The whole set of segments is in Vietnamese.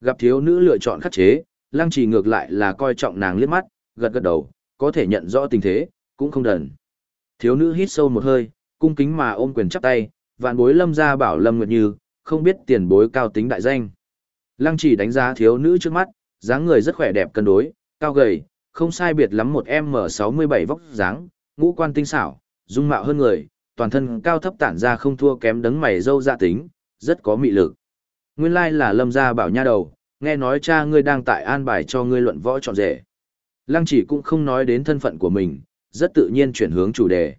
Gặp thiếu nữ lựa chọn khắc chế, lăng trì ngược lại là coi trọng nàng liếc mắt, gật gật đầu, có thể nhận rõ tình thế, cũng không đần. Thiếu nữ hít sâu một hơi, cung kính mà ôm quyền chắp tay, vạn bối lâm ra bảo lâm nguyệt như, không biết tiền bối cao tính đại danh. Lăng chỉ đánh giá thiếu nữ trước mắt, dáng người rất khỏe đẹp cân đối, cao gầy, không sai biệt lắm một M67 vóc dáng, ngũ quan tinh xảo, dung mạo hơn người, toàn thân cao thấp tản ra không thua kém đấng mày dâu dạ tính, rất có mị lực. Nguyên lai là lâm gia bảo nha đầu, nghe nói cha ngươi đang tại an bài cho ngươi luận võ trọn rể. Lăng chỉ cũng không nói đến thân phận của mình, rất tự nhiên chuyển hướng chủ đề.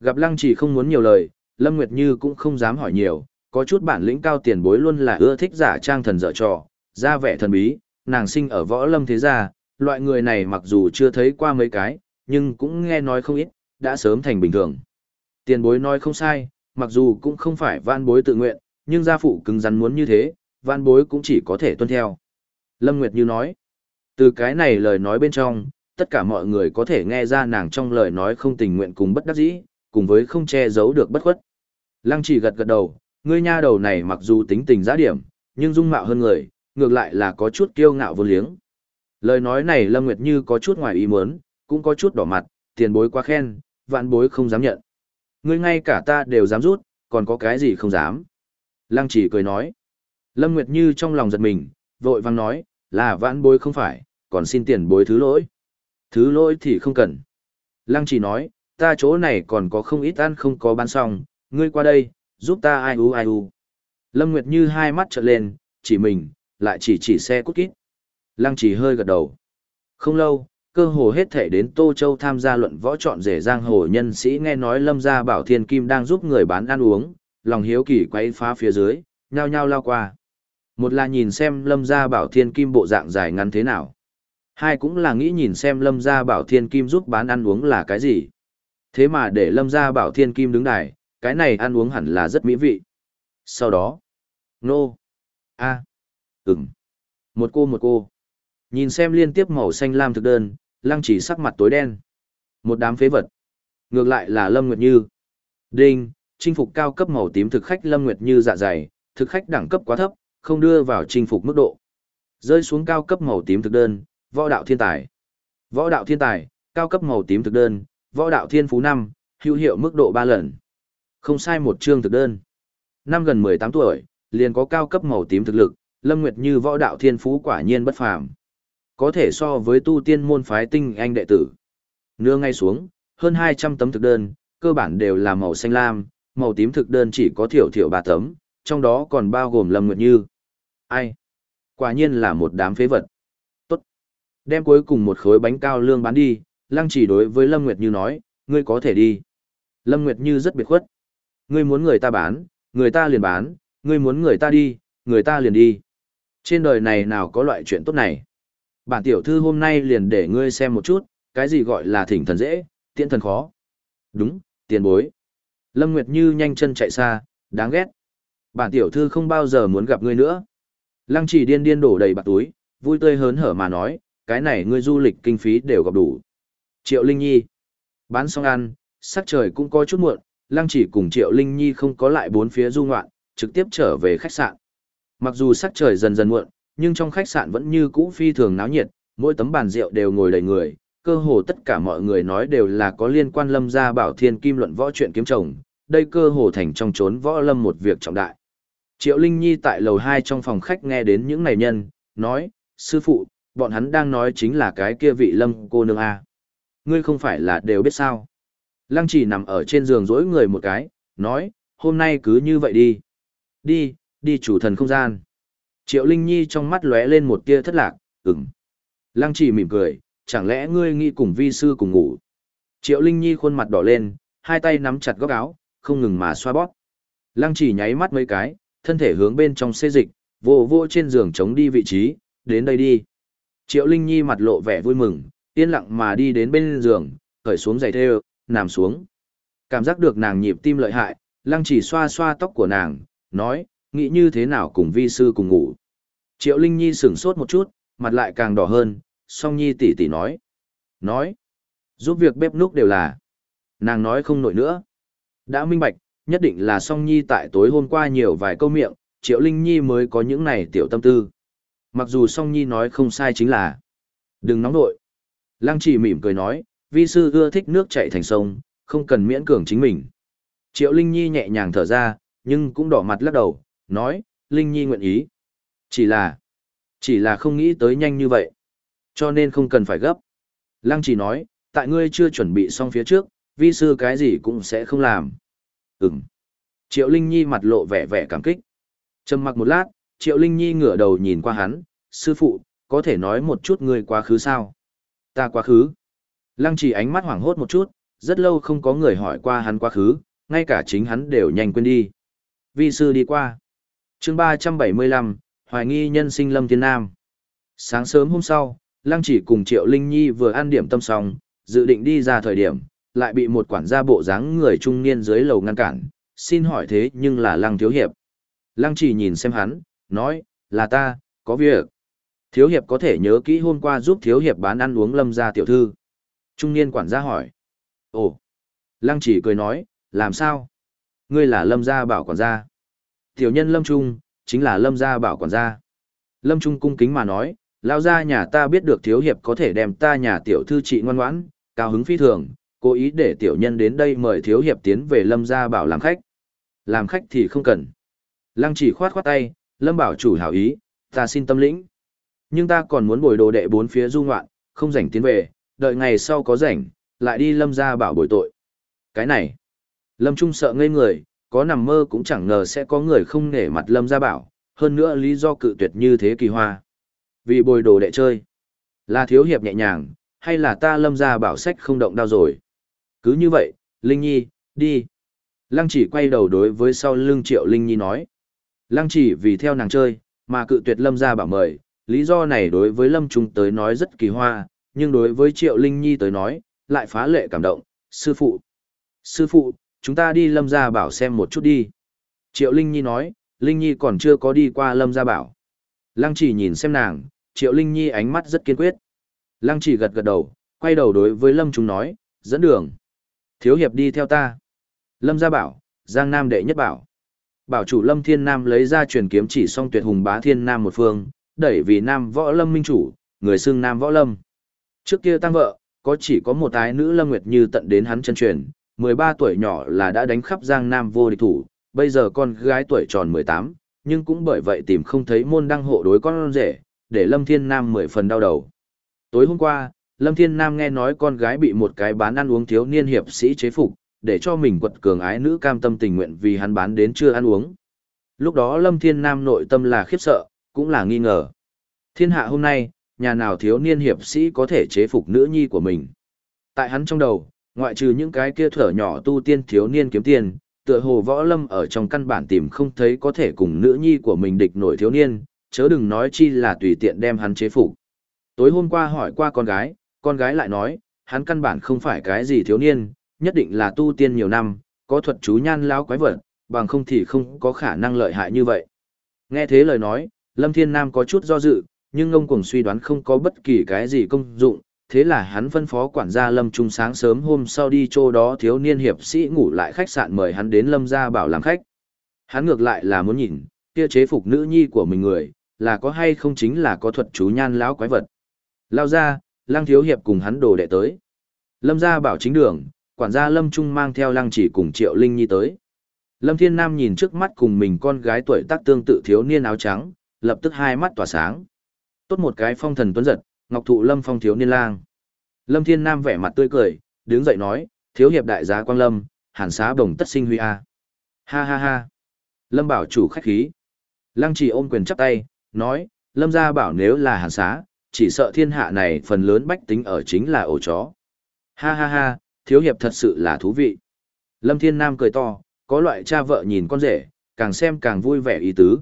Gặp lăng chỉ không muốn nhiều lời, Lâm Nguyệt Như cũng không dám hỏi nhiều, có chút bản lĩnh cao tiền bối luôn là ưa thích giả trang thần dở trò, ra vẻ thần bí, nàng sinh ở võ lâm thế gia, loại người này mặc dù chưa thấy qua mấy cái, nhưng cũng nghe nói không ít, đã sớm thành bình thường. Tiền bối nói không sai, mặc dù cũng không phải van bối tự nguyện, nhưng gia phụ cứng rắn muốn như thế, văn bối cũng chỉ có thể tuân theo. Lâm Nguyệt Như nói, từ cái này lời nói bên trong, tất cả mọi người có thể nghe ra nàng trong lời nói không tình nguyện cùng bất đắc dĩ, cùng với không che giấu được bất khuất. Lăng chỉ gật gật đầu, ngươi nha đầu này mặc dù tính tình giá điểm, nhưng dung mạo hơn người, ngược lại là có chút kiêu ngạo vô liếng. Lời nói này Lâm Nguyệt Như có chút ngoài ý muốn, cũng có chút đỏ mặt, tiền bối quá khen, vạn bối không dám nhận. Ngươi ngay cả ta đều dám rút, còn có cái gì không dám. Lăng chỉ cười nói. Lâm Nguyệt Như trong lòng giật mình, vội vang nói, là vạn bối không phải, còn xin tiền bối thứ lỗi. Thứ lỗi thì không cần. Lăng chỉ nói, ta chỗ này còn có không ít ăn không có bán xong, ngươi qua đây, giúp ta ai u ai u. Lâm Nguyệt Như hai mắt trợn lên, chỉ mình, lại chỉ chỉ xe cút kít. Lăng chỉ hơi gật đầu. Không lâu, cơ hồ hết thể đến Tô Châu tham gia luận võ chọn rể giang hồ nhân sĩ nghe nói Lâm gia bảo thiên kim đang giúp người bán ăn uống, lòng hiếu kỳ quay phá phía dưới, nhao nhao lao qua. Một là nhìn xem Lâm gia bảo thiên kim bộ dạng dài ngắn thế nào. Hai cũng là nghĩ nhìn xem Lâm gia bảo thiên kim giúp bán ăn uống là cái gì. Thế mà để Lâm gia bảo thiên kim đứng đài, cái này ăn uống hẳn là rất mỹ vị. Sau đó, nô, a, à, ừm, một cô một cô. Nhìn xem liên tiếp màu xanh lam thực đơn, lăng chỉ sắc mặt tối đen. Một đám phế vật. Ngược lại là Lâm Nguyệt Như. Đinh, chinh phục cao cấp màu tím thực khách Lâm Nguyệt Như dạ dày, thực khách đẳng cấp quá thấp, không đưa vào chinh phục mức độ. Rơi xuống cao cấp màu tím thực đơn, võ đạo thiên tài. Võ đạo thiên tài, cao cấp màu tím thực đơn, võ đạo thiên phú năm hữu hiệu mức độ ba lần. Không sai một chương thực đơn. Năm gần mười tám tuổi, liền có cao cấp màu tím thực lực, Lâm Nguyệt Như võ đạo thiên phú quả nhiên bất phàm. Có thể so với tu tiên môn phái tinh anh đệ tử. Nưa ngay xuống, hơn hai trăm tấm thực đơn, cơ bản đều là màu xanh lam, màu tím thực đơn chỉ có thiểu thiểu ba tấm, trong đó còn bao gồm Lâm Nguyệt Như. Ai? Quả nhiên là một đám phế vật. Tốt. Đem cuối cùng một khối bánh cao lương bán đi, Lăng chỉ đối với Lâm Nguyệt Như nói, ngươi có thể đi. Lâm Nguyệt Như rất biệt khuất. Ngươi muốn người ta bán, người ta liền bán, ngươi muốn người ta đi, người ta liền đi. Trên đời này nào có loại chuyện tốt này. Bản tiểu thư hôm nay liền để ngươi xem một chút, cái gì gọi là thỉnh thần dễ, tiện thần khó. Đúng, tiền bối. Lâm Nguyệt Như nhanh chân chạy xa, đáng ghét. Bản tiểu thư không bao giờ muốn gặp ngươi nữa. Lăng chỉ điên điên đổ đầy bạc túi, vui tươi hớn hở mà nói, cái này ngươi du lịch kinh phí đều gặp đủ. Triệu Linh Nhi. Bán xong ăn, sắc trời cũng có chút muộn, Lăng chỉ cùng Triệu Linh Nhi không có lại bốn phía du ngoạn, trực tiếp trở về khách sạn. Mặc dù sắc trời dần dần muộn, nhưng trong khách sạn vẫn như cũ phi thường náo nhiệt, mỗi tấm bàn rượu đều ngồi đầy người, cơ hồ tất cả mọi người nói đều là có liên quan lâm gia bảo thiên kim luận võ chuyện kiếm chồng, đây cơ hồ thành trong trốn võ lâm một việc trọng đại. Triệu Linh Nhi tại lầu 2 trong phòng khách nghe đến những này nhân, nói, sư phụ, bọn hắn đang nói chính là cái kia vị lâm cô nương A. Ngươi không phải là đều biết sao. Lăng chỉ nằm ở trên giường dỗi người một cái, nói, hôm nay cứ như vậy đi. Đi, đi chủ thần không gian. Triệu Linh Nhi trong mắt lóe lên một tia thất lạc, ừm. Lăng chỉ mỉm cười, chẳng lẽ ngươi nghĩ cùng vi sư cùng ngủ. Triệu Linh Nhi khuôn mặt đỏ lên, hai tay nắm chặt góc áo, không ngừng mà xoa bóp. Lăng chỉ nháy mắt mấy cái, thân thể hướng bên trong xê dịch, vô vô trên giường chống đi vị trí, đến đây đi. Triệu Linh Nhi mặt lộ vẻ vui mừng, yên lặng mà đi đến bên giường, khởi xuống giày thêu, nằm xuống. Cảm giác được nàng nhịp tim lợi hại, lăng chỉ xoa xoa tóc của nàng, nói, nghĩ như thế nào cùng vi sư cùng ngủ. Triệu Linh Nhi sửng sốt một chút, mặt lại càng đỏ hơn, song Nhi tỷ tỷ nói. Nói, giúp việc bếp núc đều là. Nàng nói không nổi nữa. Đã minh bạch, nhất định là song Nhi tại tối hôm qua nhiều vài câu miệng, Triệu Linh Nhi mới có những này tiểu tâm tư. Mặc dù song nhi nói không sai chính là, đừng nóng nội. Lăng chỉ mỉm cười nói, vi sư ưa thích nước chảy thành sông, không cần miễn cường chính mình. Triệu Linh Nhi nhẹ nhàng thở ra, nhưng cũng đỏ mặt lắc đầu, nói, Linh Nhi nguyện ý. Chỉ là, chỉ là không nghĩ tới nhanh như vậy. Cho nên không cần phải gấp. Lăng chỉ nói, tại ngươi chưa chuẩn bị xong phía trước, vi sư cái gì cũng sẽ không làm. Ừm. Triệu Linh Nhi mặt lộ vẻ vẻ cảm kích. Trầm mặc một lát, Triệu Linh Nhi ngửa đầu nhìn qua hắn, sư phụ, có thể nói một chút ngươi quá khứ sao? Ta quá khứ. Lăng chỉ ánh mắt hoảng hốt một chút, rất lâu không có người hỏi qua hắn quá khứ, ngay cả chính hắn đều nhanh quên đi. Vi sư đi qua. chương 375, Hoài nghi nhân sinh Lâm Thiên Nam. Sáng sớm hôm sau, Lăng chỉ cùng Triệu Linh Nhi vừa ăn điểm tâm xong, dự định đi ra thời điểm, lại bị một quản gia bộ dáng người trung niên dưới lầu ngăn cản, xin hỏi thế nhưng là Lăng Thiếu Hiệp. Lăng chỉ nhìn xem hắn, nói, là ta, có việc. Thiếu Hiệp có thể nhớ kỹ hôm qua giúp Thiếu Hiệp bán ăn uống lâm gia tiểu thư. Trung niên quản gia hỏi. Ồ. Lăng chỉ cười nói, làm sao? Ngươi là lâm gia bảo quản gia. Tiểu nhân lâm trung, chính là lâm gia bảo quản gia. Lâm trung cung kính mà nói, lao ra nhà ta biết được thiếu hiệp có thể đem ta nhà tiểu thư trị ngoan ngoãn, cao hứng phi thường, cố ý để tiểu nhân đến đây mời thiếu hiệp tiến về lâm gia bảo làm khách. Làm khách thì không cần. Lăng chỉ khoát khoát tay, lâm bảo chủ hảo ý, ta xin tâm lĩnh. Nhưng ta còn muốn bồi đồ đệ bốn phía du ngoạn, không rảnh tiến về, đợi ngày sau có rảnh, lại đi lâm gia bảo bồi tội. Cái này, lâm trung sợ ngây người, có nằm mơ cũng chẳng ngờ sẽ có người không nể mặt lâm gia bảo, hơn nữa lý do cự tuyệt như thế kỳ hoa. Vì bồi đồ đệ chơi, là thiếu hiệp nhẹ nhàng, hay là ta lâm gia bảo sách không động đau rồi. Cứ như vậy, Linh Nhi, đi. Lăng chỉ quay đầu đối với sau lưng triệu Linh Nhi nói. Lăng chỉ vì theo nàng chơi, mà cự tuyệt lâm gia bảo mời, lý do này đối với lâm trung tới nói rất kỳ hoa, nhưng đối với triệu Linh Nhi tới nói, lại phá lệ cảm động. Sư phụ, sư phụ, chúng ta đi lâm gia bảo xem một chút đi. Triệu Linh Nhi nói, Linh Nhi còn chưa có đi qua lâm gia bảo. Lăng chỉ nhìn xem nàng, Triệu Linh Nhi ánh mắt rất kiên quyết. Lăng chỉ gật gật đầu, quay đầu đối với lâm trung nói, dẫn đường. Thiếu hiệp đi theo ta. Lâm gia bảo, Giang Nam đệ nhất bảo. Bảo chủ Lâm Thiên Nam lấy ra truyền kiếm chỉ song tuyệt hùng bá thiên Nam một phương, đẩy vì Nam võ lâm minh chủ, người xưng Nam võ lâm. Trước kia tăng vợ, có chỉ có một ái nữ Lâm Nguyệt Như tận đến hắn chân truyền, 13 tuổi nhỏ là đã đánh khắp Giang Nam vô địch thủ, bây giờ con gái tuổi tròn 18, nhưng cũng bởi vậy tìm không thấy môn đăng hộ đối con rể, để Lâm Thiên Nam mười phần đau đầu. Tối hôm qua, Lâm Thiên Nam nghe nói con gái bị một cái bán ăn uống thiếu niên hiệp sĩ chế phục, để cho mình quật cường ái nữ cam tâm tình nguyện vì hắn bán đến chưa ăn uống. Lúc đó Lâm Thiên Nam nội tâm là khiếp sợ, cũng là nghi ngờ. Thiên hạ hôm nay, nhà nào thiếu niên hiệp sĩ có thể chế phục nữ nhi của mình. Tại hắn trong đầu, ngoại trừ những cái kia thở nhỏ tu tiên thiếu niên kiếm tiền, tựa hồ võ lâm ở trong căn bản tìm không thấy có thể cùng nữ nhi của mình địch nổi thiếu niên, chớ đừng nói chi là tùy tiện đem hắn chế phục. Tối hôm qua hỏi qua con gái, con gái lại nói, hắn căn bản không phải cái gì thiếu niên, nhất định là tu tiên nhiều năm, có thuật chú nhan lão quái vật, bằng không thì không có khả năng lợi hại như vậy. Nghe thế lời nói, Lâm Thiên Nam có chút do dự, nhưng ông cùng suy đoán không có bất kỳ cái gì công dụng, thế là hắn phân phó quản gia Lâm Trung sáng sớm hôm sau đi chỗ đó thiếu niên hiệp sĩ ngủ lại khách sạn mời hắn đến Lâm gia bảo làm khách. Hắn ngược lại là muốn nhìn, kia chế phục nữ nhi của mình người, là có hay không chính là có thuật chú nhan lão quái vật. Lao ra, Lăng Thiếu Hiệp cùng hắn đồ đệ tới. Lâm gia bảo chính đường, quản gia Lâm Trung mang theo Lăng chỉ cùng Triệu Linh Nhi tới. Lâm Thiên Nam nhìn trước mắt cùng mình con gái tuổi tác tương tự thiếu niên áo trắng, lập tức hai mắt tỏa sáng. Tốt một cái phong thần tuấn giật, ngọc thụ lâm phong thiếu niên lang. Lâm Thiên Nam vẻ mặt tươi cười, đứng dậy nói, thiếu hiệp đại giá quang lâm, hàn xá đồng tất sinh huy a. Ha ha ha. Lâm bảo chủ khách khí. Lăng chỉ ôm quyền chắp tay, nói, Lâm gia bảo nếu là hàn xá, chỉ sợ thiên hạ này phần lớn bách tính ở chính là ổ chó. Ha ha ha, thiếu hiệp thật sự là thú vị. Lâm Thiên Nam cười to, có loại cha vợ nhìn con rể, càng xem càng vui vẻ ý tứ.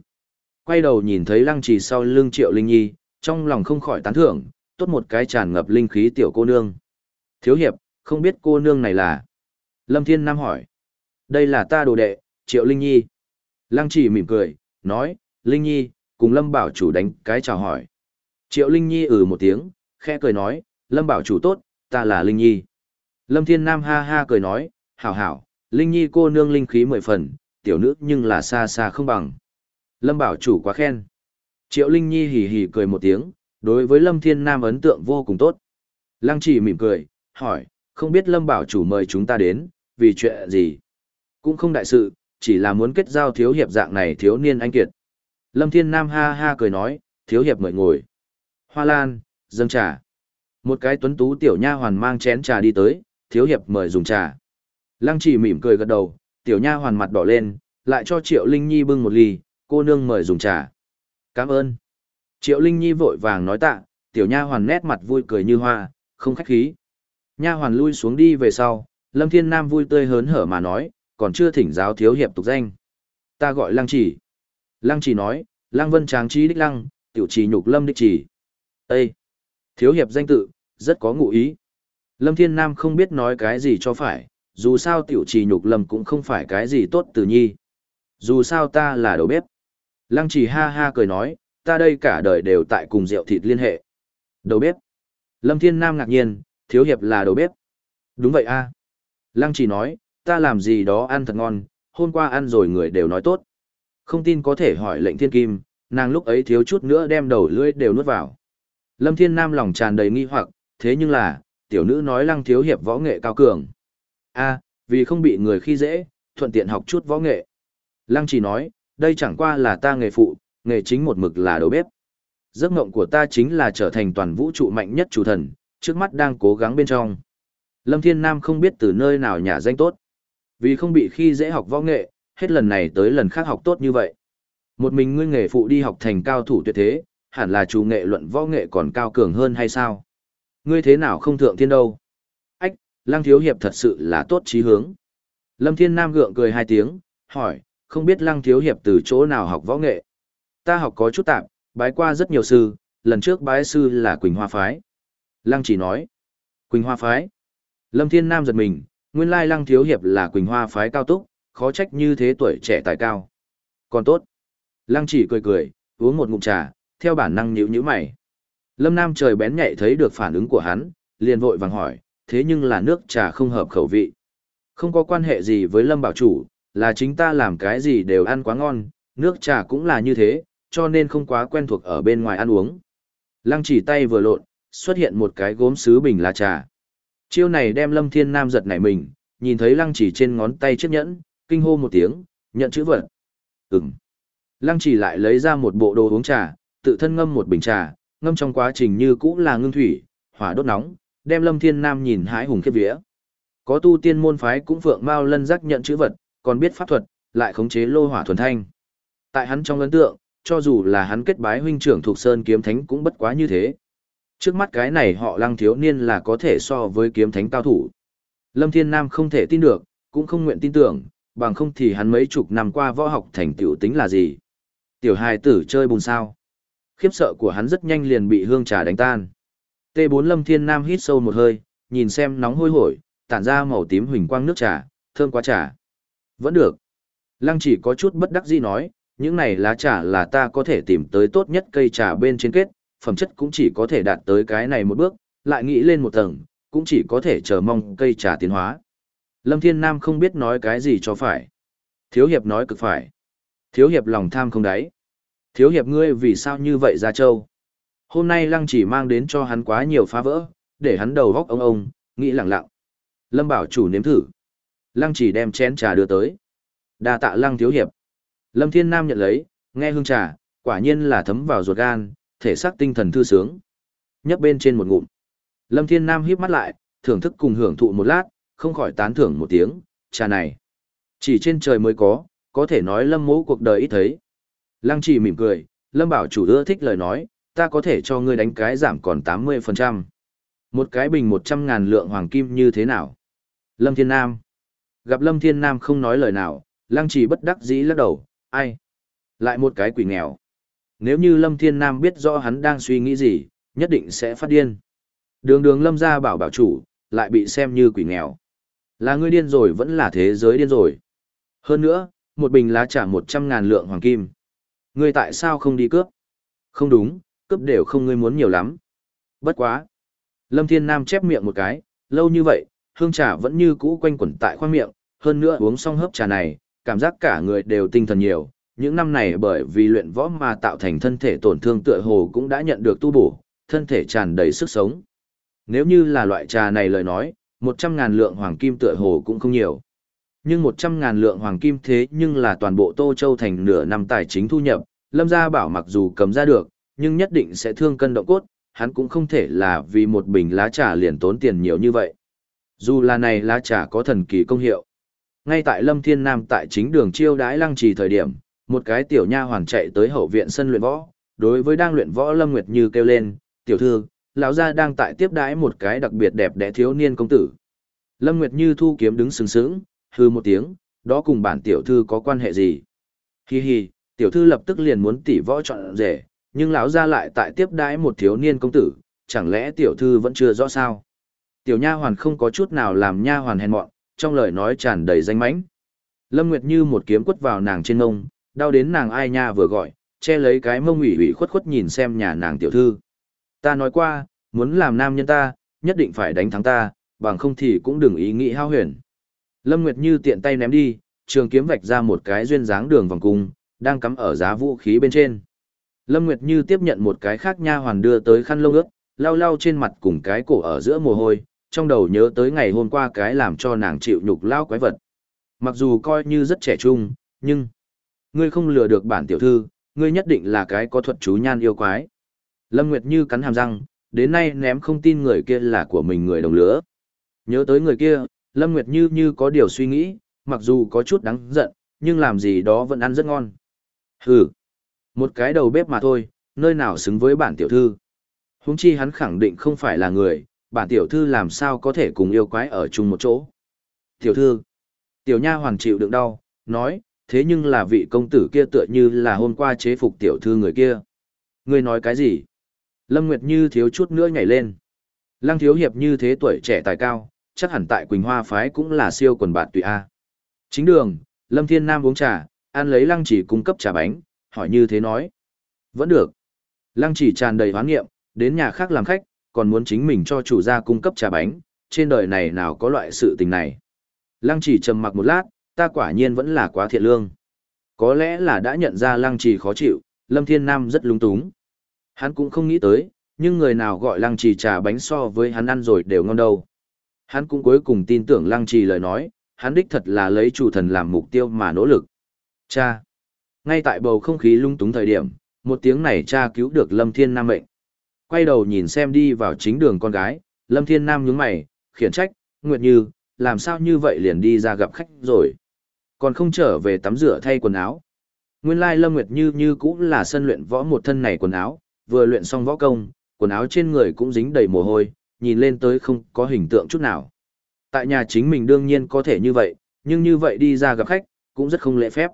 Quay đầu nhìn thấy lăng trì sau lưng triệu linh nhi, trong lòng không khỏi tán thưởng, tốt một cái tràn ngập linh khí tiểu cô nương. Thiếu hiệp, không biết cô nương này là? Lâm Thiên Nam hỏi. Đây là ta đồ đệ, triệu linh nhi. Lăng trì mỉm cười, nói, linh nhi, cùng Lâm bảo chủ đánh cái chào hỏi. Triệu Linh Nhi ừ một tiếng, khẽ cười nói, Lâm bảo chủ tốt, ta là Linh Nhi. Lâm Thiên Nam ha ha cười nói, hảo hảo, Linh Nhi cô nương linh khí mười phần, tiểu nữ nhưng là xa xa không bằng. Lâm bảo chủ quá khen. Triệu Linh Nhi hì hì cười một tiếng, đối với Lâm Thiên Nam ấn tượng vô cùng tốt. Lăng chỉ mỉm cười, hỏi, không biết Lâm bảo chủ mời chúng ta đến, vì chuyện gì? Cũng không đại sự, chỉ là muốn kết giao thiếu hiệp dạng này thiếu niên anh kiệt. Lâm Thiên Nam ha ha cười nói, thiếu hiệp mời ngồi. Hoa lan, dâng trà. Một cái tuấn tú tiểu nha hoàn mang chén trà đi tới, thiếu hiệp mời dùng trà. Lăng chỉ mỉm cười gật đầu, tiểu nha hoàn mặt đỏ lên, lại cho Triệu Linh Nhi bưng một ly, cô nương mời dùng trà. Cảm ơn. Triệu Linh Nhi vội vàng nói tạ, tiểu nha hoàn nét mặt vui cười như hoa, không khách khí. Nha hoàn lui xuống đi về sau, Lâm Thiên Nam vui tươi hớn hở mà nói, còn chưa thỉnh giáo thiếu hiệp tục danh. Ta gọi Lăng Chỉ. Lăng Chỉ nói, Lăng Vân Tráng Trí Đích Lăng, tiểu trì nhục Lâm Đích Chỉ. Ê! Thiếu hiệp danh tự, rất có ngụ ý. Lâm Thiên Nam không biết nói cái gì cho phải, dù sao tiểu trì nhục Lâm cũng không phải cái gì tốt từ nhi. Dù sao ta là đầu bếp. Lăng Chỉ ha ha cười nói, ta đây cả đời đều tại cùng rượu thịt liên hệ. Đầu bếp. Lâm Thiên Nam ngạc nhiên, thiếu hiệp là đầu bếp. Đúng vậy a. Lăng Chỉ nói, ta làm gì đó ăn thật ngon, hôm qua ăn rồi người đều nói tốt. Không tin có thể hỏi lệnh thiên kim, nàng lúc ấy thiếu chút nữa đem đầu lưỡi đều nuốt vào. Lâm Thiên Nam lòng tràn đầy nghi hoặc, thế nhưng là, tiểu nữ nói lăng thiếu hiệp võ nghệ cao cường. a vì không bị người khi dễ, thuận tiện học chút võ nghệ. Lăng chỉ nói, đây chẳng qua là ta nghề phụ, nghề chính một mực là đầu bếp. Giấc mộng của ta chính là trở thành toàn vũ trụ mạnh nhất chủ thần, trước mắt đang cố gắng bên trong. Lâm Thiên Nam không biết từ nơi nào nhà danh tốt. Vì không bị khi dễ học võ nghệ, hết lần này tới lần khác học tốt như vậy. Một mình ngươi nghề phụ đi học thành cao thủ tuyệt thế, hẳn là chủ nghệ luận võ nghệ còn cao cường hơn hay sao? Ngươi thế nào không thượng thiên đâu? Ách, Lăng Thiếu Hiệp thật sự là tốt trí hướng. Lâm Thiên Nam gượng cười hai tiếng, hỏi, không biết Lăng Thiếu Hiệp từ chỗ nào học võ nghệ? Ta học có chút tạm, bái qua rất nhiều sư, lần trước bái sư là Quỳnh Hoa Phái. Lăng chỉ nói, Quỳnh Hoa Phái. Lâm Thiên Nam giật mình, nguyên lai Lăng Thiếu Hiệp là Quỳnh Hoa Phái cao túc, khó trách như thế tuổi trẻ tài cao. Còn tốt. Lăng chỉ cười cười, uống một ngụm trà, theo bản năng nhíu nhíu mày. Lâm Nam trời bén nhạy thấy được phản ứng của hắn, liền vội vàng hỏi, thế nhưng là nước trà không hợp khẩu vị. Không có quan hệ gì với Lâm Bảo Chủ, là chính ta làm cái gì đều ăn quá ngon, nước trà cũng là như thế, cho nên không quá quen thuộc ở bên ngoài ăn uống. Lăng chỉ tay vừa lộn, xuất hiện một cái gốm sứ bình lá trà. Chiêu này đem Lâm Thiên Nam giật nảy mình, nhìn thấy lăng chỉ trên ngón tay chiếc nhẫn, kinh hô một tiếng, nhận chữ vật. Ừm. Lăng chỉ lại lấy ra một bộ đồ uống trà, tự thân ngâm một bình trà, ngâm trong quá trình như cũ là ngưng thủy, hỏa đốt nóng, đem Lâm Thiên Nam nhìn hái hùng khiếp vía. Có tu tiên môn phái cũng phượng mao lân giác nhận chữ vật, còn biết pháp thuật, lại khống chế lô hỏa thuần thanh. Tại hắn trong ấn tượng, cho dù là hắn kết bái huynh trưởng thuộc sơn kiếm thánh cũng bất quá như thế. Trước mắt cái này họ lăng thiếu niên là có thể so với kiếm thánh cao thủ. Lâm Thiên Nam không thể tin được, cũng không nguyện tin tưởng, bằng không thì hắn mấy chục năm qua võ học thành tựu tính là gì. Tiểu hài tử chơi bùn sao. Khiếp sợ của hắn rất nhanh liền bị hương trà đánh tan. T4 Lâm Thiên Nam hít sâu một hơi, nhìn xem nóng hôi hổi, tản ra màu tím huỳnh quang nước trà, thơm quá trà. Vẫn được. Lăng chỉ có chút bất đắc dĩ nói, những này lá trà là ta có thể tìm tới tốt nhất cây trà bên trên kết, phẩm chất cũng chỉ có thể đạt tới cái này một bước, lại nghĩ lên một tầng, cũng chỉ có thể chờ mong cây trà tiến hóa. Lâm Thiên Nam không biết nói cái gì cho phải. Thiếu hiệp nói cực phải. Thiếu hiệp lòng tham không đáy. Thiếu hiệp ngươi vì sao như vậy ra châu? Hôm nay lăng chỉ mang đến cho hắn quá nhiều phá vỡ, để hắn đầu góc ông ông, nghĩ lặng lặng. Lâm bảo chủ nếm thử. Lăng chỉ đem chén trà đưa tới. đa tạ lăng thiếu hiệp. Lâm Thiên Nam nhận lấy, nghe hương trà, quả nhiên là thấm vào ruột gan, thể xác tinh thần thư sướng. Nhấp bên trên một ngụm. Lâm Thiên Nam híp mắt lại, thưởng thức cùng hưởng thụ một lát, không khỏi tán thưởng một tiếng, trà này. Chỉ trên trời mới có, có thể nói lâm mỗ cuộc đời ít thấy. Lăng chỉ mỉm cười, lâm bảo chủ ưa thích lời nói, ta có thể cho ngươi đánh cái giảm còn 80%. Một cái bình 100 ngàn lượng hoàng kim như thế nào? Lâm Thiên Nam. Gặp Lâm Thiên Nam không nói lời nào, lăng chỉ bất đắc dĩ lắc đầu, ai? Lại một cái quỷ nghèo. Nếu như Lâm Thiên Nam biết rõ hắn đang suy nghĩ gì, nhất định sẽ phát điên. Đường đường Lâm ra bảo bảo chủ, lại bị xem như quỷ nghèo. Là ngươi điên rồi vẫn là thế giới điên rồi. Hơn nữa, một bình lá trả một trăm ngàn lượng hoàng kim. Ngươi tại sao không đi cướp? Không đúng, cướp đều không ngươi muốn nhiều lắm. Bất quá. Lâm Thiên Nam chép miệng một cái, lâu như vậy, hương trà vẫn như cũ quanh quẩn tại khoang miệng, hơn nữa uống xong hớp trà này, cảm giác cả người đều tinh thần nhiều, những năm này bởi vì luyện võ mà tạo thành thân thể tổn thương tựa hồ cũng đã nhận được tu bổ, thân thể tràn đầy sức sống. Nếu như là loại trà này lời nói, một trăm ngàn lượng hoàng kim tựa hồ cũng không nhiều. Nhưng một trăm ngàn lượng hoàng kim thế nhưng là toàn bộ Tô Châu thành nửa năm tài chính thu nhập, Lâm Gia Bảo mặc dù cầm ra được, nhưng nhất định sẽ thương cân động cốt, hắn cũng không thể là vì một bình lá trà liền tốn tiền nhiều như vậy. Dù là này lá trà có thần kỳ công hiệu. Ngay tại Lâm Thiên Nam tại chính đường chiêu đãi lăng trì thời điểm, một cái tiểu nha hoàn chạy tới hậu viện sân luyện võ, đối với đang luyện võ Lâm Nguyệt Như kêu lên, "Tiểu thư, lão gia đang tại tiếp đãi một cái đặc biệt đẹp đẽ thiếu niên công tử." Lâm Nguyệt Như thu kiếm đứng sừng sững, hư một tiếng, đó cùng bản tiểu thư có quan hệ gì? Hi hi, tiểu thư lập tức liền muốn tỷ võ chọn rể, nhưng lão gia lại tại tiếp đãi một thiếu niên công tử, chẳng lẽ tiểu thư vẫn chưa rõ sao? Tiểu nha hoàn không có chút nào làm nha hoàn hèn mọn, trong lời nói tràn đầy danh mãnh. Lâm Nguyệt như một kiếm quất vào nàng trên mông, đau đến nàng ai nha vừa gọi, che lấy cái mông ủy ủy khuất khuất nhìn xem nhà nàng tiểu thư. Ta nói qua, muốn làm nam nhân ta, nhất định phải đánh thắng ta, bằng không thì cũng đừng ý nghĩ hao huyền. Lâm Nguyệt như tiện tay ném đi, trường kiếm vạch ra một cái duyên dáng đường vòng cung, đang cắm ở giá vũ khí bên trên. Lâm Nguyệt như tiếp nhận một cái khác nha hoàn đưa tới khăn lông ướt, lau lau trên mặt cùng cái cổ ở giữa mồ hôi, trong đầu nhớ tới ngày hôm qua cái làm cho nàng chịu nhục lao quái vật. Mặc dù coi như rất trẻ trung, nhưng ngươi không lừa được bản tiểu thư, ngươi nhất định là cái có thuật chú nhan yêu quái. Lâm Nguyệt Như cắn hàm răng, đến nay ném không tin người kia là của mình người đồng lứa. Nhớ tới người kia, Lâm Nguyệt Như như có điều suy nghĩ, mặc dù có chút đáng giận, nhưng làm gì đó vẫn ăn rất ngon. Hừ, một cái đầu bếp mà thôi, nơi nào xứng với bản tiểu thư. Húng chi hắn khẳng định không phải là người, bản tiểu thư làm sao có thể cùng yêu quái ở chung một chỗ. Tiểu thư, tiểu nha hoàn chịu đựng đau, nói, thế nhưng là vị công tử kia tựa như là hôm qua chế phục tiểu thư người kia. Người nói cái gì? Lâm Nguyệt Như thiếu chút nữa nhảy lên. Lăng thiếu hiệp như thế tuổi trẻ tài cao, chắc hẳn tại Quỳnh Hoa Phái cũng là siêu quần bạn tùy A. Chính đường, Lâm Thiên Nam uống trà, ăn lấy lăng chỉ cung cấp trà bánh, hỏi như thế nói. Vẫn được. Lăng chỉ tràn đầy hoán nghiệm, đến nhà khác làm khách, còn muốn chính mình cho chủ gia cung cấp trà bánh, trên đời này nào có loại sự tình này. Lăng chỉ trầm mặc một lát, ta quả nhiên vẫn là quá thiện lương. Có lẽ là đã nhận ra lăng Chỉ khó chịu, Lâm Thiên Nam rất lung túng. Hắn cũng không nghĩ tới, nhưng người nào gọi lăng trì trà bánh so với hắn ăn rồi đều ngon đâu. Hắn cũng cuối cùng tin tưởng lăng trì lời nói, hắn đích thật là lấy chủ thần làm mục tiêu mà nỗ lực. Cha! Ngay tại bầu không khí lung túng thời điểm, một tiếng này cha cứu được Lâm Thiên Nam mệnh. Quay đầu nhìn xem đi vào chính đường con gái, Lâm Thiên Nam nhướng mày, khiển trách, Nguyệt Như, làm sao như vậy liền đi ra gặp khách rồi. Còn không trở về tắm rửa thay quần áo. Nguyên lai Lâm Nguyệt Như như cũng là sân luyện võ một thân này quần áo, vừa luyện xong võ công, quần áo trên người cũng dính đầy mồ hôi, nhìn lên tới không có hình tượng chút nào. Tại nhà chính mình đương nhiên có thể như vậy, nhưng như vậy đi ra gặp khách, cũng rất không lễ phép.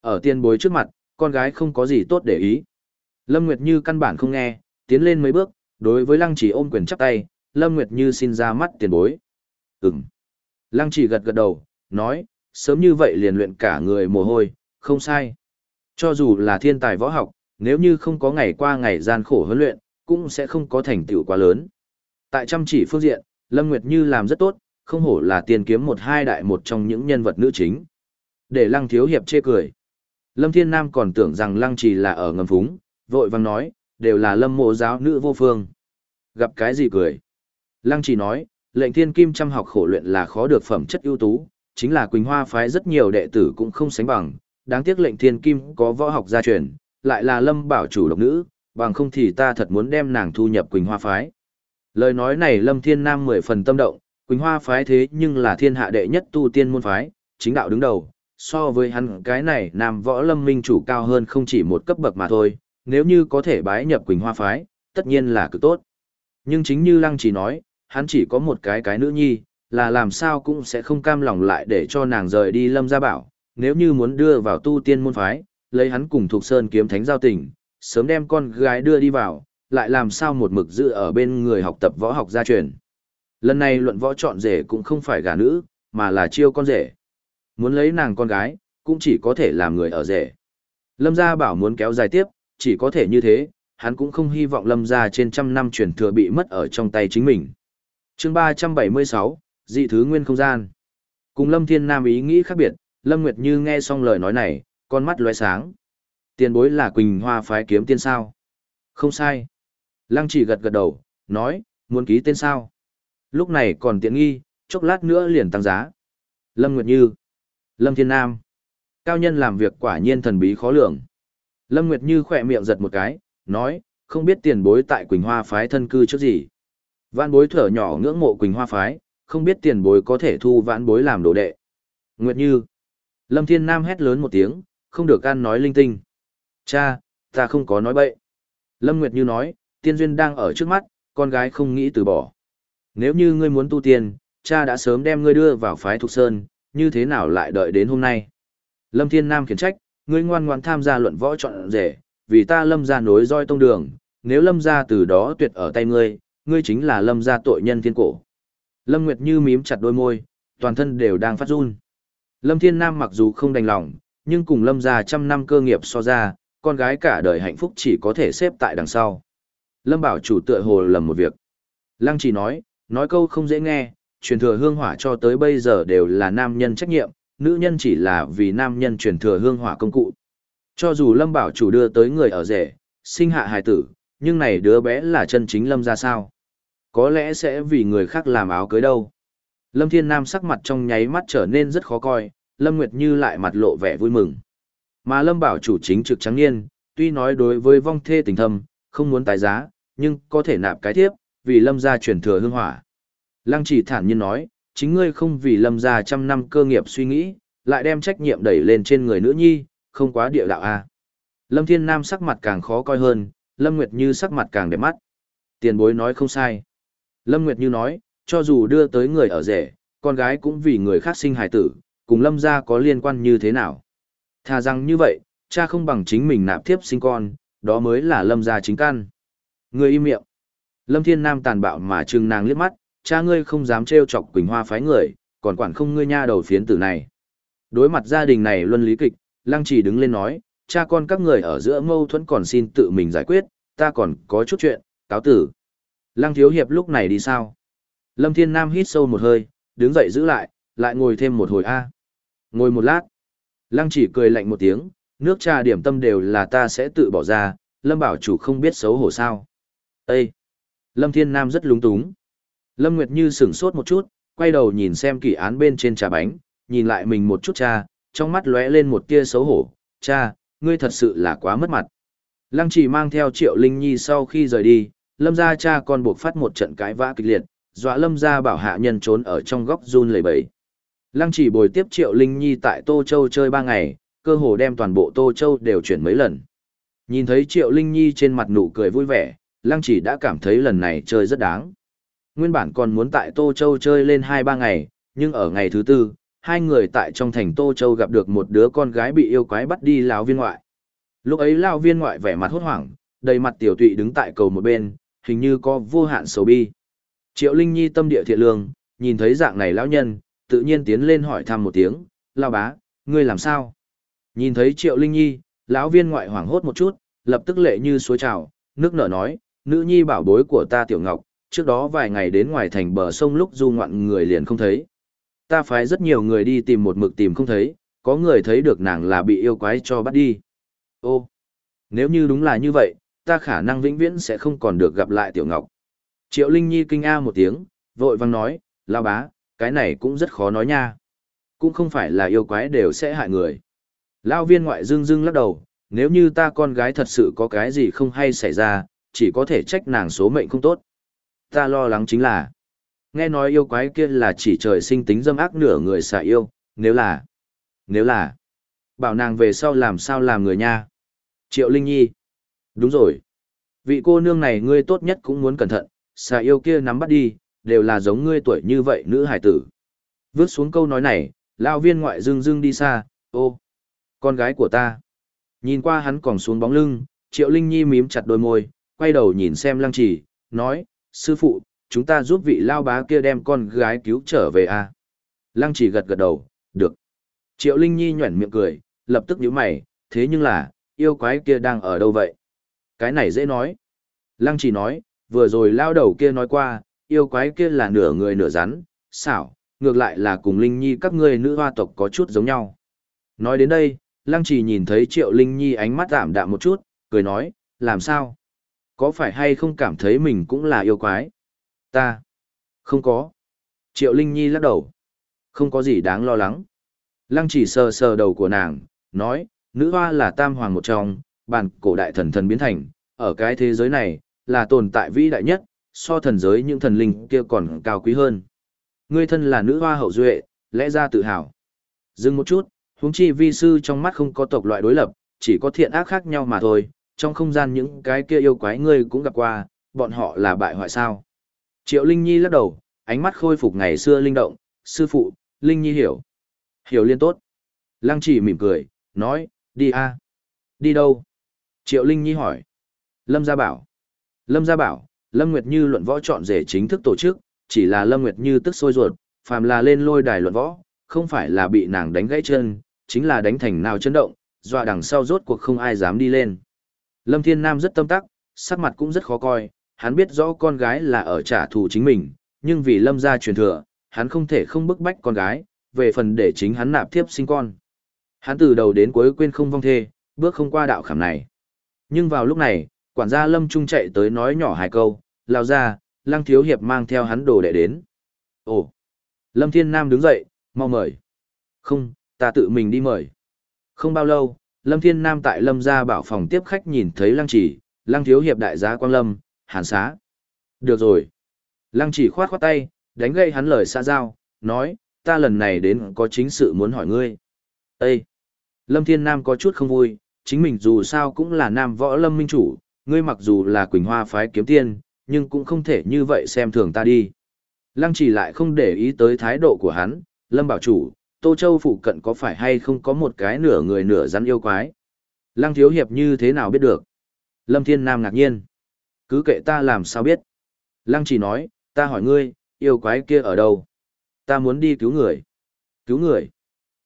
Ở tiên bối trước mặt, con gái không có gì tốt để ý. Lâm Nguyệt Như căn bản không nghe, tiến lên mấy bước, đối với Lăng Chỉ ôm quyền chắp tay, Lâm Nguyệt Như xin ra mắt tiền bối. Ừm. Lăng Chỉ gật gật đầu, nói, sớm như vậy liền luyện cả người mồ hôi, không sai. Cho dù là thiên tài võ học, nếu như không có ngày qua ngày gian khổ huấn luyện, cũng sẽ không có thành tựu quá lớn. Tại chăm chỉ phương diện, Lâm Nguyệt Như làm rất tốt, không hổ là tiền kiếm một hai đại một trong những nhân vật nữ chính. Để Lăng Thiếu Hiệp chê cười. Lâm Thiên Nam còn tưởng rằng Lăng Trì là ở ngầm phúng, vội vang nói, đều là lâm mộ giáo nữ vô phương. Gặp cái gì cười? Lăng Trì nói, lệnh thiên kim chăm học khổ luyện là khó được phẩm chất ưu tú, chính là Quỳnh Hoa phái rất nhiều đệ tử cũng không sánh bằng, đáng tiếc lệnh thiên kim có võ học gia truyền, lại là lâm bảo chủ độc nữ, bằng không thì ta thật muốn đem nàng thu nhập Quỳnh Hoa phái. Lời nói này lâm thiên nam mười phần tâm động, Quỳnh Hoa phái thế nhưng là thiên hạ đệ nhất tu tiên môn phái, chính đạo đứng đầu, so với hắn cái này nam võ lâm minh chủ cao hơn không chỉ một cấp bậc mà thôi, nếu như có thể bái nhập Quỳnh Hoa phái, tất nhiên là cực tốt. Nhưng chính như Lăng chỉ nói, hắn chỉ có một cái cái nữ nhi, là làm sao cũng sẽ không cam lòng lại để cho nàng rời đi lâm gia bảo, nếu như muốn đưa vào tu tiên môn phái, lấy hắn cùng thuộc sơn kiếm thánh giao tình, sớm đem con gái đưa đi vào, lại làm sao một mực giữ ở bên người học tập võ học gia truyền. Lần này luận võ chọn rể cũng không phải gà nữ, mà là chiêu con rể. Muốn lấy nàng con gái, cũng chỉ có thể làm người ở rể. Lâm gia bảo muốn kéo dài tiếp, chỉ có thể như thế, hắn cũng không hy vọng lâm gia trên trăm năm truyền thừa bị mất ở trong tay chính mình. chương 376, dị thứ nguyên không gian. Cùng lâm thiên nam ý nghĩ khác biệt, lâm nguyệt như nghe xong lời nói này, con mắt lóe sáng. Tiền bối là Quỳnh Hoa phái kiếm tiên sao? Không sai. Lăng chỉ gật gật đầu, nói, muốn ký tên sao? Lúc này còn tiện nghi, chốc lát nữa liền tăng giá. Lâm Nguyệt Như. Lâm Thiên Nam. Cao nhân làm việc quả nhiên thần bí khó lường. Lâm Nguyệt Như khỏe miệng giật một cái, nói, không biết tiền bối tại Quỳnh Hoa phái thân cư trước gì. vạn bối thở nhỏ ngưỡng mộ Quỳnh Hoa phái, không biết tiền bối có thể thu vãn bối làm đồ đệ. Nguyệt Như. Lâm Thiên Nam hét lớn một tiếng, không được ăn nói linh tinh. Cha, ta không có nói bậy. Lâm Nguyệt Như nói, tiên duyên đang ở trước mắt, con gái không nghĩ từ bỏ. Nếu như ngươi muốn tu tiên, cha đã sớm đem ngươi đưa vào phái Thục Sơn, như thế nào lại đợi đến hôm nay? Lâm Thiên Nam khiển trách, ngươi ngoan ngoãn tham gia luận võ chọn rể, vì ta Lâm gia nối roi tông đường, nếu Lâm gia từ đó tuyệt ở tay ngươi, ngươi chính là Lâm gia tội nhân thiên cổ. Lâm Nguyệt Như mím chặt đôi môi, toàn thân đều đang phát run. Lâm Thiên Nam mặc dù không đành lòng, nhưng cùng Lâm gia trăm năm cơ nghiệp so ra, con gái cả đời hạnh phúc chỉ có thể xếp tại đằng sau. Lâm bảo chủ tựa hồ lầm một việc. Lăng chỉ nói, nói câu không dễ nghe, truyền thừa hương hỏa cho tới bây giờ đều là nam nhân trách nhiệm, nữ nhân chỉ là vì nam nhân truyền thừa hương hỏa công cụ. Cho dù Lâm bảo chủ đưa tới người ở rể, sinh hạ hài tử, nhưng này đứa bé là chân chính Lâm ra sao? Có lẽ sẽ vì người khác làm áo cưới đâu. Lâm Thiên Nam sắc mặt trong nháy mắt trở nên rất khó coi, Lâm Nguyệt Như lại mặt lộ vẻ vui mừng. Mà Lâm Bảo chủ chính trực trắng niên, tuy nói đối với vong thê tình thâm, không muốn tái giá, nhưng có thể nạp cái thiếp, vì Lâm gia truyền thừa hương hỏa. Lăng chỉ thản nhiên nói, chính ngươi không vì Lâm gia trăm năm cơ nghiệp suy nghĩ, lại đem trách nhiệm đẩy lên trên người nữ nhi, không quá địa đạo a. À. Lâm Thiên Nam sắc mặt càng khó coi hơn, Lâm Nguyệt Như sắc mặt càng đẹp mắt. Tiền bối nói không sai. Lâm Nguyệt Như nói, cho dù đưa tới người ở rể, con gái cũng vì người khác sinh hài tử, cùng Lâm gia có liên quan như thế nào. Thà rằng như vậy, cha không bằng chính mình nạp thiếp sinh con, đó mới là lâm gia chính căn. Người im miệng. Lâm Thiên Nam tàn bạo mà trừng nàng liếc mắt, cha ngươi không dám trêu chọc Quỳnh Hoa phái người, còn quản không ngươi nha đầu phiến tử này. Đối mặt gia đình này luân lý kịch, Lăng Chỉ đứng lên nói, cha con các người ở giữa mâu thuẫn còn xin tự mình giải quyết, ta còn có chút chuyện, cáo tử. Lăng Thiếu Hiệp lúc này đi sao? Lâm Thiên Nam hít sâu một hơi, đứng dậy giữ lại, lại ngồi thêm một hồi a. Ngồi một lát. Lăng chỉ cười lạnh một tiếng, nước trà điểm tâm đều là ta sẽ tự bỏ ra, Lâm bảo chủ không biết xấu hổ sao. Ê! Lâm Thiên Nam rất lúng túng. Lâm Nguyệt Như sửng sốt một chút, quay đầu nhìn xem kỳ án bên trên trà bánh, nhìn lại mình một chút cha, trong mắt lóe lên một tia xấu hổ. Cha, ngươi thật sự là quá mất mặt. Lăng chỉ mang theo Triệu Linh Nhi sau khi rời đi, Lâm gia cha con buộc phát một trận cãi vã kịch liệt, dọa Lâm gia bảo hạ nhân trốn ở trong góc run lẩy bẩy. Lăng chỉ bồi tiếp Triệu Linh Nhi tại Tô Châu chơi ba ngày, cơ hồ đem toàn bộ Tô Châu đều chuyển mấy lần. Nhìn thấy Triệu Linh Nhi trên mặt nụ cười vui vẻ, Lăng chỉ đã cảm thấy lần này chơi rất đáng. Nguyên bản còn muốn tại Tô Châu chơi lên hai ba ngày, nhưng ở ngày thứ tư, hai người tại trong thành Tô Châu gặp được một đứa con gái bị yêu quái bắt đi lão viên ngoại. Lúc ấy lão viên ngoại vẻ mặt hốt hoảng, đầy mặt tiểu tụy đứng tại cầu một bên, hình như có vô hạn sầu bi. Triệu Linh Nhi tâm địa thiện lương, nhìn thấy dạng này lão nhân, tự nhiên tiến lên hỏi thăm một tiếng, lao bá, ngươi làm sao? Nhìn thấy Triệu Linh Nhi, lão viên ngoại hoảng hốt một chút, lập tức lệ như suối trào, nước nở nói, nữ nhi bảo bối của ta Tiểu Ngọc, trước đó vài ngày đến ngoài thành bờ sông lúc du ngoạn người liền không thấy. Ta phái rất nhiều người đi tìm một mực tìm không thấy, có người thấy được nàng là bị yêu quái cho bắt đi. Ô, nếu như đúng là như vậy, ta khả năng vĩnh viễn sẽ không còn được gặp lại Tiểu Ngọc. Triệu Linh Nhi kinh a một tiếng, vội vang nói, lao bá, cái này cũng rất khó nói nha. Cũng không phải là yêu quái đều sẽ hại người. Lao viên ngoại dương dương lắc đầu, nếu như ta con gái thật sự có cái gì không hay xảy ra, chỉ có thể trách nàng số mệnh không tốt. Ta lo lắng chính là, nghe nói yêu quái kia là chỉ trời sinh tính dâm ác nửa người xả yêu, nếu là, nếu là, bảo nàng về sau làm sao làm người nha. Triệu Linh Nhi, đúng rồi, vị cô nương này ngươi tốt nhất cũng muốn cẩn thận, xà yêu kia nắm bắt đi, đều là giống ngươi tuổi như vậy nữ hải tử. Vước xuống câu nói này, lão viên ngoại dưng dưng đi xa, ô, con gái của ta. Nhìn qua hắn còn xuống bóng lưng, Triệu Linh Nhi mím chặt đôi môi, quay đầu nhìn xem lăng chỉ, nói, sư phụ, chúng ta giúp vị lao bá kia đem con gái cứu trở về à. Lăng chỉ gật gật đầu, được. Triệu Linh Nhi nhuẩn miệng cười, lập tức nhíu mày, thế nhưng là, yêu quái kia đang ở đâu vậy? Cái này dễ nói. Lăng chỉ nói, vừa rồi lao đầu kia nói qua, yêu quái kia là nửa người nửa rắn, xảo, ngược lại là cùng Linh Nhi các ngươi nữ hoa tộc có chút giống nhau. Nói đến đây, Lăng Chỉ nhìn thấy Triệu Linh Nhi ánh mắt giảm đạm một chút, cười nói, làm sao? Có phải hay không cảm thấy mình cũng là yêu quái? Ta. Không có. Triệu Linh Nhi lắc đầu. Không có gì đáng lo lắng. Lăng chỉ sờ sờ đầu của nàng, nói, nữ hoa là tam hoàng một trong, bản cổ đại thần thần biến thành, ở cái thế giới này, là tồn tại vĩ đại nhất, so thần giới những thần linh kia còn cao quý hơn. Ngươi thân là nữ hoa hậu duệ, lẽ ra tự hào. Dừng một chút, huống chi vi sư trong mắt không có tộc loại đối lập, chỉ có thiện ác khác nhau mà thôi, trong không gian những cái kia yêu quái ngươi cũng gặp qua, bọn họ là bại hoại sao. Triệu Linh Nhi lắc đầu, ánh mắt khôi phục ngày xưa linh động, sư phụ, Linh Nhi hiểu. Hiểu liên tốt. Lăng chỉ mỉm cười, nói, đi a Đi đâu? Triệu Linh Nhi hỏi. Lâm Gia Bảo. Lâm Gia Bảo, Lâm Nguyệt Như luận võ chọn rể chính thức tổ chức, chỉ là Lâm Nguyệt Như tức sôi ruột, phàm là lên lôi đài luận võ, không phải là bị nàng đánh gãy chân, chính là đánh thành nào chấn động, dọa đằng sau rốt cuộc không ai dám đi lên. Lâm Thiên Nam rất tâm tắc, sắc mặt cũng rất khó coi, hắn biết rõ con gái là ở trả thù chính mình, nhưng vì Lâm gia truyền thừa, hắn không thể không bức bách con gái, về phần để chính hắn nạp thiếp sinh con. Hắn từ đầu đến cuối quên không vong thê, bước không qua đạo khảm này. Nhưng vào lúc này, quản gia Lâm Trung chạy tới nói nhỏ hai câu, lao ra, Lăng Thiếu Hiệp mang theo hắn đồ đệ đến. Ồ! Lâm Thiên Nam đứng dậy, mau mời. Không, ta tự mình đi mời. Không bao lâu, Lâm Thiên Nam tại Lâm gia bảo phòng tiếp khách nhìn thấy Lăng Chỉ, Lăng Thiếu Hiệp đại gia Quang Lâm, hàn xá. Được rồi. Lăng Chỉ khoát khoát tay, đánh gây hắn lời xa giao, nói, ta lần này đến có chính sự muốn hỏi ngươi. Ê! Lâm Thiên Nam có chút không vui, chính mình dù sao cũng là nam võ lâm minh chủ, ngươi mặc dù là Quỳnh Hoa phái kiếm tiên, nhưng cũng không thể như vậy xem thường ta đi. Lăng chỉ lại không để ý tới thái độ của hắn, Lâm bảo chủ, Tô Châu phụ cận có phải hay không có một cái nửa người nửa rắn yêu quái? Lăng thiếu hiệp như thế nào biết được? Lâm Thiên Nam ngạc nhiên. Cứ kệ ta làm sao biết? Lăng chỉ nói, ta hỏi ngươi, yêu quái kia ở đâu? Ta muốn đi cứu người. Cứu người.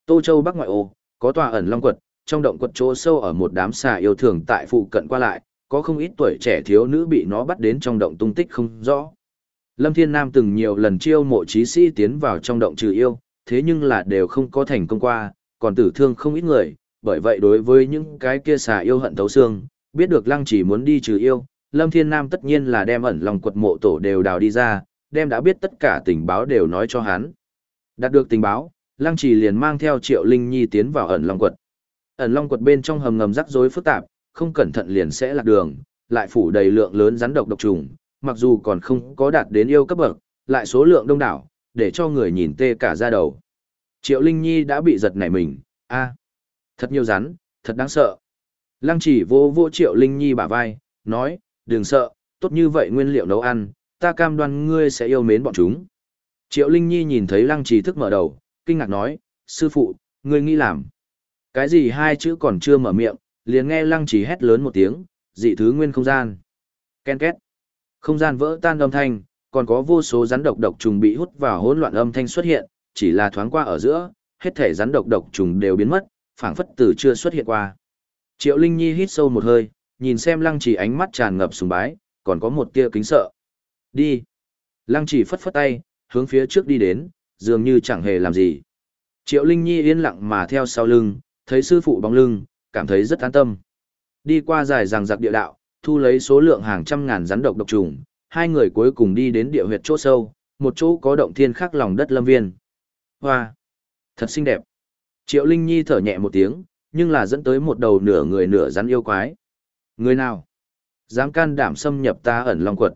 Tô Châu Bắc ngoại ô, có tòa ẩn long quật, trong động quật chỗ sâu ở một đám xà yêu thường tại phụ cận qua lại, có không ít tuổi trẻ thiếu nữ bị nó bắt đến trong động tung tích không rõ. Lâm Thiên Nam từng nhiều lần chiêu mộ trí sĩ tiến vào trong động trừ yêu, thế nhưng là đều không có thành công qua, còn tử thương không ít người, bởi vậy đối với những cái kia xà yêu hận thấu xương, biết được lăng chỉ muốn đi trừ yêu, Lâm Thiên Nam tất nhiên là đem ẩn lòng quật mộ tổ đều đào đi ra, đem đã biết tất cả tình báo đều nói cho hắn. Đạt được tình báo, lăng chỉ liền mang theo triệu linh nhi tiến vào ẩn long quật. Ẩn long quật bên trong hầm ngầm rắc rối phức tạp, không cẩn thận liền sẽ lạc đường, lại phủ đầy lượng lớn rắn độc độc trùng, mặc dù còn không có đạt đến yêu cấp bậc, lại số lượng đông đảo, để cho người nhìn tê cả da đầu. Triệu Linh Nhi đã bị giật nảy mình, a, thật nhiều rắn, thật đáng sợ. Lăng chỉ vô vô Triệu Linh Nhi bả vai, nói, đừng sợ, tốt như vậy nguyên liệu nấu ăn, ta cam đoan ngươi sẽ yêu mến bọn chúng. Triệu Linh Nhi nhìn thấy lăng trì thức mở đầu, kinh ngạc nói, sư phụ, ngươi nghĩ làm. Cái gì hai chữ còn chưa mở miệng, liền nghe lăng trì hét lớn một tiếng, dị thứ nguyên không gian. Ken két. Không gian vỡ tan âm thanh, còn có vô số rắn độc độc trùng bị hút vào hỗn loạn âm thanh xuất hiện, chỉ là thoáng qua ở giữa, hết thể rắn độc độc trùng đều biến mất, phảng phất từ chưa xuất hiện qua. Triệu Linh Nhi hít sâu một hơi, nhìn xem lăng trì ánh mắt tràn ngập sùng bái, còn có một tia kính sợ. Đi. Lăng trì phất phất tay, hướng phía trước đi đến, dường như chẳng hề làm gì. Triệu Linh Nhi yên lặng mà theo sau lưng, thấy sư phụ bóng lưng, cảm thấy rất an tâm. Đi qua dài ràng giặc địa đạo, thu lấy số lượng hàng trăm ngàn rắn độc độc trùng, hai người cuối cùng đi đến địa huyệt chỗ sâu, một chỗ có động thiên khắc lòng đất lâm viên. Hoa! Thật xinh đẹp! Triệu Linh Nhi thở nhẹ một tiếng, nhưng là dẫn tới một đầu nửa người nửa rắn yêu quái. Người nào? Dám can đảm xâm nhập ta ẩn long quật.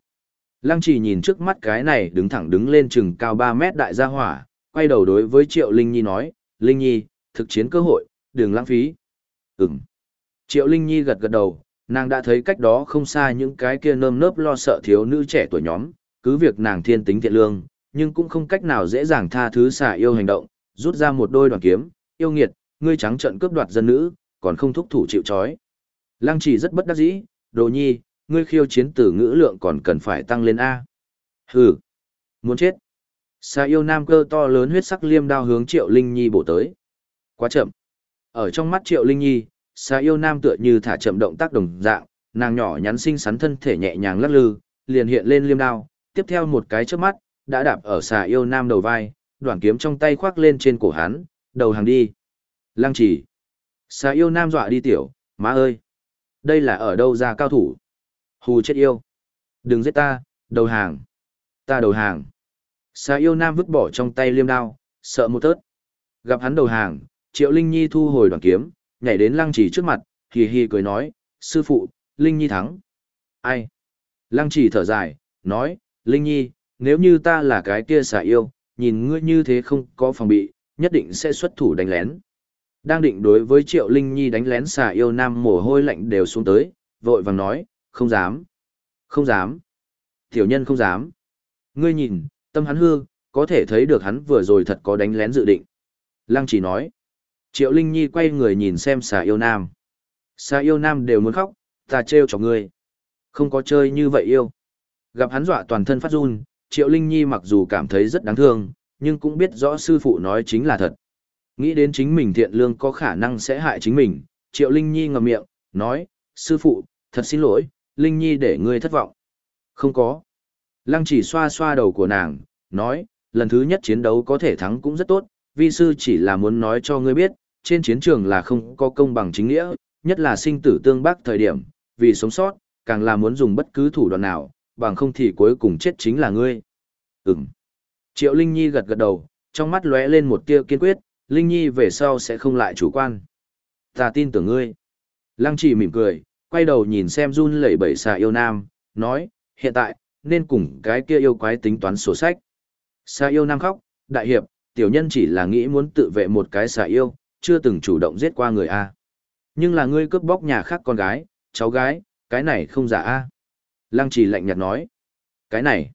Lăng chỉ nhìn trước mắt cái này đứng thẳng đứng lên chừng cao 3 mét đại gia hỏa, quay đầu đối với Triệu Linh Nhi nói, Linh Nhi, thực chiến cơ hội, đừng lãng phí. Ừm. Triệu Linh Nhi gật gật đầu, nàng đã thấy cách đó không xa những cái kia nơm nớp lo sợ thiếu nữ trẻ tuổi nhóm, cứ việc nàng thiên tính thiện lương, nhưng cũng không cách nào dễ dàng tha thứ xả yêu hành động, rút ra một đôi đoàn kiếm, yêu nghiệt, ngươi trắng trận cướp đoạt dân nữ, còn không thúc thủ chịu trói. Lăng chỉ rất bất đắc dĩ, đồ nhi, ngươi khiêu chiến tử ngữ lượng còn cần phải tăng lên A. Hừ, muốn chết. Xà yêu nam cơ to lớn huyết sắc liêm đao hướng Triệu Linh Nhi bổ tới. Quá chậm. Ở trong mắt Triệu Linh Nhi, xa yêu nam tựa như thả chậm động tác đồng dạng, nàng nhỏ nhắn xinh xắn thân thể nhẹ nhàng lắc lư, liền hiện lên liêm đao, tiếp theo một cái chớp mắt, đã đạp ở xà yêu nam đầu vai, đoạn kiếm trong tay khoác lên trên cổ hắn, đầu hàng đi. Lăng chỉ. Xà yêu nam dọa đi tiểu, má ơi! Đây là ở đâu ra cao thủ? Hù chết yêu! Đừng giết ta, đầu hàng! Ta đầu hàng! Xà yêu nam vứt bỏ trong tay liêm đao, sợ một tớt. Gặp hắn đầu hàng, Triệu Linh Nhi thu hồi đoàn kiếm, nhảy đến lăng chỉ trước mặt, hì hì cười nói, sư phụ, Linh Nhi thắng. Ai? Lăng chỉ thở dài, nói, Linh Nhi, nếu như ta là cái kia xả yêu, nhìn ngươi như thế không có phòng bị, nhất định sẽ xuất thủ đánh lén. Đang định đối với Triệu Linh Nhi đánh lén xà yêu nam mồ hôi lạnh đều xuống tới, vội vàng nói, không dám, không dám, tiểu nhân không dám. Ngươi nhìn, tâm hắn hư, có thể thấy được hắn vừa rồi thật có đánh lén dự định. Lăng chỉ nói, Triệu Linh Nhi quay người nhìn xem xà yêu nam. Xà yêu nam đều muốn khóc, ta trêu cho ngươi. Không có chơi như vậy yêu. Gặp hắn dọa toàn thân phát run, Triệu Linh Nhi mặc dù cảm thấy rất đáng thương, nhưng cũng biết rõ sư phụ nói chính là thật. Nghĩ đến chính mình thiện lương có khả năng sẽ hại chính mình, Triệu Linh Nhi ngậm miệng, nói, sư phụ, thật xin lỗi, Linh Nhi để ngươi thất vọng. Không có. Lăng chỉ xoa xoa đầu của nàng, nói, lần thứ nhất chiến đấu có thể thắng cũng rất tốt, vi sư chỉ là muốn nói cho ngươi biết, trên chiến trường là không có công bằng chính nghĩa, nhất là sinh tử tương bác thời điểm, vì sống sót, càng là muốn dùng bất cứ thủ đoạn nào, bằng không thì cuối cùng chết chính là ngươi. Ừm. Triệu Linh Nhi gật gật đầu, trong mắt lóe lên một tia kiên quyết, Linh Nhi về sau sẽ không lại chủ quan. Ta tin tưởng ngươi. Lăng chỉ mỉm cười, quay đầu nhìn xem run lẩy bẩy xà yêu nam, nói, hiện tại, nên cùng cái kia yêu quái tính toán sổ sách. Xà yêu nam khóc, đại hiệp, tiểu nhân chỉ là nghĩ muốn tự vệ một cái xà yêu, chưa từng chủ động giết qua người A. Nhưng là ngươi cướp bóc nhà khác con gái, cháu gái, cái này không giả A. Lăng chỉ lạnh nhạt nói, cái này,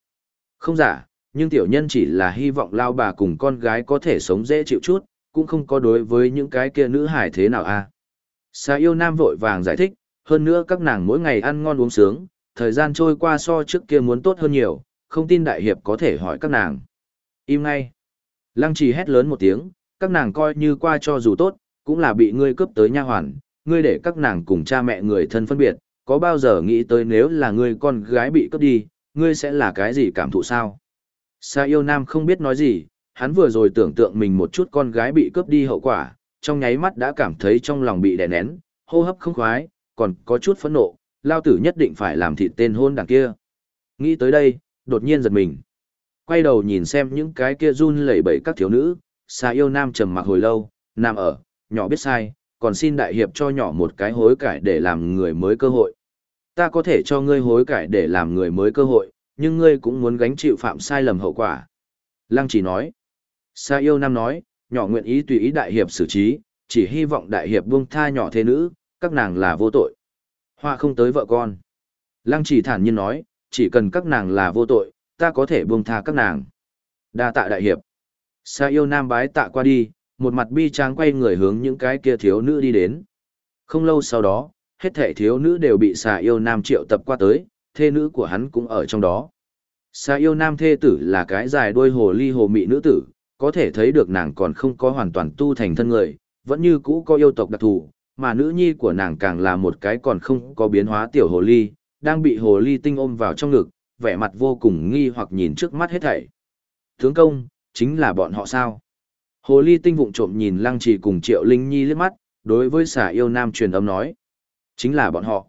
không giả, nhưng tiểu nhân chỉ là hy vọng lao bà cùng con gái có thể sống dễ chịu chút, cũng không có đối với những cái kia nữ hải thế nào a. À. Yêu nam vội vàng giải thích, hơn nữa các nàng mỗi ngày ăn ngon uống sướng, thời gian trôi qua so trước kia muốn tốt hơn nhiều, không tin đại hiệp có thể hỏi các nàng. Im ngay. Lăng trì hét lớn một tiếng, các nàng coi như qua cho dù tốt, cũng là bị ngươi cướp tới nha hoàn, ngươi để các nàng cùng cha mẹ người thân phân biệt, có bao giờ nghĩ tới nếu là ngươi con gái bị cướp đi, ngươi sẽ là cái gì cảm thụ sao? Sa yêu nam không biết nói gì, hắn vừa rồi tưởng tượng mình một chút con gái bị cướp đi hậu quả, trong nháy mắt đã cảm thấy trong lòng bị đè nén, hô hấp không khoái, còn có chút phẫn nộ, lao tử nhất định phải làm thịt tên hôn đằng kia. Nghĩ tới đây, đột nhiên giật mình. Quay đầu nhìn xem những cái kia run lẩy bẩy các thiếu nữ, xa yêu nam trầm mặc hồi lâu, nằm ở, nhỏ biết sai, còn xin đại hiệp cho nhỏ một cái hối cải để làm người mới cơ hội. Ta có thể cho ngươi hối cải để làm người mới cơ hội, nhưng ngươi cũng muốn gánh chịu phạm sai lầm hậu quả. Lăng chỉ nói. Sa yêu nam nói, nhỏ nguyện ý tùy ý đại hiệp xử trí, chỉ hy vọng đại hiệp buông tha nhỏ thế nữ, các nàng là vô tội. Hoa không tới vợ con. Lăng chỉ thản nhiên nói, chỉ cần các nàng là vô tội, ta có thể buông tha các nàng. Đa tạ đại hiệp. Sa yêu nam bái tạ qua đi, một mặt bi tráng quay người hướng những cái kia thiếu nữ đi đến. Không lâu sau đó, hết thể thiếu nữ đều bị xà yêu nam triệu tập qua tới, thê nữ của hắn cũng ở trong đó. Xà yêu nam thê tử là cái dài đuôi hồ ly hồ mị nữ tử, có thể thấy được nàng còn không có hoàn toàn tu thành thân người, vẫn như cũ có yêu tộc đặc thù, mà nữ nhi của nàng càng là một cái còn không có biến hóa tiểu hồ ly, đang bị hồ ly tinh ôm vào trong ngực, vẻ mặt vô cùng nghi hoặc nhìn trước mắt hết thảy. Tướng công, chính là bọn họ sao? Hồ ly tinh vụng trộm nhìn lăng trì cùng triệu linh nhi liếc mắt, đối với xà yêu nam truyền âm nói. Chính là bọn họ.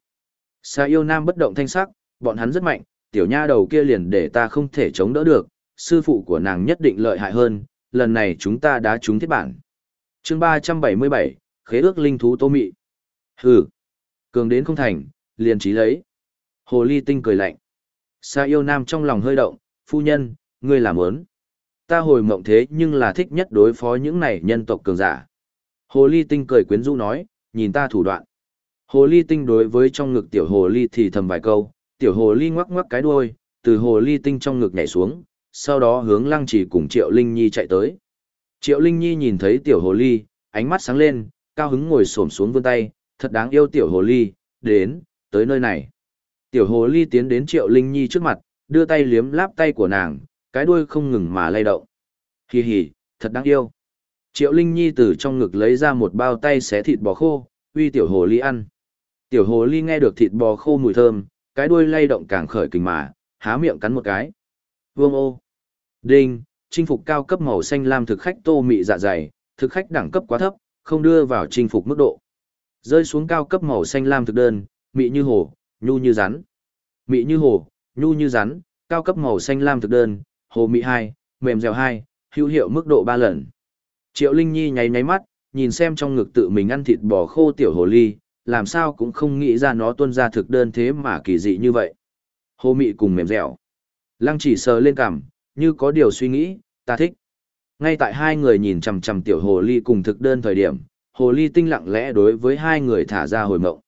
Xà yêu nam bất động thanh sắc, bọn hắn rất mạnh, tiểu nha đầu kia liền để ta không thể chống đỡ được, sư phụ của nàng nhất định lợi hại hơn, lần này chúng ta đã trúng thiết bản. chương 377, khế ước linh thú tô mị. Hừ, cường đến không thành, liền trí lấy. Hồ ly tinh cười lạnh. Sa yêu nam trong lòng hơi động, phu nhân, ngươi làm ớn. Ta hồi mộng thế nhưng là thích nhất đối phó những này nhân tộc cường giả. Hồ ly tinh cười quyến rũ nói, nhìn ta thủ đoạn. Hồ ly tinh đối với trong ngực tiểu hồ ly thì thầm vài câu, tiểu hồ ly ngoắc ngoắc cái đuôi, từ hồ ly tinh trong ngực nhảy xuống, sau đó hướng lăng chỉ cùng triệu linh nhi chạy tới. Triệu linh nhi nhìn thấy tiểu hồ ly, ánh mắt sáng lên, cao hứng ngồi xổm xuống vươn tay, thật đáng yêu tiểu hồ ly, đến, tới nơi này. Tiểu hồ ly tiến đến triệu linh nhi trước mặt, đưa tay liếm láp tay của nàng, cái đuôi không ngừng mà lay động. Hì hì, thật đáng yêu. Triệu Linh Nhi từ trong ngực lấy ra một bao tay xé thịt bò khô, uy tiểu hồ ly ăn. Tiểu hồ ly nghe được thịt bò khô mùi thơm, cái đuôi lay động càng khởi kình mà, há miệng cắn một cái. Vương ô. Đinh, chinh phục cao cấp màu xanh lam thực khách tô mị dạ dày, thực khách đẳng cấp quá thấp, không đưa vào chinh phục mức độ. Rơi xuống cao cấp màu xanh lam thực đơn, mị như hồ, nhu như rắn. Mị như hồ, nhu như rắn, cao cấp màu xanh lam thực đơn, hồ mị hai mềm dẻo hai hữu hiệu mức độ ba lần. Triệu Linh Nhi nháy nháy mắt, nhìn xem trong ngực tự mình ăn thịt bò khô tiểu hồ ly, làm sao cũng không nghĩ ra nó tuân ra thực đơn thế mà kỳ dị như vậy. Hồ mị cùng mềm dẻo. Lăng chỉ sờ lên cằm, như có điều suy nghĩ, ta thích. Ngay tại hai người nhìn chằm chằm tiểu hồ ly cùng thực đơn thời điểm, hồ ly tinh lặng lẽ đối với hai người thả ra hồi mộng.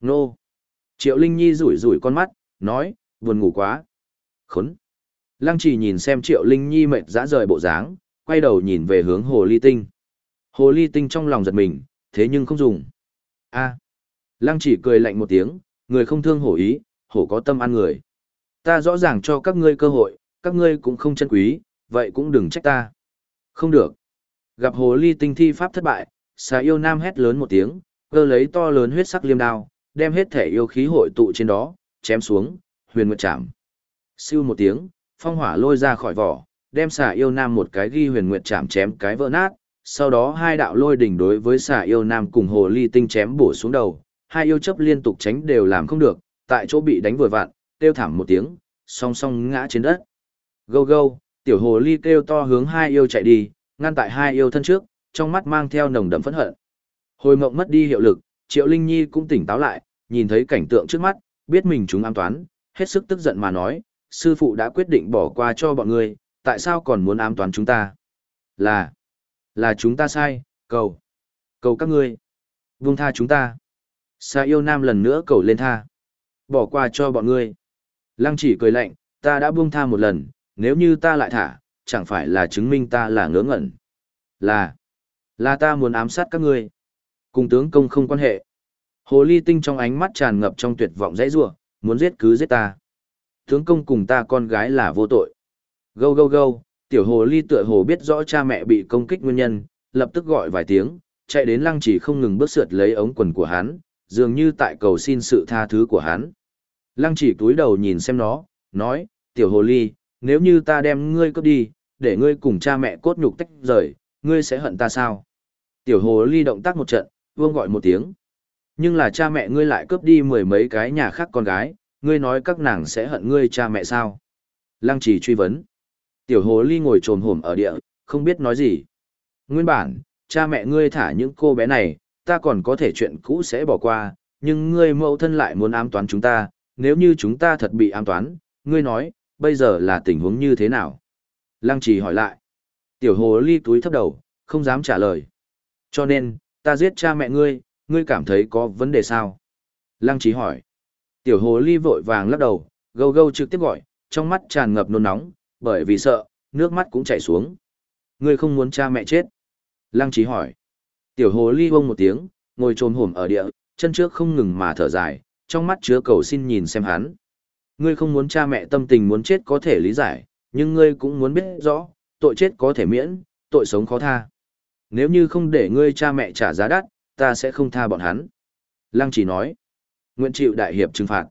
Nô! Triệu Linh Nhi rủi rủi con mắt, nói, buồn ngủ quá. Khốn! Lăng chỉ nhìn xem Triệu Linh Nhi mệt dã rời bộ dáng, quay đầu nhìn về hướng hồ ly tinh. Hồ ly tinh trong lòng giật mình, thế nhưng không dùng. a Lăng chỉ cười lạnh một tiếng, người không thương hổ ý, hổ có tâm ăn người. Ta rõ ràng cho các ngươi cơ hội, các ngươi cũng không chân quý, vậy cũng đừng trách ta. Không được. Gặp hồ ly tinh thi pháp thất bại, xà yêu nam hét lớn một tiếng, cơ lấy to lớn huyết sắc liêm đao, đem hết thể yêu khí hội tụ trên đó, chém xuống, huyền nguyệt chạm. Siêu một tiếng, phong hỏa lôi ra khỏi vỏ, đem xà yêu nam một cái ghi huyền nguyệt chạm chém cái vỡ nát, sau đó hai đạo lôi đỉnh đối với xà yêu nam cùng hồ ly tinh chém bổ xuống đầu, hai yêu chấp liên tục tránh đều làm không được, tại chỗ bị đánh vừa vặn, kêu thảm một tiếng, song song ngã trên đất. Gâu gâu, tiểu hồ ly kêu to hướng hai yêu chạy đi, ngăn tại hai yêu thân trước, trong mắt mang theo nồng đậm phẫn hận. Hồi mộng mất đi hiệu lực, Triệu Linh Nhi cũng tỉnh táo lại, nhìn thấy cảnh tượng trước mắt, biết mình chúng an toán, hết sức tức giận mà nói, sư phụ đã quyết định bỏ qua cho bọn người, tại sao còn muốn ám toán chúng ta? Là, là chúng ta sai, cầu, cầu các ngươi, buông tha chúng ta. Sa yêu nam lần nữa cầu lên tha, bỏ qua cho bọn ngươi. Lăng chỉ cười lạnh, ta đã buông tha một lần, nếu như ta lại thả, chẳng phải là chứng minh ta là ngớ ngẩn. Là, là ta muốn ám sát các ngươi. Cùng tướng công không quan hệ. Hồ ly tinh trong ánh mắt tràn ngập trong tuyệt vọng dãy rủa, muốn giết cứ giết ta. Tướng công cùng ta con gái là vô tội. Gâu gâu gâu, tiểu hồ ly tựa hồ biết rõ cha mẹ bị công kích nguyên nhân, lập tức gọi vài tiếng, chạy đến lăng chỉ không ngừng bước sượt lấy ống quần của hắn, dường như tại cầu xin sự tha thứ của hắn. Lăng chỉ túi đầu nhìn xem nó, nói, tiểu hồ ly, nếu như ta đem ngươi cướp đi, để ngươi cùng cha mẹ cốt nhục tách rời, ngươi sẽ hận ta sao? Tiểu hồ ly động tác một trận, vương gọi một tiếng. Nhưng là cha mẹ ngươi lại cướp đi mười mấy cái nhà khác con gái, ngươi nói các nàng sẽ hận ngươi cha mẹ sao? Lăng chỉ truy vấn. Tiểu hồ ly ngồi trồm hổm ở địa, không biết nói gì. Nguyên bản, cha mẹ ngươi thả những cô bé này, ta còn có thể chuyện cũ sẽ bỏ qua, nhưng ngươi mẫu thân lại muốn ám toán chúng ta, nếu như chúng ta thật bị ám toán, ngươi nói, bây giờ là tình huống như thế nào? Lăng trì hỏi lại. Tiểu hồ ly túi thấp đầu, không dám trả lời. Cho nên, ta giết cha mẹ ngươi, ngươi cảm thấy có vấn đề sao? Lăng trì hỏi. Tiểu hồ ly vội vàng lắc đầu, gâu gâu trực tiếp gọi, trong mắt tràn ngập nôn nóng, bởi vì sợ, nước mắt cũng chảy xuống. Ngươi không muốn cha mẹ chết. Lăng trí hỏi. Tiểu hồ ly bông một tiếng, ngồi trồm hổm ở địa, chân trước không ngừng mà thở dài, trong mắt chứa cầu xin nhìn xem hắn. Ngươi không muốn cha mẹ tâm tình muốn chết có thể lý giải, nhưng ngươi cũng muốn biết rõ, tội chết có thể miễn, tội sống khó tha. Nếu như không để ngươi cha mẹ trả giá đắt, ta sẽ không tha bọn hắn. Lăng chỉ nói, nguyện chịu đại hiệp trừng phạt.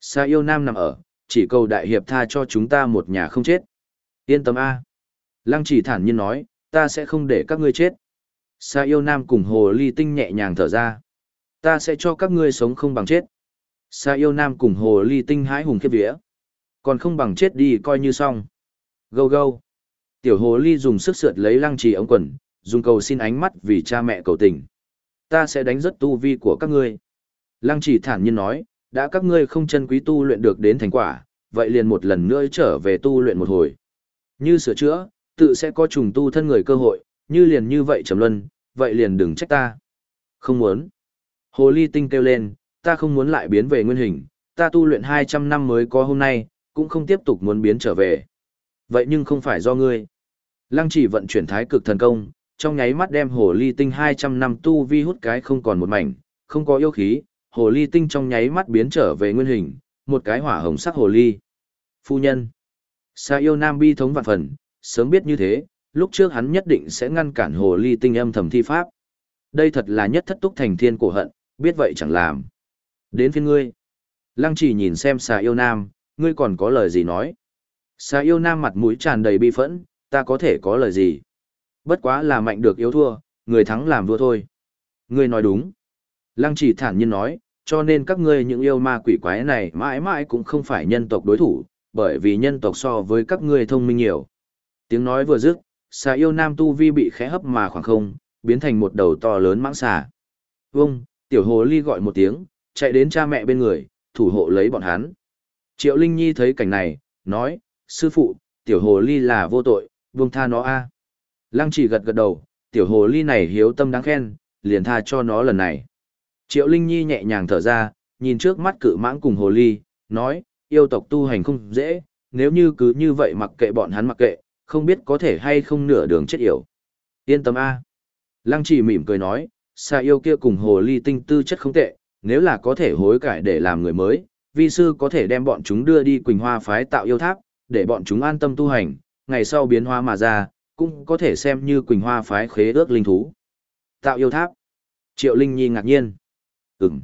Sa yêu nam nằm ở, chỉ cầu đại hiệp tha cho chúng ta một nhà không chết. Yên tâm A. Lăng chỉ thản nhiên nói, ta sẽ không để các ngươi chết. Sa yêu nam cùng hồ ly tinh nhẹ nhàng thở ra. Ta sẽ cho các ngươi sống không bằng chết. Sa yêu nam cùng hồ ly tinh hái hùng khiếp vía. Còn không bằng chết đi coi như xong. Gâu gâu. Tiểu hồ ly dùng sức sượt lấy lăng trì ống quần, dùng cầu xin ánh mắt vì cha mẹ cầu tình. Ta sẽ đánh rất tu vi của các ngươi. Lăng chỉ thản nhiên nói, đã các ngươi không chân quý tu luyện được đến thành quả, vậy liền một lần nữa trở về tu luyện một hồi. Như sửa chữa, tự sẽ có trùng tu thân người cơ hội, như liền như vậy trầm luân, vậy liền đừng trách ta. Không muốn. Hồ ly tinh kêu lên, ta không muốn lại biến về nguyên hình, ta tu luyện 200 năm mới có hôm nay, cũng không tiếp tục muốn biến trở về. Vậy nhưng không phải do ngươi. Lăng chỉ vận chuyển thái cực thần công, trong nháy mắt đem hồ ly tinh 200 năm tu vi hút cái không còn một mảnh, không có yêu khí, hồ ly tinh trong nháy mắt biến trở về nguyên hình, một cái hỏa hồng sắc hồ ly. Phu nhân. Sa yêu nam bi thống vạn phần, sớm biết như thế, lúc trước hắn nhất định sẽ ngăn cản hồ ly tinh âm thầm thi pháp. Đây thật là nhất thất túc thành thiên cổ hận, biết vậy chẳng làm. Đến phiên ngươi. Lăng chỉ nhìn xem xà yêu nam, ngươi còn có lời gì nói. Xà yêu nam mặt mũi tràn đầy bi phẫn, ta có thể có lời gì. Bất quá là mạnh được yếu thua, người thắng làm vua thôi. Ngươi nói đúng. Lăng chỉ thản nhiên nói, cho nên các ngươi những yêu ma quỷ quái này mãi mãi cũng không phải nhân tộc đối thủ, bởi vì nhân tộc so với các ngươi thông minh nhiều. Tiếng nói vừa dứt, xà yêu nam tu vi bị khẽ hấp mà khoảng không, biến thành một đầu to lớn mãng xà. Vông, tiểu hồ ly gọi một tiếng, chạy đến cha mẹ bên người, thủ hộ lấy bọn hắn. Triệu Linh Nhi thấy cảnh này, nói, sư phụ, tiểu hồ ly là vô tội, Vương tha nó a. Lăng chỉ gật gật đầu, tiểu hồ ly này hiếu tâm đáng khen, liền tha cho nó lần này. Triệu Linh Nhi nhẹ nhàng thở ra, nhìn trước mắt cự mãng cùng hồ ly, nói, yêu tộc tu hành không dễ, nếu như cứ như vậy mặc kệ bọn hắn mặc kệ, không biết có thể hay không nửa đường chết yểu. Yên tâm A. Lăng chỉ mỉm cười nói, xa yêu kia cùng hồ ly tinh tư chất không tệ, nếu là có thể hối cải để làm người mới, vi sư có thể đem bọn chúng đưa đi Quỳnh Hoa phái tạo yêu tháp, để bọn chúng an tâm tu hành, ngày sau biến hóa mà ra, cũng có thể xem như Quỳnh Hoa phái khế ước linh thú. Tạo yêu tháp. Triệu Linh Nhi ngạc nhiên. Ừm.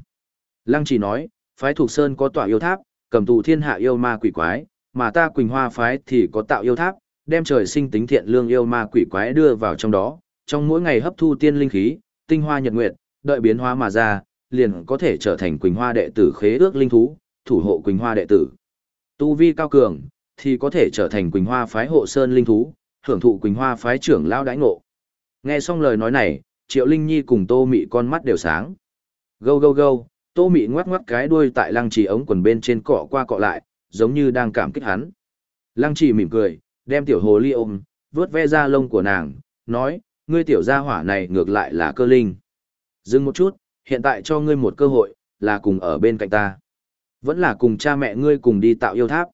Lăng chỉ nói, phái thuộc sơn có tọa yêu tháp, cầm tù thiên hạ yêu ma quỷ quái, mà ta Quỳnh Hoa phái thì có tạo yêu tháp, đem trời sinh tính thiện lương yêu ma quỷ quái đưa vào trong đó, trong mỗi ngày hấp thu tiên linh khí, tinh hoa nhật nguyệt, đợi biến hóa mà ra, liền có thể trở thành Quỳnh Hoa đệ tử khế ước linh thú, thủ hộ Quỳnh Hoa đệ tử. Tu vi cao cường, thì có thể trở thành Quỳnh Hoa phái hộ sơn linh thú, hưởng thụ Quỳnh Hoa phái trưởng lao đãi ngộ. Nghe xong lời nói này, Triệu Linh Nhi cùng Tô Mị con mắt đều sáng. Gâu gâu gâu, Tô Mị ngoắc ngoắc cái đuôi tại lăng trì ống quần bên trên cọ qua cọ lại, giống như đang cảm kích hắn. Lăng trì mỉm cười, đem tiểu hồ ly ôm, vớt ve da lông của nàng, nói, ngươi tiểu gia hỏa này ngược lại là cơ linh. Dừng một chút, hiện tại cho ngươi một cơ hội, là cùng ở bên cạnh ta. Vẫn là cùng cha mẹ ngươi cùng đi tạo yêu tháp.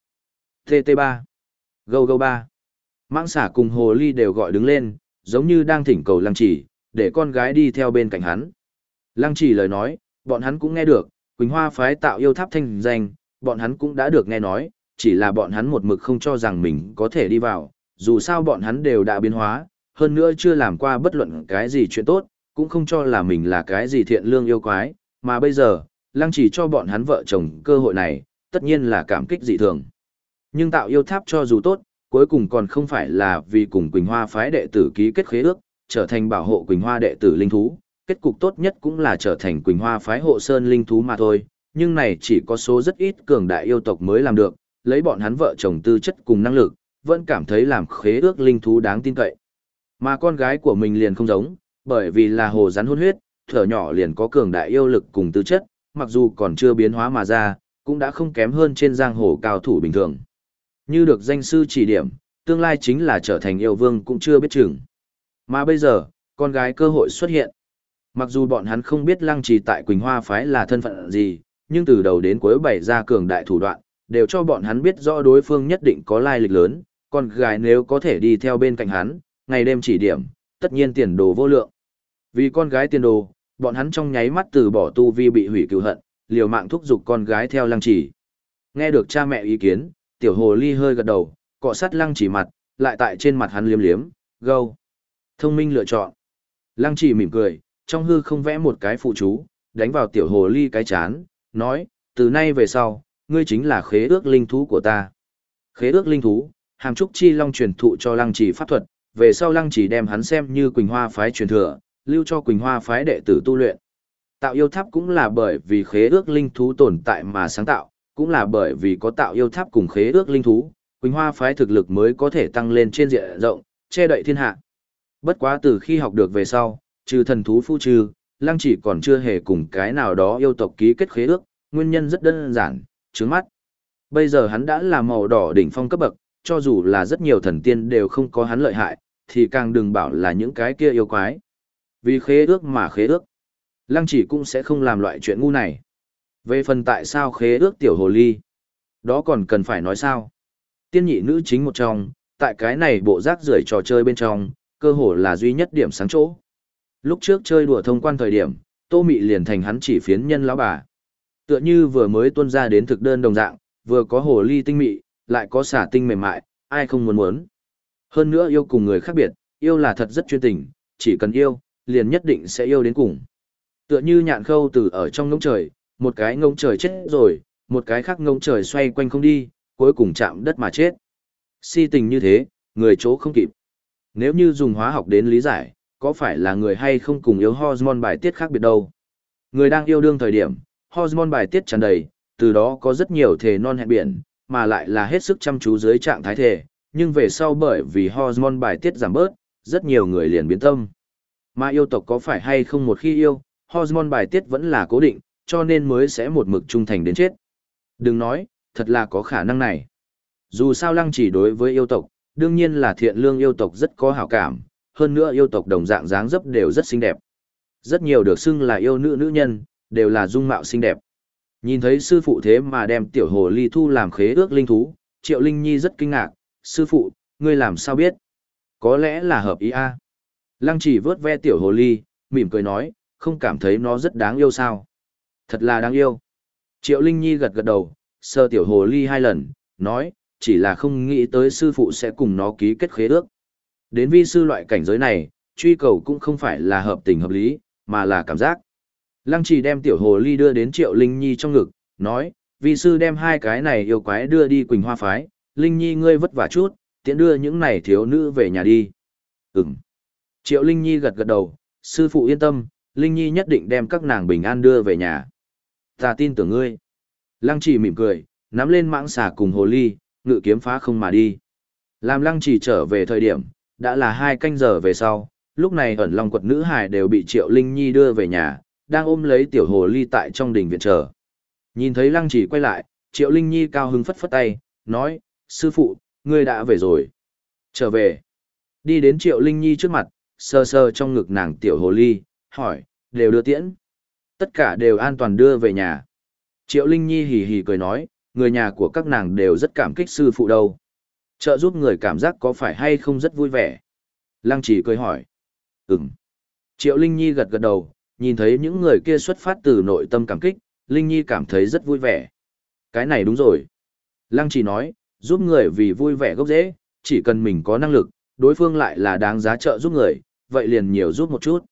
TT3. Gâu gâu 3. Mạng xả cùng hồ ly đều gọi đứng lên, giống như đang thỉnh cầu lăng chỉ, để con gái đi theo bên cạnh hắn. Lăng chỉ lời nói, bọn hắn cũng nghe được, Quỳnh Hoa phái tạo yêu tháp thanh danh, bọn hắn cũng đã được nghe nói, chỉ là bọn hắn một mực không cho rằng mình có thể đi vào, dù sao bọn hắn đều đã biến hóa, hơn nữa chưa làm qua bất luận cái gì chuyện tốt, cũng không cho là mình là cái gì thiện lương yêu quái, mà bây giờ, lăng chỉ cho bọn hắn vợ chồng cơ hội này, tất nhiên là cảm kích dị thường. Nhưng tạo yêu tháp cho dù tốt, cuối cùng còn không phải là vì cùng Quỳnh Hoa phái đệ tử ký kết khế ước, trở thành bảo hộ Quỳnh Hoa đệ tử linh thú, kết cục tốt nhất cũng là trở thành Quỳnh Hoa phái hộ sơn linh thú mà thôi, nhưng này chỉ có số rất ít cường đại yêu tộc mới làm được, lấy bọn hắn vợ chồng tư chất cùng năng lực, vẫn cảm thấy làm khế ước linh thú đáng tin cậy. Mà con gái của mình liền không giống, bởi vì là hồ rắn hôn huyết, thở nhỏ liền có cường đại yêu lực cùng tư chất, mặc dù còn chưa biến hóa mà ra, cũng đã không kém hơn trên giang hồ cao thủ bình thường. Như được danh sư chỉ điểm, tương lai chính là trở thành yêu vương cũng chưa biết chừng. Mà bây giờ, con gái cơ hội xuất hiện. Mặc dù bọn hắn không biết lăng trì tại Quỳnh Hoa phái là thân phận gì, nhưng từ đầu đến cuối bày ra cường đại thủ đoạn, đều cho bọn hắn biết rõ đối phương nhất định có lai lịch lớn, con gái nếu có thể đi theo bên cạnh hắn, ngày đêm chỉ điểm, tất nhiên tiền đồ vô lượng. Vì con gái tiền đồ, bọn hắn trong nháy mắt từ bỏ tu vi bị hủy cựu hận, liều mạng thúc giục con gái theo lăng chỉ. Nghe được cha mẹ ý kiến, tiểu hồ ly hơi gật đầu, cọ sát lăng chỉ mặt, lại tại trên mặt hắn liếm liếm, gâu. Thông minh lựa chọn. Lăng chỉ mỉm cười, trong hư không vẽ một cái phụ chú, đánh vào tiểu hồ ly cái chán, nói, từ nay về sau, ngươi chính là khế ước linh thú của ta. Khế ước linh thú, hàm trúc chi long truyền thụ cho lăng chỉ pháp thuật, về sau lăng chỉ đem hắn xem như Quỳnh Hoa phái truyền thừa, lưu cho Quỳnh Hoa phái đệ tử tu luyện. Tạo yêu tháp cũng là bởi vì khế ước linh thú tồn tại mà sáng tạo, cũng là bởi vì có tạo yêu tháp cùng khế ước linh thú, Quỳnh Hoa phái thực lực mới có thể tăng lên trên diện rộng, che đậy thiên hạ. Bất quá từ khi học được về sau, trừ thần thú phu trừ, lăng chỉ còn chưa hề cùng cái nào đó yêu tộc ký kết khế ước, nguyên nhân rất đơn giản, trướng mắt. Bây giờ hắn đã là màu đỏ đỉnh phong cấp bậc, cho dù là rất nhiều thần tiên đều không có hắn lợi hại, thì càng đừng bảo là những cái kia yêu quái. Vì khế ước mà khế ước. Lăng chỉ cũng sẽ không làm loại chuyện ngu này. Về phần tại sao khế ước tiểu hồ ly, đó còn cần phải nói sao. Tiên nhị nữ chính một trong, tại cái này bộ rác rưởi trò chơi bên trong, cơ hồ là duy nhất điểm sáng chỗ. Lúc trước chơi đùa thông quan thời điểm, Tô Mị liền thành hắn chỉ phiến nhân lão bà. Tựa như vừa mới tuân ra đến thực đơn đồng dạng, vừa có hồ ly tinh mị, lại có xả tinh mềm mại, ai không muốn muốn. Hơn nữa yêu cùng người khác biệt, yêu là thật rất chuyên tình, chỉ cần yêu, liền nhất định sẽ yêu đến cùng. Tựa như nhạn khâu từ ở trong ngông trời, một cái ngông trời chết rồi, một cái khác ngông trời xoay quanh không đi, cuối cùng chạm đất mà chết. Si tình như thế, người chỗ không kịp. Nếu như dùng hóa học đến lý giải, có phải là người hay không cùng yếu hormone bài tiết khác biệt đâu. Người đang yêu đương thời điểm, hormone bài tiết tràn đầy, từ đó có rất nhiều thể non hẹn biển, mà lại là hết sức chăm chú dưới trạng thái thể, nhưng về sau bởi vì hormone bài tiết giảm bớt, rất nhiều người liền biến tâm. Mà yêu tộc có phải hay không một khi yêu, hormone bài tiết vẫn là cố định, cho nên mới sẽ một mực trung thành đến chết. Đừng nói, thật là có khả năng này. Dù sao lăng chỉ đối với yêu tộc, đương nhiên là thiện lương yêu tộc rất có hảo cảm, hơn nữa yêu tộc đồng dạng dáng dấp đều rất xinh đẹp. Rất nhiều được xưng là yêu nữ nữ nhân, đều là dung mạo xinh đẹp. Nhìn thấy sư phụ thế mà đem tiểu hồ ly thu làm khế ước linh thú, triệu linh nhi rất kinh ngạc, sư phụ, ngươi làm sao biết? Có lẽ là hợp ý a. Lăng chỉ vớt ve tiểu hồ ly, mỉm cười nói, không cảm thấy nó rất đáng yêu sao? Thật là đáng yêu. Triệu Linh Nhi gật gật đầu, sơ tiểu hồ ly hai lần, nói, chỉ là không nghĩ tới sư phụ sẽ cùng nó ký kết khế ước. Đến vi sư loại cảnh giới này, truy cầu cũng không phải là hợp tình hợp lý, mà là cảm giác. Lăng trì đem tiểu hồ ly đưa đến Triệu Linh Nhi trong ngực, nói, vi sư đem hai cái này yêu quái đưa đi Quỳnh Hoa Phái, Linh Nhi ngươi vất vả chút, tiện đưa những này thiếu nữ về nhà đi. Ừm. Triệu Linh Nhi gật gật đầu, sư phụ yên tâm, Linh Nhi nhất định đem các nàng bình an đưa về nhà. Ta tin tưởng ngươi. Lăng trì mỉm cười, nắm lên mãng xà cùng hồ ly, ngự kiếm phá không mà đi. Làm lăng trì trở về thời điểm, đã là hai canh giờ về sau, lúc này ẩn long quật nữ hải đều bị Triệu Linh Nhi đưa về nhà, đang ôm lấy tiểu hồ ly tại trong đình viện chờ. Nhìn thấy lăng trì quay lại, Triệu Linh Nhi cao hứng phất phất tay, nói, sư phụ, ngươi đã về rồi. Trở về. Đi đến Triệu Linh Nhi trước mặt, sơ sơ trong ngực nàng tiểu hồ ly, hỏi, đều đưa tiễn. Tất cả đều an toàn đưa về nhà. Triệu Linh Nhi hì hì cười nói, người nhà của các nàng đều rất cảm kích sư phụ đâu. Trợ giúp người cảm giác có phải hay không rất vui vẻ. Lăng chỉ cười hỏi. Ừm. Triệu Linh Nhi gật gật đầu, nhìn thấy những người kia xuất phát từ nội tâm cảm kích, Linh Nhi cảm thấy rất vui vẻ. Cái này đúng rồi. Lăng chỉ nói, giúp người vì vui vẻ gốc dễ, chỉ cần mình có năng lực, đối phương lại là đáng giá trợ giúp người, vậy liền nhiều giúp một chút.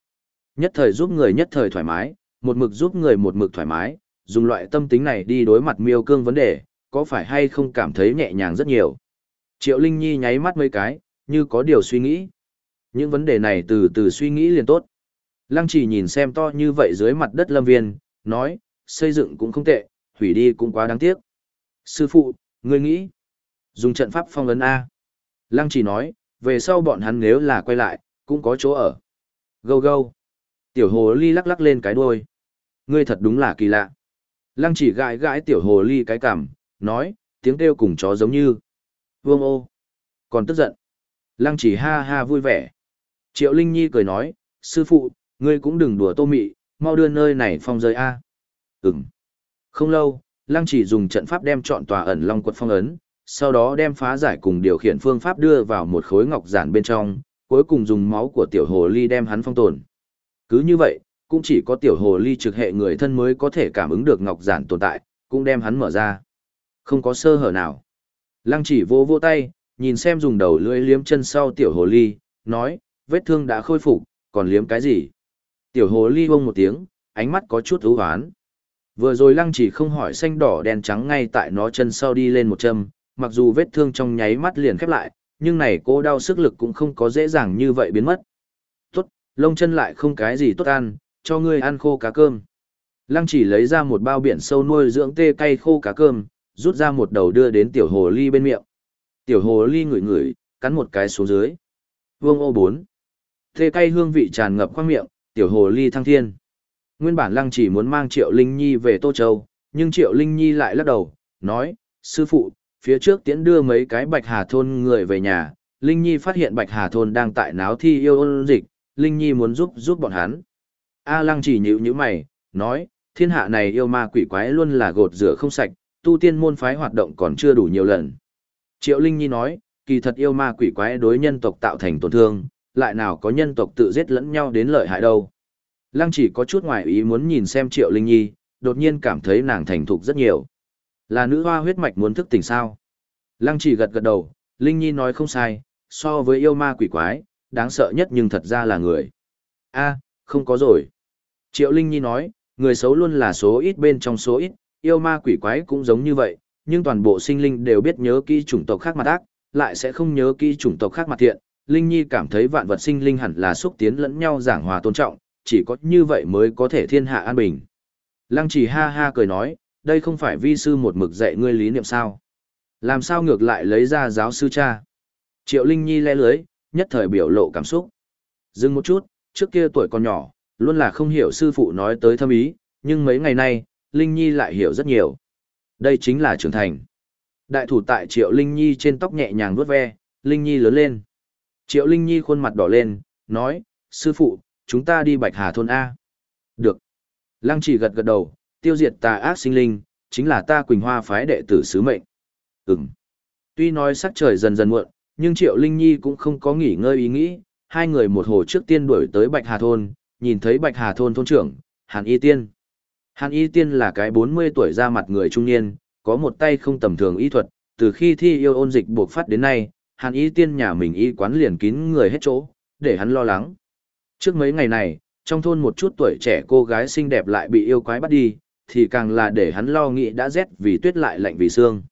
Nhất thời giúp người nhất thời thoải mái, một mực giúp người một mực thoải mái, dùng loại tâm tính này đi đối mặt miêu cương vấn đề, có phải hay không cảm thấy nhẹ nhàng rất nhiều. Triệu Linh Nhi nháy mắt mấy cái, như có điều suy nghĩ. Những vấn đề này từ từ suy nghĩ liền tốt. Lăng chỉ nhìn xem to như vậy dưới mặt đất lâm viên, nói, xây dựng cũng không tệ, hủy đi cũng quá đáng tiếc. Sư phụ, ngươi nghĩ, dùng trận pháp phong ấn A. Lăng chỉ nói, về sau bọn hắn nếu là quay lại, cũng có chỗ ở. Gâu gâu. Tiểu hồ ly lắc lắc lên cái đuôi. Ngươi thật đúng là kỳ lạ. Lăng chỉ gãi gãi tiểu hồ ly cái cảm, nói, tiếng kêu cùng chó giống như. Vương ô. Còn tức giận. Lăng chỉ ha ha vui vẻ. Triệu Linh Nhi cười nói, sư phụ, ngươi cũng đừng đùa tô mị, mau đưa nơi này phong rơi A. Ừm. Không lâu, Lăng chỉ dùng trận pháp đem chọn tòa ẩn long quật phong ấn, sau đó đem phá giải cùng điều khiển phương pháp đưa vào một khối ngọc giản bên trong, cuối cùng dùng máu của tiểu hồ ly đem hắn phong tồn. Cứ như vậy, cũng chỉ có tiểu hồ ly trực hệ người thân mới có thể cảm ứng được ngọc giản tồn tại, cũng đem hắn mở ra. Không có sơ hở nào. Lăng chỉ vô vô tay, nhìn xem dùng đầu lưỡi liếm chân sau tiểu hồ ly, nói, vết thương đã khôi phục, còn liếm cái gì? Tiểu hồ ly bông một tiếng, ánh mắt có chút ưu hoán. Vừa rồi lăng chỉ không hỏi xanh đỏ đen trắng ngay tại nó chân sau đi lên một châm, mặc dù vết thương trong nháy mắt liền khép lại, nhưng này cô đau sức lực cũng không có dễ dàng như vậy biến mất. Tốt, lông chân lại không cái gì tốt ăn, cho ngươi ăn khô cá cơm. Lăng chỉ lấy ra một bao biển sâu nuôi dưỡng tê cay khô cá cơm, rút ra một đầu đưa đến tiểu hồ ly bên miệng. Tiểu hồ ly ngửi ngửi, cắn một cái xuống dưới. Vương ô bốn. Thê cay hương vị tràn ngập khoang miệng, tiểu hồ ly thăng thiên. Nguyên bản lăng chỉ muốn mang Triệu Linh Nhi về Tô Châu, nhưng Triệu Linh Nhi lại lắc đầu, nói, sư phụ, phía trước tiễn đưa mấy cái Bạch Hà Thôn người về nhà, Linh Nhi phát hiện Bạch Hà Thôn đang tại náo thi yêu ôn dịch, Linh Nhi muốn giúp giúp bọn hắn. A lăng chỉ nhữ như mày, nói, thiên hạ này yêu ma quỷ quái luôn là gột rửa không sạch, tu tiên môn phái hoạt động còn chưa đủ nhiều lần. Triệu Linh Nhi nói, kỳ thật yêu ma quỷ quái đối nhân tộc tạo thành tổn thương, lại nào có nhân tộc tự giết lẫn nhau đến lợi hại đâu. Lăng chỉ có chút ngoài ý muốn nhìn xem Triệu Linh Nhi, đột nhiên cảm thấy nàng thành thục rất nhiều. Là nữ hoa huyết mạch muốn thức tỉnh sao? Lăng chỉ gật gật đầu, Linh Nhi nói không sai, so với yêu ma quỷ quái, đáng sợ nhất nhưng thật ra là người. a không có rồi. Triệu Linh Nhi nói, người xấu luôn là số ít bên trong số ít, yêu ma quỷ quái cũng giống như vậy, nhưng toàn bộ sinh linh đều biết nhớ kỹ chủng tộc khác mặt ác, lại sẽ không nhớ kỹ chủng tộc khác mặt thiện. Linh Nhi cảm thấy vạn vật sinh linh hẳn là xúc tiến lẫn nhau giảng hòa tôn trọng, chỉ có như vậy mới có thể thiên hạ an bình. Lăng chỉ ha ha cười nói, đây không phải vi sư một mực dạy ngươi lý niệm sao. Làm sao ngược lại lấy ra giáo sư cha. Triệu Linh Nhi le lưới, nhất thời biểu lộ cảm xúc. Dừng một chút, trước kia tuổi còn nhỏ, luôn là không hiểu sư phụ nói tới thâm ý, nhưng mấy ngày nay, Linh Nhi lại hiểu rất nhiều. Đây chính là trưởng thành. Đại thủ tại Triệu Linh Nhi trên tóc nhẹ nhàng vuốt ve, Linh Nhi lớn lên. Triệu Linh Nhi khuôn mặt đỏ lên, nói, sư phụ, chúng ta đi Bạch Hà Thôn A. Được. Lăng chỉ gật gật đầu, tiêu diệt tà ác sinh linh, chính là ta Quỳnh Hoa phái đệ tử sứ mệnh. Ừm. Tuy nói sắc trời dần dần muộn, nhưng Triệu Linh Nhi cũng không có nghỉ ngơi ý nghĩ, hai người một hồ trước tiên đuổi tới Bạch Hà Thôn, nhìn thấy Bạch Hà Thôn thôn trưởng, Hàn Y Tiên. Hàn Y Tiên là cái 40 tuổi ra mặt người trung niên, có một tay không tầm thường y thuật, từ khi thi yêu ôn dịch buộc phát đến nay, Hàn Y Tiên nhà mình y quán liền kín người hết chỗ, để hắn lo lắng. Trước mấy ngày này, trong thôn một chút tuổi trẻ cô gái xinh đẹp lại bị yêu quái bắt đi, thì càng là để hắn lo nghĩ đã rét vì tuyết lại lạnh vì xương.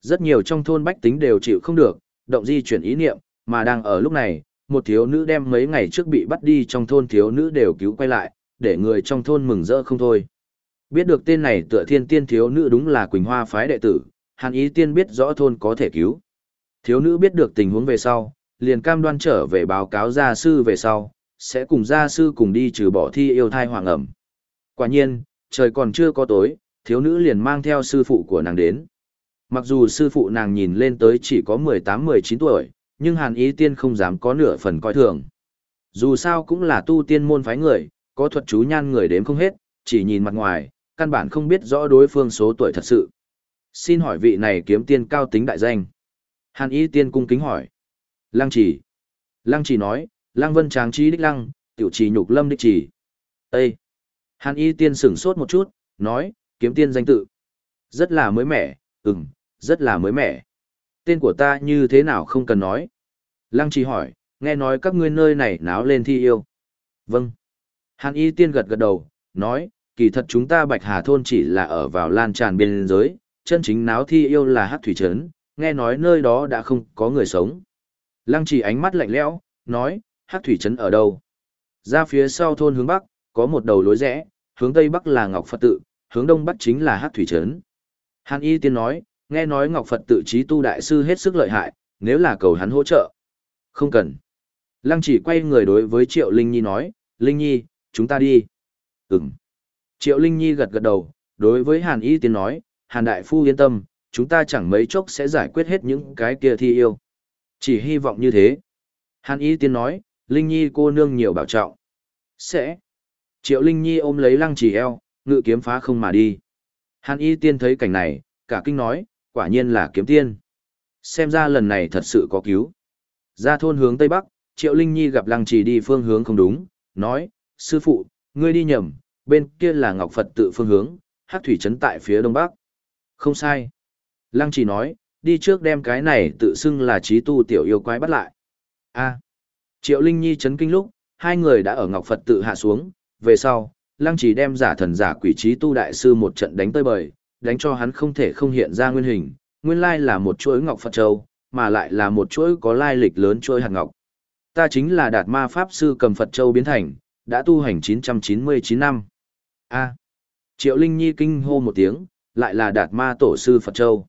Rất nhiều trong thôn bách tính đều chịu không được, động di chuyển ý niệm, mà đang ở lúc này, một thiếu nữ đem mấy ngày trước bị bắt đi trong thôn thiếu nữ đều cứu quay lại, để người trong thôn mừng rỡ không thôi. Biết được tên này tựa thiên tiên thiếu nữ đúng là Quỳnh Hoa phái đệ tử, Hàn Ý Tiên biết rõ thôn có thể cứu. Thiếu nữ biết được tình huống về sau, liền cam đoan trở về báo cáo gia sư về sau, sẽ cùng gia sư cùng đi trừ bỏ thi yêu thai hoàng ẩm. Quả nhiên, trời còn chưa có tối, thiếu nữ liền mang theo sư phụ của nàng đến. Mặc dù sư phụ nàng nhìn lên tới chỉ có 18-19 tuổi, nhưng Hàn Ý Tiên không dám có nửa phần coi thường. Dù sao cũng là tu tiên môn phái người, có thuật chú nhan người đếm không hết, chỉ nhìn mặt ngoài, căn bản không biết rõ đối phương số tuổi thật sự. Xin hỏi vị này kiếm tiên cao tính đại danh. Hàn Y Tiên cung kính hỏi. Lăng chỉ. Lăng chỉ nói, Lăng Vân Tráng Trí Đích Lăng, tiểu trì nhục lâm đích chỉ. Ê! Hàn Y Tiên sửng sốt một chút, nói, kiếm tiên danh tự. Rất là mới mẻ, ừm, rất là mới mẻ. Tên của ta như thế nào không cần nói. Lăng chỉ hỏi, nghe nói các ngươi nơi này náo lên thi yêu. Vâng. Hàn Y Tiên gật gật đầu, nói, kỳ thật chúng ta Bạch Hà Thôn chỉ là ở vào lan tràn biên giới, chân chính náo thi yêu là hát thủy trấn, nghe nói nơi đó đã không có người sống. Lăng chỉ ánh mắt lạnh lẽo, nói, hát thủy trấn ở đâu? Ra phía sau thôn hướng bắc, có một đầu lối rẽ, hướng tây bắc là Ngọc Phật tự, hướng đông bắc chính là hát thủy trấn. Hàn Y Tiên nói, nghe nói Ngọc Phật tự trí tu đại sư hết sức lợi hại, nếu là cầu hắn hỗ trợ. Không cần. Lăng chỉ quay người đối với Triệu Linh Nhi nói, Linh Nhi, chúng ta đi. Ừm. Triệu Linh Nhi gật gật đầu, đối với Hàn Y Tiên nói, Hàn Đại Phu yên tâm, chúng ta chẳng mấy chốc sẽ giải quyết hết những cái kia thi yêu. Chỉ hy vọng như thế. Hàn Y Tiên nói, Linh Nhi cô nương nhiều bảo trọng. Sẽ. Triệu Linh Nhi ôm lấy lăng chỉ eo, ngự kiếm phá không mà đi. Hàn Y Tiên thấy cảnh này, cả kinh nói, quả nhiên là kiếm tiên. Xem ra lần này thật sự có cứu. Ra thôn hướng Tây Bắc, Triệu Linh Nhi gặp lăng chỉ đi phương hướng không đúng, nói, sư phụ, ngươi đi nhầm, bên kia là Ngọc Phật tự phương hướng, hát thủy trấn tại phía đông bắc. Không sai. Lăng chỉ nói, đi trước đem cái này tự xưng là trí tu tiểu yêu quái bắt lại. a Triệu Linh Nhi chấn kinh lúc, hai người đã ở Ngọc Phật tự hạ xuống, về sau, Lăng chỉ đem giả thần giả quỷ trí tu đại sư một trận đánh tơi bời, đánh cho hắn không thể không hiện ra nguyên hình, nguyên lai là một chuỗi Ngọc Phật Châu, mà lại là một chuỗi có lai lịch lớn chuỗi hạt ngọc. Ta chính là đạt ma pháp sư cầm Phật Châu biến thành, đã tu hành 999 năm a Triệu Linh Nhi kinh hô một tiếng, lại là đạt ma tổ sư Phật Châu.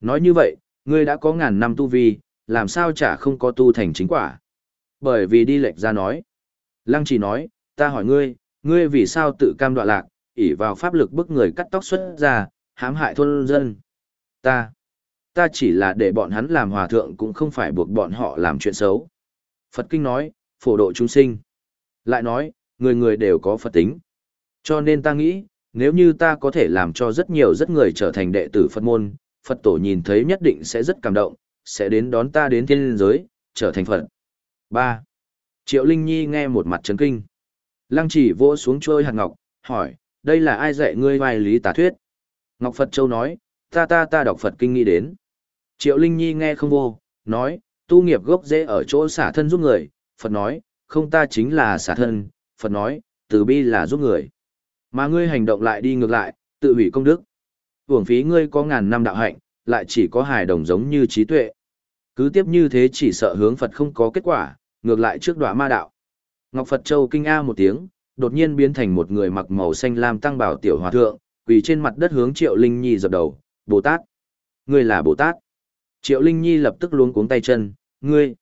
Nói như vậy, ngươi đã có ngàn năm tu vi, làm sao chả không có tu thành chính quả. Bởi vì đi lệch ra nói. Lăng chỉ nói, ta hỏi ngươi, ngươi vì sao tự cam đoạ lạc, ỷ vào pháp lực bức người cắt tóc xuất ra, hãm hại thôn dân. Ta, ta chỉ là để bọn hắn làm hòa thượng cũng không phải buộc bọn họ làm chuyện xấu. Phật kinh nói, phổ độ chúng sinh. Lại nói, người người đều có Phật tính. Cho nên ta nghĩ, nếu như ta có thể làm cho rất nhiều rất người trở thành đệ tử Phật môn, Phật tổ nhìn thấy nhất định sẽ rất cảm động, sẽ đến đón ta đến thiên giới, trở thành Phật. 3. Triệu Linh Nhi nghe một mặt chấn kinh. Lăng chỉ vỗ xuống trôi hạt ngọc, hỏi, đây là ai dạy ngươi vai lý tà thuyết? Ngọc Phật Châu nói, ta ta ta đọc Phật kinh nghĩ đến. Triệu Linh Nhi nghe không vô, nói, tu nghiệp gốc dễ ở chỗ xả thân giúp người, Phật nói, không ta chính là xả thân, Phật nói, từ bi là giúp người. Mà ngươi hành động lại đi ngược lại, tự hủy công đức. Hưởng phí ngươi có ngàn năm đạo hạnh, lại chỉ có hài đồng giống như trí tuệ. Cứ tiếp như thế chỉ sợ hướng Phật không có kết quả, ngược lại trước đọa ma đạo. Ngọc Phật Châu kinh a một tiếng, đột nhiên biến thành một người mặc màu xanh lam tăng bảo tiểu hòa thượng, quỳ trên mặt đất hướng Triệu Linh Nhi dập đầu, Bồ Tát. Ngươi là Bồ Tát. Triệu Linh Nhi lập tức luống cuống tay chân, ngươi,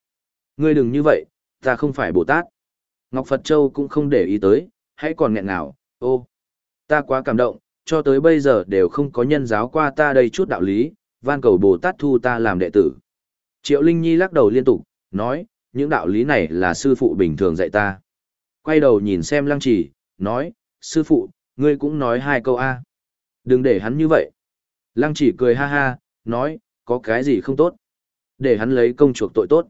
ngươi đừng như vậy, ta không phải Bồ Tát. Ngọc Phật Châu cũng không để ý tới, hãy còn nghẹn nào, ô, ta quá cảm động, cho tới bây giờ đều không có nhân giáo qua ta đây chút đạo lý, van cầu Bồ Tát thu ta làm đệ tử. Triệu Linh Nhi lắc đầu liên tục, nói, những đạo lý này là sư phụ bình thường dạy ta. Quay đầu nhìn xem lăng trì, nói, sư phụ, ngươi cũng nói hai câu A. Đừng để hắn như vậy. Lăng chỉ cười ha ha, nói, có cái gì không tốt. Để hắn lấy công chuộc tội tốt.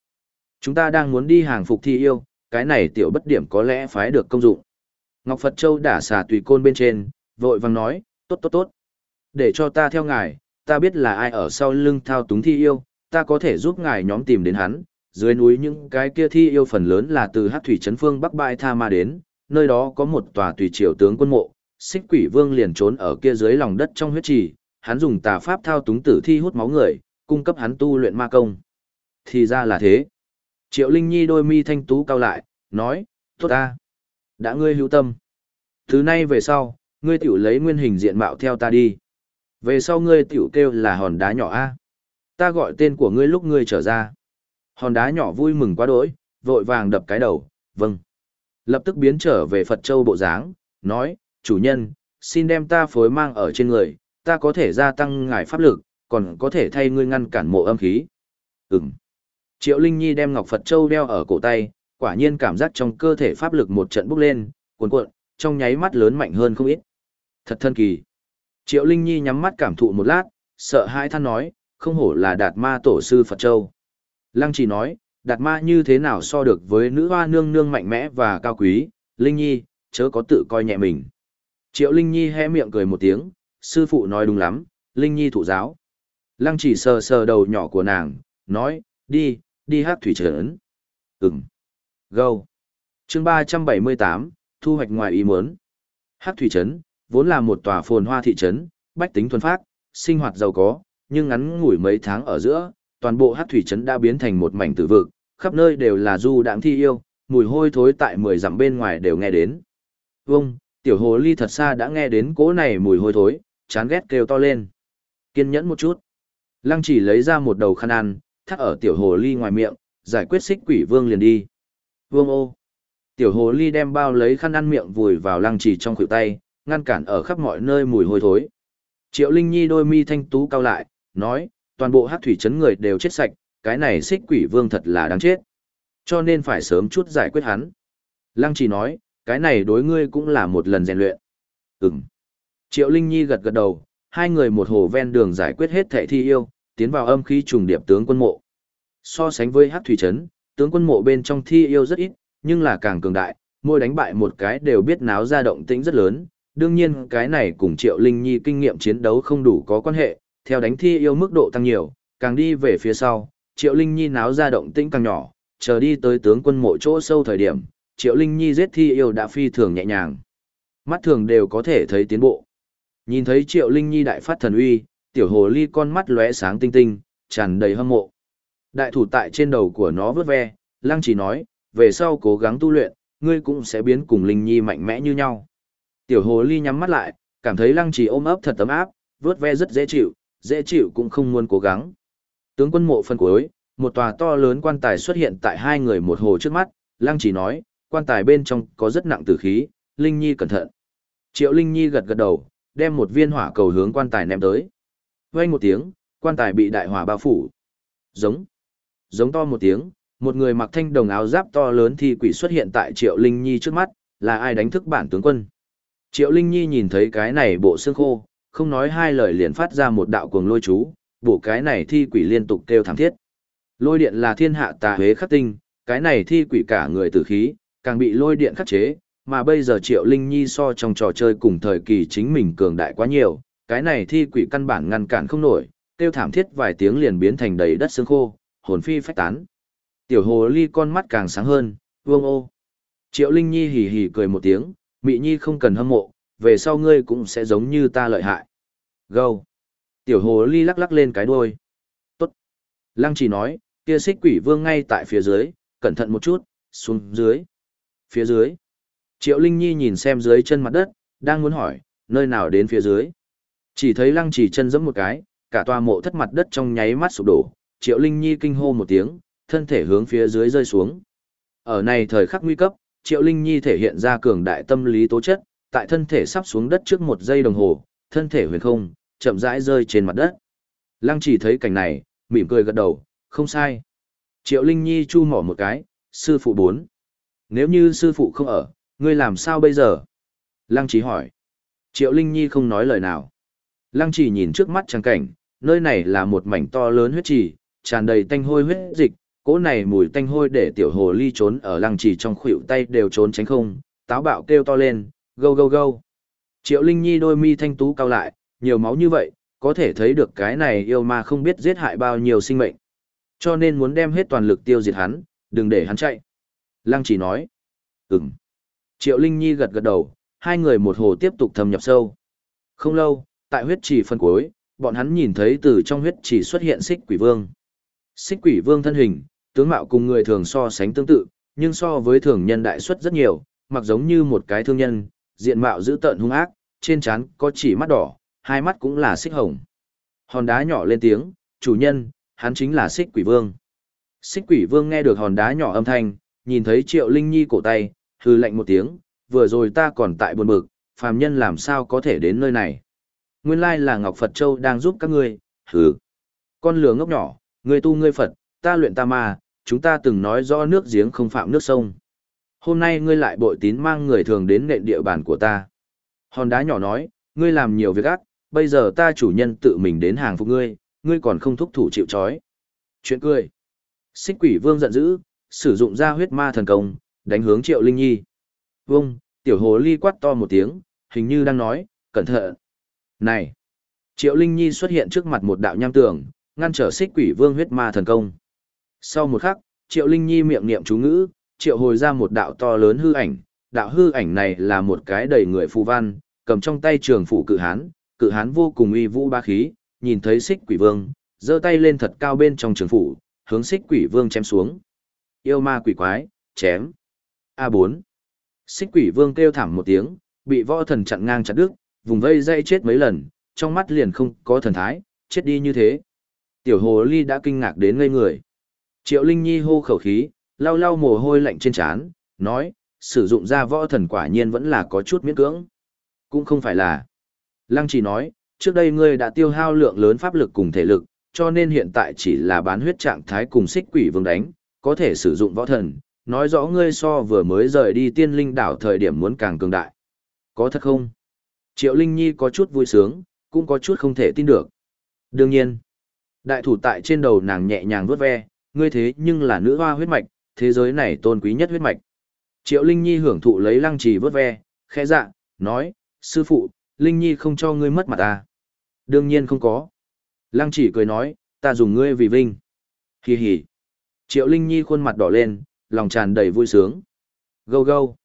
Chúng ta đang muốn đi hàng phục thi yêu, cái này tiểu bất điểm có lẽ phái được công dụng. Ngọc Phật Châu đả xả tùy côn bên trên, vội vàng nói, tốt tốt tốt. Để cho ta theo ngài, ta biết là ai ở sau lưng thao túng thi yêu, ta có thể giúp ngài nhóm tìm đến hắn. Dưới núi những cái kia thi yêu phần lớn là từ hát thủy trấn phương Bắc Bại Tha Ma đến, nơi đó có một tòa tùy triều tướng quân mộ, xích quỷ vương liền trốn ở kia dưới lòng đất trong huyết trì, hắn dùng tà pháp thao túng tử thi hút máu người, cung cấp hắn tu luyện ma công. Thì ra là thế. Triệu Linh Nhi đôi mi thanh tú cao lại, nói, tốt ta. Đã ngươi hữu tâm. Thứ nay về sau, ngươi tiểu lấy nguyên hình diện mạo theo ta đi. Về sau ngươi tiểu kêu là hòn đá nhỏ A. Ta gọi tên của ngươi lúc ngươi trở ra. Hòn đá nhỏ vui mừng quá đỗi, vội vàng đập cái đầu, vâng. Lập tức biến trở về Phật Châu bộ dáng, nói, chủ nhân, xin đem ta phối mang ở trên người, ta có thể gia tăng ngài pháp lực, còn có thể thay ngươi ngăn cản mộ âm khí. Ừm. Triệu Linh Nhi đem Ngọc Phật Châu đeo ở cổ tay, quả nhiên cảm giác trong cơ thể pháp lực một trận bốc lên, cuồn cuộn, trong nháy mắt lớn mạnh hơn không ít. Thật thân kỳ. Triệu Linh Nhi nhắm mắt cảm thụ một lát, sợ hãi than nói, không hổ là đạt ma tổ sư Phật Châu. Lăng chỉ nói, đạt ma như thế nào so được với nữ hoa nương nương mạnh mẽ và cao quý, Linh Nhi, chớ có tự coi nhẹ mình. Triệu Linh Nhi hé miệng cười một tiếng, sư phụ nói đúng lắm, Linh Nhi thụ giáo. Lăng chỉ sờ sờ đầu nhỏ của nàng, nói, đi, đi hát thủy trấn. Ừm. Go. chương 378, thu hoạch ngoài ý muốn. Hát thủy trấn, vốn là một tòa phồn hoa thị trấn, bách tính thuần phát, sinh hoạt giàu có, nhưng ngắn ngủi mấy tháng ở giữa, toàn bộ hát thủy trấn đã biến thành một mảnh tử vực, khắp nơi đều là du đạm thi yêu, mùi hôi thối tại mười dặm bên ngoài đều nghe đến. Vâng, tiểu hồ ly thật xa đã nghe đến cỗ này mùi hôi thối, chán ghét kêu to lên. Kiên nhẫn một chút. Lăng chỉ lấy ra một đầu khăn ăn, thắt ở tiểu hồ ly ngoài miệng, giải quyết xích quỷ vương liền đi. Vương ô. Tiểu hồ ly đem bao lấy khăn ăn miệng vùi vào lăng trì trong khuỷu tay, ngăn cản ở khắp mọi nơi mùi hôi thối. Triệu Linh Nhi đôi mi thanh tú cao lại, nói, toàn bộ hát thủy chấn người đều chết sạch, cái này xích quỷ vương thật là đáng chết. Cho nên phải sớm chút giải quyết hắn. Lăng trì nói, cái này đối ngươi cũng là một lần rèn luyện. Ừm. Triệu Linh Nhi gật gật đầu, hai người một hồ ven đường giải quyết hết thẻ thi yêu, tiến vào âm khí trùng điệp tướng quân mộ. So sánh với hát thủy trấn, tướng quân mộ bên trong thi yêu rất ít, nhưng là càng cường đại, mỗi đánh bại một cái đều biết náo ra động tĩnh rất lớn. Đương nhiên cái này cùng Triệu Linh Nhi kinh nghiệm chiến đấu không đủ có quan hệ, theo đánh thi yêu mức độ tăng nhiều, càng đi về phía sau, Triệu Linh Nhi náo ra động tĩnh càng nhỏ, chờ đi tới tướng quân mộ chỗ sâu thời điểm, Triệu Linh Nhi giết thi yêu đã phi thường nhẹ nhàng. Mắt thường đều có thể thấy tiến bộ. Nhìn thấy Triệu Linh Nhi đại phát thần uy, tiểu hồ ly con mắt lóe sáng tinh tinh, tràn đầy hâm mộ. Đại thủ tại trên đầu của nó vớt ve, lăng chỉ nói, về sau cố gắng tu luyện, ngươi cũng sẽ biến cùng Linh Nhi mạnh mẽ như nhau. Tiểu hồ ly nhắm mắt lại, cảm thấy lăng chỉ ôm ấp thật tấm áp, vớt ve rất dễ chịu, dễ chịu cũng không muốn cố gắng. Tướng quân mộ phân cuối, một tòa to lớn quan tài xuất hiện tại hai người một hồ trước mắt, lăng chỉ nói, quan tài bên trong có rất nặng tử khí, Linh Nhi cẩn thận. Triệu Linh Nhi gật gật đầu, đem một viên hỏa cầu hướng quan tài ném tới. Vang một tiếng, quan tài bị đại hỏa bao phủ. Giống. Giống to một tiếng, một người mặc thanh đồng áo giáp to lớn thi quỷ xuất hiện tại Triệu Linh Nhi trước mắt, là ai đánh thức bản tướng quân. Triệu Linh Nhi nhìn thấy cái này bộ xương khô, không nói hai lời liền phát ra một đạo cuồng lôi chú, bộ cái này thi quỷ liên tục kêu thảm thiết. Lôi điện là thiên hạ tà huế khắc tinh, cái này thi quỷ cả người tử khí, càng bị lôi điện khắc chế, mà bây giờ Triệu Linh Nhi so trong trò chơi cùng thời kỳ chính mình cường đại quá nhiều, cái này thi quỷ căn bản ngăn cản không nổi, tiêu thảm thiết vài tiếng liền biến thành đầy đất xương khô, hồn phi phách tán. Tiểu hồ ly con mắt càng sáng hơn, vương ô. Triệu Linh Nhi hì hì cười một tiếng, Mị Nhi không cần hâm mộ, về sau ngươi cũng sẽ giống như ta lợi hại. Gâu. Tiểu hồ ly lắc lắc lên cái đuôi. Tốt. Lăng chỉ nói, kia xích quỷ vương ngay tại phía dưới, cẩn thận một chút, xuống dưới. Phía dưới. Triệu Linh Nhi nhìn xem dưới chân mặt đất, đang muốn hỏi, nơi nào đến phía dưới. Chỉ thấy lăng chỉ chân giẫm một cái, cả tòa mộ thất mặt đất trong nháy mắt sụp đổ, Triệu Linh Nhi kinh hô một tiếng, thân thể hướng phía dưới rơi xuống. Ở này thời khắc nguy cấp, Triệu Linh Nhi thể hiện ra cường đại tâm lý tố chất, tại thân thể sắp xuống đất trước một giây đồng hồ, thân thể huyền không, chậm rãi rơi trên mặt đất. Lăng chỉ thấy cảnh này, mỉm cười gật đầu, không sai. Triệu Linh Nhi chu mỏ một cái, sư phụ bốn. Nếu như sư phụ không ở, ngươi làm sao bây giờ? Lăng chỉ hỏi. Triệu Linh Nhi không nói lời nào. Lăng chỉ nhìn trước mắt trang cảnh, nơi này là một mảnh to lớn huyết trì, tràn đầy tanh hôi huyết dịch, cỗ này mùi tanh hôi để tiểu hồ ly trốn ở lăng trì trong khuỷu tay đều trốn tránh không, táo bạo kêu to lên, gâu gâu gâu. Triệu Linh Nhi đôi mi thanh tú cao lại, nhiều máu như vậy, có thể thấy được cái này yêu ma không biết giết hại bao nhiêu sinh mệnh. Cho nên muốn đem hết toàn lực tiêu diệt hắn, đừng để hắn chạy. Lăng chỉ nói, ừm. Triệu Linh Nhi gật gật đầu, hai người một hồ tiếp tục thâm nhập sâu. Không lâu, tại huyết trì phân cuối, bọn hắn nhìn thấy từ trong huyết trì xuất hiện xích quỷ vương. Xích quỷ vương thân hình, tướng mạo cùng người thường so sánh tương tự, nhưng so với thường nhân đại xuất rất nhiều, mặc giống như một cái thương nhân, diện mạo dữ tợn hung ác, trên trán có chỉ mắt đỏ, hai mắt cũng là xích hồng. Hòn đá nhỏ lên tiếng, chủ nhân, hắn chính là xích quỷ vương. Xích quỷ vương nghe được hòn đá nhỏ âm thanh, nhìn thấy triệu linh nhi cổ tay, hư lạnh một tiếng, vừa rồi ta còn tại buồn bực, phàm nhân làm sao có thể đến nơi này. Nguyên lai là Ngọc Phật Châu đang giúp các ngươi, hừ. Con lửa ngốc nhỏ, ngươi tu ngươi Phật, ta luyện ta ma, chúng ta từng nói rõ nước giếng không phạm nước sông. Hôm nay ngươi lại bội tín mang người thường đến nện địa bàn của ta. Hòn đá nhỏ nói, ngươi làm nhiều việc ác, bây giờ ta chủ nhân tự mình đến hàng phục ngươi, ngươi còn không thúc thủ chịu trói. Chuyện cười. Xích quỷ vương giận dữ, sử dụng ra huyết ma thần công, đánh hướng triệu linh nhi. Vông, tiểu hồ ly quát to một tiếng, hình như đang nói, cẩn thận. Này! Triệu Linh Nhi xuất hiện trước mặt một đạo nham tường, ngăn trở xích quỷ vương huyết ma thần công. Sau một khắc, Triệu Linh Nhi miệng niệm chú ngữ, triệu hồi ra một đạo to lớn hư ảnh. Đạo hư ảnh này là một cái đầy người phù văn, cầm trong tay trường phủ cự hán, cự hán vô cùng uy vũ ba khí, nhìn thấy xích quỷ vương, giơ tay lên thật cao bên trong trường phủ, hướng xích quỷ vương chém xuống. Yêu ma quỷ quái, chém. A4. Xích quỷ vương kêu thảm một tiếng, bị võ thần chặn ngang chặt đứt, vùng vây dây chết mấy lần, trong mắt liền không có thần thái, chết đi như thế. Tiểu hồ ly đã kinh ngạc đến ngây người. Triệu Linh Nhi hô khẩu khí, lau lau mồ hôi lạnh trên trán, nói, sử dụng ra võ thần quả nhiên vẫn là có chút miễn cưỡng. Cũng không phải là. Lăng chỉ nói, trước đây ngươi đã tiêu hao lượng lớn pháp lực cùng thể lực, cho nên hiện tại chỉ là bán huyết trạng thái cùng xích quỷ vương đánh, có thể sử dụng võ thần, nói rõ ngươi so vừa mới rời đi tiên linh đảo thời điểm muốn càng cường đại. Có thật không? Triệu Linh Nhi có chút vui sướng, cũng có chút không thể tin được. Đương nhiên, đại thủ tại trên đầu nàng nhẹ nhàng vuốt ve, ngươi thế nhưng là nữ hoa huyết mạch, thế giới này tôn quý nhất huyết mạch. Triệu Linh Nhi hưởng thụ lấy lăng trì vuốt ve, khẽ dạ, nói, sư phụ, Linh Nhi không cho ngươi mất mặt ta. Đương nhiên không có. Lăng chỉ cười nói, ta dùng ngươi vì vinh. Hì hì. Triệu Linh Nhi khuôn mặt đỏ lên, lòng tràn đầy vui sướng. Gâu gâu.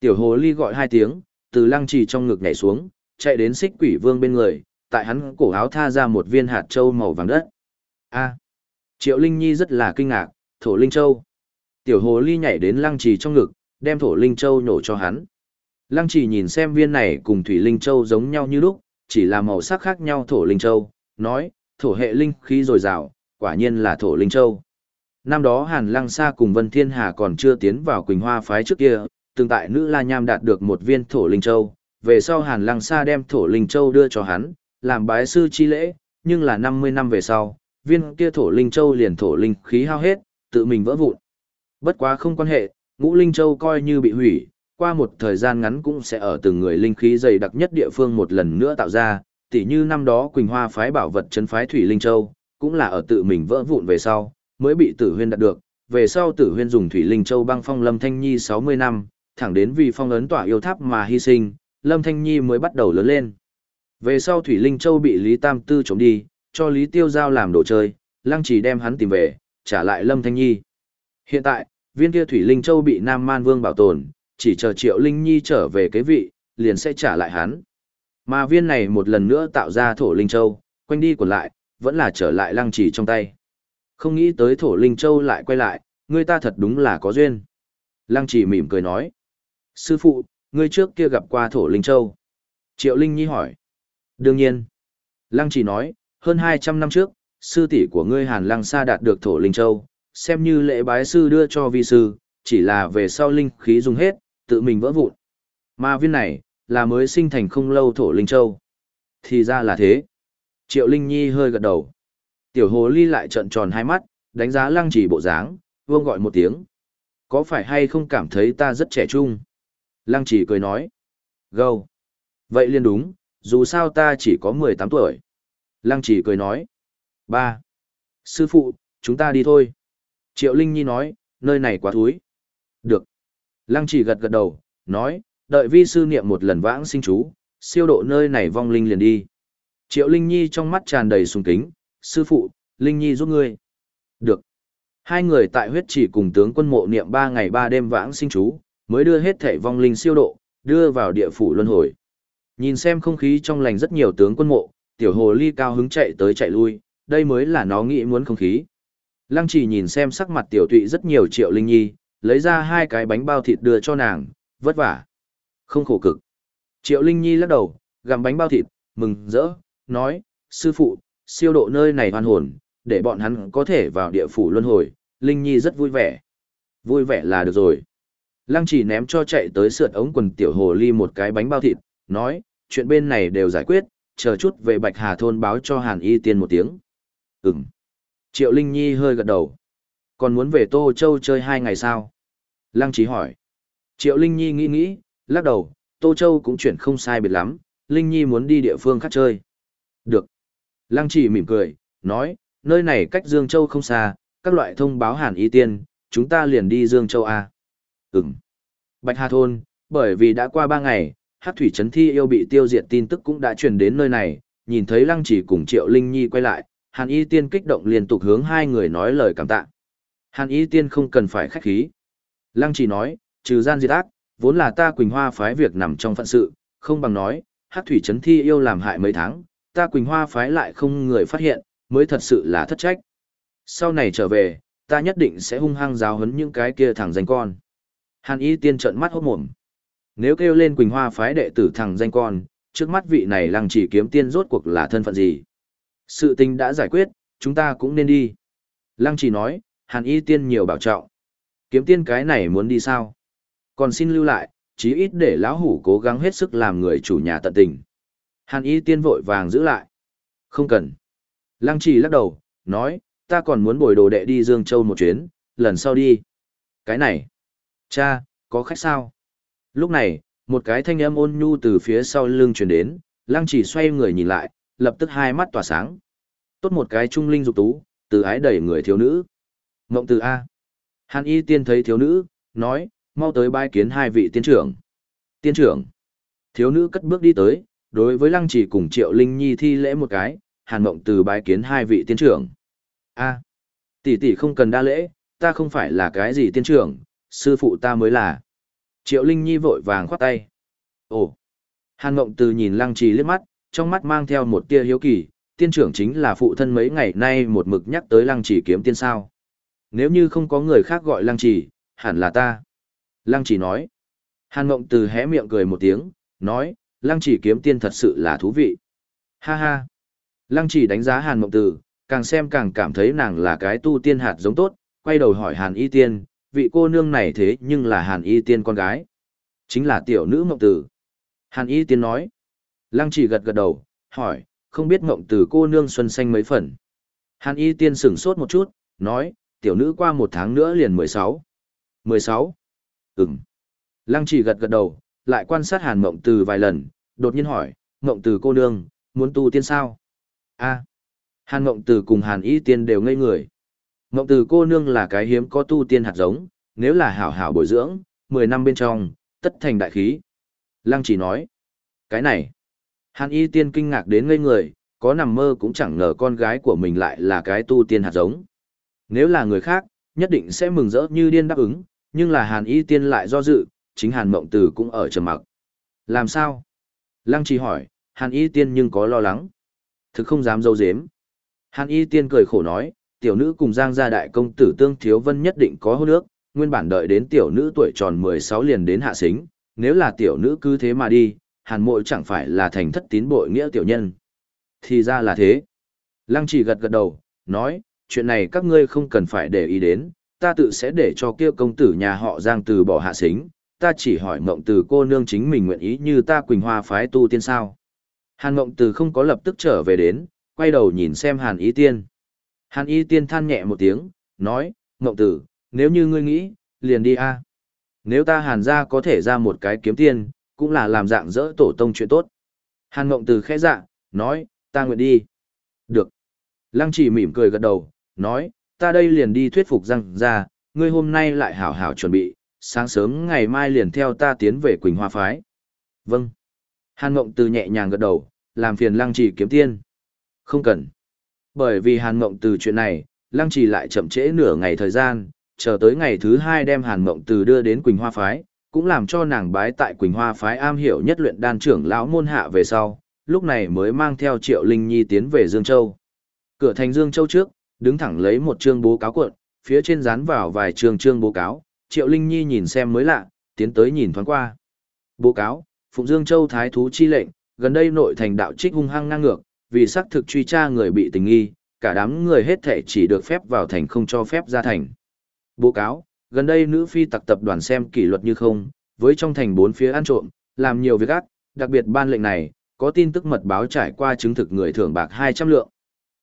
Tiểu hồ ly gọi hai tiếng, từ lăng trì trong ngực nhảy xuống, chạy đến xích quỷ vương bên người, tại hắn cổ áo tha ra một viên hạt châu màu vàng đất. A. Triệu Linh Nhi rất là kinh ngạc, thổ linh châu. Tiểu hồ ly nhảy đến lăng trì trong ngực, đem thổ linh châu nổ cho hắn. Lăng trì nhìn xem viên này cùng thủy linh châu giống nhau như lúc, chỉ là màu sắc khác nhau thổ linh châu, nói, thổ hệ linh khí dồi dào, quả nhiên là thổ linh châu. Năm đó Hàn Lăng Sa cùng Vân Thiên Hà còn chưa tiến vào Quỳnh Hoa phái trước kia, tương tại nữ La Nham đạt được một viên thổ linh châu, về sau Hàn Lăng Sa đem thổ linh châu đưa cho hắn, làm bái sư chi lễ, nhưng là 50 năm về sau, viên kia thổ linh châu liền thổ linh khí hao hết, tự mình vỡ vụn. Bất quá không quan hệ, ngũ linh châu coi như bị hủy, qua một thời gian ngắn cũng sẽ ở từng người linh khí dày đặc nhất địa phương một lần nữa tạo ra, tỉ như năm đó Quỳnh Hoa phái bảo vật chân phái Thủy Linh Châu, cũng là ở tự mình vỡ vụn về sau, mới bị Tử Huyên đạt được, về sau Tử Huyên dùng Thủy Linh Châu băng phong Lâm Thanh Nhi 60 năm, thẳng đến vì phong ấn tỏa yêu tháp mà hy sinh, Lâm Thanh Nhi mới bắt đầu lớn lên. Về sau Thủy Linh Châu bị Lý Tam Tư trộm đi, cho Lý Tiêu Giao làm đồ chơi, Lăng Chỉ đem hắn tìm về, trả lại Lâm Thanh Nhi. Hiện tại, viên kia Thủy Linh Châu bị Nam Man Vương bảo tồn, chỉ chờ Triệu Linh Nhi trở về cái vị, liền sẽ trả lại hắn. Mà viên này một lần nữa tạo ra thổ Linh Châu, quanh đi còn lại, vẫn là trở lại Lăng Chỉ trong tay. Không nghĩ tới thổ Linh Châu lại quay lại, người ta thật đúng là có duyên. Lăng Chỉ mỉm cười nói. Sư phụ, ngươi trước kia gặp qua Thổ Linh Châu. Triệu Linh Nhi hỏi. Đương nhiên. Lăng chỉ nói, hơn 200 năm trước, sư tỷ của ngươi Hàn Lăng Sa đạt được Thổ Linh Châu, xem như lễ bái sư đưa cho vi sư, chỉ là về sau linh khí dùng hết, tự mình vỡ vụn. Mà viên này, là mới sinh thành không lâu Thổ Linh Châu. Thì ra là thế. Triệu Linh Nhi hơi gật đầu. Tiểu hồ ly lại trợn tròn hai mắt, đánh giá lăng chỉ bộ dáng, vương gọi một tiếng. Có phải hay không cảm thấy ta rất trẻ trung? Lăng chỉ cười nói. Gâu. Vậy liền đúng, dù sao ta chỉ có 18 tuổi. Lăng chỉ cười nói. Ba. Sư phụ, chúng ta đi thôi. Triệu Linh Nhi nói, nơi này quá thúi. Được. Lăng chỉ gật gật đầu, nói, đợi vi sư niệm một lần vãng sinh chú, siêu độ nơi này vong linh liền đi. Triệu Linh Nhi trong mắt tràn đầy sùng kính, sư phụ, Linh Nhi giúp ngươi. Được. Hai người tại huyết chỉ cùng tướng quân mộ niệm ba ngày ba đêm vãng sinh chú, mới đưa hết thể vong linh siêu độ, đưa vào địa phủ luân hồi. Nhìn xem không khí trong lành rất nhiều tướng quân mộ, tiểu hồ ly cao hứng chạy tới chạy lui, đây mới là nó nghĩ muốn không khí. Lăng chỉ nhìn xem sắc mặt tiểu tụy rất nhiều triệu linh nhi, lấy ra hai cái bánh bao thịt đưa cho nàng, vất vả. Không khổ cực. Triệu linh nhi lắc đầu, gặm bánh bao thịt, mừng rỡ, nói, sư phụ, siêu độ nơi này hoàn hồn, để bọn hắn có thể vào địa phủ luân hồi, linh nhi rất vui vẻ. Vui vẻ là được rồi. Lăng chỉ ném cho chạy tới sượt ống quần tiểu hồ ly một cái bánh bao thịt, nói, chuyện bên này đều giải quyết, chờ chút về Bạch Hà Thôn báo cho Hàn Y Tiên một tiếng. Ừm. Triệu Linh Nhi hơi gật đầu. Còn muốn về Tô Châu chơi hai ngày sao? Lăng trí hỏi. Triệu Linh Nhi nghĩ nghĩ, lắc đầu, Tô Châu cũng chuyển không sai biệt lắm, Linh Nhi muốn đi địa phương khác chơi. Được. Lăng Chỉ mỉm cười, nói, nơi này cách Dương Châu không xa, các loại thông báo Hàn Y Tiên, chúng ta liền đi Dương Châu A. Ừm. Bạch Hà Thôn, bởi vì đã qua ba ngày, hát thủy trấn thi yêu bị tiêu diệt tin tức cũng đã truyền đến nơi này, nhìn thấy Lăng Chỉ cùng Triệu Linh Nhi quay lại, Hàn Y Tiên kích động liên tục hướng hai người nói lời cảm tạ. Hàn Y Tiên không cần phải khách khí. Lăng Chỉ nói, trừ gian diệt ác, vốn là ta Quỳnh Hoa phái việc nằm trong phận sự, không bằng nói, hát thủy trấn thi yêu làm hại mấy tháng, ta Quỳnh Hoa phái lại không người phát hiện, mới thật sự là thất trách. Sau này trở về, ta nhất định sẽ hung hăng giáo huấn những cái kia thằng danh con. Hàn Y Tiên trợn mắt hốt mồm. Nếu kêu lên Quỳnh Hoa phái đệ tử thằng danh con, trước mắt vị này lăng chỉ kiếm tiên rốt cuộc là thân phận gì? Sự tình đã giải quyết, chúng ta cũng nên đi. Lăng chỉ nói, hàn y tiên nhiều bảo trọng. Kiếm tiên cái này muốn đi sao? Còn xin lưu lại, chí ít để lão hủ cố gắng hết sức làm người chủ nhà tận tình. Hàn y tiên vội vàng giữ lại. Không cần. Lăng chỉ lắc đầu, nói, ta còn muốn bồi đồ đệ đi Dương Châu một chuyến, lần sau đi. Cái này. Cha, có khách sao? Lúc này, một cái thanh âm ôn nhu từ phía sau lưng truyền đến, lăng chỉ xoay người nhìn lại, lập tức hai mắt tỏa sáng. Tốt một cái trung linh dục tú, từ ái đẩy người thiếu nữ. Ngộng từ A. Hàn y tiên thấy thiếu nữ, nói, mau tới bái kiến hai vị tiên trưởng. Tiên trưởng. Thiếu nữ cất bước đi tới, đối với lăng chỉ cùng triệu linh nhi thi lễ một cái, hàn mộng từ bái kiến hai vị tiên trưởng. A. Tỷ tỷ không cần đa lễ, ta không phải là cái gì tiên trưởng, sư phụ ta mới là. Triệu Linh Nhi vội vàng khoát tay. Ồ! Hàn Ngộng Từ nhìn Lăng Trì liếc mắt, trong mắt mang theo một tia hiếu kỳ, tiên trưởng chính là phụ thân mấy ngày nay một mực nhắc tới Lăng Trì kiếm tiên sao. Nếu như không có người khác gọi Lăng Trì, hẳn là ta. Lăng Trì nói. Hàn Ngộng Từ hé miệng cười một tiếng, nói, Lăng Trì kiếm tiên thật sự là thú vị. Ha ha! Lăng Trì đánh giá Hàn Ngộng Từ, càng xem càng cảm thấy nàng là cái tu tiên hạt giống tốt, quay đầu hỏi Hàn Y Tiên, vị cô nương này thế nhưng là Hàn Y Tiên con gái. Chính là tiểu nữ Mộng Tử. Hàn Y Tiên nói. Lăng chỉ gật gật đầu, hỏi, không biết Mộng Tử cô nương xuân xanh mấy phần. Hàn Y Tiên sửng sốt một chút, nói, tiểu nữ qua một tháng nữa liền 16. 16? Ừm. Lăng chỉ gật gật đầu, lại quan sát Hàn Mộng Tử vài lần, đột nhiên hỏi, Mộng Tử cô nương, muốn tu tiên sao? a Hàn Mộng Tử cùng Hàn Y Tiên đều ngây người. Ngộng từ cô nương là cái hiếm có tu tiên hạt giống, nếu là hảo hảo bồi dưỡng, 10 năm bên trong, tất thành đại khí. Lăng chỉ nói, cái này, hàn y tiên kinh ngạc đến ngây người, có nằm mơ cũng chẳng ngờ con gái của mình lại là cái tu tiên hạt giống. Nếu là người khác, nhất định sẽ mừng rỡ như điên đáp ứng, nhưng là hàn y tiên lại do dự, chính hàn mộng từ cũng ở trầm mặc. Làm sao? Lăng chỉ hỏi, hàn y tiên nhưng có lo lắng. Thực không dám dâu dếm. Hàn y tiên cười khổ nói, tiểu nữ cùng Giang gia đại công tử Tương Thiếu Vân nhất định có hôn ước, nguyên bản đợi đến tiểu nữ tuổi tròn 16 liền đến hạ xính, nếu là tiểu nữ cứ thế mà đi, hàn mội chẳng phải là thành thất tín bội nghĩa tiểu nhân. Thì ra là thế. Lăng chỉ gật gật đầu, nói, chuyện này các ngươi không cần phải để ý đến, ta tự sẽ để cho kia công tử nhà họ Giang từ bỏ hạ xính, ta chỉ hỏi mộng từ cô nương chính mình nguyện ý như ta Quỳnh Hoa phái tu tiên sao. Hàn mộng từ không có lập tức trở về đến, quay đầu nhìn xem Hàn ý tiên. Hàn y tiên than nhẹ một tiếng, nói, Ngộng tử, nếu như ngươi nghĩ, liền đi a. Nếu ta hàn ra có thể ra một cái kiếm tiên, cũng là làm dạng dỡ tổ tông chuyện tốt. Hàn Ngộng tử khẽ dạ, nói, ta nguyện đi. Được. Lăng chỉ mỉm cười gật đầu, nói, ta đây liền đi thuyết phục răng ra, ngươi hôm nay lại hảo hảo chuẩn bị, sáng sớm ngày mai liền theo ta tiến về Quỳnh Hoa Phái. Vâng. Hàn Ngộng Từ nhẹ nhàng gật đầu, làm phiền Lăng Chỉ kiếm tiên. Không cần. Bởi vì Hàn Mộng Từ chuyện này, Lăng Chỉ lại chậm trễ nửa ngày thời gian, chờ tới ngày thứ hai đem Hàn Mộng Từ đưa đến Quỳnh Hoa Phái, cũng làm cho nàng bái tại Quỳnh Hoa Phái am hiểu nhất luyện đan trưởng lão môn hạ về sau, lúc này mới mang theo Triệu Linh Nhi tiến về Dương Châu. Cửa thành Dương Châu trước, đứng thẳng lấy một chương bố cáo cuộn, phía trên dán vào vài chương chương bố cáo, Triệu Linh Nhi nhìn xem mới lạ, tiến tới nhìn thoáng qua. Bố cáo, Phụng Dương Châu Thái Thú chi lệnh, gần đây nội thành đạo trích hung hăng ngang ngược, vì xác thực truy tra người bị tình nghi, cả đám người hết thể chỉ được phép vào thành không cho phép ra thành. Bố cáo, gần đây nữ phi tặc tập đoàn xem kỷ luật như không, với trong thành bốn phía ăn trộm, làm nhiều việc ác, đặc biệt ban lệnh này, có tin tức mật báo trải qua chứng thực người thưởng bạc 200 lượng.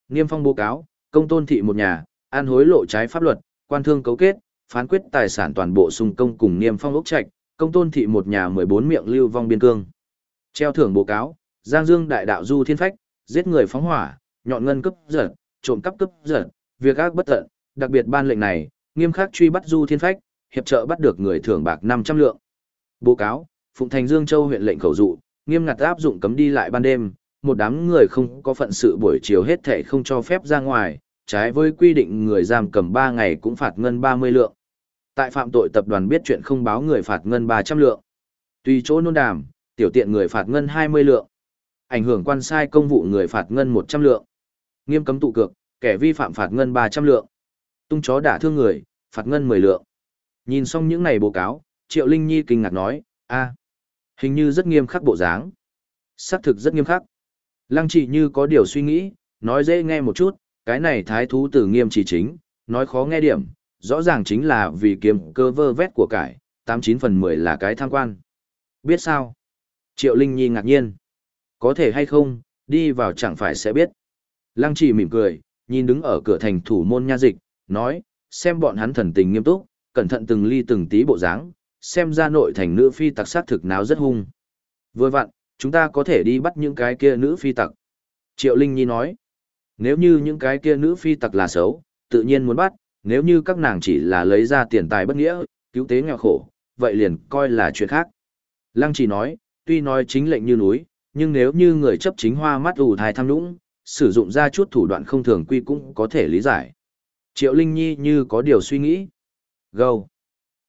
Niêm phong bố cáo, công tôn thị một nhà, an hối lộ trái pháp luật, quan thương cấu kết, phán quyết tài sản toàn bộ xung công cùng niêm phong ốc trạch, công tôn thị một nhà 14 miệng lưu vong biên cương. Treo thưởng bố cáo, Giang Dương đại đạo du thiên phách, giết người phóng hỏa, nhọn ngân cấp giật, trộm cắp cấp giật, việc ác bất tận, đặc biệt ban lệnh này, nghiêm khắc truy bắt du thiên phách, hiệp trợ bắt được người thưởng bạc 500 lượng. Bố cáo, Phụng Thành Dương Châu huyện lệnh khẩu dụ, nghiêm ngặt áp dụng cấm đi lại ban đêm, một đám người không có phận sự buổi chiều hết thể không cho phép ra ngoài, trái với quy định người giam cầm 3 ngày cũng phạt ngân 30 lượng. Tại phạm tội tập đoàn biết chuyện không báo người phạt ngân 300 lượng. Tùy chỗ nôn đàm, tiểu tiện người phạt ngân 20 lượng. Ảnh hưởng quan sai công vụ người phạt ngân 100 lượng. Nghiêm cấm tụ cược, kẻ vi phạm phạt ngân 300 lượng. Tung chó đả thương người, phạt ngân 10 lượng. Nhìn xong những này báo cáo, Triệu Linh Nhi kinh ngạc nói, a, hình như rất nghiêm khắc bộ dáng. Xác thực rất nghiêm khắc. Lăng chỉ như có điều suy nghĩ, nói dễ nghe một chút, cái này thái thú tử nghiêm chỉ chính, nói khó nghe điểm, rõ ràng chính là vì kiếm cơ vơ vét của cải, 89 phần 10 là cái tham quan. Biết sao? Triệu Linh Nhi ngạc nhiên. Có thể hay không, đi vào chẳng phải sẽ biết. Lăng Chỉ mỉm cười, nhìn đứng ở cửa thành thủ môn nha dịch, nói, xem bọn hắn thần tình nghiêm túc, cẩn thận từng ly từng tí bộ dáng, xem ra nội thành nữ phi tặc sát thực nào rất hung. Vừa vặn, chúng ta có thể đi bắt những cái kia nữ phi tặc. Triệu Linh Nhi nói, nếu như những cái kia nữ phi tặc là xấu, tự nhiên muốn bắt, nếu như các nàng chỉ là lấy ra tiền tài bất nghĩa, cứu tế nghèo khổ, vậy liền coi là chuyện khác. Lăng chỉ nói, tuy nói chính lệnh như núi, nhưng nếu như người chấp chính hoa mắt ủ thai tham nhũng, sử dụng ra chút thủ đoạn không thường quy cũng có thể lý giải. Triệu Linh Nhi như có điều suy nghĩ. Gâu.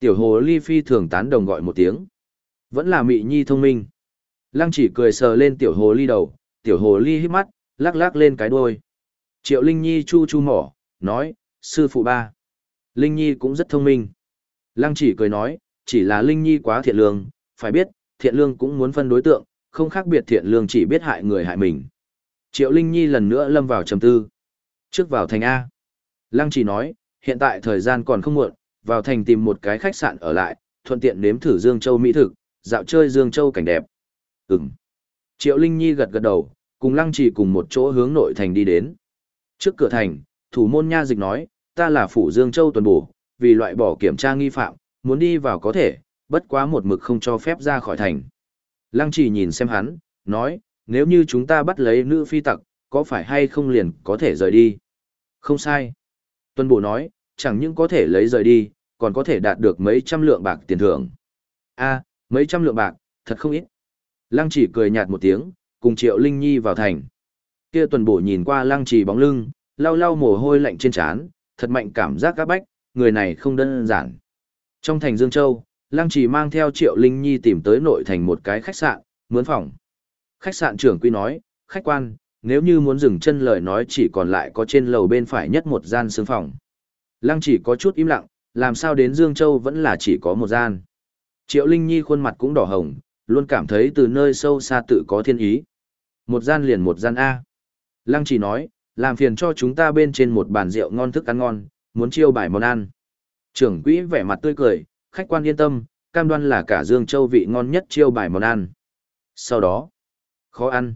Tiểu hồ ly phi thường tán đồng gọi một tiếng. Vẫn là mị nhi thông minh. Lăng chỉ cười sờ lên tiểu hồ ly đầu, tiểu hồ ly hít mắt, lắc lắc lên cái đuôi. Triệu Linh Nhi chu chu mỏ, nói, sư phụ ba. Linh Nhi cũng rất thông minh. Lăng chỉ cười nói, chỉ là Linh Nhi quá thiện lương, phải biết, thiện lương cũng muốn phân đối tượng, không khác biệt thiện lương chỉ biết hại người hại mình. Triệu Linh Nhi lần nữa lâm vào trầm tư. Trước vào thành A. Lăng chỉ nói, hiện tại thời gian còn không muộn, vào thành tìm một cái khách sạn ở lại, thuận tiện nếm thử Dương Châu mỹ thực, dạo chơi Dương Châu cảnh đẹp. Ừm. Triệu Linh Nhi gật gật đầu, cùng Lăng chỉ cùng một chỗ hướng nội thành đi đến. Trước cửa thành, thủ môn nha dịch nói, ta là phủ Dương Châu tuần bổ, vì loại bỏ kiểm tra nghi phạm, muốn đi vào có thể, bất quá một mực không cho phép ra khỏi thành. Lăng chỉ nhìn xem hắn, nói, nếu như chúng ta bắt lấy nữ phi tặc, có phải hay không liền có thể rời đi? Không sai. Tuần Bộ nói, chẳng những có thể lấy rời đi, còn có thể đạt được mấy trăm lượng bạc tiền thưởng. a mấy trăm lượng bạc, thật không ít. Lăng chỉ cười nhạt một tiếng, cùng Triệu Linh Nhi vào thành. Kia tuần bổ nhìn qua lăng chỉ bóng lưng, lau lau mồ hôi lạnh trên trán, thật mạnh cảm giác các bách, người này không đơn giản. Trong thành Dương Châu, Lăng Trì mang theo Triệu Linh Nhi tìm tới nội thành một cái khách sạn, mướn phòng. Khách sạn trưởng quy nói, khách quan, nếu như muốn dừng chân lời nói chỉ còn lại có trên lầu bên phải nhất một gian sương phòng. Lăng chỉ có chút im lặng, làm sao đến Dương Châu vẫn là chỉ có một gian. Triệu Linh Nhi khuôn mặt cũng đỏ hồng, luôn cảm thấy từ nơi sâu xa tự có thiên ý. Một gian liền một gian A. Lăng chỉ nói, làm phiền cho chúng ta bên trên một bàn rượu ngon thức ăn ngon, muốn chiêu bài món ăn. Trưởng quỹ vẻ mặt tươi cười, khách quan yên tâm, cam đoan là cả Dương Châu vị ngon nhất chiêu bài món ăn. Sau đó, khó ăn.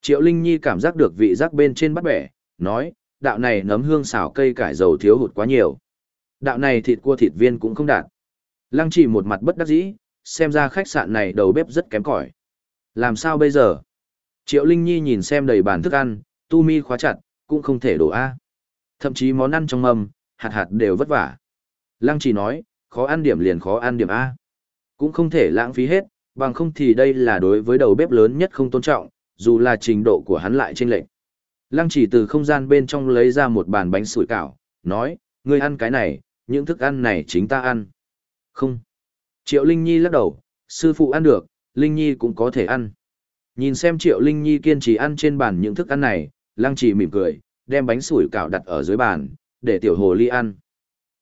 Triệu Linh Nhi cảm giác được vị giác bên trên bắt bẻ, nói, đạo này nấm hương xào cây cải dầu thiếu hụt quá nhiều. Đạo này thịt cua thịt viên cũng không đạt. Lăng chỉ một mặt bất đắc dĩ, xem ra khách sạn này đầu bếp rất kém cỏi. Làm sao bây giờ? Triệu Linh Nhi nhìn xem đầy bàn thức ăn, tu mi khóa chặt, cũng không thể đổ A. Thậm chí món ăn trong mâm, hạt hạt đều vất vả. Lăng chỉ nói, khó ăn điểm liền khó ăn điểm A. Cũng không thể lãng phí hết, bằng không thì đây là đối với đầu bếp lớn nhất không tôn trọng, dù là trình độ của hắn lại trên lệnh. Lăng chỉ từ không gian bên trong lấy ra một bàn bánh sủi cảo, nói, ngươi ăn cái này, những thức ăn này chính ta ăn. Không. Triệu Linh Nhi lắc đầu, sư phụ ăn được, Linh Nhi cũng có thể ăn. Nhìn xem Triệu Linh Nhi kiên trì ăn trên bàn những thức ăn này, Lăng chỉ mỉm cười, đem bánh sủi cảo đặt ở dưới bàn, để tiểu hồ ly ăn.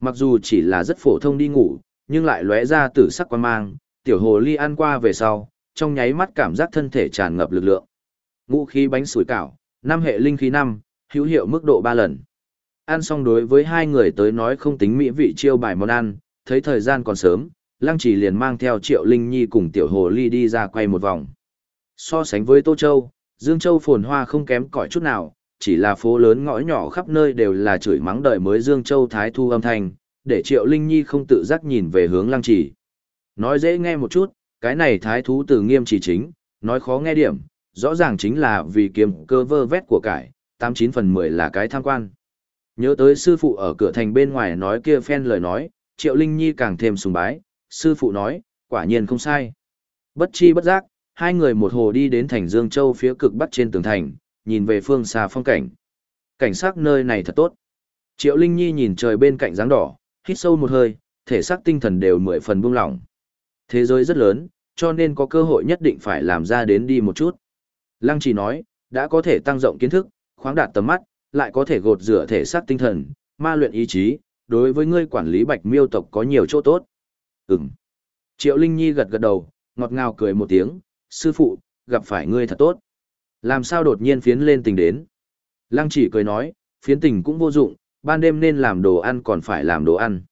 Mặc dù chỉ là rất phổ thông đi ngủ, nhưng lại lóe ra tử sắc quan mang, tiểu hồ ly ăn qua về sau, trong nháy mắt cảm giác thân thể tràn ngập lực lượng. Ngũ khí bánh sủi cảo, năm hệ linh khí năm, hữu hiệu mức độ ba lần. Ăn xong đối với hai người tới nói không tính mỹ vị chiêu bài món ăn, thấy thời gian còn sớm, Lăng Chỉ liền mang theo Triệu Linh Nhi cùng tiểu hồ ly đi ra quay một vòng. So sánh với Tô Châu, Dương Châu phồn hoa không kém cỏi chút nào, chỉ là phố lớn ngõ nhỏ khắp nơi đều là chửi mắng đời mới Dương Châu Thái Thu âm thanh, để Triệu Linh Nhi không tự giác nhìn về hướng Lăng Chỉ. Nói dễ nghe một chút, cái này Thái Thú từ nghiêm chỉ chính, nói khó nghe điểm, rõ ràng chính là vì kiếm cơ vơ vét của cải, 89 phần 10 là cái tham quan. Nhớ tới sư phụ ở cửa thành bên ngoài nói kia phen lời nói, Triệu Linh Nhi càng thêm sùng bái, sư phụ nói, quả nhiên không sai. Bất chi bất giác, hai người một hồ đi đến thành Dương Châu phía cực bắc trên tường thành, nhìn về phương xa phong cảnh. Cảnh sắc nơi này thật tốt. Triệu Linh Nhi nhìn trời bên cạnh dáng đỏ, hít sâu một hơi, thể xác tinh thần đều mười phần buông lỏng. Thế giới rất lớn, cho nên có cơ hội nhất định phải làm ra đến đi một chút. Lăng chỉ nói, đã có thể tăng rộng kiến thức, khoáng đạt tầm mắt, lại có thể gột rửa thể xác tinh thần, ma luyện ý chí, đối với ngươi quản lý bạch miêu tộc có nhiều chỗ tốt. Ừm. Triệu Linh Nhi gật gật đầu, ngọt ngào cười một tiếng, sư phụ, gặp phải ngươi thật tốt. Làm sao đột nhiên phiến lên tình đến? Lăng chỉ cười nói, phiến tình cũng vô dụng, ban đêm nên làm đồ ăn còn phải làm đồ ăn.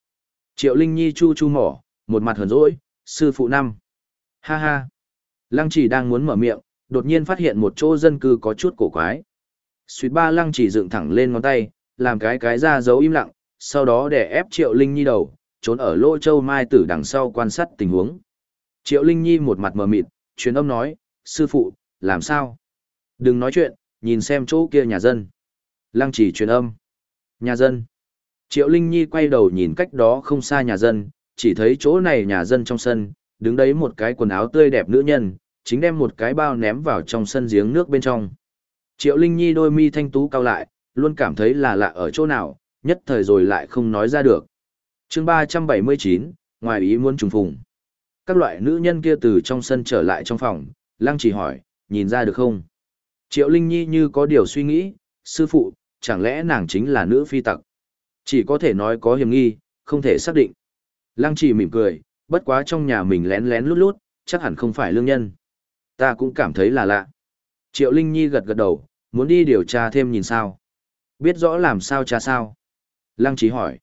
Triệu Linh Nhi chu chu mỏ, một mặt hờn dỗi, sư phụ năm. Ha ha. Lăng chỉ đang muốn mở miệng, đột nhiên phát hiện một chỗ dân cư có chút cổ quái. Suýt ba lăng chỉ dựng thẳng lên ngón tay, làm cái cái ra dấu im lặng, sau đó để ép Triệu Linh Nhi đầu, trốn ở lỗ châu mai tử đằng sau quan sát tình huống. Triệu Linh Nhi một mặt mờ mịt, truyền âm nói, sư phụ, làm sao? Đừng nói chuyện, nhìn xem chỗ kia nhà dân. Lăng chỉ truyền âm. Nhà dân. Triệu Linh Nhi quay đầu nhìn cách đó không xa nhà dân, chỉ thấy chỗ này nhà dân trong sân, đứng đấy một cái quần áo tươi đẹp nữ nhân, chính đem một cái bao ném vào trong sân giếng nước bên trong. Triệu Linh Nhi đôi mi thanh tú cao lại, luôn cảm thấy là lạ ở chỗ nào, nhất thời rồi lại không nói ra được. chương 379, ngoài ý muốn trùng phùng. Các loại nữ nhân kia từ trong sân trở lại trong phòng, Lăng chỉ hỏi, nhìn ra được không? Triệu Linh Nhi như có điều suy nghĩ, sư phụ, chẳng lẽ nàng chính là nữ phi tặc? Chỉ có thể nói có hiểm nghi, không thể xác định. Lăng chỉ mỉm cười, bất quá trong nhà mình lén lén lút lút, chắc hẳn không phải lương nhân. Ta cũng cảm thấy là lạ. Triệu Linh Nhi gật gật đầu, muốn đi điều tra thêm nhìn sao. Biết rõ làm sao tra sao. Lăng Chỉ hỏi.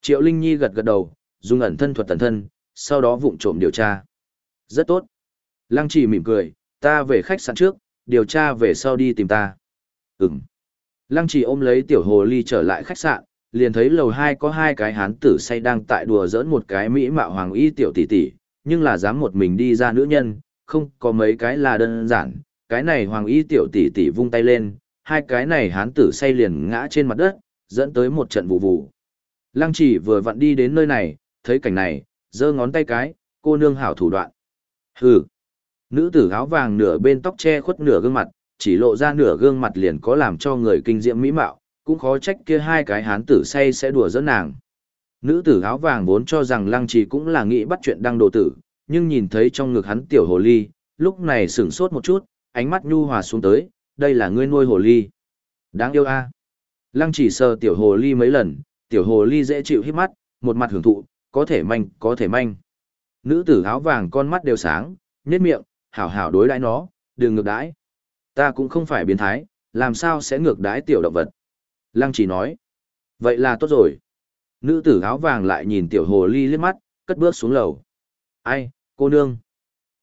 Triệu Linh Nhi gật gật đầu, dùng ẩn thân thuật tẩn thân, sau đó vụng trộm điều tra. Rất tốt. Lăng chỉ mỉm cười, ta về khách sạn trước, điều tra về sau đi tìm ta. Ừm. Lăng chỉ ôm lấy tiểu hồ ly trở lại khách sạn, liền thấy lầu hai có hai cái hán tử say đang tại đùa giỡn một cái mỹ mạo hoàng y tiểu tỷ tỷ, nhưng là dám một mình đi ra nữ nhân, không có mấy cái là đơn giản, cái này hoàng y tiểu tỷ tỷ vung tay lên, hai cái này hán tử say liền ngã trên mặt đất, dẫn tới một trận vụ vụ. Lăng chỉ vừa vặn đi đến nơi này, thấy cảnh này, giơ ngón tay cái, cô nương hảo thủ đoạn. Hừ. Nữ tử áo vàng nửa bên tóc che khuất nửa gương mặt, chỉ lộ ra nửa gương mặt liền có làm cho người kinh diệm mỹ mạo, cũng khó trách kia hai cái hán tử say sẽ đùa giỡn nàng. Nữ tử áo vàng vốn cho rằng lăng trì cũng là nghĩ bắt chuyện đăng đồ tử, nhưng nhìn thấy trong ngực hắn tiểu hồ ly, lúc này sửng sốt một chút, ánh mắt nhu hòa xuống tới, đây là ngươi nuôi hồ ly. Đáng yêu a. Lăng chỉ sờ tiểu hồ ly mấy lần, tiểu hồ ly dễ chịu hít mắt, một mặt hưởng thụ, có thể manh, có thể manh. Nữ tử áo vàng con mắt đều sáng, nhếch miệng, hảo hảo đối đãi nó, đừng ngược đãi. Ta cũng không phải biến thái, làm sao sẽ ngược đãi tiểu động vật. Lăng chỉ nói. Vậy là tốt rồi. Nữ tử áo vàng lại nhìn tiểu hồ ly liếc mắt, cất bước xuống lầu. Ai, cô nương.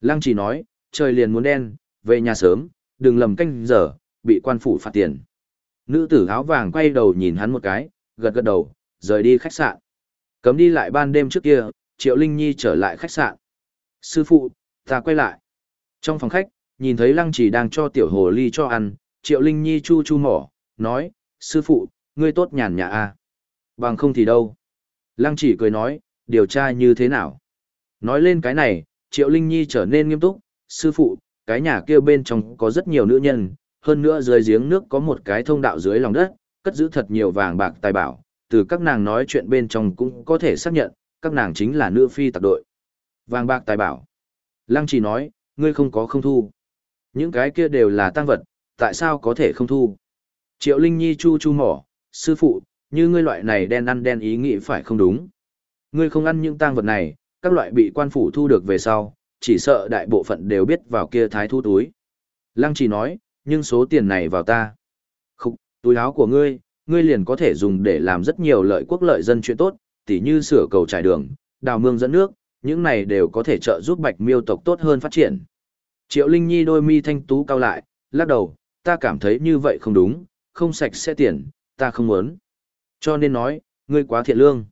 Lăng chỉ nói, trời liền muốn đen, về nhà sớm, đừng lầm canh giờ, bị quan phủ phạt tiền. Nữ tử áo vàng quay đầu nhìn hắn một cái, gật gật đầu, rời đi khách sạn. Cấm đi lại ban đêm trước kia, Triệu Linh Nhi trở lại khách sạn. Sư phụ, ta quay lại. Trong phòng khách, nhìn thấy Lăng chỉ đang cho tiểu hồ ly cho ăn, Triệu Linh Nhi chu chu mỏ, nói, sư phụ, ngươi tốt nhàn nhã à. Bằng không thì đâu. Lăng chỉ cười nói, điều tra như thế nào. Nói lên cái này, Triệu Linh Nhi trở nên nghiêm túc, sư phụ, cái nhà kia bên trong có rất nhiều nữ nhân, hơn nữa dưới giếng nước có một cái thông đạo dưới lòng đất, cất giữ thật nhiều vàng bạc tài bảo, từ các nàng nói chuyện bên trong cũng có thể xác nhận, các nàng chính là nữ phi tạc đội. Vàng bạc tài bảo. Lăng chỉ nói, ngươi không có không thu. Những cái kia đều là tăng vật, tại sao có thể không thu? Triệu Linh Nhi chu chu mỏ, sư phụ, như ngươi loại này đen ăn đen ý nghĩ phải không đúng. Ngươi không ăn những tang vật này, các loại bị quan phủ thu được về sau, chỉ sợ đại bộ phận đều biết vào kia thái thu túi. Lăng chỉ nói, nhưng số tiền này vào ta. Khúc, túi áo của ngươi, ngươi liền có thể dùng để làm rất nhiều lợi quốc lợi dân chuyện tốt, tỉ như sửa cầu trải đường, đào mương dẫn nước, những này đều có thể trợ giúp bạch miêu tộc tốt hơn phát triển. Triệu Linh Nhi đôi mi thanh tú cao lại, lắc đầu, ta cảm thấy như vậy không đúng, không sạch sẽ tiền, ta không muốn. Cho nên nói, ngươi quá thiện lương.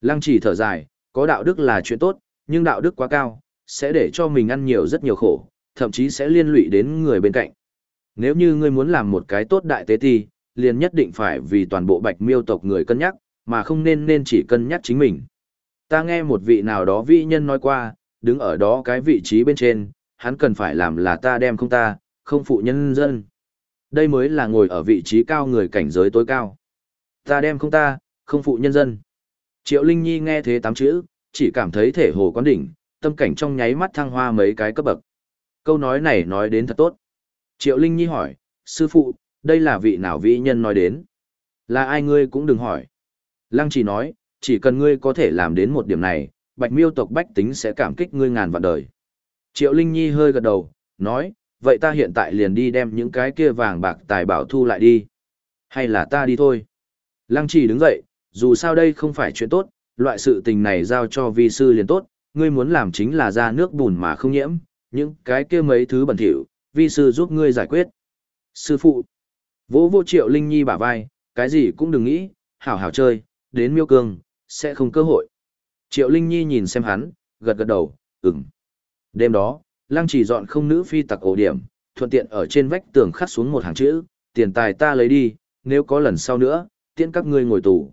Lăng chỉ thở dài, có đạo đức là chuyện tốt, nhưng đạo đức quá cao, sẽ để cho mình ăn nhiều rất nhiều khổ, thậm chí sẽ liên lụy đến người bên cạnh. Nếu như ngươi muốn làm một cái tốt đại tế ti, liền nhất định phải vì toàn bộ bạch miêu tộc người cân nhắc, mà không nên nên chỉ cân nhắc chính mình. Ta nghe một vị nào đó vị nhân nói qua, đứng ở đó cái vị trí bên trên, hắn cần phải làm là ta đem không ta, không phụ nhân dân. Đây mới là ngồi ở vị trí cao người cảnh giới tối cao. Ta đem không ta, không phụ nhân dân. Triệu Linh Nhi nghe thế tám chữ, chỉ cảm thấy thể hồ quán đỉnh, tâm cảnh trong nháy mắt thăng hoa mấy cái cấp bậc. Câu nói này nói đến thật tốt. Triệu Linh Nhi hỏi, sư phụ, đây là vị nào vị nhân nói đến? Là ai ngươi cũng đừng hỏi. Lăng chỉ nói, chỉ cần ngươi có thể làm đến một điểm này, bạch miêu tộc bách tính sẽ cảm kích ngươi ngàn vạn đời. Triệu Linh Nhi hơi gật đầu, nói, vậy ta hiện tại liền đi đem những cái kia vàng bạc tài bảo thu lại đi. Hay là ta đi thôi. Lăng chỉ đứng dậy, dù sao đây không phải chuyện tốt, loại sự tình này giao cho vi sư liền tốt, ngươi muốn làm chính là ra nước bùn mà không nhiễm, những cái kia mấy thứ bẩn thỉu, vi sư giúp ngươi giải quyết. Sư phụ, vỗ vô triệu Linh Nhi bả vai, cái gì cũng đừng nghĩ, hảo hảo chơi, đến miêu cương, sẽ không cơ hội. Triệu Linh Nhi nhìn xem hắn, gật gật đầu, ừm. Đêm đó, lăng chỉ dọn không nữ phi tặc ổ điểm, thuận tiện ở trên vách tường khắc xuống một hàng chữ, tiền tài ta lấy đi, nếu có lần sau nữa, tiễn các ngươi ngồi tù.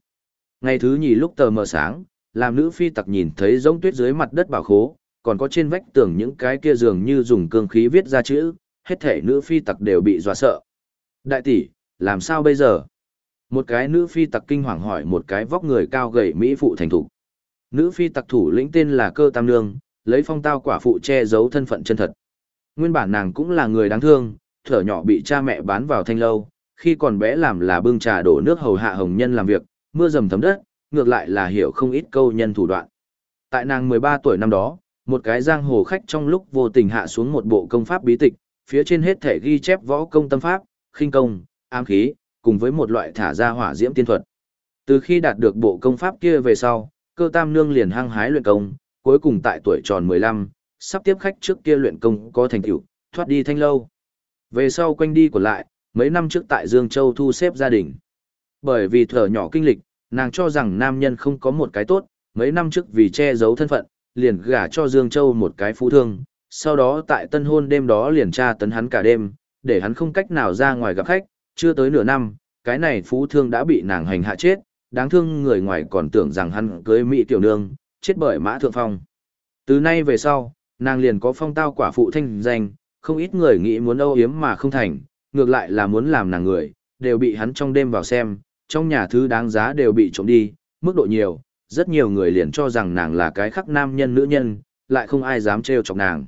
Ngày thứ nhì lúc tờ mờ sáng, làm nữ phi tặc nhìn thấy giống tuyết dưới mặt đất bảo khố, còn có trên vách tường những cái kia dường như dùng cương khí viết ra chữ, hết thể nữ phi tặc đều bị dọa sợ. Đại tỷ, làm sao bây giờ? Một cái nữ phi tặc kinh hoàng hỏi một cái vóc người cao gầy mỹ phụ thành thủ. Nữ phi tặc thủ lĩnh tên là Cơ Tam Nương, lấy phong tao quả phụ che giấu thân phận chân thật. Nguyên bản nàng cũng là người đáng thương, thở nhỏ bị cha mẹ bán vào thanh lâu, khi còn bé làm là bưng trà đổ nước hầu hạ hồng nhân làm việc, mưa dầm thấm đất, ngược lại là hiểu không ít câu nhân thủ đoạn. Tại nàng 13 tuổi năm đó, một cái giang hồ khách trong lúc vô tình hạ xuống một bộ công pháp bí tịch, phía trên hết thể ghi chép võ công tâm pháp, khinh công, ám khí, cùng với một loại thả ra hỏa diễm tiên thuật. Từ khi đạt được bộ công pháp kia về sau, cơ tam nương liền hăng hái luyện công, cuối cùng tại tuổi tròn 15, sắp tiếp khách trước kia luyện công có thành tựu, thoát đi thanh lâu. Về sau quanh đi của lại, mấy năm trước tại Dương Châu thu xếp gia đình. Bởi vì thở nhỏ kinh lịch, nàng cho rằng nam nhân không có một cái tốt, mấy năm trước vì che giấu thân phận, liền gả cho Dương Châu một cái phú thương, sau đó tại tân hôn đêm đó liền tra tấn hắn cả đêm, để hắn không cách nào ra ngoài gặp khách, chưa tới nửa năm, cái này phú thương đã bị nàng hành hạ chết, đáng thương người ngoài còn tưởng rằng hắn cưới mỹ tiểu nương, chết bởi mã thượng phong. Từ nay về sau, nàng liền có phong tao quả phụ thanh danh, không ít người nghĩ muốn âu yếm mà không thành, ngược lại là muốn làm nàng người, đều bị hắn trong đêm vào xem, trong nhà thứ đáng giá đều bị trộm đi, mức độ nhiều, rất nhiều người liền cho rằng nàng là cái khắc nam nhân nữ nhân, lại không ai dám trêu chọc nàng.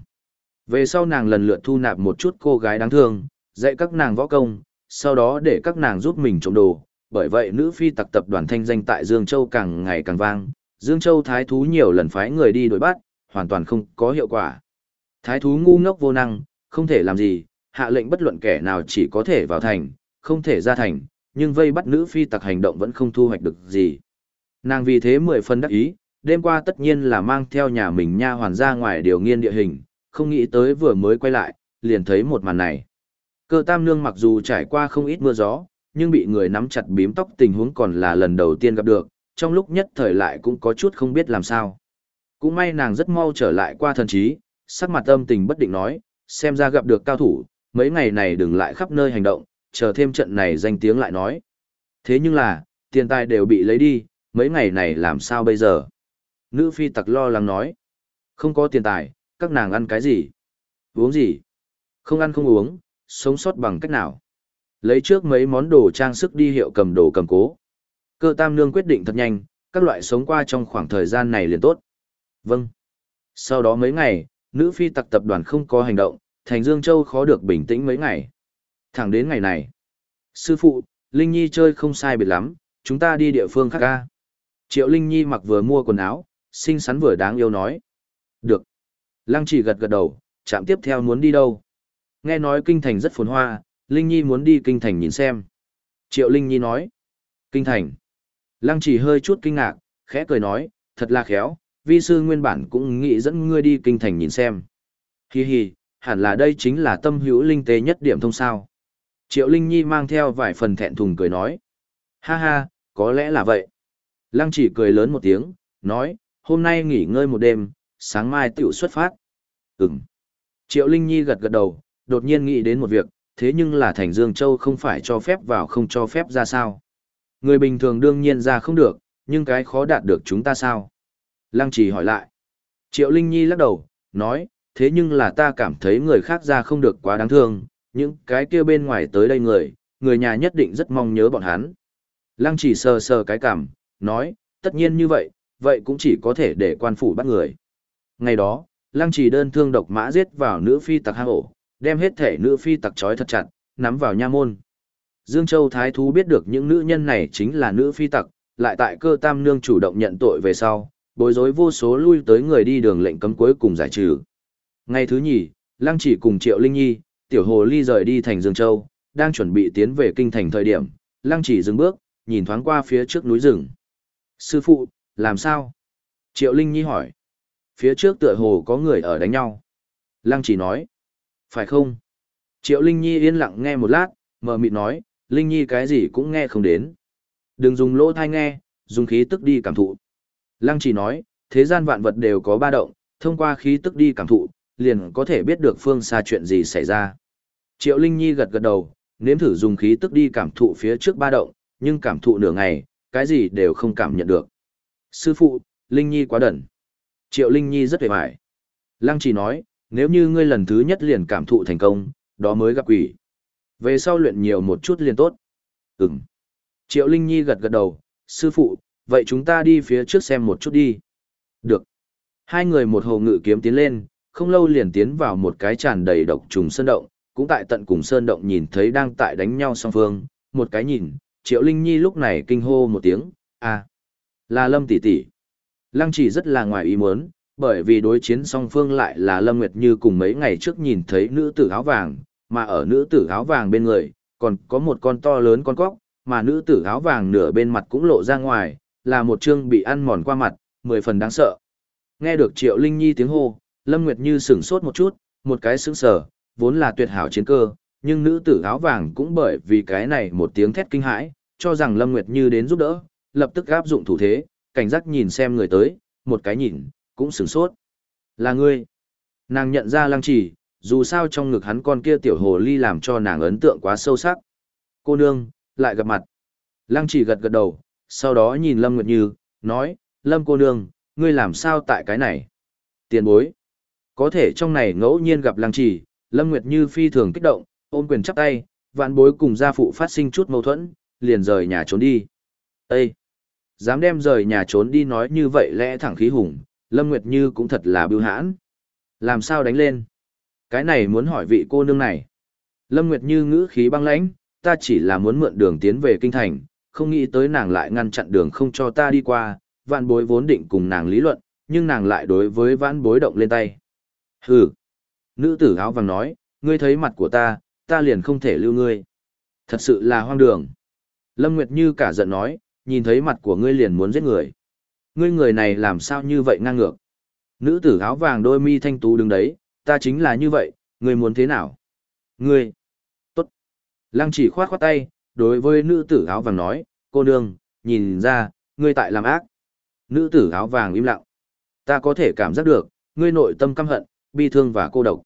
Về sau nàng lần lượt thu nạp một chút cô gái đáng thương, dạy các nàng võ công, sau đó để các nàng giúp mình trộm đồ, bởi vậy nữ phi tặc tập đoàn thanh danh tại Dương Châu càng ngày càng vang, Dương Châu thái thú nhiều lần phái người đi đuổi bắt, hoàn toàn không có hiệu quả. Thái thú ngu ngốc vô năng, không thể làm gì, hạ lệnh bất luận kẻ nào chỉ có thể vào thành, không thể ra thành, nhưng vây bắt nữ phi tặc hành động vẫn không thu hoạch được gì. Nàng vì thế mười phân đắc ý, đêm qua tất nhiên là mang theo nhà mình nha hoàn ra ngoài điều nghiên địa hình, không nghĩ tới vừa mới quay lại, liền thấy một màn này. Cơ tam nương mặc dù trải qua không ít mưa gió, nhưng bị người nắm chặt bím tóc tình huống còn là lần đầu tiên gặp được, trong lúc nhất thời lại cũng có chút không biết làm sao. Cũng may nàng rất mau trở lại qua thần trí, sắc mặt âm tình bất định nói, xem ra gặp được cao thủ, mấy ngày này đừng lại khắp nơi hành động, chờ thêm trận này danh tiếng lại nói. Thế nhưng là, tiền tài đều bị lấy đi, mấy ngày này làm sao bây giờ? Nữ phi tặc lo lắng nói, không có tiền tài, các nàng ăn cái gì? Uống gì? Không ăn không uống, sống sót bằng cách nào? Lấy trước mấy món đồ trang sức đi hiệu cầm đồ cầm cố. Cơ tam nương quyết định thật nhanh, các loại sống qua trong khoảng thời gian này liền tốt. Vâng. Sau đó mấy ngày, nữ phi tặc tập đoàn không có hành động, thành Dương Châu khó được bình tĩnh mấy ngày. Thẳng đến ngày này. Sư phụ, Linh Nhi chơi không sai biệt lắm, chúng ta đi địa phương khác ca. Triệu Linh Nhi mặc vừa mua quần áo, xinh xắn vừa đáng yêu nói. Được. Lăng chỉ gật gật đầu, chạm tiếp theo muốn đi đâu. Nghe nói kinh thành rất phồn hoa, Linh Nhi muốn đi kinh thành nhìn xem. Triệu Linh Nhi nói. Kinh thành. Lăng chỉ hơi chút kinh ngạc, khẽ cười nói, thật là khéo, vi sư nguyên bản cũng nghĩ dẫn ngươi đi kinh thành nhìn xem. Hi hi, hẳn là đây chính là tâm hữu linh tế nhất điểm thông sao. Triệu Linh Nhi mang theo vài phần thẹn thùng cười nói. Ha ha, có lẽ là vậy. Lăng chỉ cười lớn một tiếng, nói, hôm nay nghỉ ngơi một đêm, sáng mai tiểu xuất phát. Ừm. Triệu Linh Nhi gật gật đầu, đột nhiên nghĩ đến một việc, thế nhưng là thành Dương Châu không phải cho phép vào không cho phép ra sao. Người bình thường đương nhiên ra không được, nhưng cái khó đạt được chúng ta sao? Lăng trì hỏi lại. Triệu Linh Nhi lắc đầu, nói, thế nhưng là ta cảm thấy người khác ra không được quá đáng thương, những cái kia bên ngoài tới đây người, người nhà nhất định rất mong nhớ bọn hắn. Lăng chỉ sờ sờ cái cảm, nói, tất nhiên như vậy, vậy cũng chỉ có thể để quan phủ bắt người. Ngày đó, lăng chỉ đơn thương độc mã giết vào nữ phi tặc hang ổ, đem hết thể nữ phi tặc trói thật chặt, nắm vào nha môn. Dương Châu Thái Thú biết được những nữ nhân này chính là nữ phi tặc, lại tại cơ tam nương chủ động nhận tội về sau, bối rối vô số lui tới người đi đường lệnh cấm cuối cùng giải trừ. Ngày thứ nhì, Lăng chỉ cùng Triệu Linh Nhi, Tiểu Hồ Ly rời đi thành Dương Châu, đang chuẩn bị tiến về kinh thành thời điểm, Lăng chỉ dừng bước, nhìn thoáng qua phía trước núi rừng. Sư phụ, làm sao? Triệu Linh Nhi hỏi. Phía trước tựa hồ có người ở đánh nhau. Lăng chỉ nói. Phải không? Triệu Linh Nhi yên lặng nghe một lát, mờ mịt nói, Linh Nhi cái gì cũng nghe không đến. Đừng dùng lỗ thai nghe, dùng khí tức đi cảm thụ. Lăng chỉ nói, thế gian vạn vật đều có ba động, thông qua khí tức đi cảm thụ, liền có thể biết được phương xa chuyện gì xảy ra. Triệu Linh Nhi gật gật đầu, nếm thử dùng khí tức đi cảm thụ phía trước ba động, nhưng cảm thụ nửa ngày, cái gì đều không cảm nhận được. Sư phụ, Linh Nhi quá đẩn. Triệu Linh Nhi rất vẻ vải. Lăng chỉ nói, nếu như ngươi lần thứ nhất liền cảm thụ thành công, đó mới gặp quỷ. Về sau luyện nhiều một chút liền tốt. Ừm. Triệu Linh Nhi gật gật đầu, sư phụ, vậy chúng ta đi phía trước xem một chút đi. Được. Hai người một hồ ngự kiếm tiến lên, không lâu liền tiến vào một cái tràn đầy độc trùng sơn động, cũng tại tận cùng sơn động nhìn thấy đang tại đánh nhau song phương, một cái nhìn, Triệu Linh Nhi lúc này kinh hô một tiếng, à, là Lâm tỷ tỷ. Lăng chỉ rất là ngoài ý muốn, bởi vì đối chiến song phương lại là Lâm Nguyệt Như cùng mấy ngày trước nhìn thấy nữ tử áo vàng, mà ở nữ tử áo vàng bên người, còn có một con to lớn con cóc, mà nữ tử áo vàng nửa bên mặt cũng lộ ra ngoài, là một chương bị ăn mòn qua mặt, mười phần đáng sợ. Nghe được Triệu Linh Nhi tiếng hô, Lâm Nguyệt Như sửng sốt một chút, một cái sững sờ, vốn là tuyệt hảo chiến cơ, nhưng nữ tử áo vàng cũng bởi vì cái này một tiếng thét kinh hãi, cho rằng Lâm Nguyệt Như đến giúp đỡ, lập tức áp dụng thủ thế, cảnh giác nhìn xem người tới, một cái nhìn, cũng sửng sốt. Là ngươi. Nàng nhận ra lăng chỉ, dù sao trong ngực hắn con kia tiểu hồ ly làm cho nàng ấn tượng quá sâu sắc. Cô nương, lại gặp mặt. Lăng chỉ gật gật đầu, sau đó nhìn Lâm Nguyệt Như, nói, Lâm cô nương, ngươi làm sao tại cái này? Tiền bối. Có thể trong này ngẫu nhiên gặp Lăng chỉ, Lâm Nguyệt Như phi thường kích động, ôm quyền chắp tay, vạn bối cùng gia phụ phát sinh chút mâu thuẫn, liền rời nhà trốn đi. Ê! Dám đem rời nhà trốn đi nói như vậy lẽ thẳng khí hùng, Lâm Nguyệt Như cũng thật là bưu hãn. Làm sao đánh lên? Cái này muốn hỏi vị cô nương này. Lâm Nguyệt Như ngữ khí băng lãnh, ta chỉ là muốn mượn đường tiến về kinh thành, không nghĩ tới nàng lại ngăn chặn đường không cho ta đi qua, vạn bối vốn định cùng nàng lý luận, nhưng nàng lại đối với vãn bối động lên tay. Hừ. Nữ tử áo vàng nói, ngươi thấy mặt của ta, ta liền không thể lưu ngươi. Thật sự là hoang đường. Lâm Nguyệt Như cả giận nói, nhìn thấy mặt của ngươi liền muốn giết người. Ngươi người này làm sao như vậy ngang ngược. Nữ tử áo vàng đôi mi thanh tú đứng đấy, ta chính là như vậy, ngươi muốn thế nào? Ngươi! Tốt! Lăng chỉ khoát khoát tay, đối với nữ tử áo vàng nói, cô nương, nhìn ra, ngươi tại làm ác. Nữ tử áo vàng im lặng. Ta có thể cảm giác được, ngươi nội tâm căm hận, bi thương và cô độc.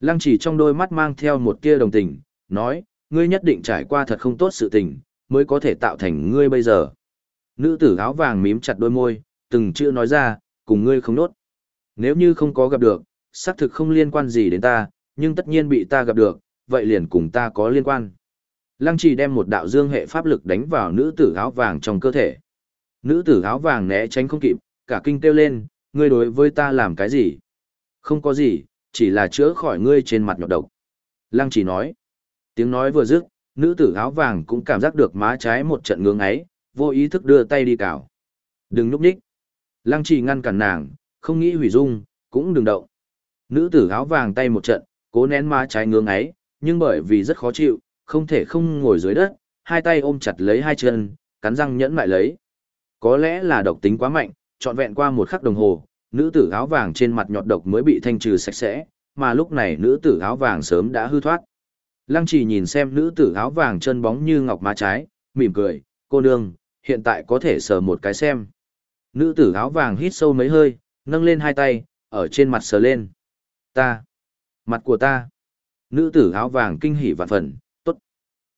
Lăng chỉ trong đôi mắt mang theo một tia đồng tình, nói, ngươi nhất định trải qua thật không tốt sự tình, mới có thể tạo thành ngươi bây giờ. Nữ tử áo vàng mím chặt đôi môi, từng chữ nói ra, cùng ngươi không nốt. Nếu như không có gặp được, xác thực không liên quan gì đến ta, nhưng tất nhiên bị ta gặp được, vậy liền cùng ta có liên quan. Lăng trì đem một đạo dương hệ pháp lực đánh vào nữ tử áo vàng trong cơ thể. Nữ tử áo vàng né tránh không kịp, cả kinh kêu lên, ngươi đối với ta làm cái gì? Không có gì, chỉ là chữa khỏi ngươi trên mặt nhọt độc. Lăng trì nói. Tiếng nói vừa dứt, nữ tử áo vàng cũng cảm giác được má trái một trận ngưỡng ấy, vô ý thức đưa tay đi cào. Đừng núp nhích. Lăng trì ngăn cản nàng, không nghĩ hủy dung, cũng đừng động. Nữ tử áo vàng tay một trận, cố nén má trái ngưỡng ấy, nhưng bởi vì rất khó chịu, không thể không ngồi dưới đất, hai tay ôm chặt lấy hai chân, cắn răng nhẫn lại lấy. Có lẽ là độc tính quá mạnh, trọn vẹn qua một khắc đồng hồ, nữ tử áo vàng trên mặt nhọt độc mới bị thanh trừ sạch sẽ, mà lúc này nữ tử áo vàng sớm đã hư thoát. Lăng chỉ nhìn xem nữ tử áo vàng chân bóng như ngọc má trái, mỉm cười, cô nương, hiện tại có thể sờ một cái xem. Nữ tử áo vàng hít sâu mấy hơi, nâng lên hai tay, ở trên mặt sờ lên. Ta, mặt của ta. Nữ tử áo vàng kinh hỉ vạn phần, tốt.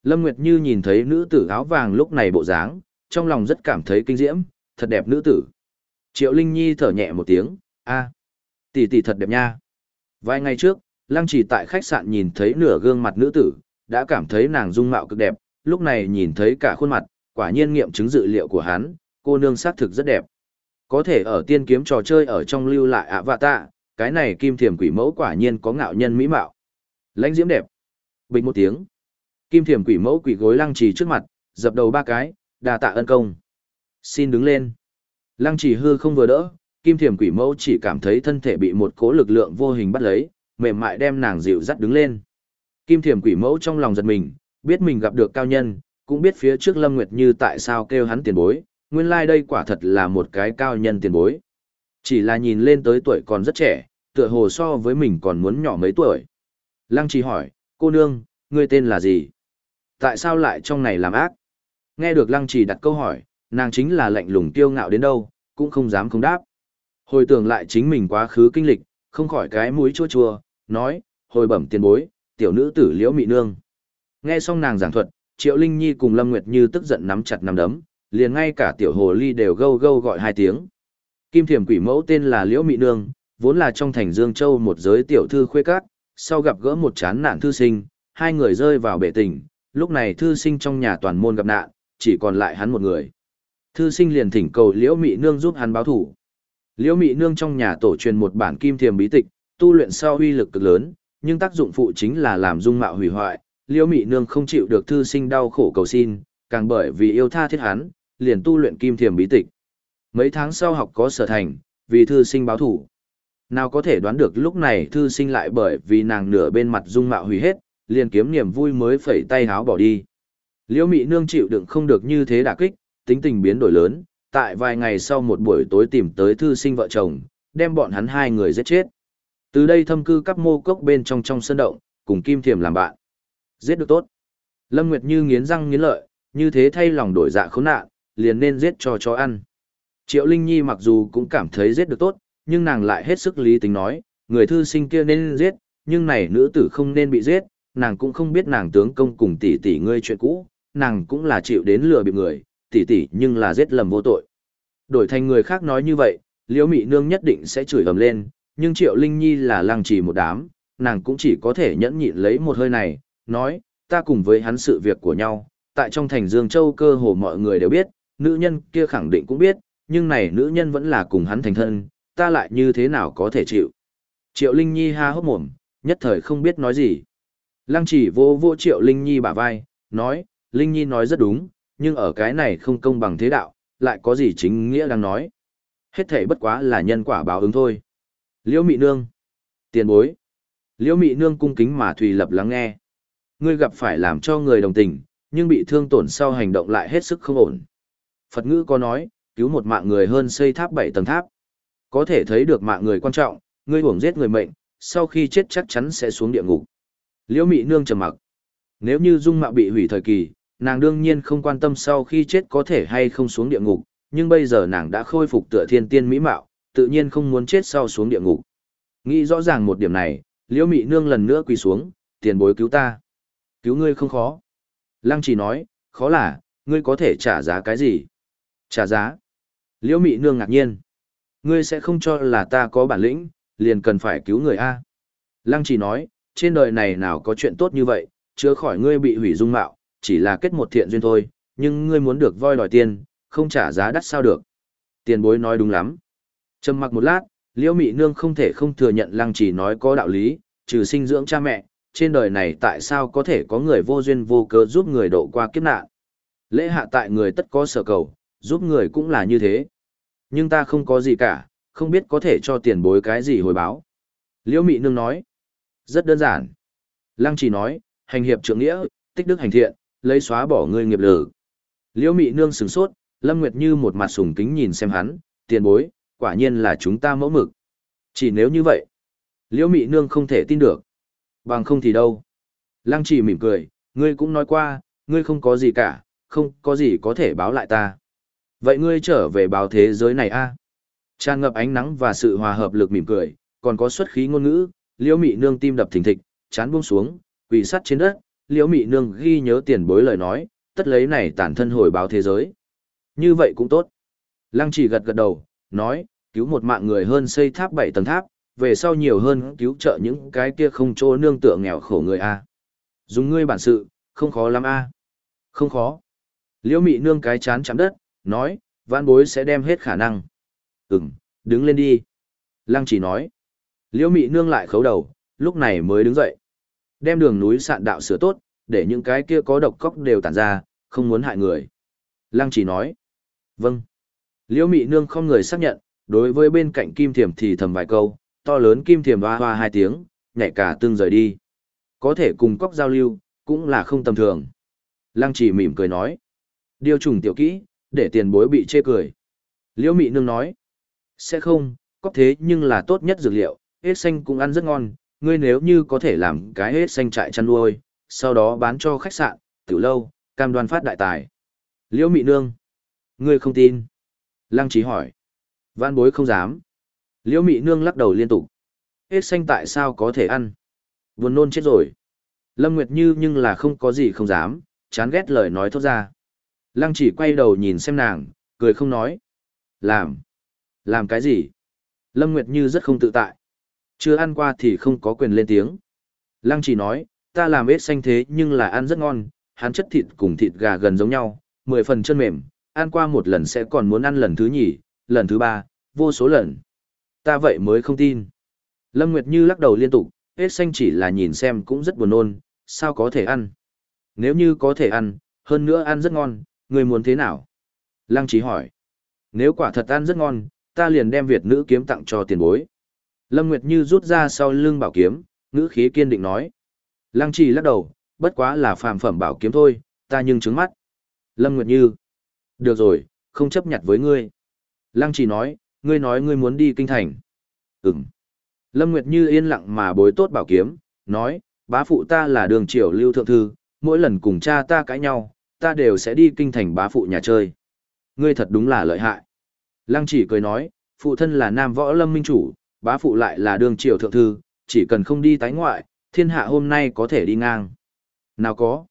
Lâm Nguyệt Như nhìn thấy nữ tử áo vàng lúc này bộ dáng, trong lòng rất cảm thấy kinh diễm, thật đẹp nữ tử. Triệu Linh Nhi thở nhẹ một tiếng, a, tỷ tỷ thật đẹp nha. Vài ngày trước, Lăng chỉ tại khách sạn nhìn thấy nửa gương mặt nữ tử, đã cảm thấy nàng dung mạo cực đẹp, lúc này nhìn thấy cả khuôn mặt, quả nhiên nghiệm chứng dự liệu của hắn, cô nương xác thực rất đẹp. Có thể ở tiên kiếm trò chơi ở trong lưu lại ạ vạ tạ, cái này kim thiềm quỷ mẫu quả nhiên có ngạo nhân mỹ mạo. Lãnh diễm đẹp. Bình một tiếng. Kim thiềm quỷ mẫu quỷ gối lăng trì trước mặt, dập đầu ba cái, đà tạ ân công. Xin đứng lên. Lăng trì hư không vừa đỡ, kim thiềm quỷ mẫu chỉ cảm thấy thân thể bị một cỗ lực lượng vô hình bắt lấy, mềm mại đem nàng dịu dắt đứng lên. Kim thiềm quỷ mẫu trong lòng giật mình, biết mình gặp được cao nhân, cũng biết phía trước Lâm Nguyệt Như tại sao kêu hắn tiền bối, nguyên lai like đây quả thật là một cái cao nhân tiền bối. Chỉ là nhìn lên tới tuổi còn rất trẻ, tựa hồ so với mình còn muốn nhỏ mấy tuổi. Lăng trì hỏi, cô nương, ngươi tên là gì? Tại sao lại trong này làm ác? Nghe được lăng trì đặt câu hỏi, nàng chính là lạnh lùng tiêu ngạo đến đâu, cũng không dám không đáp. Hồi tưởng lại chính mình quá khứ kinh lịch, không khỏi cái mũi chua chua, nói, hồi bẩm tiền bối, tiểu nữ tử liễu mị nương. Nghe xong nàng giảng thuật, Triệu Linh Nhi cùng Lâm Nguyệt Như tức giận nắm chặt nắm đấm, liền ngay cả tiểu hồ ly đều gâu gâu gọi hai tiếng. Kim thiểm quỷ mẫu tên là Liễu Mị Nương, vốn là trong thành Dương Châu một giới tiểu thư khuê cát, sau gặp gỡ một chán nạn thư sinh, hai người rơi vào bể tình, lúc này thư sinh trong nhà toàn môn gặp nạn, chỉ còn lại hắn một người. Thư sinh liền thỉnh cầu Liễu Mị Nương giúp hắn báo thủ. Liễu Mị Nương trong nhà tổ truyền một bản kim thiềm bí tịch, tu luyện sau uy lực cực lớn, nhưng tác dụng phụ chính là làm dung mạo hủy hoại. Liễu Mị Nương không chịu được thư sinh đau khổ cầu xin, càng bởi vì yêu tha thiết hắn, liền tu luyện kim thiềm bí tịch. Mấy tháng sau học có sở thành, vì thư sinh báo thủ. Nào có thể đoán được lúc này thư sinh lại bởi vì nàng nửa bên mặt dung mạo hủy hết, liền kiếm niềm vui mới phẩy tay háo bỏ đi. Liễu Mị Nương chịu đựng không được như thế đả kích, tính tình biến đổi lớn, tại vài ngày sau một buổi tối tìm tới thư sinh vợ chồng, đem bọn hắn hai người giết chết. Từ đây thâm cư các mô cốc bên trong trong sân động, cùng Kim Thiềm làm bạn. Giết được tốt. Lâm Nguyệt Như nghiến răng nghiến lợi, như thế thay lòng đổi dạ khốn nạn, liền nên giết cho chó ăn. Triệu Linh Nhi mặc dù cũng cảm thấy giết được tốt, nhưng nàng lại hết sức lý tính nói, người thư sinh kia nên giết, nhưng này nữ tử không nên bị giết, nàng cũng không biết nàng tướng công cùng tỷ tỷ ngươi chuyện cũ, nàng cũng là chịu đến lừa bịp người, tỷ tỷ nhưng là giết lầm vô tội. Đổi thành người khác nói như vậy, Liễu Mị Nương nhất định sẽ chửi ầm lên, nhưng Triệu Linh Nhi là lăng trì một đám, nàng cũng chỉ có thể nhẫn nhịn lấy một hơi này, nói, ta cùng với hắn sự việc của nhau, tại trong thành Dương Châu cơ hồ mọi người đều biết, nữ nhân kia khẳng định cũng biết, nhưng này nữ nhân vẫn là cùng hắn thành thân, ta lại như thế nào có thể chịu. Triệu Linh Nhi ha hốc mồm, nhất thời không biết nói gì. Lăng chỉ vô vô Triệu Linh Nhi bả vai, nói, Linh Nhi nói rất đúng, nhưng ở cái này không công bằng thế đạo, lại có gì chính nghĩa đang nói. Hết thể bất quá là nhân quả báo ứng thôi. Liễu Mị Nương. Tiền bối. Liễu Mị Nương cung kính mà Thùy Lập lắng nghe. Ngươi gặp phải làm cho người đồng tình, nhưng bị thương tổn sau hành động lại hết sức không ổn. Phật ngữ có nói, cứu một mạng người hơn xây tháp bảy tầng tháp. Có thể thấy được mạng người quan trọng, ngươi uổng giết người mệnh, sau khi chết chắc chắn sẽ xuống địa ngục. Liễu Mị Nương trầm mặc. Nếu như dung mạo bị hủy thời kỳ, nàng đương nhiên không quan tâm sau khi chết có thể hay không xuống địa ngục, nhưng bây giờ nàng đã khôi phục tựa thiên tiên mỹ mạo, tự nhiên không muốn chết sau xuống địa ngục. Nghĩ rõ ràng một điểm này, Liễu Mị Nương lần nữa quỳ xuống, tiền bối cứu ta. Cứu ngươi không khó. Lăng chỉ nói, khó là, ngươi có thể trả giá cái gì? Trả giá. Liễu Mị Nương ngạc nhiên. Ngươi sẽ không cho là ta có bản lĩnh, liền cần phải cứu người A. Lăng chỉ nói, trên đời này nào có chuyện tốt như vậy, chữa khỏi ngươi bị hủy dung mạo, chỉ là kết một thiện duyên thôi, nhưng ngươi muốn được voi đòi tiền, không trả giá đắt sao được. Tiền bối nói đúng lắm. Trầm mặc một lát, Liễu Mị Nương không thể không thừa nhận Lăng Chỉ nói có đạo lý, trừ sinh dưỡng cha mẹ, trên đời này tại sao có thể có người vô duyên vô cớ giúp người độ qua kiếp nạn. Lễ hạ tại người tất có sở cầu, giúp người cũng là như thế. Nhưng ta không có gì cả, không biết có thể cho tiền bối cái gì hồi báo. Liễu Mị Nương nói, rất đơn giản. Lăng Chỉ nói, hành hiệp trưởng nghĩa, tích đức hành thiện, lấy xóa bỏ người nghiệp lử. Liễu Mị Nương sửng sốt, Lâm Nguyệt như một mặt sùng kính nhìn xem hắn, tiền bối, quả nhiên là chúng ta mẫu mực. Chỉ nếu như vậy, Liễu Mị Nương không thể tin được. Bằng không thì đâu. Lăng chỉ mỉm cười, ngươi cũng nói qua, ngươi không có gì cả, không có gì có thể báo lại ta. Vậy ngươi trở về báo thế giới này a? Tràn ngập ánh nắng và sự hòa hợp lực mỉm cười, còn có xuất khí ngôn ngữ, Liễu Mị Nương tim đập thình thịch, chán buông xuống, quỳ sắt trên đất, Liễu Mị Nương ghi nhớ tiền bối lời nói, tất lấy này tản thân hồi báo thế giới. Như vậy cũng tốt. Lăng chỉ gật gật đầu, nói, cứu một mạng người hơn xây tháp bảy tầng tháp, về sau nhiều hơn cứu trợ những cái kia không chỗ nương tựa nghèo khổ người a. Dùng ngươi bản sự, không khó lắm a. Không khó. Liễu Mị nương cái chán chạm đất, nói, vãn bối sẽ đem hết khả năng. Ừm, đứng lên đi. Lăng chỉ nói. Liễu Mị nương lại khấu đầu, lúc này mới đứng dậy. Đem đường núi sạn đạo sửa tốt, để những cái kia có độc cóc đều tản ra, không muốn hại người. Lăng chỉ nói. Vâng. Liễu Mị nương không người xác nhận, đối với bên cạnh kim thiềm thì thầm vài câu, to lớn kim thiềm hoa hoa hai tiếng, nhảy cả tương rời đi. Có thể cùng cóc giao lưu, cũng là không tầm thường. Lăng chỉ mỉm cười nói. Điều trùng tiểu kỹ, để tiền bối bị chê cười. Liễu Mị nương nói. Sẽ không, cóc thế nhưng là tốt nhất dược liệu, hết xanh cũng ăn rất ngon, ngươi nếu như có thể làm cái hết xanh trại chăn nuôi, sau đó bán cho khách sạn, tiểu lâu, cam đoan phát đại tài. Liễu Mị nương. Ngươi không tin. Lăng trí hỏi. Văn bối không dám. Liễu mị nương lắc đầu liên tục. Hết xanh tại sao có thể ăn? Buồn nôn chết rồi. Lâm Nguyệt Như nhưng là không có gì không dám, chán ghét lời nói thốt ra. Lăng chỉ quay đầu nhìn xem nàng, cười không nói. Làm. Làm cái gì? Lâm Nguyệt Như rất không tự tại. Chưa ăn qua thì không có quyền lên tiếng. Lăng chỉ nói, ta làm ếch xanh thế nhưng là ăn rất ngon, hắn chất thịt cùng thịt gà gần giống nhau, mười phần chân mềm, ăn qua một lần sẽ còn muốn ăn lần thứ nhì, lần thứ ba, vô số lần. Ta vậy mới không tin. Lâm Nguyệt Như lắc đầu liên tục, hết xanh chỉ là nhìn xem cũng rất buồn nôn, sao có thể ăn. Nếu như có thể ăn, hơn nữa ăn rất ngon, người muốn thế nào? Lăng Chí hỏi. Nếu quả thật ăn rất ngon, ta liền đem Việt nữ kiếm tặng cho tiền bối. Lâm Nguyệt Như rút ra sau lưng bảo kiếm, ngữ khí kiên định nói. Lăng Chí lắc đầu, bất quá là phàm phẩm bảo kiếm thôi, ta nhưng trứng mắt. Lâm Nguyệt Như. Được rồi, không chấp nhận với ngươi. Lăng chỉ nói, ngươi nói ngươi muốn đi kinh thành. Ừm. Lâm Nguyệt Như yên lặng mà bối tốt bảo kiếm, nói, bá phụ ta là đường triều lưu thượng thư, mỗi lần cùng cha ta cãi nhau, ta đều sẽ đi kinh thành bá phụ nhà chơi. Ngươi thật đúng là lợi hại. Lăng chỉ cười nói, phụ thân là nam võ lâm minh chủ, bá phụ lại là đường triều thượng thư, chỉ cần không đi tái ngoại, thiên hạ hôm nay có thể đi ngang. Nào có.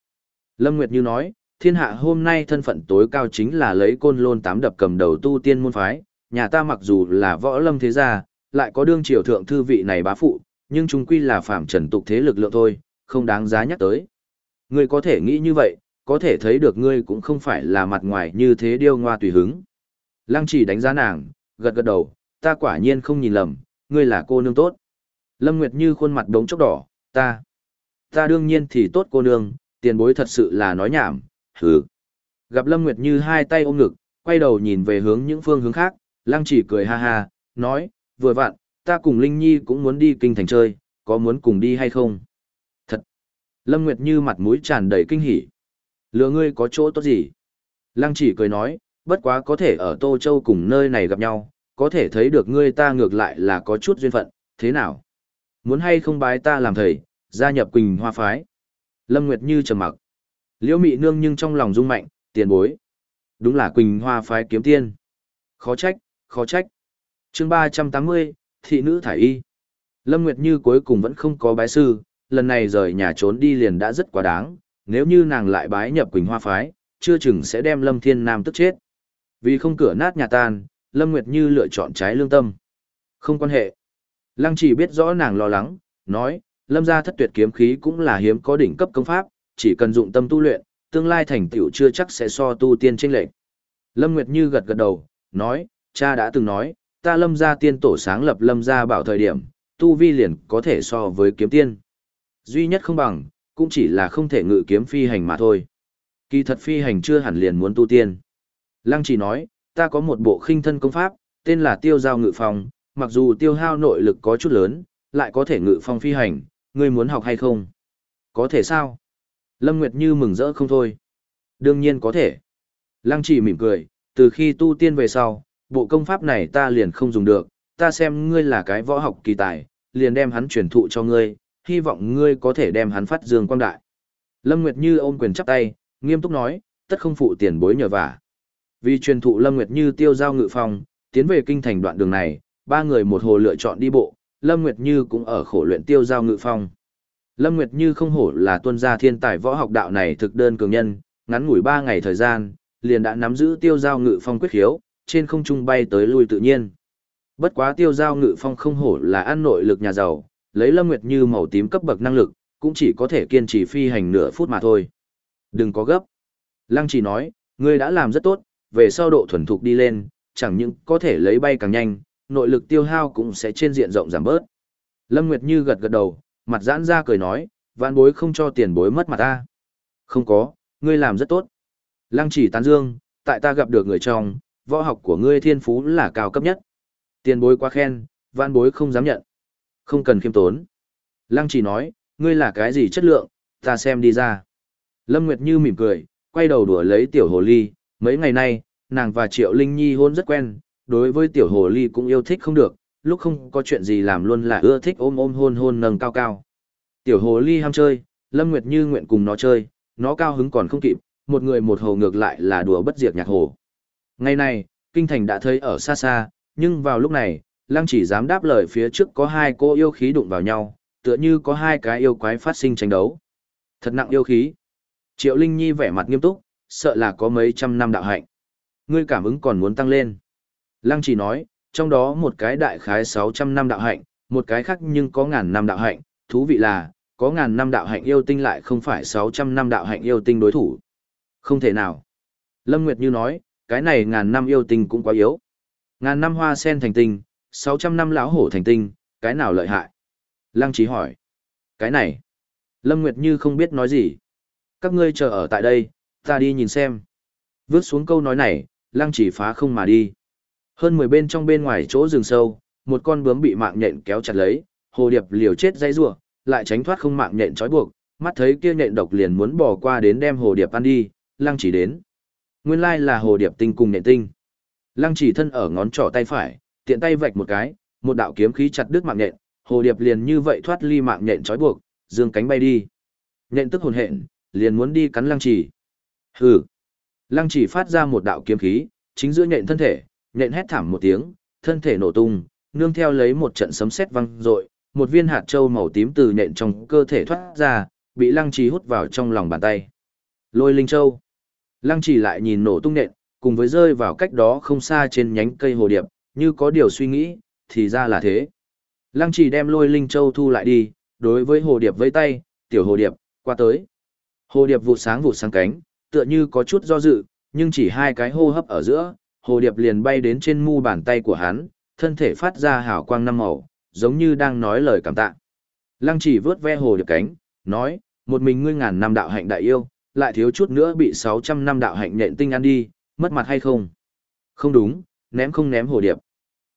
Lâm Nguyệt Như nói, thiên hạ hôm nay thân phận tối cao chính là lấy côn lôn tám đập cầm đầu tu tiên môn phái, nhà ta mặc dù là võ lâm thế gia, lại có đương triều thượng thư vị này bá phụ, nhưng chúng quy là phạm trần tục thế lực lượng thôi, không đáng giá nhắc tới. Ngươi có thể nghĩ như vậy, có thể thấy được ngươi cũng không phải là mặt ngoài như thế điêu ngoa tùy hứng. Lăng chỉ đánh giá nàng, gật gật đầu, ta quả nhiên không nhìn lầm, ngươi là cô nương tốt. Lâm Nguyệt như khuôn mặt đống chốc đỏ, ta. Ta đương nhiên thì tốt cô nương, tiền bối thật sự là nói nhảm, hứ. Gặp Lâm Nguyệt Như hai tay ôm ngực, quay đầu nhìn về hướng những phương hướng khác, Lăng chỉ cười ha ha, nói, vừa vặn, ta cùng Linh Nhi cũng muốn đi kinh thành chơi, có muốn cùng đi hay không? Thật! Lâm Nguyệt Như mặt mũi tràn đầy kinh hỉ. Lừa ngươi có chỗ tốt gì? Lăng chỉ cười nói, bất quá có thể ở Tô Châu cùng nơi này gặp nhau, có thể thấy được ngươi ta ngược lại là có chút duyên phận, thế nào? Muốn hay không bái ta làm thầy, gia nhập Quỳnh Hoa Phái? Lâm Nguyệt Như trầm mặc. Liễu Mị Nương nhưng trong lòng rung mạnh, tiền bối. Đúng là Quỳnh Hoa Phái kiếm tiên. Khó trách, khó trách. chương ba trăm tám mươi, thị nữ thải y. Lâm Nguyệt Như cuối cùng vẫn không có bái sư, lần này rời nhà trốn đi liền đã rất quá đáng, nếu như nàng lại bái nhập Quỳnh Hoa Phái, chưa chừng sẽ đem Lâm Thiên Nam tức chết. Vì không cửa nát nhà tan, Lâm Nguyệt Như lựa chọn trái lương tâm. Không quan hệ. Lăng chỉ biết rõ nàng lo lắng, nói, Lâm gia thất tuyệt kiếm khí cũng là hiếm có đỉnh cấp công pháp, chỉ cần dụng tâm tu luyện, tương lai thành tựu chưa chắc sẽ so tu tiên chênh lệch. Lâm Nguyệt Như gật gật đầu, nói, cha đã từng nói, ta Lâm gia tiên tổ sáng lập Lâm gia bảo thời điểm, tu vi liền có thể so với kiếm tiên. Duy nhất không bằng, cũng chỉ là không thể ngự kiếm phi hành mà thôi. Kỳ thật phi hành chưa hẳn liền muốn tu tiên. Lăng chỉ nói, ta có một bộ khinh thân công pháp, tên là tiêu giao ngự phong, mặc dù tiêu hao nội lực có chút lớn, lại có thể ngự phong phi hành, ngươi muốn học hay không? Có thể sao? Lâm Nguyệt Như mừng rỡ không thôi. Đương nhiên có thể. Lăng chỉ mỉm cười, từ khi tu tiên về sau, bộ công pháp này ta liền không dùng được, ta xem ngươi là cái võ học kỳ tài, liền đem hắn truyền thụ cho ngươi, hy vọng ngươi có thể đem hắn phát dương quang đại. Lâm Nguyệt Như ôm quyền chắp tay, nghiêm túc nói, tất không phụ tiền bối nhờ vả. Vì truyền thụ Lâm Nguyệt Như tiêu giao ngự phong, tiến về kinh thành đoạn đường này, ba người một hồ lựa chọn đi bộ, Lâm Nguyệt Như cũng ở khổ luyện tiêu giao ngự phong. Lâm Nguyệt Như không hổ là tuân gia thiên tài võ học đạo này thực đơn cường nhân, ngắn ngủi ba ngày thời gian, liền đã nắm giữ tiêu giao ngự phong quyết khiếu, trên không trung bay tới lui tự nhiên. Bất quá tiêu giao ngự phong không hổ là ăn nội lực nhà giàu, lấy Lâm Nguyệt Như màu tím cấp bậc năng lực, cũng chỉ có thể kiên trì phi hành nửa phút mà thôi. Đừng có gấp. Lăng chỉ nói, ngươi đã làm rất tốt, về sau độ thuần thục đi lên, chẳng những có thể lấy bay càng nhanh, nội lực tiêu hao cũng sẽ trên diện rộng giảm bớt. Lâm Nguyệt Như gật gật đầu, mặt giãn ra cười nói, vạn bối không cho tiền bối mất mặt ta. Không có, ngươi làm rất tốt. Lăng chỉ tán dương, tại ta gặp được người trong, võ học của ngươi thiên phú là cao cấp nhất. Tiền bối quá khen, vạn bối không dám nhận. Không cần khiêm tốn. Lăng chỉ nói, ngươi là cái gì chất lượng, ta xem đi ra. Lâm Nguyệt Như mỉm cười, quay đầu đùa lấy tiểu hồ ly, mấy ngày nay, nàng và Triệu Linh Nhi hôn rất quen, đối với tiểu hồ ly cũng yêu thích không được, lúc không có chuyện gì làm luôn là ưa thích ôm ôm hôn hôn nâng cao cao. Tiểu hồ ly ham chơi, Lâm Nguyệt Như nguyện cùng nó chơi, nó cao hứng còn không kịp, một người một hồ ngược lại là đùa bất diệt nhạc hồ. Ngày này, kinh thành đã thấy ở xa xa, nhưng vào lúc này, Lăng chỉ dám đáp lời phía trước có hai cô yêu khí đụng vào nhau, tựa như có hai cái yêu quái phát sinh tranh đấu. Thật nặng yêu khí. Triệu Linh Nhi vẻ mặt nghiêm túc, sợ là có mấy trăm năm đạo hạnh. Ngươi cảm ứng còn muốn tăng lên. Lăng chỉ nói, trong đó một cái đại khái 600 năm đạo hạnh, một cái khác nhưng có ngàn năm đạo hạnh, thú vị là, có ngàn năm đạo hạnh yêu tinh lại không phải 600 năm đạo hạnh yêu tinh đối thủ. Không thể nào. Lâm Nguyệt Như nói, cái này ngàn năm yêu tinh cũng quá yếu. Ngàn năm hoa sen thành tinh, 600 năm lão hổ thành tinh, cái nào lợi hại? Lăng trí hỏi. Cái này. Lâm Nguyệt Như không biết nói gì. Các ngươi chờ ở tại đây, ta đi nhìn xem. Vước xuống câu nói này, lăng chỉ phá không mà đi. Hơn 10 bên trong bên ngoài chỗ rừng sâu, một con bướm bị mạng nhện kéo chặt lấy, hồ điệp liều chết dây rủa, lại tránh thoát không mạng nhện trói buộc, mắt thấy kia nhện độc liền muốn bỏ qua đến đem hồ điệp ăn đi, lăng chỉ đến. Nguyên lai là hồ điệp tinh cùng nện tinh. Lăng chỉ thân ở ngón trỏ tay phải, tiện tay vạch một cái, một đạo kiếm khí chặt đứt mạng nhện, hồ điệp liền như vậy thoát ly mạng nhện trói buộc, dương cánh bay đi. Nhện tức hồn hện, liền muốn đi cắn lăng chỉ. Hừ. Lăng chỉ phát ra một đạo kiếm khí, chính giữa nhện thân thể, nhện hét thảm một tiếng, thân thể nổ tung, nương theo lấy một trận sấm sét vang dội, một viên hạt châu màu tím từ nhện trong cơ thể thoát ra, bị lăng trì hút vào trong lòng bàn tay. Lôi linh châu. Lăng Chỉ lại nhìn nổ tung nện, cùng với rơi vào cách đó không xa trên nhánh cây hồ điệp, như có điều suy nghĩ, thì ra là thế. Lăng Chỉ đem lôi linh châu thu lại đi, đối với hồ điệp vẫy tay, tiểu hồ điệp, qua tới. Hồ điệp vụ sáng vụ sáng cánh, tựa như có chút do dự, nhưng chỉ hai cái hô hấp ở giữa, hồ điệp liền bay đến trên mu bàn tay của hắn, thân thể phát ra hào quang năm màu, giống như đang nói lời cảm tạ. Lăng chỉ vướt ve hồ điệp cánh, nói, một mình ngươi ngàn năm đạo hạnh đại yêu, lại thiếu chút nữa bị 600 năm đạo hạnh nhện tinh ăn đi, mất mặt hay không? Không đúng, ném không ném hồ điệp.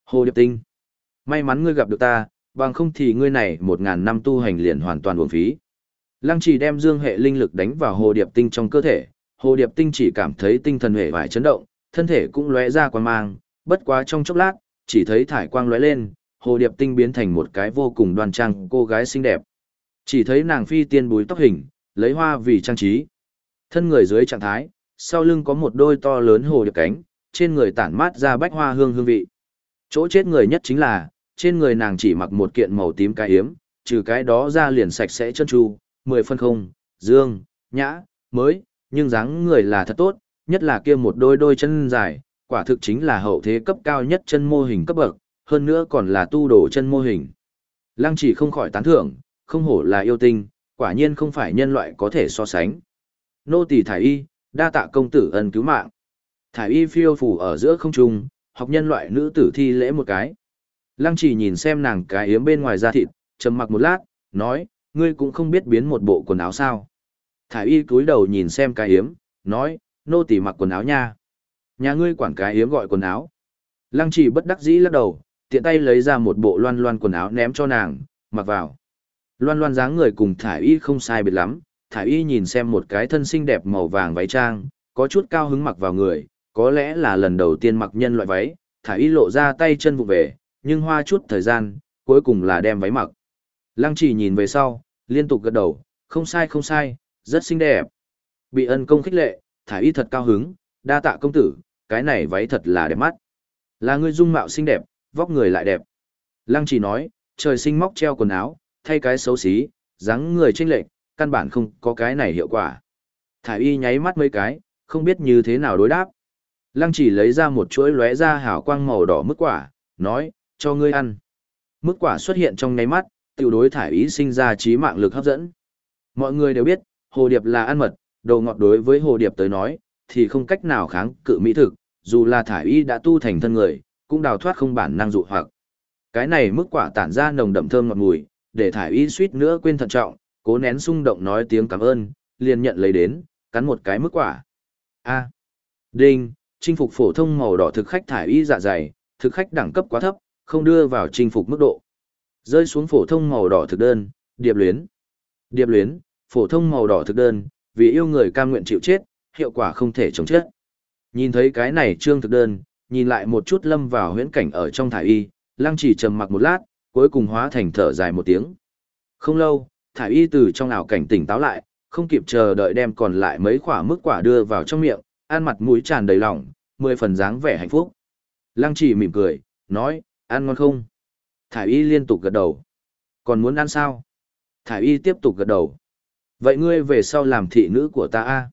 Hồ điệp tinh. May mắn ngươi gặp được ta, bằng không thì ngươi này một ngàn năm tu hành liền hoàn toàn uổng phí. Lăng trì đem dương hệ linh lực đánh vào hồ điệp tinh trong cơ thể, hồ điệp tinh chỉ cảm thấy tinh thần hệ vải chấn động, thân thể cũng lóe ra quang mang, bất quá trong chốc lát, chỉ thấy thải quang lóe lên, hồ điệp tinh biến thành một cái vô cùng đoan trang cô gái xinh đẹp. Chỉ thấy nàng phi tiên búi tóc hình, lấy hoa vì trang trí. Thân người dưới trạng thái, sau lưng có một đôi to lớn hồ điệp cánh, trên người tản mát ra bách hoa hương hương vị. Chỗ chết người nhất chính là, trên người nàng chỉ mặc một kiện màu tím cái hiếm, trừ cái đó ra liền sạch sẽ chân tru, mười phân không, dương, nhã, mới, nhưng dáng người là thật tốt, nhất là kia một đôi đôi chân dài, quả thực chính là hậu thế cấp cao nhất chân mô hình cấp bậc, hơn nữa còn là tu đổ chân mô hình. Lăng chỉ không khỏi tán thưởng, không hổ là yêu tinh, quả nhiên không phải nhân loại có thể so sánh. Nô tỳ thải y, đa tạ công tử ân cứu mạng. Thải y phiêu phủ ở giữa không trung, học nhân loại nữ tử thi lễ một cái. Lăng chỉ nhìn xem nàng cái yếm bên ngoài da thịt, trầm mặc một lát, nói, ngươi cũng không biết biến một bộ quần áo sao. Thải y cúi đầu nhìn xem cái yếm, nói, nô tỳ mặc quần áo nha. Nhà ngươi quản cái yếm gọi quần áo. Lăng chỉ bất đắc dĩ lắc đầu, tiện tay lấy ra một bộ loan loan quần áo ném cho nàng, mặc vào. Loan loan dáng người cùng thải y không sai biệt lắm, thải y nhìn xem một cái thân xinh đẹp màu vàng váy trang, có chút cao hứng mặc vào người, có lẽ là lần đầu tiên mặc nhân loại váy, thải y lộ ra tay chân vụ về, nhưng hoa chút thời gian, cuối cùng là đem váy mặc. Lăng chỉ nhìn về sau, liên tục gật đầu, không sai không sai, rất xinh đẹp. Bị ân công khích lệ, thải y thật cao hứng, đa tạ công tử, cái này váy thật là đẹp mắt. Là người dung mạo xinh đẹp, vóc người lại đẹp. Lăng chỉ nói, trời sinh móc treo quần áo, thay cái xấu xí, dáng người chênh lệch, căn bản không có cái này hiệu quả. Thải y nháy mắt mấy cái, không biết như thế nào đối đáp. Lăng chỉ lấy ra một chuỗi lóe ra hào quang màu đỏ mức quả, nói, cho ngươi ăn. Mức quả xuất hiện trong nháy mắt, tiểu đối thải y sinh ra trí mạng lực hấp dẫn. Mọi người đều biết, hồ điệp là ăn mật, đồ ngọt đối với hồ điệp tới nói, thì không cách nào kháng cự mỹ thực, dù là thải y đã tu thành thân người, cũng đào thoát không bản năng dụ hoặc. Cái này mức quả tản ra nồng đậm thơm ngọt mùi, để thải y suýt nữa quên thận trọng, cố nén xung động nói tiếng cảm ơn, liền nhận lấy đến, cắn một cái mức quả. A. Đinh, chinh phục phổ thông màu đỏ thực khách thải y dạ dày, thực khách đẳng cấp quá thấp, không đưa vào chinh phục mức độ. Rơi xuống phổ thông màu đỏ thực đơn, điệp luyến. Điệp luyến, phổ thông màu đỏ thực đơn, vì yêu người cam nguyện chịu chết, hiệu quả không thể chống chết. Nhìn thấy cái này trương thực đơn, nhìn lại một chút lâm vào huyễn cảnh ở trong thải y, lăng chỉ trầm mặc một lát, cuối cùng hóa thành thở dài một tiếng. Không lâu, thải y từ trong ảo cảnh tỉnh táo lại, không kịp chờ đợi đem còn lại mấy quả mức quả đưa vào trong miệng, ăn mặt mũi tràn đầy lòng, mười phần dáng vẻ hạnh phúc. Lăng chỉ mỉm cười, nói, ăn ngon không? Thải y liên tục gật đầu. Còn muốn ăn sao? Thải y tiếp tục gật đầu. Vậy ngươi về sau làm thị nữ của ta a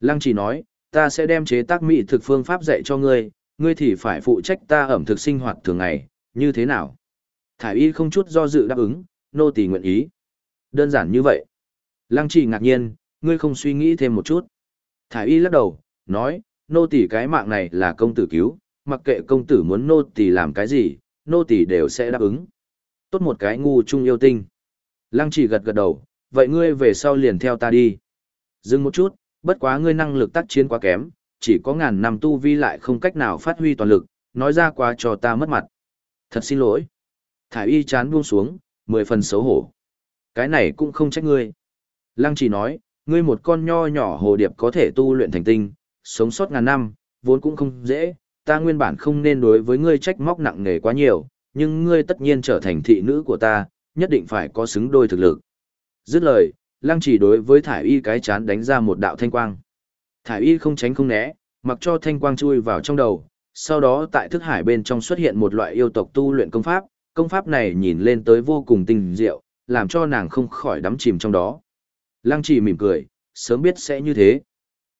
Lăng chỉ nói, ta sẽ đem chế tác mỹ thực phương pháp dạy cho ngươi, ngươi thì phải phụ trách ta ẩm thực sinh hoạt thường ngày, như thế nào? Thải y không chút do dự đáp ứng, nô tỳ nguyện ý. Đơn giản như vậy. Lăng chỉ ngạc nhiên, ngươi không suy nghĩ thêm một chút. Thải y lắc đầu, nói, nô tỳ cái mạng này là công tử cứu, mặc kệ công tử muốn nô tỳ làm cái gì, nô tỳ đều sẽ đáp ứng. Tốt một cái ngu chung yêu tinh. Lăng chỉ gật gật đầu, vậy ngươi về sau liền theo ta đi. Dừng một chút, bất quá ngươi năng lực tác chiến quá kém, chỉ có ngàn năm tu vi lại không cách nào phát huy toàn lực, nói ra quá cho ta mất mặt. Thật xin lỗi. Thải y chán buông xuống, mười phần xấu hổ. Cái này cũng không trách ngươi. Lăng chỉ nói, ngươi một con nho nhỏ hồ điệp có thể tu luyện thành tinh, sống sót ngàn năm, vốn cũng không dễ, ta nguyên bản không nên đối với ngươi trách móc nặng nề quá nhiều, nhưng ngươi tất nhiên trở thành thị nữ của ta, nhất định phải có xứng đôi thực lực. Dứt lời, lăng chỉ đối với thải y cái chán đánh ra một đạo thanh quang. Thải y không tránh không né, mặc cho thanh quang chui vào trong đầu, sau đó tại thức hải bên trong xuất hiện một loại yêu tộc tu luyện công pháp, công pháp này nhìn lên tới vô cùng tinh diệu, làm cho nàng không khỏi đắm chìm trong đó. Lăng chỉ mỉm cười, sớm biết sẽ như thế.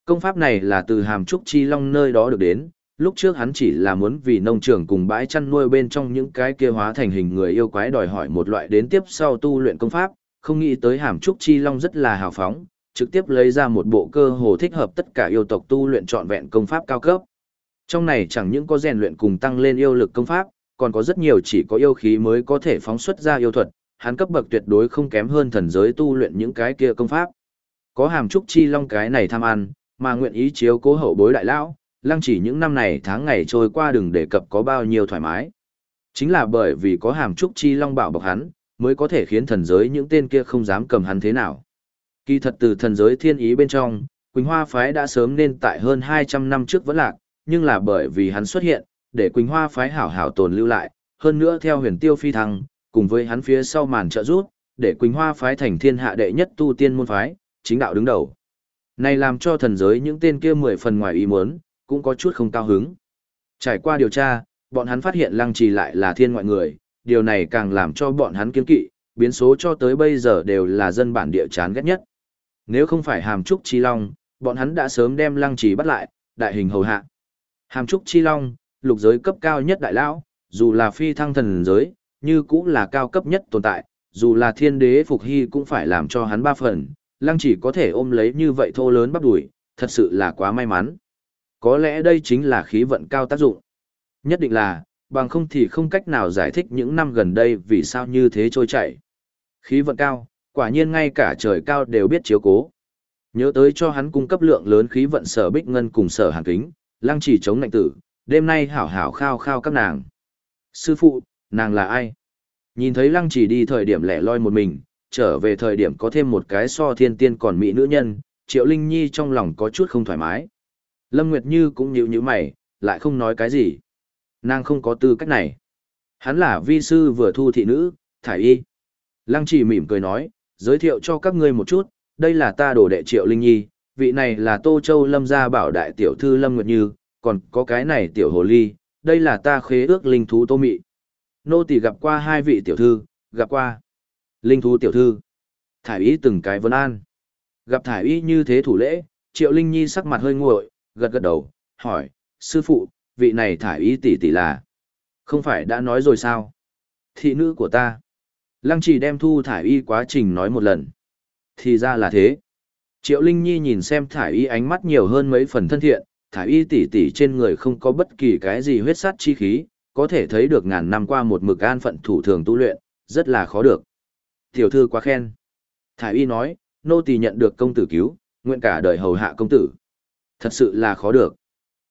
Công pháp này là từ hàm trúc chi long nơi đó được đến, lúc trước hắn chỉ là muốn vì nông trường cùng bãi chăn nuôi bên trong những cái kia hóa thành hình người yêu quái đòi hỏi một loại đến tiếp sau tu luyện công pháp, không nghĩ tới hàm trúc chi long rất là hào phóng, trực tiếp lấy ra một bộ cơ hồ thích hợp tất cả yêu tộc tu luyện trọn vẹn công pháp cao cấp. Trong này chẳng những có rèn luyện cùng tăng lên yêu lực công pháp, còn có rất nhiều chỉ có yêu khí mới có thể phóng xuất ra yêu thuật, hắn cấp bậc tuyệt đối không kém hơn thần giới tu luyện những cái kia công pháp. Có hàm trúc chi long cái này tham ăn, mà nguyện ý chiếu cố hậu bối đại lão, lăng chỉ những năm này tháng ngày trôi qua đừng đề cập có bao nhiêu thoải mái. Chính là bởi vì có hàm trúc chi long bảo bọc hắn, mới có thể khiến thần giới những tên kia không dám cầm hắn thế nào. Kỳ thật từ thần giới thiên ý bên trong, Quỳnh Hoa phái đã sớm nên tại hơn 200 năm trước vẫn lạc, nhưng là bởi vì hắn xuất hiện, để Quỳnh Hoa phái hảo hảo tồn lưu lại, hơn nữa theo huyền tiêu phi thăng, cùng với hắn phía sau màn trợ giúp, để Quỳnh Hoa phái thành thiên hạ đệ nhất tu tiên môn phái, chính đạo đứng đầu. Này làm cho thần giới những tên kia mười phần ngoài ý muốn, cũng có chút không cao hứng. Trải qua điều tra, bọn hắn phát hiện lăng trì lại là thiên ngoại người, điều này càng làm cho bọn hắn kiêng kỵ, biến số cho tới bây giờ đều là dân bản địa chán ghét nhất. Nếu không phải hàm trúc chi long, bọn hắn đã sớm đem lăng trì bắt lại, đại hình hầu hạ. Hàm trúc chi long, lục giới cấp cao nhất đại lão, dù là phi thăng thần giới, như cũng là cao cấp nhất tồn tại, dù là thiên đế phục hy cũng phải làm cho hắn ba phần, lăng chỉ có thể ôm lấy như vậy thô lớn bắp đuổi, thật sự là quá may mắn. Có lẽ đây chính là khí vận cao tác dụng. Nhất định là, bằng không thì không cách nào giải thích những năm gần đây vì sao như thế trôi chảy. Khí vận cao, quả nhiên ngay cả trời cao đều biết chiếu cố. Nhớ tới cho hắn cung cấp lượng lớn khí vận sở bích ngân cùng sở hàng kính, lăng chỉ chống nạnh tử, đêm nay hảo hảo khao khao các nàng. Sư phụ, nàng là ai? Nhìn thấy lăng chỉ đi thời điểm lẻ loi một mình, trở về thời điểm có thêm một cái so thiên tiên còn mỹ nữ nhân, triệu linh nhi trong lòng có chút không thoải mái. Lâm Nguyệt Như cũng nhíu nhíu mày, lại không nói cái gì. Nàng không có tư cách này. Hắn là vi sư vừa thu thị nữ, thải y. Lăng chỉ mỉm cười nói, giới thiệu cho các ngươi một chút, đây là ta đổ đệ triệu linh nhi, vị này là Tô Châu Lâm gia bảo đại tiểu thư Lâm Nguyệt Như, còn có cái này tiểu hồ ly, đây là ta khế ước linh thú Tô Mị. Nô tỳ gặp qua hai vị tiểu thư, gặp qua. Linh thú tiểu thư. Thải y từng cái vấn an. Gặp thải y như thế thủ lễ, triệu linh nhi sắc mặt hơi nguội, gật gật đầu, hỏi, sư phụ, vị này thải y tỷ tỷ là. Không phải đã nói rồi sao? Thị nữ của ta. Lăng chỉ đem thu thải y quá trình nói một lần. Thì ra là thế. Triệu Linh Nhi nhìn xem thải y ánh mắt nhiều hơn mấy phần thân thiện, thải y tỷ tỷ trên người không có bất kỳ cái gì huyết sát chi khí, có thể thấy được ngàn năm qua một mực an phận thủ thường tu luyện, rất là khó được. Tiểu thư quá khen. thái y nói, nô tỳ nhận được công tử cứu, nguyện cả đời hầu hạ công tử. Thật sự là khó được.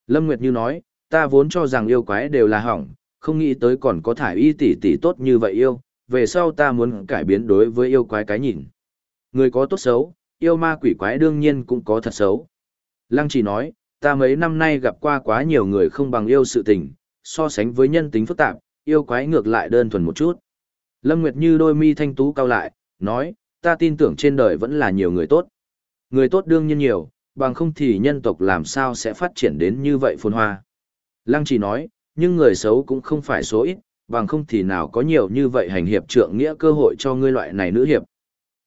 Lâm Nguyệt Như nói, ta vốn cho rằng yêu quái đều là hỏng, không nghĩ tới còn có thải y tỷ tỷ tốt như vậy yêu, về sau ta muốn cải biến đối với yêu quái cái nhìn. Người có tốt xấu, yêu ma quỷ quái đương nhiên cũng có thật xấu. Lăng chỉ nói, ta mấy năm nay gặp qua quá nhiều người không bằng yêu sự tình, so sánh với nhân tính phức tạp, yêu quái ngược lại đơn thuần một chút. Lâm Nguyệt Như đôi mi thanh tú cao lại, nói, ta tin tưởng trên đời vẫn là nhiều người tốt. Người tốt đương nhiên nhiều, bằng không thì nhân tộc làm sao sẽ phát triển đến như vậy phồn hoa. Lăng chỉ nói, nhưng người xấu cũng không phải số ít, bằng không thì nào có nhiều như vậy hành hiệp trượng nghĩa cơ hội cho ngươi loại này nữ hiệp.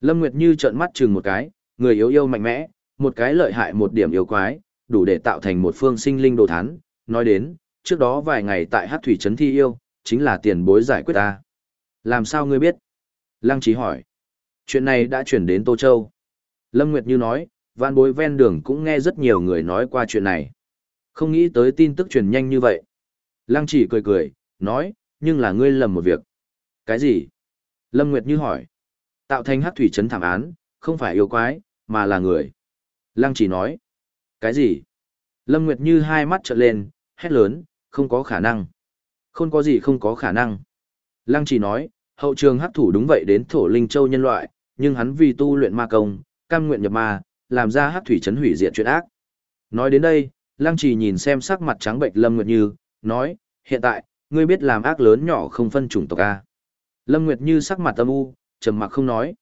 Lâm Nguyệt Như trợn mắt chừng một cái, người yếu yêu mạnh mẽ, một cái lợi hại một điểm yêu quái, đủ để tạo thành một phương sinh linh đồ thán. Nói đến, trước đó vài ngày tại Hát Thủy Trấn Thi Yêu, chính là tiền bối giải quyết ta. Làm sao ngươi biết? Lăng Trí hỏi. Chuyện này đã chuyển đến Tô Châu. Lâm Nguyệt Như nói, van bối ven đường cũng nghe rất nhiều người nói qua chuyện này. Không nghĩ tới tin tức truyền nhanh như vậy. Lăng Chỉ cười cười, nói, nhưng là ngươi lầm một việc. Cái gì? Lâm Nguyệt Như hỏi. Tạo thành hắc thủy trấn thảm án, không phải yêu quái, mà là người. Lăng chỉ nói. Cái gì? Lâm Nguyệt Như hai mắt trợn lên, hét lớn, không có khả năng. Không có gì không có khả năng. Lăng chỉ nói, hậu trường hắc thủ đúng vậy đến thổ linh châu nhân loại, nhưng hắn vì tu luyện ma công, cam nguyện nhập ma, làm ra hắc thủy chấn hủy diệt chuyện ác. Nói đến đây, Lăng chỉ nhìn xem sắc mặt trắng bệnh Lâm Nguyệt Như, nói, hiện tại, ngươi biết làm ác lớn nhỏ không phân chủng tộc A. Lâm Nguyệt Như sắc mặt âm u, trầm mặc không nói.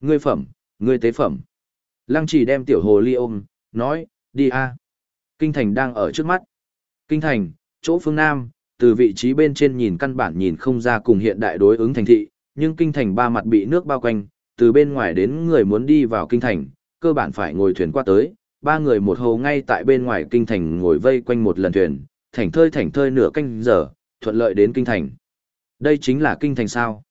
Ngươi phẩm, ngươi tế phẩm. Lăng chỉ đem tiểu hồ ly ôm, nói, đi A. Kinh thành đang ở trước mắt. Kinh thành, chỗ phương Nam, từ vị trí bên trên nhìn căn bản nhìn không ra cùng hiện đại đối ứng thành thị, nhưng kinh thành ba mặt bị nước bao quanh, từ bên ngoài đến người muốn đi vào kinh thành, cơ bản phải ngồi thuyền qua tới, ba người một hồ ngay tại bên ngoài kinh thành ngồi vây quanh một lần thuyền, thảnh thơi thảnh thơi nửa canh giờ, thuận lợi đến kinh thành. Đây chính là kinh thành sao?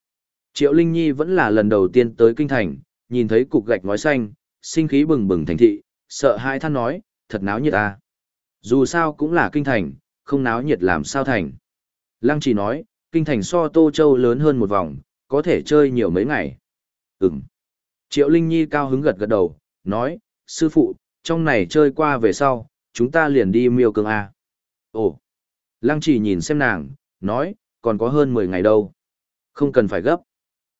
Triệu Linh Nhi vẫn là lần đầu tiên tới kinh thành, nhìn thấy cục gạch ngói xanh, sinh khí bừng bừng thành thị, sợ hai than nói, thật náo nhiệt à. Dù sao cũng là kinh thành, không náo nhiệt làm sao thành. Lăng chỉ nói, kinh thành so Tô Châu lớn hơn một vòng, có thể chơi nhiều mấy ngày. Ừm. Triệu Linh Nhi cao hứng gật gật đầu, nói, sư phụ, trong này chơi qua về sau, chúng ta liền đi miêu cương A. Ồ! Lăng chỉ nhìn xem nàng, nói, còn có hơn 10 ngày đâu. Không cần phải gấp.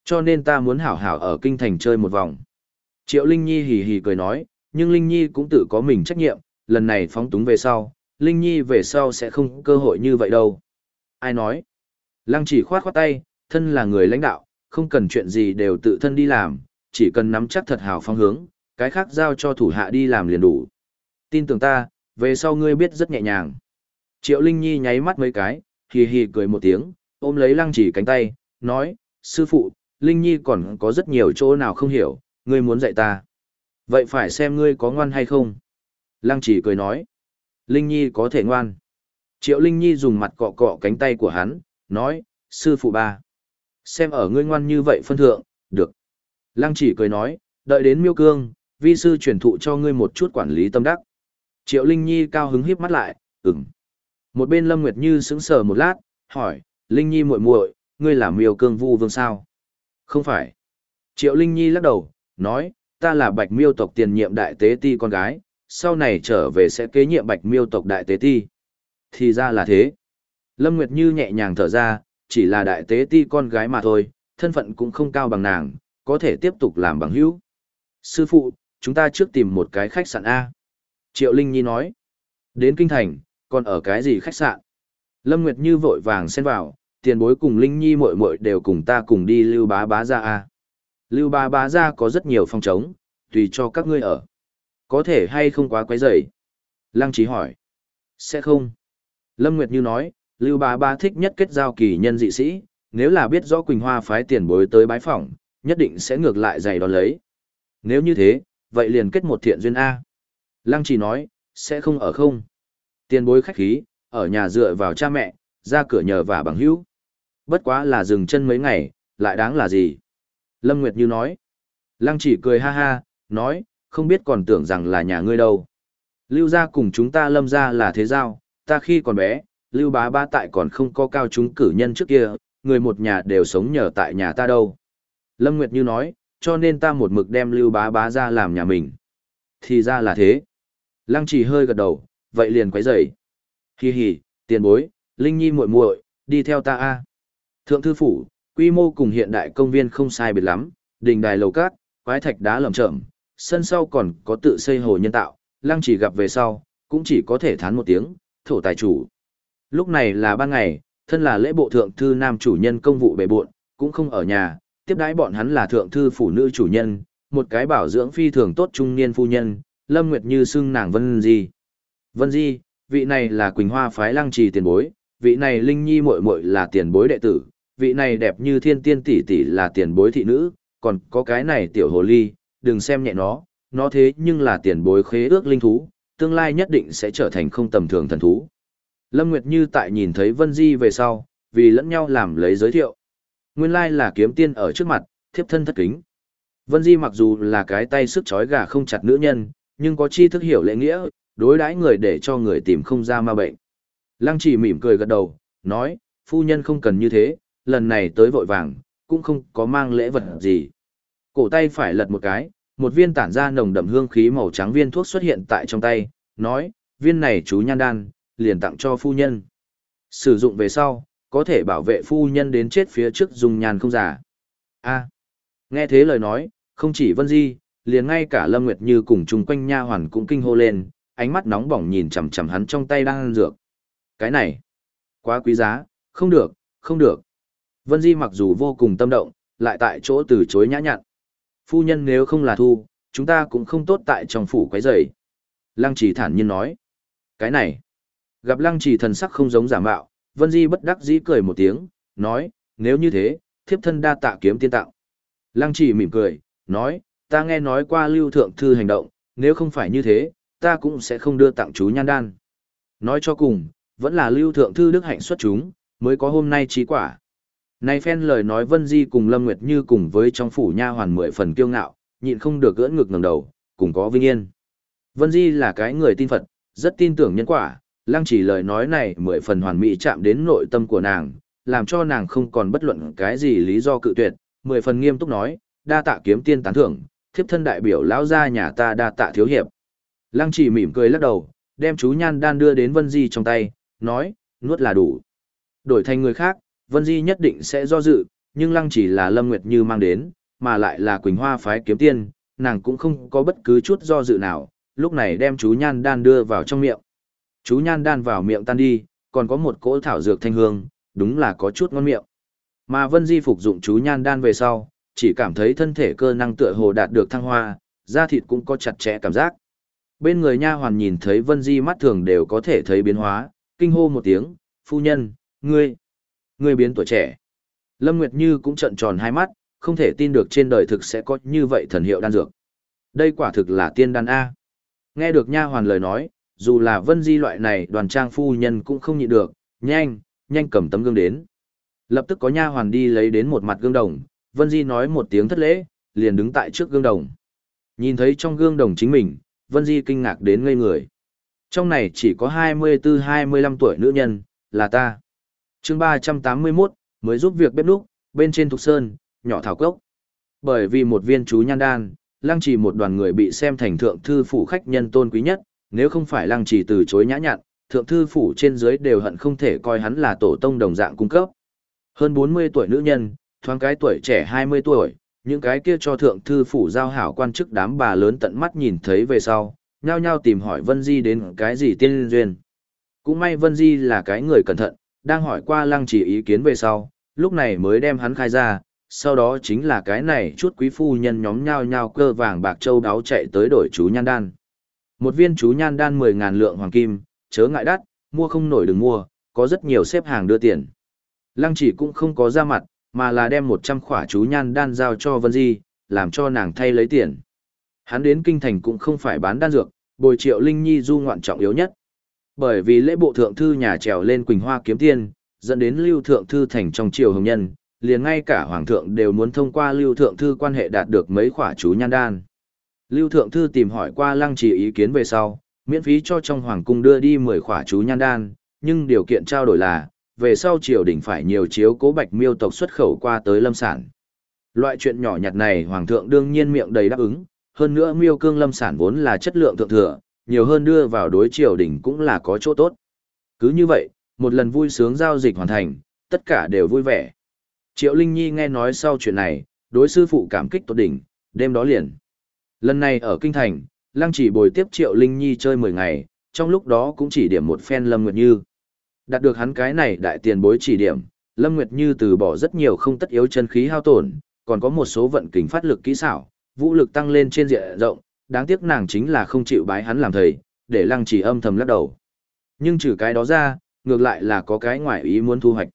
Cho nên ta muốn hảo hảo ở kinh thành chơi một vòng. Triệu Linh Nhi hì hì cười nói, nhưng Linh Nhi cũng tự có mình trách nhiệm, lần này phóng túng về sau, Linh Nhi về sau sẽ không cơ hội như vậy đâu. Ai nói? Lăng chỉ khoát khoát tay, thân là người lãnh đạo, không cần chuyện gì đều tự thân đi làm, chỉ cần nắm chắc thật hào phong hướng, cái khác giao cho thủ hạ đi làm liền đủ. Tin tưởng ta, về sau ngươi biết rất nhẹ nhàng. Triệu Linh Nhi nháy mắt mấy cái, hì hì cười một tiếng, ôm lấy lăng chỉ cánh tay, nói, sư phụ, Linh Nhi còn có rất nhiều chỗ nào không hiểu, ngươi muốn dạy ta. Vậy phải xem ngươi có ngoan hay không. Lăng chỉ cười nói, Linh Nhi có thể ngoan. Triệu Linh Nhi dùng mặt cọ cọ cánh tay của hắn, nói, sư phụ ba. Xem ở ngươi ngoan như vậy phân thượng, được. Lăng chỉ cười nói, đợi đến miêu cương, vi sư truyền thụ cho ngươi một chút quản lý tâm đắc. Triệu Linh Nhi cao hứng híp mắt lại, ừm. Một bên Lâm Nguyệt Như sững sờ một lát, hỏi, Linh Nhi muội muội, ngươi là miêu cương vu vương sao? Không phải. Triệu Linh Nhi lắc đầu, nói, ta là bạch miêu tộc tiền nhiệm đại tế ti con gái, sau này trở về sẽ kế nhiệm bạch miêu tộc đại tế ti. Thì ra là thế. Lâm Nguyệt Như nhẹ nhàng thở ra, chỉ là đại tế ti con gái mà thôi, thân phận cũng không cao bằng nàng, có thể tiếp tục làm bằng hữu. Sư phụ, chúng ta trước tìm một cái khách sạn A. Triệu Linh Nhi nói. Đến Kinh Thành, còn ở cái gì khách sạn? Lâm Nguyệt Như vội vàng xen vào, tiền bối cùng Linh Nhi muội muội đều cùng ta cùng đi lưu bá bá ra A. Lưu bá bá ra có rất nhiều phòng trống, tùy cho các ngươi ở. Có thể hay không quá quấy rầy? Lăng Trí hỏi. Sẽ không. Lâm Nguyệt Như nói, Lưu bá bá thích nhất kết giao kỳ nhân dị sĩ, nếu là biết rõ Quỳnh Hoa phái tiền bối tới bái phỏng, nhất định sẽ ngược lại giày đón lấy. Nếu như thế, vậy liền kết một thiện duyên A. Lăng Trí nói, sẽ không ở không. Tiền bối khách khí, ở nhà dựa vào cha mẹ, ra cửa nhờ và bằng hữu. Bất quá là dừng chân mấy ngày, lại đáng là gì? Lâm Nguyệt Như nói. Lăng chỉ cười ha ha, nói, không biết còn tưởng rằng là nhà ngươi đâu. Lưu gia cùng chúng ta lâm gia là thế giao, ta khi còn bé, lưu bá ba tại còn không có cao chúng cử nhân trước kia, người một nhà đều sống nhờ tại nhà ta đâu. Lâm Nguyệt Như nói, cho nên ta một mực đem lưu bá bá ra làm nhà mình. Thì ra là thế. Lăng chỉ hơi gật đầu, vậy liền quấy rầy. Hi hi, tiền bối, Linh Nhi muội muội, đi theo ta a. Thượng thư phủ, quy mô cùng hiện đại công viên không sai biệt lắm, đình đài lầu cát, quái thạch đá lởm chởm, sân sau còn có tự xây hồ nhân tạo, lăng chỉ gặp về sau, cũng chỉ có thể thán một tiếng, thổ tài chủ. Lúc này là ban ngày, thân là lễ bộ thượng thư nam chủ nhân công vụ bề buộn, cũng không ở nhà, tiếp đãi bọn hắn là thượng thư phụ nữ chủ nhân, một cái bảo dưỡng phi thường tốt trung niên phu nhân, Lâm Nguyệt Như xưng nàng Vân Di. Vân Di, vị này là Quỳnh Hoa phái lăng trì tiền bối, vị này Linh Nhi muội muội là tiền bối đệ tử, vị này đẹp như thiên tiên tỷ tỷ là tiền bối thị nữ, còn có cái này tiểu hồ ly, đừng xem nhẹ nó, nó thế nhưng là tiền bối khế ước linh thú, tương lai nhất định sẽ trở thành không tầm thường thần thú. Lâm Nguyệt Như tại nhìn thấy Vân Di về sau, vì lẫn nhau làm lấy giới thiệu. Nguyên lai là kiếm tiên ở trước mặt, thiếp thân thất kính. Vân Di mặc dù là cái tay sức chói gà không chặt nữ nhân, nhưng có chi thức hiểu lễ nghĩa, đối đãi người để cho người tìm không ra ma bệnh. Lăng chỉ mỉm cười gật đầu, nói, phu nhân không cần như thế, lần này tới vội vàng, cũng không có mang lễ vật gì. Cổ tay phải lật một cái, một viên tản ra nồng đậm hương khí màu trắng viên thuốc xuất hiện tại trong tay, nói, viên này chú nhan đan, liền tặng cho phu nhân. Sử dụng về sau, có thể bảo vệ phu nhân đến chết phía trước dùng nhàn không giả. A. nghe thế lời nói, không chỉ Vân Di, liền ngay cả Lâm Nguyệt Như cùng chung quanh nha hoàn cũng kinh hô lên, ánh mắt nóng bỏng nhìn chằm chằm hắn trong tay đang ăn dược. Cái này, quá quý giá, không được, không được. Vân Di mặc dù vô cùng tâm động, lại tại chỗ từ chối nhã nhặn. Phu nhân nếu không là thu, chúng ta cũng không tốt tại trong phủ quấy rầy. Lăng Chỉ thản nhiên nói. Cái này, gặp Lăng Chỉ thần sắc không giống giả mạo, Vân Di bất đắc dĩ cười một tiếng, nói, nếu như thế, thiếp thân đa tạ kiếm tiên tạo. Lăng Chỉ mỉm cười, nói, ta nghe nói qua lưu thượng thư hành động, nếu không phải như thế, ta cũng sẽ không đưa tặng chú nhan đan. Nói cho cùng, vẫn là lưu thượng thư đức hạnh xuất chúng, mới có hôm nay trí quả. Này phen lời nói Vân Di cùng Lâm Nguyệt Như cùng với trong phủ nha hoàn mười phần kiêu ngạo, nhịn không được gỡ ngực ngẩng đầu, cùng có vinh yên. Vân Di là cái người tin Phật, rất tin tưởng nhân quả, lăng chỉ lời nói này mười phần hoàn mỹ chạm đến nội tâm của nàng, làm cho nàng không còn bất luận cái gì lý do cự tuyệt, mười phần nghiêm túc nói, đa tạ kiếm tiên tán thưởng, thiếp thân đại biểu lão gia nhà ta đa tạ thiếu hiệp. Lăng chỉ mỉm cười lắc đầu, đem chú nhan đan đưa đến Vân Di trong tay, nói, nuốt là đủ. Đổi thành người khác, Vân Di nhất định sẽ do dự, nhưng lăng chỉ là Lâm Nguyệt Như mang đến, mà lại là Quỳnh Hoa phái kiếm tiên, nàng cũng không có bất cứ chút do dự nào, lúc này đem chú nhan đan đưa vào trong miệng. Chú nhan đan vào miệng tan đi, còn có một cỗ thảo dược thanh hương, đúng là có chút ngon miệng. Mà Vân Di phục dụng chú nhan đan về sau, chỉ cảm thấy thân thể cơ năng tựa hồ đạt được thăng hoa, da thịt cũng có chặt chẽ cảm giác. Bên người nha hoàn nhìn thấy Vân Di mắt thường đều có thể thấy biến hóa, kinh hô một tiếng, phu nhân, ngươi, ngươi biến tuổi trẻ. Lâm Nguyệt Như cũng trợn tròn hai mắt, không thể tin được trên đời thực sẽ có như vậy thần hiệu đan dược. Đây quả thực là tiên đan A. Nghe được nha hoàn lời nói, dù là Vân Di loại này đoàn trang phu nhân cũng không nhịn được, nhanh, nhanh cầm tấm gương đến. Lập tức có nha hoàn đi lấy đến một mặt gương đồng, Vân Di nói một tiếng thất lễ, liền đứng tại trước gương đồng. Nhìn thấy trong gương đồng chính mình, Vân Di kinh ngạc đến ngây người. Trong này chỉ có 24-25 tuổi nữ nhân, là ta chương 381, mới giúp việc bếp núc, bên trên Thục Sơn, nhỏ thảo cốc. Bởi vì một viên chú nhan đan, lăng trì một đoàn người bị xem thành thượng thư phủ khách nhân tôn quý nhất, nếu không phải lăng trì từ chối nhã nhặn, thượng thư phủ trên dưới đều hận không thể coi hắn là tổ tông đồng dạng cung cấp. Hơn 40 tuổi nữ nhân, thoáng cái tuổi trẻ 20 tuổi, những cái kia cho thượng thư phủ giao hảo quan chức đám bà lớn tận mắt nhìn thấy về sau, nhao nhao tìm hỏi Vân Di đến cái gì tiên duyên. Cũng may Vân Di là cái người cẩn thận, đang hỏi qua lăng chỉ ý kiến về sau, lúc này mới đem hắn khai ra, sau đó chính là cái này chút quý phu nhân nhóm nhao nhao cơ vàng bạc châu đáo chạy tới đổi chú nhan đan. Một viên chú nhan đan 10.000 lượng hoàng kim, chớ ngại đắt, mua không nổi đừng mua, có rất nhiều xếp hàng đưa tiền. Lăng chỉ cũng không có ra mặt, mà là đem 100 khỏa chú nhan đan giao cho Vân Di, làm cho nàng thay lấy tiền. Hắn đến kinh thành cũng không phải bán đan dược, bồi triệu Linh Nhi du ngoạn trọng yếu nhất. Bởi vì lễ bộ thượng thư nhà trèo lên Quỳnh Hoa kiếm tiên, dẫn đến lưu thượng thư thành trong triều hồng nhân, liền ngay cả hoàng thượng đều muốn thông qua lưu thượng thư quan hệ đạt được mấy khỏa chú nhan đan. Lưu thượng thư tìm hỏi qua lăng trì ý kiến về sau, miễn phí cho trong hoàng cung đưa đi 10 khỏa chú nhan đan, nhưng điều kiện trao đổi là, về sau triều đình phải nhiều chiếu cố bạch miêu tộc xuất khẩu qua tới lâm sản. Loại chuyện nhỏ nhặt này hoàng thượng đương nhiên miệng đầy đáp ứng, hơn nữa miêu cương lâm sản vốn là chất lượng thượng thừa, nhiều hơn đưa vào đối triều đình cũng là có chỗ tốt. Cứ như vậy, một lần vui sướng giao dịch hoàn thành, tất cả đều vui vẻ. Triệu Linh Nhi nghe nói sau chuyện này, đối sư phụ cảm kích tốt đỉnh, đêm đó liền. Lần này ở Kinh Thành, Lăng chỉ bồi tiếp Triệu Linh Nhi chơi 10 ngày, trong lúc đó cũng chỉ điểm một phen Lâm Nguyệt Như. Đạt được hắn cái này đại tiền bối chỉ điểm, Lâm Nguyệt Như từ bỏ rất nhiều không tất yếu chân khí hao tổn, còn có một số vận kình phát lực kỹ xảo, vũ lực tăng lên trên diện rộng, đáng tiếc nàng chính là không chịu bái hắn làm thầy, để Lăng chỉ âm thầm lắc đầu. Nhưng trừ cái đó ra, ngược lại là có cái ngoại ý muốn thu hoạch.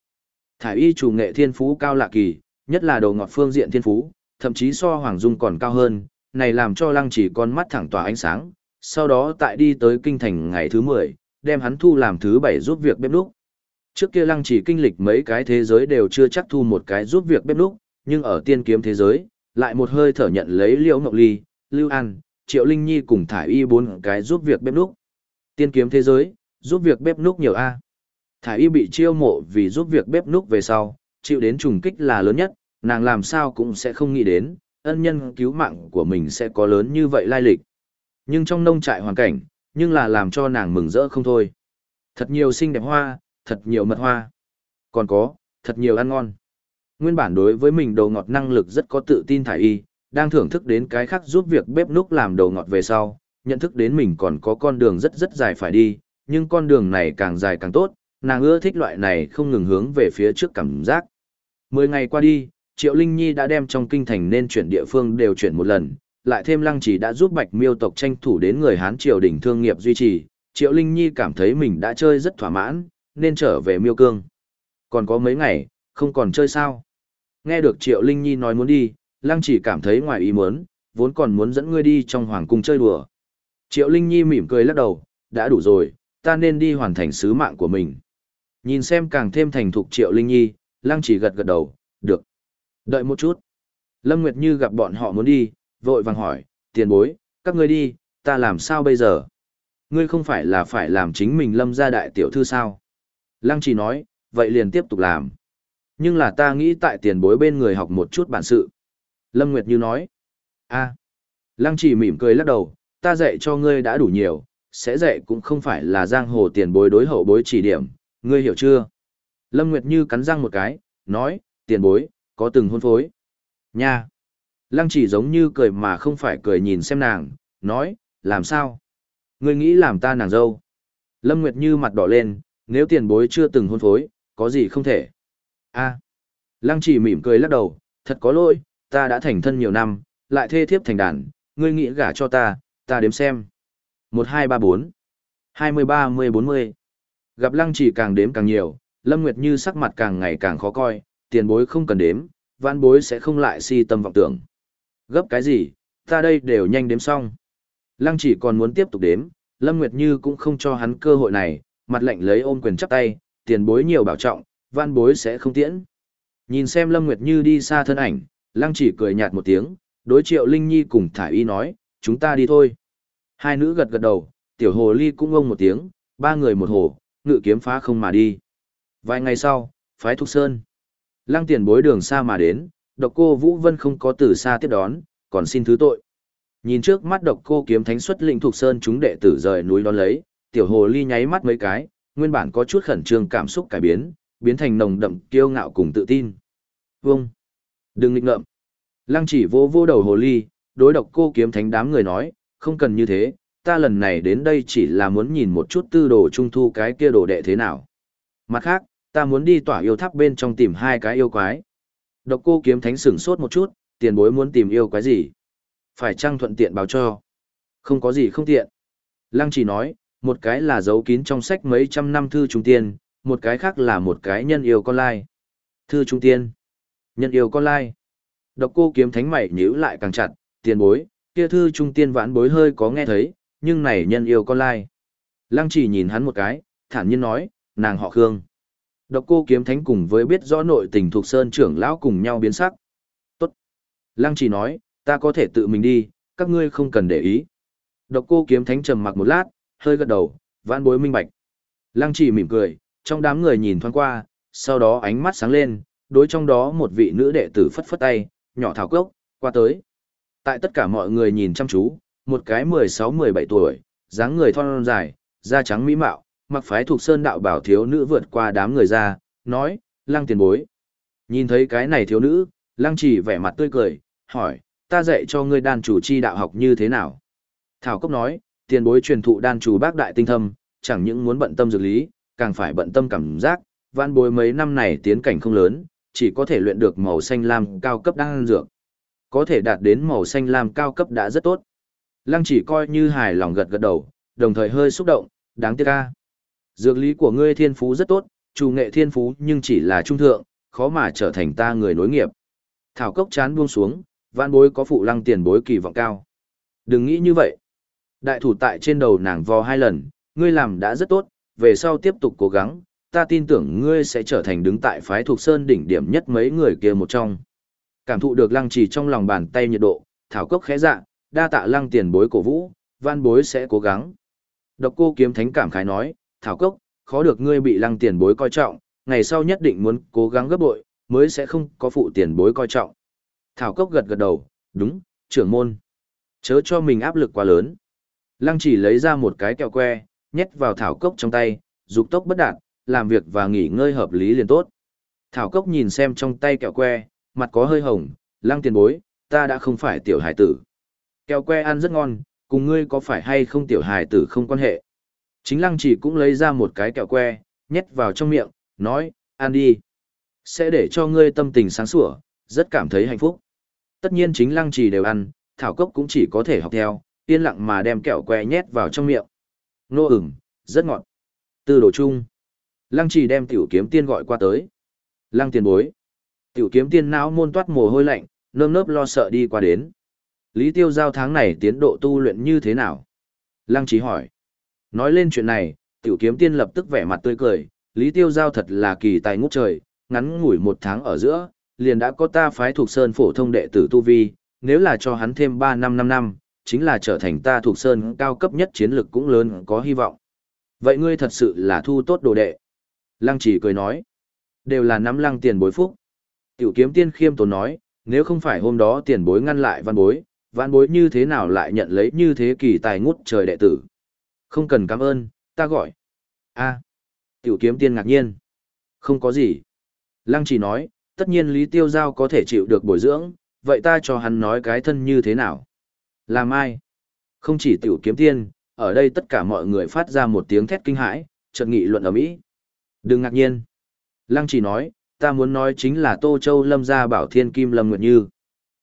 Thải y chủ nghệ thiên phú cao lạ kỳ, nhất là đầu ngọt phương diện thiên phú, thậm chí so Hoàng Dung còn cao hơn, này làm cho lăng chỉ con mắt thẳng tỏa ánh sáng, sau đó tại đi tới kinh thành ngày thứ 10, đem hắn thu làm thứ 7 giúp việc bếp núc. Trước kia lăng chỉ kinh lịch mấy cái thế giới đều chưa chắc thu một cái giúp việc bếp núc, nhưng ở tiên kiếm thế giới, lại một hơi thở nhận lấy liễu ngọc ly, lưu an, triệu linh nhi cùng thải y bốn cái giúp việc bếp núc. Tiên kiếm thế giới, giúp việc bếp núc nhiều A. Thải y bị chiêu mộ vì giúp việc bếp núc về sau, chịu đến trùng kích là lớn nhất, nàng làm sao cũng sẽ không nghĩ đến, ân nhân cứu mạng của mình sẽ có lớn như vậy lai lịch. Nhưng trong nông trại hoàn cảnh, nhưng là làm cho nàng mừng rỡ không thôi. Thật nhiều xinh đẹp hoa, thật nhiều mật hoa. Còn có, thật nhiều ăn ngon. Nguyên bản đối với mình đầu ngọt năng lực rất có tự tin thải y, đang thưởng thức đến cái khác giúp việc bếp núc làm đầu ngọt về sau, nhận thức đến mình còn có con đường rất rất dài phải đi, nhưng con đường này càng dài càng tốt, nàng ưa thích loại này không ngừng hướng về phía trước cảm giác. Mười ngày qua đi, Triệu Linh Nhi đã đem trong kinh thành nên chuyển địa phương đều chuyển một lần, lại thêm lăng chỉ đã giúp bạch miêu tộc tranh thủ đến người Hán triều đình thương nghiệp duy trì, Triệu Linh Nhi cảm thấy mình đã chơi rất thỏa mãn, nên trở về miêu cương. Còn có mấy ngày, không còn chơi sao? Nghe được Triệu Linh Nhi nói muốn đi, lăng chỉ cảm thấy ngoài ý muốn, vốn còn muốn dẫn ngươi đi trong hoàng cung chơi đùa. Triệu Linh Nhi mỉm cười lắc đầu, đã đủ rồi, ta nên đi hoàn thành sứ mạng của mình. Nhìn xem càng thêm thành thục Triệu Linh Nhi, lăng chỉ gật gật đầu, được. Đợi một chút. Lâm Nguyệt Như gặp bọn họ muốn đi, vội vàng hỏi, tiền bối, các ngươi đi, ta làm sao bây giờ? Ngươi không phải là phải làm chính mình lâm gia đại tiểu thư sao? Lăng chỉ nói, vậy liền tiếp tục làm. Nhưng là ta nghĩ tại tiền bối bên người học một chút bản sự. Lâm Nguyệt Như nói, a Lăng chỉ mỉm cười lắc đầu, ta dạy cho ngươi đã đủ nhiều, sẽ dạy cũng không phải là giang hồ tiền bối đối hậu bối chỉ điểm, ngươi hiểu chưa? Lâm Nguyệt Như cắn răng một cái, nói, tiền bối, có từng hôn phối. Nha! Lăng chỉ giống như cười mà không phải cười nhìn xem nàng, nói, làm sao? Ngươi nghĩ làm ta nàng dâu. Lâm Nguyệt Như mặt đỏ lên, nếu tiền bối chưa từng hôn phối, có gì không thể. a Lăng chỉ mỉm cười lắc đầu, thật có lỗi, ta đã thành thân nhiều năm, lại thê thiếp thành đàn, ngươi nghĩ gả cho ta, ta đếm xem. 1 2 3 4 20 30 40 Gặp lăng chỉ càng đếm càng nhiều, Lâm Nguyệt Như sắc mặt càng ngày càng khó coi, tiền bối không cần đếm, vãn bối sẽ không lại si tâm vọng tưởng. Gấp cái gì, ta đây đều nhanh đếm xong. Lăng chỉ còn muốn tiếp tục đếm, Lâm Nguyệt Như cũng không cho hắn cơ hội này, mặt lạnh lấy ôm quyền chắp tay, tiền bối nhiều bảo trọng, vãn bối sẽ không tiễn. Nhìn xem Lâm Nguyệt Như đi xa thân ảnh, Lăng chỉ cười nhạt một tiếng, đối triệu Linh Nhi cùng Thải Y nói, chúng ta đi thôi. Hai nữ gật gật đầu, tiểu hồ ly cũng ông một tiếng, ba người một hồ, ngự kiếm phá không mà đi. Vài ngày sau, phái Thục Sơn. Lăng tiền bối đường xa mà đến, độc cô Vũ Vân không có từ xa tiếp đón, còn xin thứ tội. Nhìn trước mắt độc cô kiếm thánh xuất lĩnh Thục Sơn chúng đệ tử rời núi đón lấy, tiểu hồ ly nháy mắt mấy cái, nguyên bản có chút khẩn trương cảm xúc cải biến, biến thành nồng đậm kiêu ngạo cùng tự tin. Vâng! Đừng nghịch ngợm! Lăng chỉ vô vô đầu hồ ly, đối độc cô kiếm thánh đám người nói, không cần như thế, ta lần này đến đây chỉ là muốn nhìn một chút tư đồ trung thu cái kia đồ đệ thế nào. Mặt khác, ta muốn đi tỏa yêu tháp bên trong tìm hai cái yêu quái. Độc cô kiếm thánh sửng sốt một chút, tiền bối muốn tìm yêu quái gì? Phải chăng thuận tiện báo cho? Không có gì không tiện. Lăng chỉ nói, một cái là giấu kín trong sách mấy trăm năm thư trung tiên, một cái khác là một cái nhân yêu con lai. Thư trung tiên. Nhân yêu con lai. Độc cô kiếm thánh mày nhíu lại càng chặt, tiền bối, kia thư trung tiên vãn bối hơi có nghe thấy, nhưng này nhân yêu con lai. Lăng chỉ nhìn hắn một cái, thản nhiên nói, nàng họ Khương. Độc cô kiếm thánh cùng với biết rõ nội tình thuộc sơn trưởng lão cùng nhau biến sắc. Tốt. Lăng chỉ nói, ta có thể tự mình đi, các ngươi không cần để ý. Độc cô kiếm thánh trầm mặc một lát, hơi gật đầu, vãn bối minh bạch. Lăng chỉ mỉm cười, trong đám người nhìn thoáng qua, sau đó ánh mắt sáng lên, đối trong đó một vị nữ đệ tử phất phất tay, nhỏ thảo cốc, qua tới. Tại tất cả mọi người nhìn chăm chú, một cái 16-17 tuổi, dáng người thon dài, da trắng mỹ mạo, mặc phái thuộc sơn đạo bảo thiếu nữ vượt qua đám người ra, nói, lăng tiền bối. Nhìn thấy cái này thiếu nữ, lăng chỉ vẻ mặt tươi cười, hỏi, ta dạy cho ngươi đan chủ chi đạo học như thế nào? Thảo Cốc nói, tiền bối truyền thụ đan chủ bác đại tinh thâm, chẳng những muốn bận tâm dược lý, càng phải bận tâm cảm giác, vạn bối mấy năm này tiến cảnh không lớn, chỉ có thể luyện được màu xanh lam cao cấp đan dược. Có thể đạt đến màu xanh lam cao cấp đã rất tốt. Lăng chỉ coi như hài lòng gật gật đầu, đồng thời hơi xúc động, đáng tiếc ca. Dược lý của ngươi thiên phú rất tốt, chủ nghệ thiên phú nhưng chỉ là trung thượng, khó mà trở thành ta người nối nghiệp. Thảo cốc chán buông xuống, vạn bối có phụ lăng tiền bối kỳ vọng cao. Đừng nghĩ như vậy. Đại thủ tại trên đầu nàng vò hai lần, ngươi làm đã rất tốt, về sau tiếp tục cố gắng, ta tin tưởng ngươi sẽ trở thành đứng tại phái thuộc sơn đỉnh điểm nhất mấy người kia một trong. Cảm thụ được lăng trì trong lòng bàn tay nhiệt độ, thảo cốc khẽ dạ, đa tạ lăng tiền bối cổ vũ, văn bối sẽ cố gắng. Độc cô kiếm thánh cảm khái nói, thảo cốc, khó được ngươi bị lăng tiền bối coi trọng, ngày sau nhất định muốn cố gắng gấp bội, mới sẽ không có phụ tiền bối coi trọng. Thảo cốc gật gật đầu, đúng, trưởng môn. Chớ cho mình áp lực quá lớn. Lăng chỉ lấy ra một cái kẹo que, nhét vào thảo cốc trong tay, dục tốc bất đạt, làm việc và nghỉ ngơi hợp lý liền tốt. Thảo cốc nhìn xem trong tay kẹo que, mặt có hơi hồng, lăng tiền bối, ta đã không phải tiểu hải tử. Kẹo que ăn rất ngon, cùng ngươi có phải hay không tiểu hải tử không quan hệ. Chính lăng chỉ cũng lấy ra một cái kẹo que, nhét vào trong miệng, nói, ăn đi. Sẽ để cho ngươi tâm tình sáng sủa, rất cảm thấy hạnh phúc. Tất nhiên chính lăng chỉ đều ăn, thảo cốc cũng chỉ có thể học theo, yên lặng mà đem kẹo que nhét vào trong miệng. Nô ửng, rất ngọt. Từ đồ chung. Lăng chỉ đem tiểu kiếm tiên gọi qua tới. Lăng tiền bối. Tiểu kiếm tiên não môn toát mồ hôi lạnh, nơm nớp lo sợ đi qua đến. Lý tiêu giao tháng này tiến độ tu luyện như thế nào? Lăng chỉ hỏi. Nói lên chuyện này, tiểu kiếm tiên lập tức vẻ mặt tươi cười. Lý tiêu giao thật là kỳ tài ngút trời, ngắn ngủi một tháng ở giữa, liền đã có ta phái thuộc sơn phổ thông đệ tử tu vi, nếu là cho hắn thêm 3 năm 5 năm, chính là trở thành ta thuộc sơn cao cấp nhất chiến lực cũng lớn có hy vọng. Vậy ngươi thật sự là thu tốt đồ đệ. Lăng chỉ cười nói. Đều là nắm lăng tiền bối phúc. Tiểu kiếm tiên khiêm tốn nói, nếu không phải hôm đó tiền bối ngăn lại văn bối, văn bối như thế nào lại nhận lấy như thế kỳ tài ngút trời đệ tử. Không cần cảm ơn, ta gọi. a tiểu kiếm tiên ngạc nhiên. Không có gì. Lăng chỉ nói, tất nhiên Lý Tiêu Giao có thể chịu được bồi dưỡng, vậy ta cho hắn nói cái thân như thế nào? Làm ai? Không chỉ tiểu kiếm tiên, ở đây tất cả mọi người phát ra một tiếng thét kinh hãi, chợt nghị luận ở Mỹ. Đừng ngạc nhiên. Lăng chỉ nói, ta muốn nói chính là Tô Châu Lâm gia bảo thiên kim Lâm Nguyệt Như.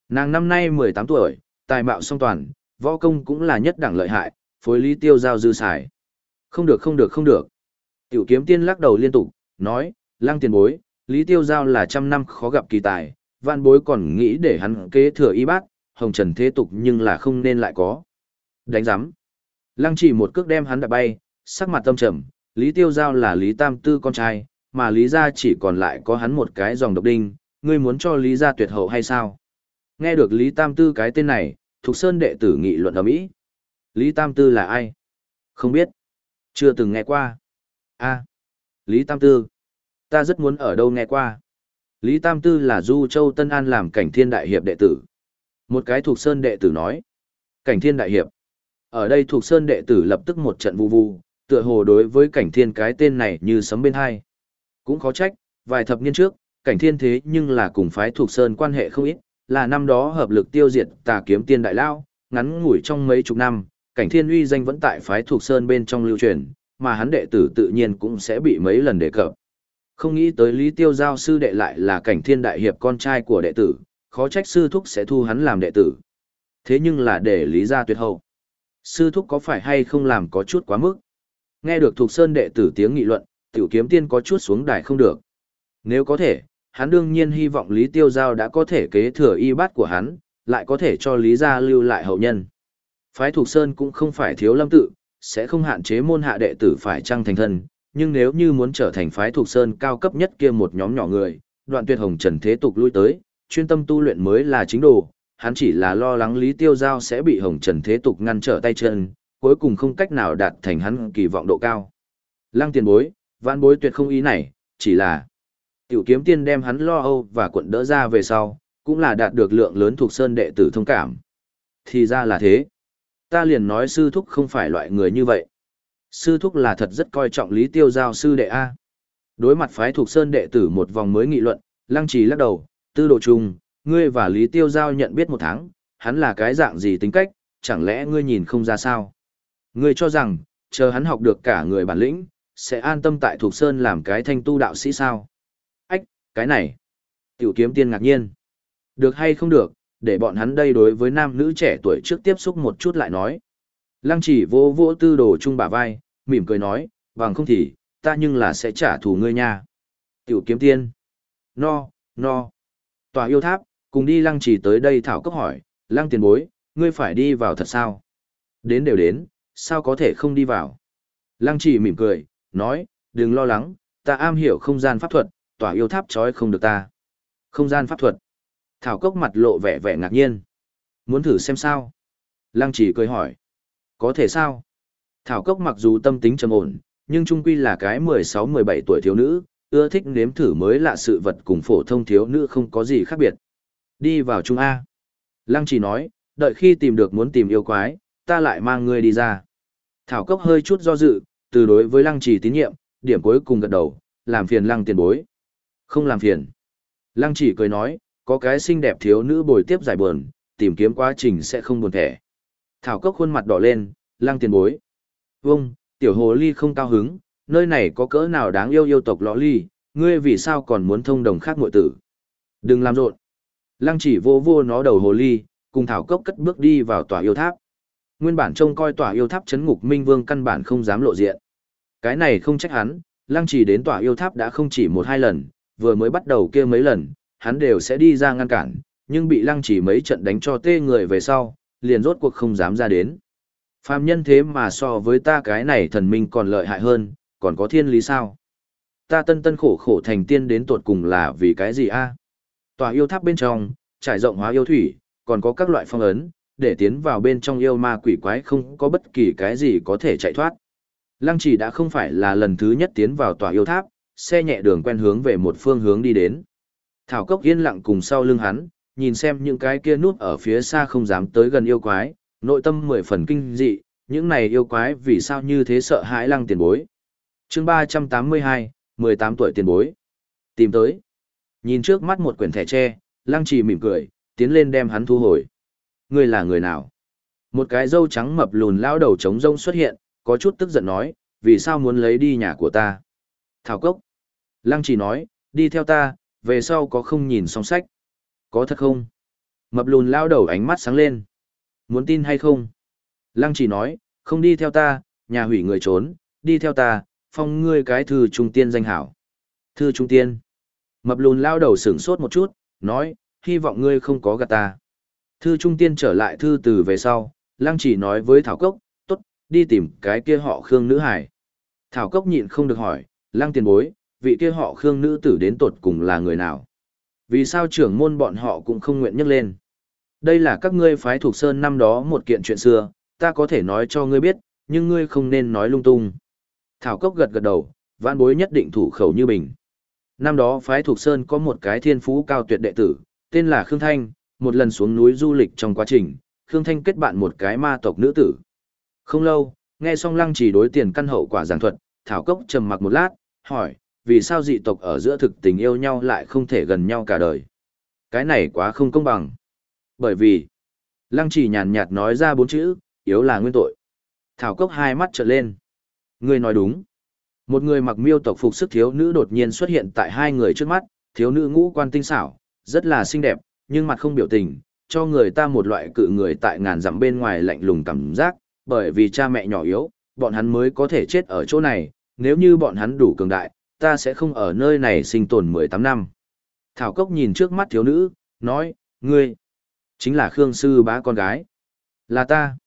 Nàng năm nay 18 tuổi, tài mạo song toàn, võ công cũng là nhất đẳng lợi hại, phối lý tiêu giao dư xài. Không được không được không được. Tiểu kiếm tiên lắc đầu liên tục, nói, lăng tiền bối, lý tiêu giao là trăm năm khó gặp kỳ tài, vạn bối còn nghĩ để hắn kế thừa y bát, hồng trần thế tục nhưng là không nên lại có. Đánh giám. Lăng chỉ một cước đem hắn đạp bay, sắc mặt tâm trầm, lý tiêu giao là lý tam tư con trai, mà lý gia chỉ còn lại có hắn một cái dòng độc đinh, ngươi muốn cho lý gia tuyệt hậu hay sao? Nghe được lý tam tư cái tên này, Thục Sơn đệ tử nghị luận ở Mỹ. Lý Tam Tư là ai? Không biết. Chưa từng nghe qua. a Lý Tam Tư. Ta rất muốn ở đâu nghe qua. Lý Tam Tư là Du Châu Tân An làm cảnh thiên đại hiệp đệ tử. Một cái Thục Sơn đệ tử nói. Cảnh thiên đại hiệp. Ở đây Thục Sơn đệ tử lập tức một trận vu vu, tựa hồ đối với cảnh thiên cái tên này như sấm bên hai. Cũng khó trách, vài thập niên trước, cảnh thiên thế nhưng là cùng phái thuộc Sơn quan hệ không ít, là năm đó hợp lực tiêu diệt tà kiếm tiên đại lao, ngắn ngủi trong mấy chục năm, cảnh thiên uy danh vẫn tại phái thuộc sơn bên trong lưu truyền, mà hắn đệ tử tự nhiên cũng sẽ bị mấy lần đề cập. Không nghĩ tới Lý Tiêu Giao sư đệ lại là cảnh thiên đại hiệp con trai của đệ tử, khó trách sư thúc sẽ thu hắn làm đệ tử. Thế nhưng là để lý ra tuyệt hậu. Sư thúc có phải hay không làm có chút quá mức? Nghe được thuộc sơn đệ tử tiếng nghị luận, tiểu kiếm tiên có chút xuống đài không được. Nếu có thể, hắn đương nhiên hy vọng Lý Tiêu Giao đã có thể kế thừa y bát của hắn, lại có thể cho Lý gia lưu lại hậu nhân. Phái thuộc Sơn cũng không phải thiếu lâm tự, sẽ không hạn chế môn hạ đệ tử phải trăng thành thân, nhưng nếu như muốn trở thành phái thuộc Sơn cao cấp nhất kia một nhóm nhỏ người, đoạn tuyệt hồng trần thế tục lui tới, chuyên tâm tu luyện mới là chính đồ, hắn chỉ là lo lắng Lý Tiêu Giao sẽ bị hồng trần thế tục ngăn trở tay chân, cuối cùng không cách nào đạt thành hắn kỳ vọng độ cao. Lăng tiền bối, vãn bối tuyệt không ý này, chỉ là Tiểu kiếm tiên đem hắn lo âu và cuộn đỡ ra về sau, cũng là đạt được lượng lớn thuộc sơn đệ tử thông cảm. Thì ra là thế. Ta liền nói sư thúc không phải loại người như vậy. Sư thúc là thật rất coi trọng lý tiêu giao sư đệ A. Đối mặt phái thuộc sơn đệ tử một vòng mới nghị luận, lăng trì lắc đầu, tư đồ trùng, ngươi và lý tiêu giao nhận biết một tháng, hắn là cái dạng gì tính cách, chẳng lẽ ngươi nhìn không ra sao? Ngươi cho rằng, chờ hắn học được cả người bản lĩnh, sẽ an tâm tại thuộc sơn làm cái thanh tu đạo sĩ sao? Ách, cái này. Tiểu kiếm tiên ngạc nhiên. Được hay không được, để bọn hắn đây đối với nam nữ trẻ tuổi trước tiếp xúc một chút lại nói. Lăng chỉ vô vô tư đồ chung bả vai, mỉm cười nói, bằng không thì, ta nhưng là sẽ trả thù ngươi nha. Tiểu kiếm tiên. No, no. Tòa yêu tháp, cùng đi lăng chỉ tới đây thảo cấp hỏi, lăng tiền bối, ngươi phải đi vào thật sao? Đến đều đến, sao có thể không đi vào? Lăng chỉ mỉm cười, nói, đừng lo lắng, ta am hiểu không gian pháp thuật, tỏa yêu tháp trói không được ta. Không gian pháp thuật. Thảo cốc mặt lộ vẻ vẻ ngạc nhiên. Muốn thử xem sao? Lăng chỉ cười hỏi. Có thể sao? Thảo cốc mặc dù tâm tính trầm ổn, nhưng trung quy là cái 16-17 tuổi thiếu nữ, ưa thích nếm thử mới lạ sự vật cùng phổ thông thiếu nữ không có gì khác biệt. Đi vào Trung A. Lăng chỉ nói, đợi khi tìm được muốn tìm yêu quái, ta lại mang ngươi đi ra. Thảo cốc hơi chút do dự, từ đối với lăng trì tín nhiệm, điểm cuối cùng gật đầu, làm phiền lăng tiền bối. Không làm phiền. Lăng chỉ cười nói, có cái xinh đẹp thiếu nữ bồi tiếp giải buồn, tìm kiếm quá trình sẽ không buồn thẻ. Thảo cốc khuôn mặt đỏ lên, lăng tiền bối. Vông, tiểu hồ ly không cao hứng, nơi này có cỡ nào đáng yêu yêu tộc lõ ly, ngươi vì sao còn muốn thông đồng khác mội tử. Đừng làm rộn. Lăng chỉ vô vô nó đầu hồ ly, cùng thảo cốc cất bước đi vào tòa yêu tháp. Nguyên bản trông coi tòa yêu tháp chấn ngục minh vương căn bản không dám lộ diện. Cái này không trách hắn, lăng chỉ đến tòa yêu tháp đã không chỉ một hai lần, vừa mới bắt đầu kia mấy lần, hắn đều sẽ đi ra ngăn cản, nhưng bị lăng chỉ mấy trận đánh cho tê người về sau, liền rốt cuộc không dám ra đến. Phàm nhân thế mà so với ta cái này thần minh còn lợi hại hơn, còn có thiên lý sao? Ta tân tân khổ khổ thành tiên đến tột cùng là vì cái gì a? Tòa yêu tháp bên trong, trải rộng hóa yêu thủy, còn có các loại phong ấn, để tiến vào bên trong yêu ma quỷ quái không có bất kỳ cái gì có thể chạy thoát. Lăng chỉ đã không phải là lần thứ nhất tiến vào tòa yêu tháp, xe nhẹ đường quen hướng về một phương hướng đi đến. Thảo cốc yên lặng cùng sau lưng hắn, nhìn xem những cái kia núp ở phía xa không dám tới gần yêu quái, nội tâm mười phần kinh dị, những này yêu quái vì sao như thế sợ hãi lăng tiền bối. chương 382, 18 tuổi tiền bối. Tìm tới. Nhìn trước mắt một quyển thẻ tre, lăng trì mỉm cười, tiến lên đem hắn thu hồi. Ngươi là người nào? Một cái dâu trắng mập lùn lao đầu trống rông xuất hiện, có chút tức giận nói, vì sao muốn lấy đi nhà của ta? Thảo cốc. Lăng chỉ nói, đi theo ta, về sau có không nhìn song sách. Có thật không? Mập lùn lao đầu ánh mắt sáng lên. Muốn tin hay không? Lăng chỉ nói, không đi theo ta, nhà hủy người trốn, đi theo ta, phong ngươi cái thư trung tiên danh hảo. Thư trung tiên. Mập lùn lao đầu sửng sốt một chút, nói, hy vọng ngươi không có gạt ta. Thư trung tiên trở lại thư từ về sau, lăng chỉ nói với Thảo Cốc, tốt, đi tìm cái kia họ Khương nữ hải. Thảo Cốc nhịn không được hỏi, lăng tiền bối, vị kia họ Khương nữ tử đến tột cùng là người nào? Vì sao trưởng môn bọn họ cũng không nguyện nhắc lên? Đây là các ngươi phái thuộc sơn năm đó một kiện chuyện xưa, ta có thể nói cho ngươi biết, nhưng ngươi không nên nói lung tung. Thảo Cốc gật gật đầu, vãn bối nhất định thủ khẩu như bình. Năm đó phái thuộc sơn có một cái thiên phú cao tuyệt đệ tử, tên là Khương Thanh, một lần xuống núi du lịch trong quá trình, Khương Thanh kết bạn một cái ma tộc nữ tử. Không lâu, nghe xong lăng chỉ đối tiền căn hậu quả giảng thuật, Thảo Cốc trầm mặc một lát, hỏi, vì sao dị tộc ở giữa thực tình yêu nhau lại không thể gần nhau cả đời? Cái này quá không công bằng. Bởi vì, lăng chỉ nhàn nhạt nói ra bốn chữ, yếu là nguyên tội. Thảo cốc hai mắt trợn lên. Người nói đúng. Một người mặc miêu tộc phục sức thiếu nữ đột nhiên xuất hiện tại hai người trước mắt, thiếu nữ ngũ quan tinh xảo, rất là xinh đẹp, nhưng mặt không biểu tình, cho người ta một loại cự người tại ngàn dặm bên ngoài lạnh lùng cảm giác, bởi vì cha mẹ nhỏ yếu, bọn hắn mới có thể chết ở chỗ này, nếu như bọn hắn đủ cường đại, ta sẽ không ở nơi này sinh tồn 18 năm. Thảo Cốc nhìn trước mắt thiếu nữ, nói, ngươi, chính là Khương Sư bá con gái. Là ta.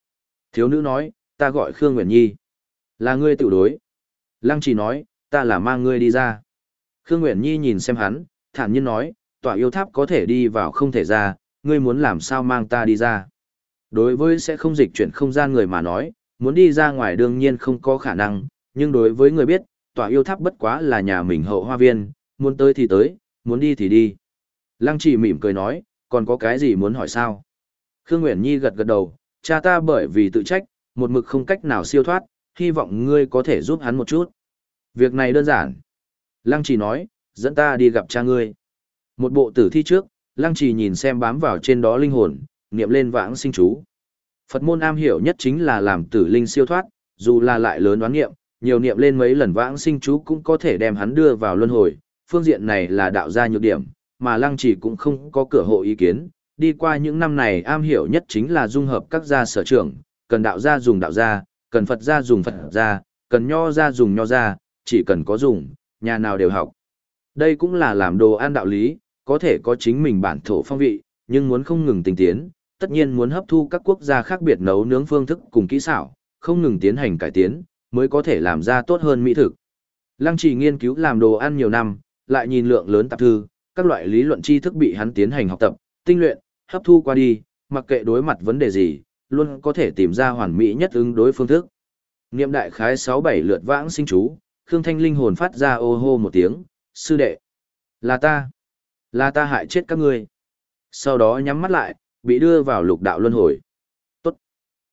Thiếu nữ nói, ta gọi Khương Nguyễn Nhi. Là ngươi tự đối. Lăng chỉ nói, ta là mang ngươi đi ra. Khương Nguyễn Nhi nhìn xem hắn, thản nhiên nói, tòa yêu tháp có thể đi vào không thể ra, ngươi muốn làm sao mang ta đi ra. Đối với sẽ không dịch chuyển không gian người mà nói, muốn đi ra ngoài đương nhiên không có khả năng, nhưng đối với người biết, tòa yêu tháp bất quá là nhà mình hậu hoa viên, muốn tới thì tới, muốn đi thì đi. Lăng chỉ mỉm cười nói, còn có cái gì muốn hỏi sao? Khương Nguyễn Nhi gật gật đầu, cha ta bởi vì tự trách, một mực không cách nào siêu thoát, hy vọng ngươi có thể giúp hắn một chút. Việc này đơn giản. Lăng chỉ nói, dẫn ta đi gặp cha ngươi. Một bộ tử thi trước, Lăng chỉ nhìn xem bám vào trên đó linh hồn, niệm lên vãng sinh chú. Phật môn am hiểu nhất chính là làm tử linh siêu thoát, dù là lại lớn đoán nghiệm, nhiều niệm lên mấy lần vãng sinh chú cũng có thể đem hắn đưa vào luân hồi. Phương diện này là đạo gia nhược điểm, mà lăng chỉ cũng không có cửa hộ ý kiến. Đi qua những năm này am hiểu nhất chính là dung hợp các gia sở trưởng, cần đạo gia dùng đạo gia, cần Phật gia dùng Phật gia, cần nho gia dùng nho gia, chỉ cần có dùng, nhà nào đều học. Đây cũng là làm đồ ăn đạo lý, có thể có chính mình bản thổ phong vị, nhưng muốn không ngừng tinh tiến, tất nhiên muốn hấp thu các quốc gia khác biệt nấu nướng phương thức cùng kỹ xảo, không ngừng tiến hành cải tiến, mới có thể làm ra tốt hơn mỹ thực. Lăng Chỉ nghiên cứu làm đồ ăn nhiều năm, lại nhìn lượng lớn tạp thư, các loại lý luận tri thức bị hắn tiến hành học tập, tinh luyện, hấp thu qua đi, mặc kệ đối mặt vấn đề gì, luôn có thể tìm ra hoàn mỹ nhất ứng đối phương thức. Niệm đại khái 6-7 lượt vãng sinh chú, Khương Thanh linh hồn phát ra ô hô một tiếng, sư đệ. Là ta. Là ta hại chết các ngươi. Sau đó nhắm mắt lại, bị đưa vào lục đạo luân hồi. Tốt.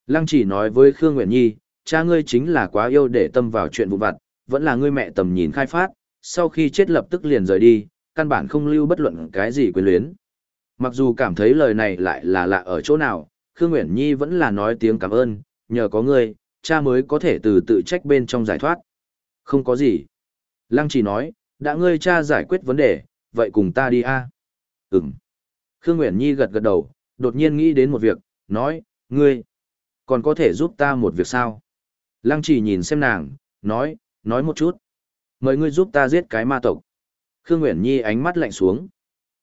Lăng chỉ nói với Khương Nguyễn Nhi, cha ngươi chính là quá yêu để tâm vào chuyện vụ vặt, vẫn là ngươi mẹ tầm nhìn khai phát, sau khi chết lập tức liền rời đi, căn bản không lưu bất luận cái gì quyền luyến. Mặc dù cảm thấy lời này lại là lạ ở chỗ nào, Khương Nguyễn Nhi vẫn là nói tiếng cảm ơn, nhờ có ngươi, cha mới có thể từ tự trách bên trong giải thoát. Không có gì. Lăng chỉ nói, đã ngươi cha giải quyết vấn đề, vậy cùng ta đi a. À? Ừm. Khương Nguyễn Nhi gật gật đầu, đột nhiên nghĩ đến một việc, nói, ngươi, còn có thể giúp ta một việc sao? Lăng chỉ nhìn xem nàng, nói, nói một chút. Mời ngươi giúp ta giết cái ma tộc. Khương Nguyễn Nhi ánh mắt lạnh xuống.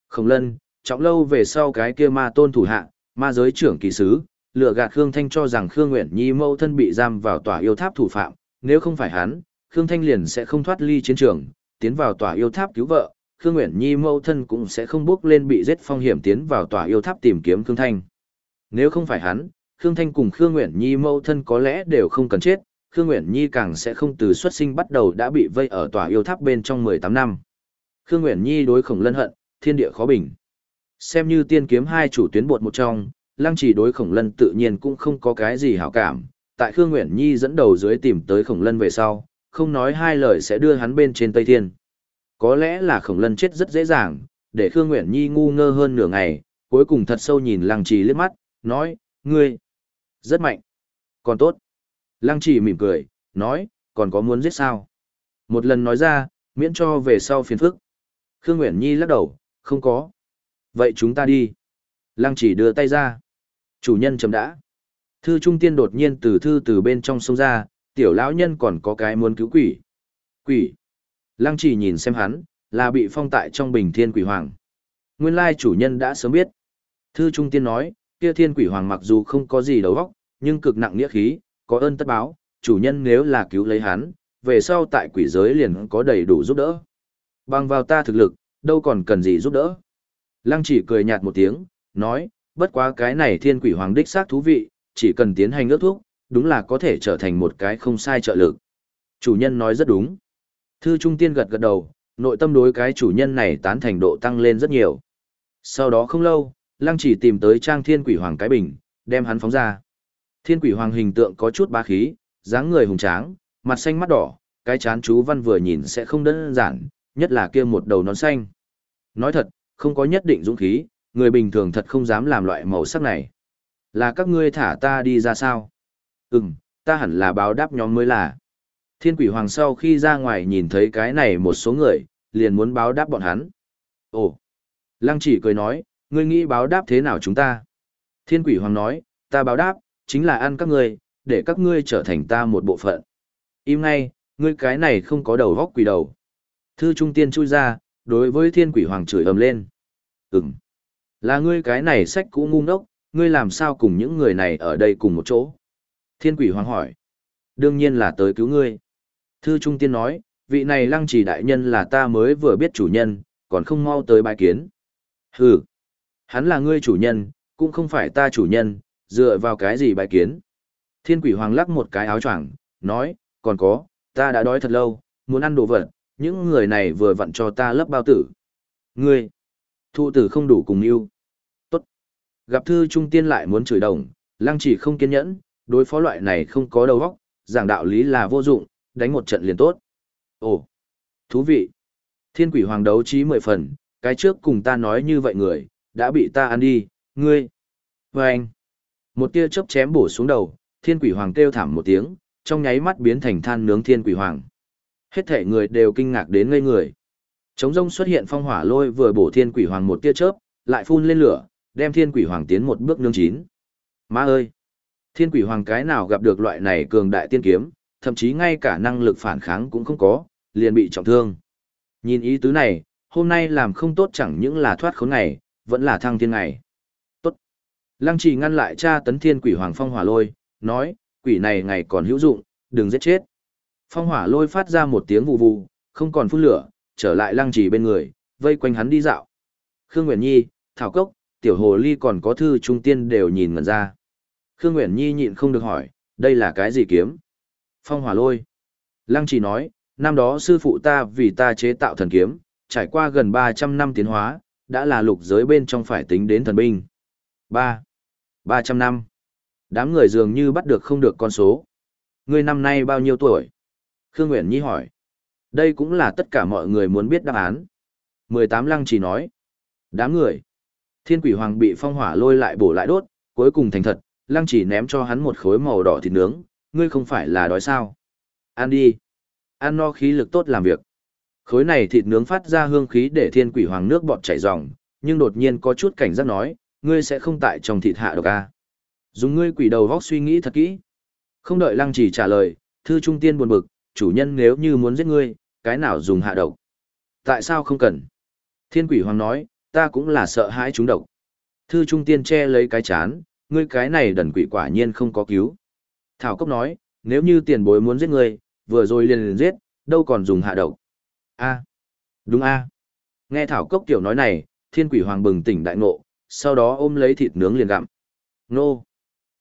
Khổng lân, trọng lâu về sau cái kia ma tôn thủ hạ, ma giới trưởng kỳ sứ, lừa gạt Khương Thanh cho rằng Khương Nguyễn Nhi mâu thân bị giam vào tòa yêu tháp thủ phạm, nếu không phải hắn, Khương Thanh liền sẽ không thoát ly chiến trường, tiến vào tòa yêu tháp cứu vợ, Khương Nguyễn Nhi mâu thân cũng sẽ không bước lên bị giết phong hiểm tiến vào tòa yêu tháp tìm kiếm Khương Thanh. Nếu không phải hắn, Khương Thanh cùng Khương Nguyễn Nhi mâu thân có lẽ đều không cần chết, Khương Nguyễn Nhi càng sẽ không từ xuất sinh bắt đầu đã bị vây ở tòa yêu tháp bên trong 18 năm. Khương Nguyễn Nhi đối khổng lân hận, thiên địa khó bình. Xem như tiên kiếm hai chủ tuyến bột một trong, lăng chỉ đối khổng lân tự nhiên cũng không có cái gì hảo cảm, tại Khương Nguyễn Nhi dẫn đầu dưới tìm tới khổng lân về sau, không nói hai lời sẽ đưa hắn bên trên Tây Thiên. Có lẽ là khổng lân chết rất dễ dàng, để Khương Nguyễn Nhi ngu ngơ hơn nửa ngày, cuối cùng thật sâu nhìn lăng trì liếc mắt, nói, ngươi, rất mạnh, còn tốt. Lăng trì mỉm cười, nói, còn có muốn giết sao? Một lần nói ra, miễn cho về sau phiền phức. Khương Nguyễn Nhi lắc đầu, không có. Vậy chúng ta đi. Lăng chỉ đưa tay ra. Chủ nhân chấm đã. Thư trung tiên đột nhiên từ thư từ bên trong sông ra, tiểu lão nhân còn có cái muốn cứu quỷ. Quỷ. Lăng chỉ nhìn xem hắn, là bị phong tại trong bình thiên quỷ hoàng. Nguyên lai chủ nhân đã sớm biết. Thư trung tiên nói, kia thiên quỷ hoàng mặc dù không có gì đầu óc, nhưng cực nặng nghĩa khí, có ơn tất báo, chủ nhân nếu là cứu lấy hắn, về sau tại quỷ giới liền có đầy đủ giúp đỡ. Bằng vào ta thực lực, đâu còn cần gì giúp đỡ. Lăng chỉ cười nhạt một tiếng, nói, bất quá cái này thiên quỷ hoàng đích xác thú vị, chỉ cần tiến hành ước thuốc, đúng là có thể trở thành một cái không sai trợ lực. Chủ nhân nói rất đúng. Thư Trung Tiên gật gật đầu, nội tâm đối cái chủ nhân này tán thành độ tăng lên rất nhiều. Sau đó không lâu, Lăng chỉ tìm tới trang thiên quỷ hoàng cái bình, đem hắn phóng ra. Thiên quỷ hoàng hình tượng có chút bá khí, dáng người hùng tráng, mặt xanh mắt đỏ, cái chán chú văn vừa nhìn sẽ không đơn giản, nhất là kia một đầu nón xanh. Nói thật, không có nhất định dũng khí, người bình thường thật không dám làm loại màu sắc này. Là các ngươi thả ta đi ra sao? Ừm, ta hẳn là báo đáp nhóm mới là. Thiên quỷ hoàng sau khi ra ngoài nhìn thấy cái này một số người, liền muốn báo đáp bọn hắn. Ồ! Lăng chỉ cười nói, ngươi nghĩ báo đáp thế nào chúng ta? Thiên quỷ hoàng nói, ta báo đáp, chính là ăn các ngươi, để các ngươi trở thành ta một bộ phận. Im ngay, ngươi cái này không có đầu góc quỷ đầu. Thư trung tiên chui ra, đối với thiên quỷ hoàng chửi ầm lên. Ừm, là ngươi cái này sách cũ ngu ngốc, ngươi làm sao cùng những người này ở đây cùng một chỗ? Thiên quỷ hoàng hỏi. Đương nhiên là tới cứu ngươi. Thư trung tiên nói, vị này lăng Chỉ đại nhân là ta mới vừa biết chủ nhân, còn không mau tới bài kiến. Hừ, hắn là ngươi chủ nhân, cũng không phải ta chủ nhân, dựa vào cái gì bài kiến. Thiên quỷ hoàng lắc một cái áo choàng, nói, còn có, ta đã đói thật lâu, muốn ăn đồ vật, những người này vừa vặn cho ta lấp bao tử. Ngươi, thụ tử không đủ cùng yêu. Tốt. Gặp thư trung tiên lại muốn chửi đồng, lăng chỉ không kiên nhẫn, đối phó loại này không có đầu óc, giảng đạo lý là vô dụng, đánh một trận liền tốt. Ồ, thú vị. Thiên quỷ hoàng đấu trí mười phần, cái trước cùng ta nói như vậy người, đã bị ta ăn đi, ngươi. Và anh, một tia chớp chém bổ xuống đầu, thiên quỷ hoàng kêu thảm một tiếng, trong nháy mắt biến thành than nướng thiên quỷ hoàng. Hết thể người đều kinh ngạc đến ngây người. Trống rông xuất hiện phong hỏa lôi vừa bổ thiên quỷ hoàng một tia chớp, lại phun lên lửa, đem thiên quỷ hoàng tiến một bước nương chín. Má ơi! Thiên quỷ hoàng cái nào gặp được loại này cường đại tiên kiếm, thậm chí ngay cả năng lực phản kháng cũng không có, liền bị trọng thương. Nhìn ý tứ này, hôm nay làm không tốt chẳng những là thoát khốn ngày, vẫn là thăng thiên ngày. Tốt! Lăng trì ngăn lại cha tấn thiên quỷ hoàng phong hỏa lôi, nói, quỷ này ngày còn hữu dụng, đừng giết chết. Phong hỏa lôi phát ra một tiếng vù vù, không còn phun lửa, trở lại lăng trì bên người, vây quanh hắn đi dạo. Khương Nguyễn Nhi, Thảo Cốc, Tiểu Hồ Ly còn có thư trung tiên đều nhìn ngần ra. Khương Nguyễn Nhi nhịn không được hỏi, đây là cái gì kiếm? Phong hỏa lôi. Lăng Chỉ nói, năm đó sư phụ ta vì ta chế tạo thần kiếm, trải qua gần 300 năm tiến hóa, đã là lục giới bên trong phải tính đến thần binh. 3. 300 năm. Đám người dường như bắt được không được con số. Ngươi năm nay bao nhiêu tuổi? Khương Nguyễn Nhi hỏi. Đây cũng là tất cả mọi người muốn biết đáp án. 18 lăng chỉ nói. Đám người. Thiên quỷ hoàng bị phong hỏa lôi lại bổ lại đốt, cuối cùng thành thật, lăng chỉ ném cho hắn một khối màu đỏ thịt nướng, ngươi không phải là đói sao. Ăn đi. Ăn no khí lực tốt làm việc. Khối này thịt nướng phát ra hương khí để thiên quỷ hoàng nước bọt chảy ròng, nhưng đột nhiên có chút cảnh giác nói, ngươi sẽ không tại trong thịt hạ độc a. Dùng ngươi quỷ đầu vóc suy nghĩ thật kỹ. Không đợi lăng chỉ trả lời, thư trung tiên buồn bực, chủ nhân nếu như muốn giết ngươi, cái nào dùng hạ độc? Tại sao không cần? Thiên quỷ hoàng nói, ta cũng là sợ hãi chúng độc. Thư trung tiên che lấy cái chán, ngươi cái này đần quỷ quả nhiên không có cứu. Thảo cốc nói, nếu như tiền bối muốn giết người, vừa rồi liền liền giết, đâu còn dùng hạ độc. A, đúng a. Nghe Thảo cốc tiểu nói này, thiên quỷ hoàng bừng tỉnh đại ngộ, sau đó ôm lấy thịt nướng liền gặm. Nô.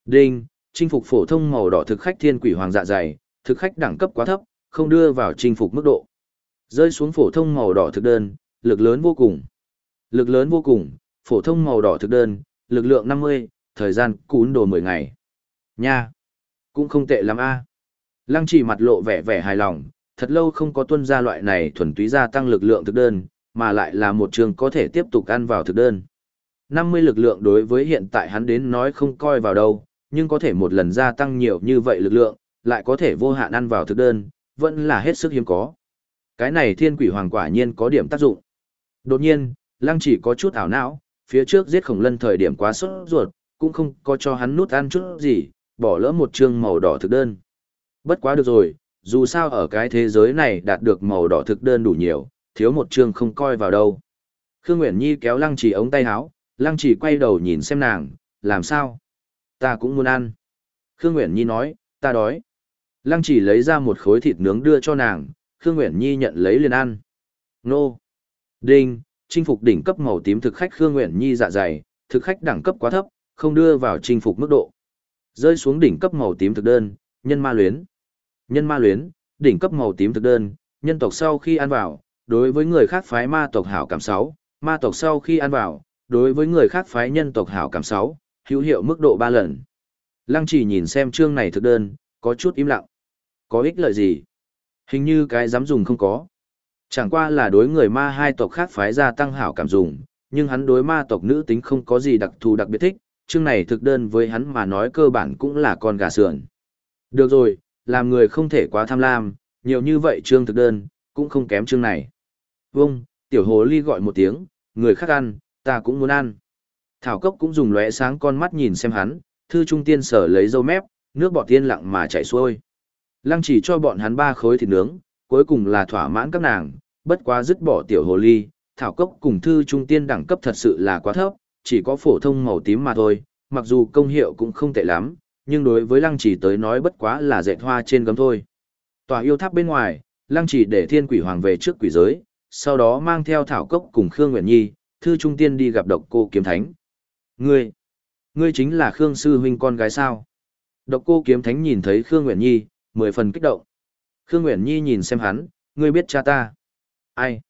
Đinh, chinh phục phổ thông màu đỏ thực khách thiên quỷ hoàng dạ dày, thực khách đẳng cấp quá thấp, không đưa vào chinh phục mức độ. Rơi xuống phổ thông màu đỏ thực đơn, lực lớn vô cùng. Lực lớn vô cùng, phổ thông màu đỏ thực đơn, lực lượng 50, thời gian cún đồ 10 ngày. Nha. Cũng không tệ lắm a. Lăng chỉ mặt lộ vẻ vẻ hài lòng, thật lâu không có tuân ra loại này thuần túy gia tăng lực lượng thực đơn, mà lại là một trường có thể tiếp tục ăn vào thực đơn. 50 lực lượng đối với hiện tại hắn đến nói không coi vào đâu, nhưng có thể một lần gia tăng nhiều như vậy lực lượng, lại có thể vô hạn ăn vào thực đơn, vẫn là hết sức hiếm có. Cái này thiên quỷ hoàng quả nhiên có điểm tác dụng. Đột nhiên, lăng chỉ có chút ảo não, phía trước giết khổng lân thời điểm quá sốt ruột, cũng không có cho hắn nút ăn chút gì, bỏ lỡ một chương màu đỏ thực đơn. Bất quá được rồi, dù sao ở cái thế giới này đạt được màu đỏ thực đơn đủ nhiều, thiếu một chương không coi vào đâu. Khương Nguyễn Nhi kéo lăng chỉ ống tay áo, lăng chỉ quay đầu nhìn xem nàng, làm sao? Ta cũng muốn ăn. Khương Nguyễn Nhi nói, ta đói. Lăng chỉ lấy ra một khối thịt nướng đưa cho nàng, Khương Nguyễn Nhi nhận lấy liền ăn. Nô. Đinh, chinh phục đỉnh cấp màu tím thực khách Khương Nguyễn Nhi dạ dày, thực khách đẳng cấp quá thấp, không đưa vào chinh phục mức độ. Rơi xuống đỉnh cấp màu tím thực đơn, nhân ma luyến. Nhân ma luyến, đỉnh cấp màu tím thực đơn, nhân tộc sau khi ăn vào, đối với người khác phái ma tộc hảo cảm 6, ma tộc sau khi ăn vào, đối với người khác phái nhân tộc hảo cảm 6, hữu hiệu mức độ 3 lần. Lăng chỉ nhìn xem chương này thực đơn, có chút im lặng. Có ích lợi gì? Hình như cái dám dùng không có. Chẳng qua là đối người ma hai tộc khác phái gia tăng hảo cảm dùng, nhưng hắn đối ma tộc nữ tính không có gì đặc thù đặc biệt thích, chương này thực đơn với hắn mà nói cơ bản cũng là con gà sườn. Được rồi, làm người không thể quá tham lam, nhiều như vậy chương thực đơn, cũng không kém chương này. Vâng, tiểu hồ ly gọi một tiếng, người khác ăn, ta cũng muốn ăn. Thảo cốc cũng dùng lóe sáng con mắt nhìn xem hắn, thư trung tiên sở lấy dâu mép, nước bọt tiên lặng mà chảy xuôi. Lăng chỉ cho bọn hắn ba khối thịt nướng, cuối cùng là thỏa mãn các nàng, bất quá dứt bỏ tiểu hồ ly, thảo cốc cùng thư trung tiên đẳng cấp thật sự là quá thấp, chỉ có phổ thông màu tím mà thôi, mặc dù công hiệu cũng không tệ lắm, nhưng đối với lăng chỉ tới nói bất quá là dệt hoa trên gấm thôi. Tòa yêu tháp bên ngoài, lăng chỉ để thiên quỷ hoàng về trước quỷ giới, sau đó mang theo thảo cốc cùng Khương Nguyễn Nhi, thư trung tiên đi gặp độc cô kiếm thánh. Ngươi, ngươi chính là Khương sư huynh con gái sao? Độc cô kiếm thánh nhìn thấy Khương Nguyễn Nhi, mười phần kích động. Khương Nguyễn Nhi nhìn xem hắn, ngươi biết cha ta. Ai?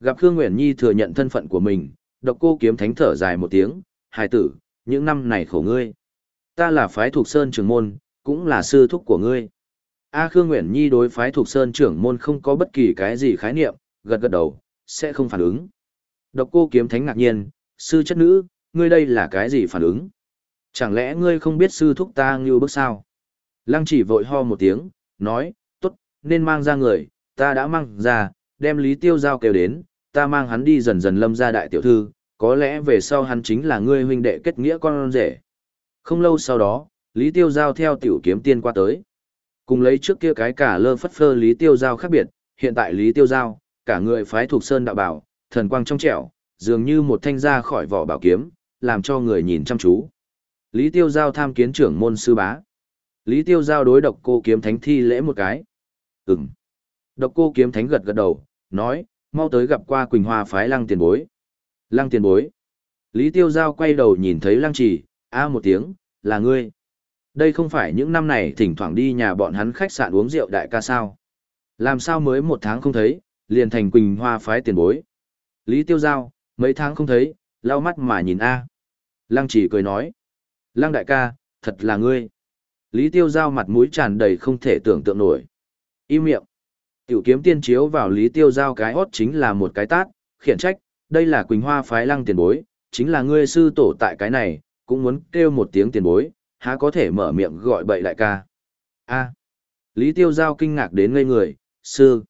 Gặp Khương Nguyễn Nhi thừa nhận thân phận của mình, độc cô kiếm thánh thở dài một tiếng, hài tử, những năm này khổ ngươi. Ta là phái thuộc sơn trưởng môn, cũng là sư thúc của ngươi. A Khương Nguyễn Nhi đối phái thuộc sơn trưởng môn không có bất kỳ cái gì khái niệm, gật gật đầu, sẽ không phản ứng. Độc cô kiếm thánh ngạc nhiên, sư chất nữ, ngươi đây là cái gì phản ứng? Chẳng lẽ ngươi không biết sư thúc ta như bước sao? Lăng chỉ vội ho một tiếng, nói, tốt, nên mang ra người, ta đã mang ra, đem Lý Tiêu Giao kêu đến, ta mang hắn đi dần dần lâm ra đại tiểu thư, có lẽ về sau hắn chính là ngươi huynh đệ kết nghĩa con rể. Không lâu sau đó, Lý Tiêu Giao theo tiểu kiếm tiên qua tới. Cùng lấy trước kia cái cả lơ phất phơ Lý Tiêu Giao khác biệt, hiện tại Lý Tiêu Giao, cả người phái thuộc sơn đạo bảo, thần quang trong trẻo, dường như một thanh ra khỏi vỏ bảo kiếm, làm cho người nhìn chăm chú. Lý Tiêu Giao tham kiến trưởng môn sư bá. Lý Tiêu Giao đối độc cô kiếm thánh thi lễ một cái. Ừm. Độc cô kiếm thánh gật gật đầu, nói, mau tới gặp qua Quỳnh Hoa phái lăng tiền bối. Lăng tiền bối. Lý Tiêu Giao quay đầu nhìn thấy lăng chỉ, a một tiếng, là ngươi. Đây không phải những năm này thỉnh thoảng đi nhà bọn hắn khách sạn uống rượu đại ca sao. Làm sao mới một tháng không thấy, liền thành Quỳnh Hoa phái tiền bối. Lý Tiêu Giao, mấy tháng không thấy, lau mắt mà nhìn a. Lăng chỉ cười nói. Lăng đại ca, thật là ngươi. Lý Tiêu Giao mặt mũi tràn đầy không thể tưởng tượng nổi. Im miệng. Tiểu kiếm tiên chiếu vào Lý Tiêu Giao cái hót chính là một cái tát, khiển trách, đây là Quỳnh Hoa phái lăng tiền bối, chính là ngươi sư tổ tại cái này, cũng muốn kêu một tiếng tiền bối, há có thể mở miệng gọi bậy đại ca. a Lý Tiêu Giao kinh ngạc đến ngây người, sư.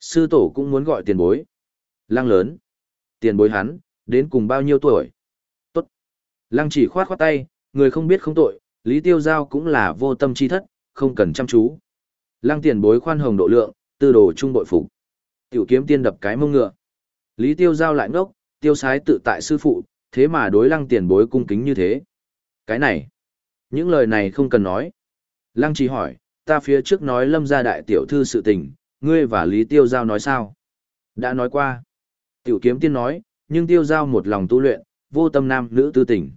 Sư tổ cũng muốn gọi tiền bối. Lăng lớn. Tiền bối hắn, đến cùng bao nhiêu tuổi? Tốt. Lăng chỉ khoát khoát tay, người không biết không tội, Lý Tiêu Giao cũng là vô tâm chi thất, không cần chăm chú. Lăng tiền bối khoan hồng độ lượng, tư đồ trung bội phục. Tiểu kiếm tiên đập cái mông ngựa. Lý Tiêu Giao lại ngốc, tiêu sái tự tại sư phụ, thế mà đối lăng tiền bối cung kính như thế. Cái này, những lời này không cần nói. Lăng chỉ hỏi, ta phía trước nói lâm gia đại tiểu thư sự tình, ngươi và Lý Tiêu Giao nói sao? Đã nói qua. Tiểu kiếm tiên nói, nhưng Tiêu Giao một lòng tu luyện, vô tâm nam nữ tư tình.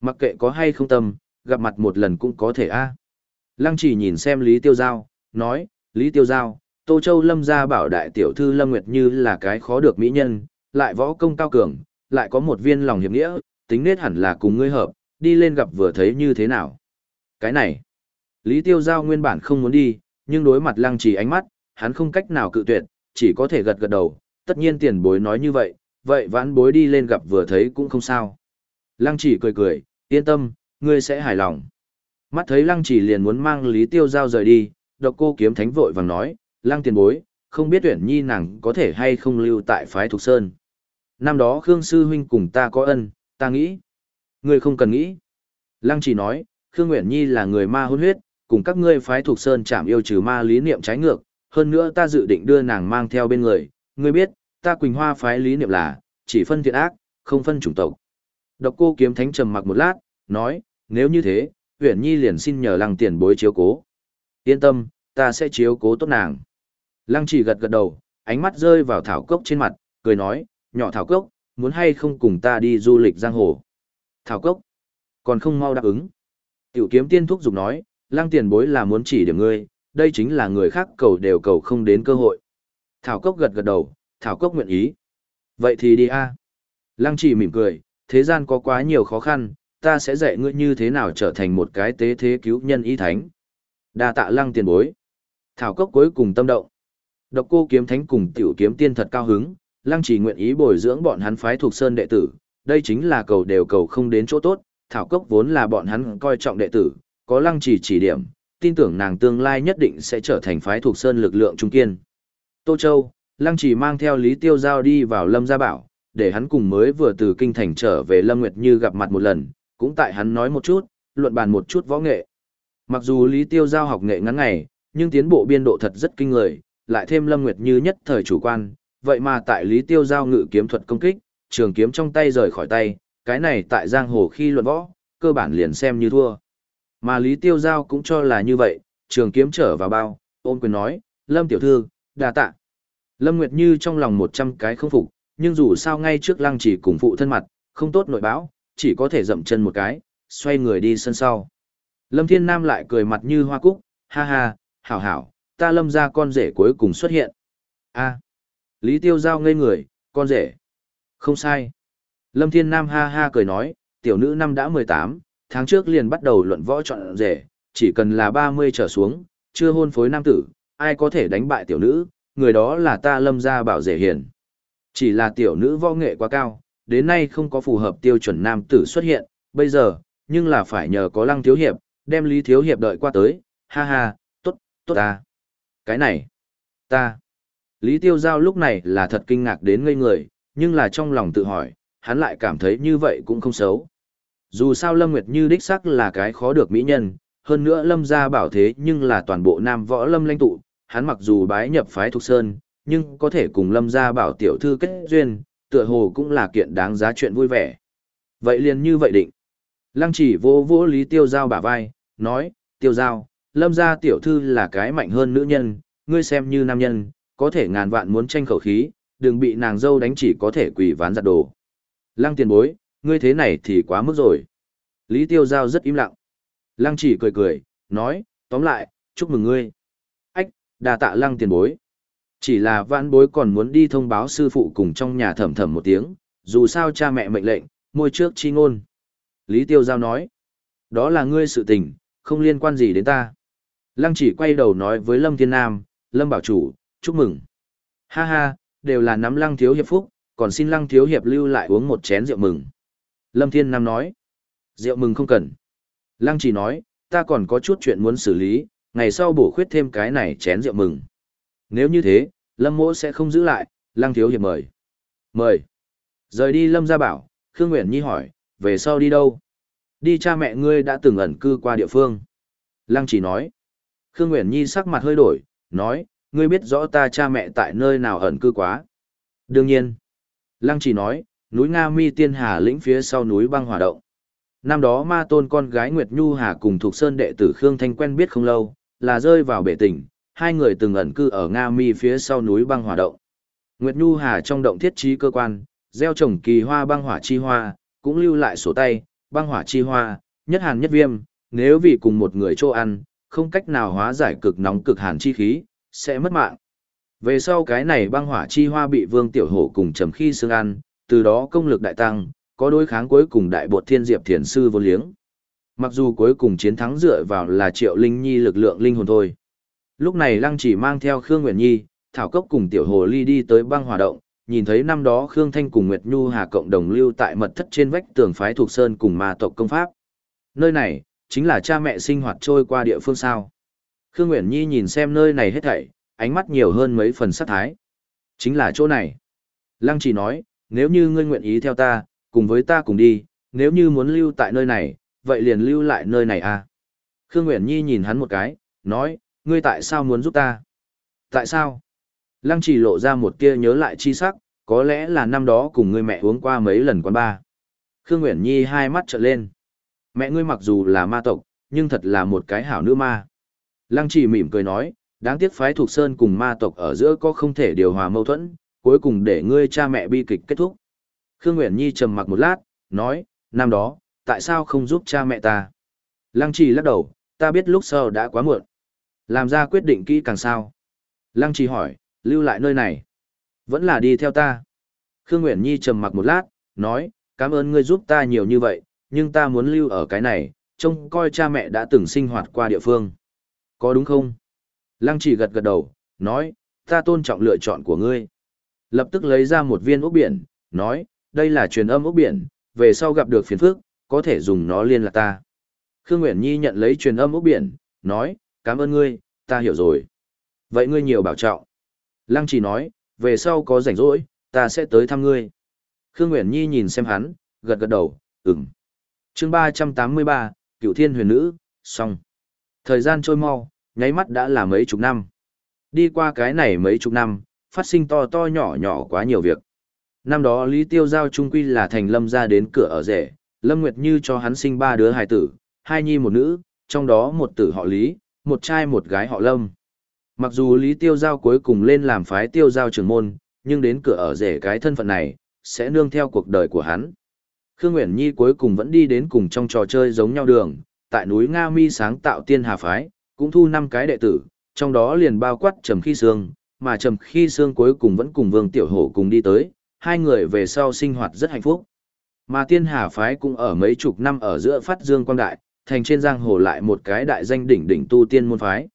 Mặc kệ có hay không tâm, gặp mặt một lần cũng có thể a. Lăng chỉ nhìn xem Lý Tiêu Giao, nói, Lý Tiêu Giao, Tô Châu Lâm gia bảo đại tiểu thư Lâm Nguyệt như là cái khó được mỹ nhân, lại võ công cao cường, lại có một viên lòng hiệp nghĩa, tính nết hẳn là cùng ngươi hợp, đi lên gặp vừa thấy như thế nào. Cái này, Lý Tiêu Giao nguyên bản không muốn đi, nhưng đối mặt lăng trì ánh mắt, hắn không cách nào cự tuyệt, chỉ có thể gật gật đầu, tất nhiên tiền bối nói như vậy, vậy vãn bối đi lên gặp vừa thấy cũng không sao. Lăng chỉ cười cười, yên tâm, ngươi sẽ hài lòng. Mắt thấy lăng chỉ liền muốn mang Lý Tiêu Giao rời đi, độc cô kiếm thánh vội vàng nói, lăng tiền bối, không biết tuyển nhi nàng có thể hay không lưu tại phái Thục Sơn. Năm đó Khương Sư Huynh cùng ta có ân, ta nghĩ. Ngươi không cần nghĩ. Lăng chỉ nói, Khương Nguyễn Nhi là người ma hôn huyết, cùng các ngươi phái Thục Sơn chạm yêu trừ ma lý niệm trái ngược, hơn nữa ta dự định đưa nàng mang theo bên người, ngươi biết, ta Quỳnh Hoa phái lý niệm là, chỉ phân thiện ác, không phân chủng tộc. Độc cô kiếm thánh trầm mặc một lát, nói, nếu như thế, Uyển Nhi liền xin nhờ lăng tiền bối chiếu cố. Yên tâm, ta sẽ chiếu cố tốt nàng. Lăng chỉ gật gật đầu, ánh mắt rơi vào thảo cốc trên mặt, cười nói, nhỏ thảo cốc, muốn hay không cùng ta đi du lịch giang hồ. Thảo cốc, còn không mau đáp ứng. Tiểu kiếm tiên thúc giục nói, lăng tiền bối là muốn chỉ điểm ngươi, đây chính là người khác cầu đều cầu không đến cơ hội. Thảo cốc gật gật đầu, thảo cốc nguyện ý. Vậy thì đi a. Lăng chỉ mỉm cười, thế gian có quá nhiều khó khăn, ta sẽ dạy ngươi như thế nào trở thành một cái tế thế cứu nhân y thánh. Đa tạ lăng tiền bối. Thảo cốc cuối cùng tâm động. Độc cô kiếm thánh cùng tiểu kiếm tiên thật cao hứng, lăng chỉ nguyện ý bồi dưỡng bọn hắn phái thuộc sơn đệ tử, đây chính là cầu đều cầu không đến chỗ tốt, thảo cốc vốn là bọn hắn coi trọng đệ tử, có lăng chỉ chỉ điểm, tin tưởng nàng tương lai nhất định sẽ trở thành phái thuộc sơn lực lượng trung kiên. Tô Châu, lăng chỉ mang theo Lý Tiêu Giao đi vào Lâm Gia Bảo, để hắn cùng mới vừa từ kinh thành trở về Lâm Nguyệt Như gặp mặt một lần, cũng tại hắn nói một chút, luận bàn một chút võ nghệ. Mặc dù Lý Tiêu Giao học nghệ ngắn ngày, nhưng tiến bộ biên độ thật rất kinh người, lại thêm Lâm Nguyệt Như nhất thời chủ quan, vậy mà tại Lý Tiêu Giao ngự kiếm thuật công kích, trường kiếm trong tay rời khỏi tay, cái này tại giang hồ khi luận võ, cơ bản liền xem như thua. Mà Lý Tiêu Giao cũng cho là như vậy, trường kiếm trở vào bao, ôm quyền nói, Lâm Tiểu Thư, đà tạ. Lâm Nguyệt Như trong lòng một trăm cái không phục, nhưng dù sao ngay trước lăng chỉ cùng phụ thân mặt, không tốt nội báo, chỉ có thể dậm chân một cái, xoay người đi sân sau. Lâm Thiên Nam lại cười mặt như hoa cúc, ha ha, hảo hảo, ta lâm ra con rể cuối cùng xuất hiện. a Lý Tiêu Giao ngây người, con rể. Không sai. Lâm Thiên Nam ha ha cười nói, tiểu nữ năm đã 18, tháng trước liền bắt đầu luận võ chọn rể, chỉ cần là 30 trở xuống, chưa hôn phối nam tử, ai có thể đánh bại tiểu nữ, người đó là ta lâm ra bảo rể hiền. Chỉ là tiểu nữ võ nghệ quá cao, đến nay không có phù hợp tiêu chuẩn nam tử xuất hiện, bây giờ, nhưng là phải nhờ có lăng thiếu hiệp, đem lý thiếu hiệp đợi qua tới, ha ha, tốt, tốt ta. Cái này, ta. Lý tiêu giao lúc này là thật kinh ngạc đến ngây người, nhưng là trong lòng tự hỏi, hắn lại cảm thấy như vậy cũng không xấu. Dù sao Lâm Nguyệt Như đích sắc là cái khó được mỹ nhân, hơn nữa Lâm gia bảo thế nhưng là toàn bộ nam võ lâm lãnh tụ, hắn mặc dù bái nhập phái Thục Sơn, nhưng có thể cùng Lâm gia bảo tiểu thư kết duyên, tựa hồ cũng là kiện đáng giá chuyện vui vẻ. Vậy liền như vậy định. Lăng chỉ vô vô Lý Tiêu Giao bả vai, nói, Tiêu Giao, Lâm gia tiểu thư là cái mạnh hơn nữ nhân, ngươi xem như nam nhân, có thể ngàn vạn muốn tranh khẩu khí, đừng bị nàng dâu đánh chỉ có thể quỷ ván giặt đồ. Lăng tiền bối, ngươi thế này thì quá mức rồi. Lý Tiêu Giao rất im lặng. Lăng chỉ cười cười, nói, tóm lại, chúc mừng ngươi. Ách, đà tạ lăng tiền bối. Chỉ là vãn bối còn muốn đi thông báo sư phụ cùng trong nhà thẩm thẩm một tiếng, dù sao cha mẹ mệnh lệnh, môi trước chi ngôn. Lý Tiêu Giao nói, đó là ngươi sự tình, không liên quan gì đến ta. Lăng chỉ quay đầu nói với Lâm Thiên Nam, Lâm Bảo Chủ, chúc mừng. Ha ha, đều là nắm lăng thiếu hiệp phúc, còn xin lăng thiếu hiệp lưu lại uống một chén rượu mừng. Lâm Thiên Nam nói, rượu mừng không cần. Lăng chỉ nói, ta còn có chút chuyện muốn xử lý, ngày sau bổ khuyết thêm cái này chén rượu mừng. Nếu như thế, Lâm mỗ sẽ không giữ lại, lăng thiếu hiệp mời. Mời. Rời đi Lâm ra bảo, Khương Nguyễn Nhi hỏi, về sau đi đâu? Đi cha mẹ ngươi đã từng ẩn cư qua địa phương. Lăng chỉ nói. Khương Nguyễn Nhi sắc mặt hơi đổi, nói, ngươi biết rõ ta cha mẹ tại nơi nào ẩn cư quá. Đương nhiên. Lăng chỉ nói, núi Nga Mi Tiên Hà lĩnh phía sau núi băng hỏa động. Năm đó ma tôn con gái Nguyệt Nhu Hà cùng thuộc sơn đệ tử Khương Thanh quen biết không lâu, là rơi vào bể tỉnh, hai người từng ẩn cư ở Nga Mi phía sau núi băng hỏa động. Nguyệt Nhu Hà trong động thiết trí cơ quan, gieo trồng kỳ hoa băng hỏa chi hoa, cũng lưu lại sổ tay, băng hỏa chi hoa, nhất hàn nhất viêm, nếu vì cùng một người chỗ ăn, không cách nào hóa giải cực nóng cực hàn chi khí, sẽ mất mạng. Về sau cái này băng hỏa chi hoa bị Vương Tiểu Hổ cùng trầm khi xương ăn, từ đó công lực đại tăng, có đối kháng cuối cùng đại bột thiên diệp thiền sư vô liếng. Mặc dù cuối cùng chiến thắng dựa vào là Triệu Linh Nhi lực lượng linh hồn thôi. Lúc này Lăng chỉ mang theo Khương Nguyễn Nhi, Thảo Cốc cùng Tiểu Hồ Ly đi tới băng hỏa động, nhìn thấy năm đó Khương Thanh cùng Nguyệt Nhu Hà cộng đồng lưu tại mật thất trên vách tường phái thuộc sơn cùng ma tộc công pháp. Nơi này, chính là cha mẹ sinh hoạt trôi qua địa phương sao. Khương Nguyễn Nhi nhìn xem nơi này hết thảy, ánh mắt nhiều hơn mấy phần sát thái. Chính là chỗ này. Lăng chỉ nói, nếu như ngươi nguyện ý theo ta, cùng với ta cùng đi, nếu như muốn lưu tại nơi này, vậy liền lưu lại nơi này à. Khương Nguyễn Nhi nhìn hắn một cái, nói, ngươi tại sao muốn giúp ta? Tại sao? Lăng chỉ lộ ra một tia nhớ lại chi sắc, có lẽ là năm đó cùng ngươi mẹ uống qua mấy lần quán ba. Khương Nguyễn Nhi hai mắt trợn lên. Mẹ ngươi mặc dù là ma tộc, nhưng thật là một cái hảo nữ ma. Lăng chỉ mỉm cười nói, đáng tiếc phái thuộc sơn cùng ma tộc ở giữa có không thể điều hòa mâu thuẫn, cuối cùng để ngươi cha mẹ bi kịch kết thúc. Khương Nguyễn Nhi trầm mặc một lát, nói, năm đó, tại sao không giúp cha mẹ ta? Lăng trì lắc đầu, ta biết lúc sau đã quá muộn. Làm ra quyết định kỹ càng sao? Lăng trì hỏi, lưu lại nơi này. Vẫn là đi theo ta. Khương Nguyễn Nhi trầm mặc một lát, nói, cảm ơn ngươi giúp ta nhiều như vậy, nhưng ta muốn lưu ở cái này, trông coi cha mẹ đã từng sinh hoạt qua địa phương. Có đúng không? Lăng chỉ gật gật đầu, nói, ta tôn trọng lựa chọn của ngươi. Lập tức lấy ra một viên ốc biển, nói, đây là truyền âm ốc biển, về sau gặp được phiền phức, có thể dùng nó liên lạc ta. Khương Nguyễn Nhi nhận lấy truyền âm ốc biển, nói, cảm ơn ngươi, ta hiểu rồi. Vậy ngươi nhiều bảo trọng. Lăng chỉ nói, về sau có rảnh rỗi, ta sẽ tới thăm ngươi. Khương Nguyễn Nhi nhìn xem hắn, gật gật đầu, ừm chương 383, Cựu Thiên Huyền Nữ, xong. Thời gian trôi mau, nháy mắt đã là mấy chục năm. Đi qua cái này mấy chục năm, phát sinh to to nhỏ nhỏ quá nhiều việc. Năm đó Lý Tiêu Giao trung quy là thành lâm ra đến cửa ở rể, Lâm Nguyệt Như cho hắn sinh ba đứa hài tử, hai nhi một nữ, trong đó một tử họ Lý, một trai một gái họ Lâm. Mặc dù Lý Tiêu Giao cuối cùng lên làm phái Tiêu Giao trưởng môn, nhưng đến cửa ở rể cái thân phận này, sẽ nương theo cuộc đời của hắn. Khương Nguyễn Nhi cuối cùng vẫn đi đến cùng trong trò chơi giống nhau đường, tại núi Nga Mi sáng tạo tiên hà phái, cũng thu năm cái đệ tử, trong đó liền bao quát Trầm Khi Sương, mà Trầm Khi Sương cuối cùng vẫn cùng Vương Tiểu Hổ cùng đi tới, hai người về sau sinh hoạt rất hạnh phúc. Mà tiên hà phái cũng ở mấy chục năm ở giữa phát dương quang đại, thành trên giang hồ lại một cái đại danh đỉnh đỉnh tu tiên môn phái.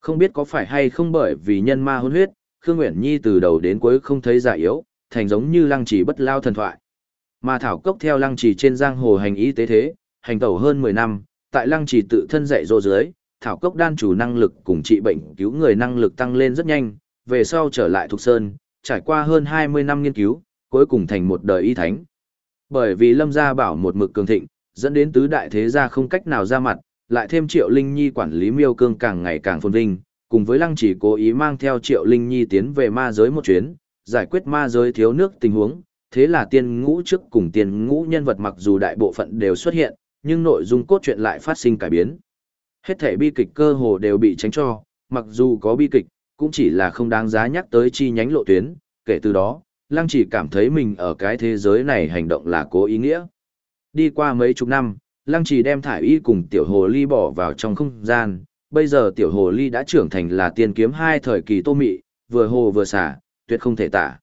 Không biết có phải hay không bởi vì nhân ma hôn huyết, Khương Nguyễn Nhi từ đầu đến cuối không thấy già yếu, thành giống như lăng trì bất lao thần thoại. Mà Thảo Cốc theo lăng trì trên giang hồ hành y tế thế, hành tẩu hơn 10 năm, tại lăng trì tự thân dạy dỗ dưới, Thảo Cốc đan chủ năng lực cùng trị bệnh cứu người năng lực tăng lên rất nhanh, về sau trở lại Thục Sơn, trải qua hơn 20 năm nghiên cứu, cuối cùng thành một đời y thánh. Bởi vì Lâm Gia Bảo một mực cường thịnh, dẫn đến tứ đại thế gia không cách nào ra mặt, lại thêm Triệu Linh Nhi quản lý miêu cương càng ngày càng phồn vinh, cùng với Lăng chỉ cố ý mang theo Triệu Linh Nhi tiến về ma giới một chuyến, giải quyết ma giới thiếu nước tình huống, thế là tiên ngũ trước cùng tiên ngũ nhân vật mặc dù đại bộ phận đều xuất hiện, nhưng nội dung cốt truyện lại phát sinh cải biến. Hết thể bi kịch cơ hồ đều bị tránh cho, mặc dù có bi kịch, cũng chỉ là không đáng giá nhắc tới chi nhánh lộ tuyến, kể từ đó, Lăng chỉ cảm thấy mình ở cái thế giới này hành động là cố ý nghĩa. Đi qua mấy chục năm, Lăng chỉ đem thải y cùng tiểu hồ ly bỏ vào trong không gian, bây giờ tiểu hồ ly đã trưởng thành là tiên kiếm hai thời kỳ tô mị, vừa hồ vừa xả, tuyệt không thể tả.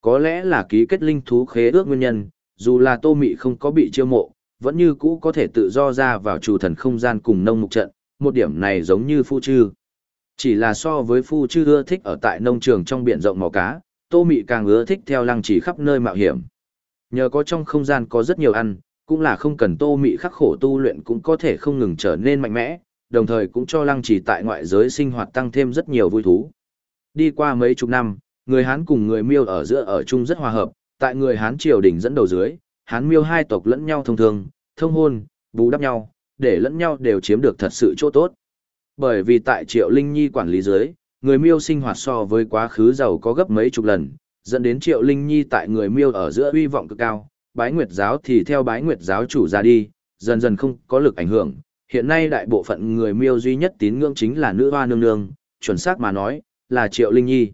Có lẽ là ký kết linh thú khế ước nguyên nhân, dù là tô mị không có bị chiêu mộ, vẫn như cũ có thể tự do ra vào chủ thần không gian cùng nông mục trận, một điểm này giống như phu chư. Chỉ là so với phu chư ưa thích ở tại nông trường trong biển rộng mò cá, tô mị càng ưa thích theo lăng chỉ khắp nơi mạo hiểm. Nhờ có trong không gian có rất nhiều ăn, cũng là không cần tô mị khắc khổ tu luyện cũng có thể không ngừng trở nên mạnh mẽ, đồng thời cũng cho lăng chỉ tại ngoại giới sinh hoạt tăng thêm rất nhiều vui thú. Đi qua mấy chục năm, người Hán cùng người Miêu ở giữa ở chung rất hòa hợp, tại người Hán triều đình dẫn đầu dưới, Hán Miêu hai tộc lẫn nhau thông thường, thông hôn, bù đắp nhau, để lẫn nhau đều chiếm được thật sự chỗ tốt. Bởi vì tại Triệu Linh Nhi quản lý dưới, người Miêu sinh hoạt so với quá khứ giàu có gấp mấy chục lần, dẫn đến Triệu Linh Nhi tại người Miêu ở giữa uy vọng cực cao, bái nguyệt giáo thì theo bái nguyệt giáo chủ ra đi, dần dần không có lực ảnh hưởng. Hiện nay đại bộ phận người Miêu duy nhất tín ngưỡng chính là nữ hoa nương nương, chuẩn xác mà nói, là Triệu Linh Nhi.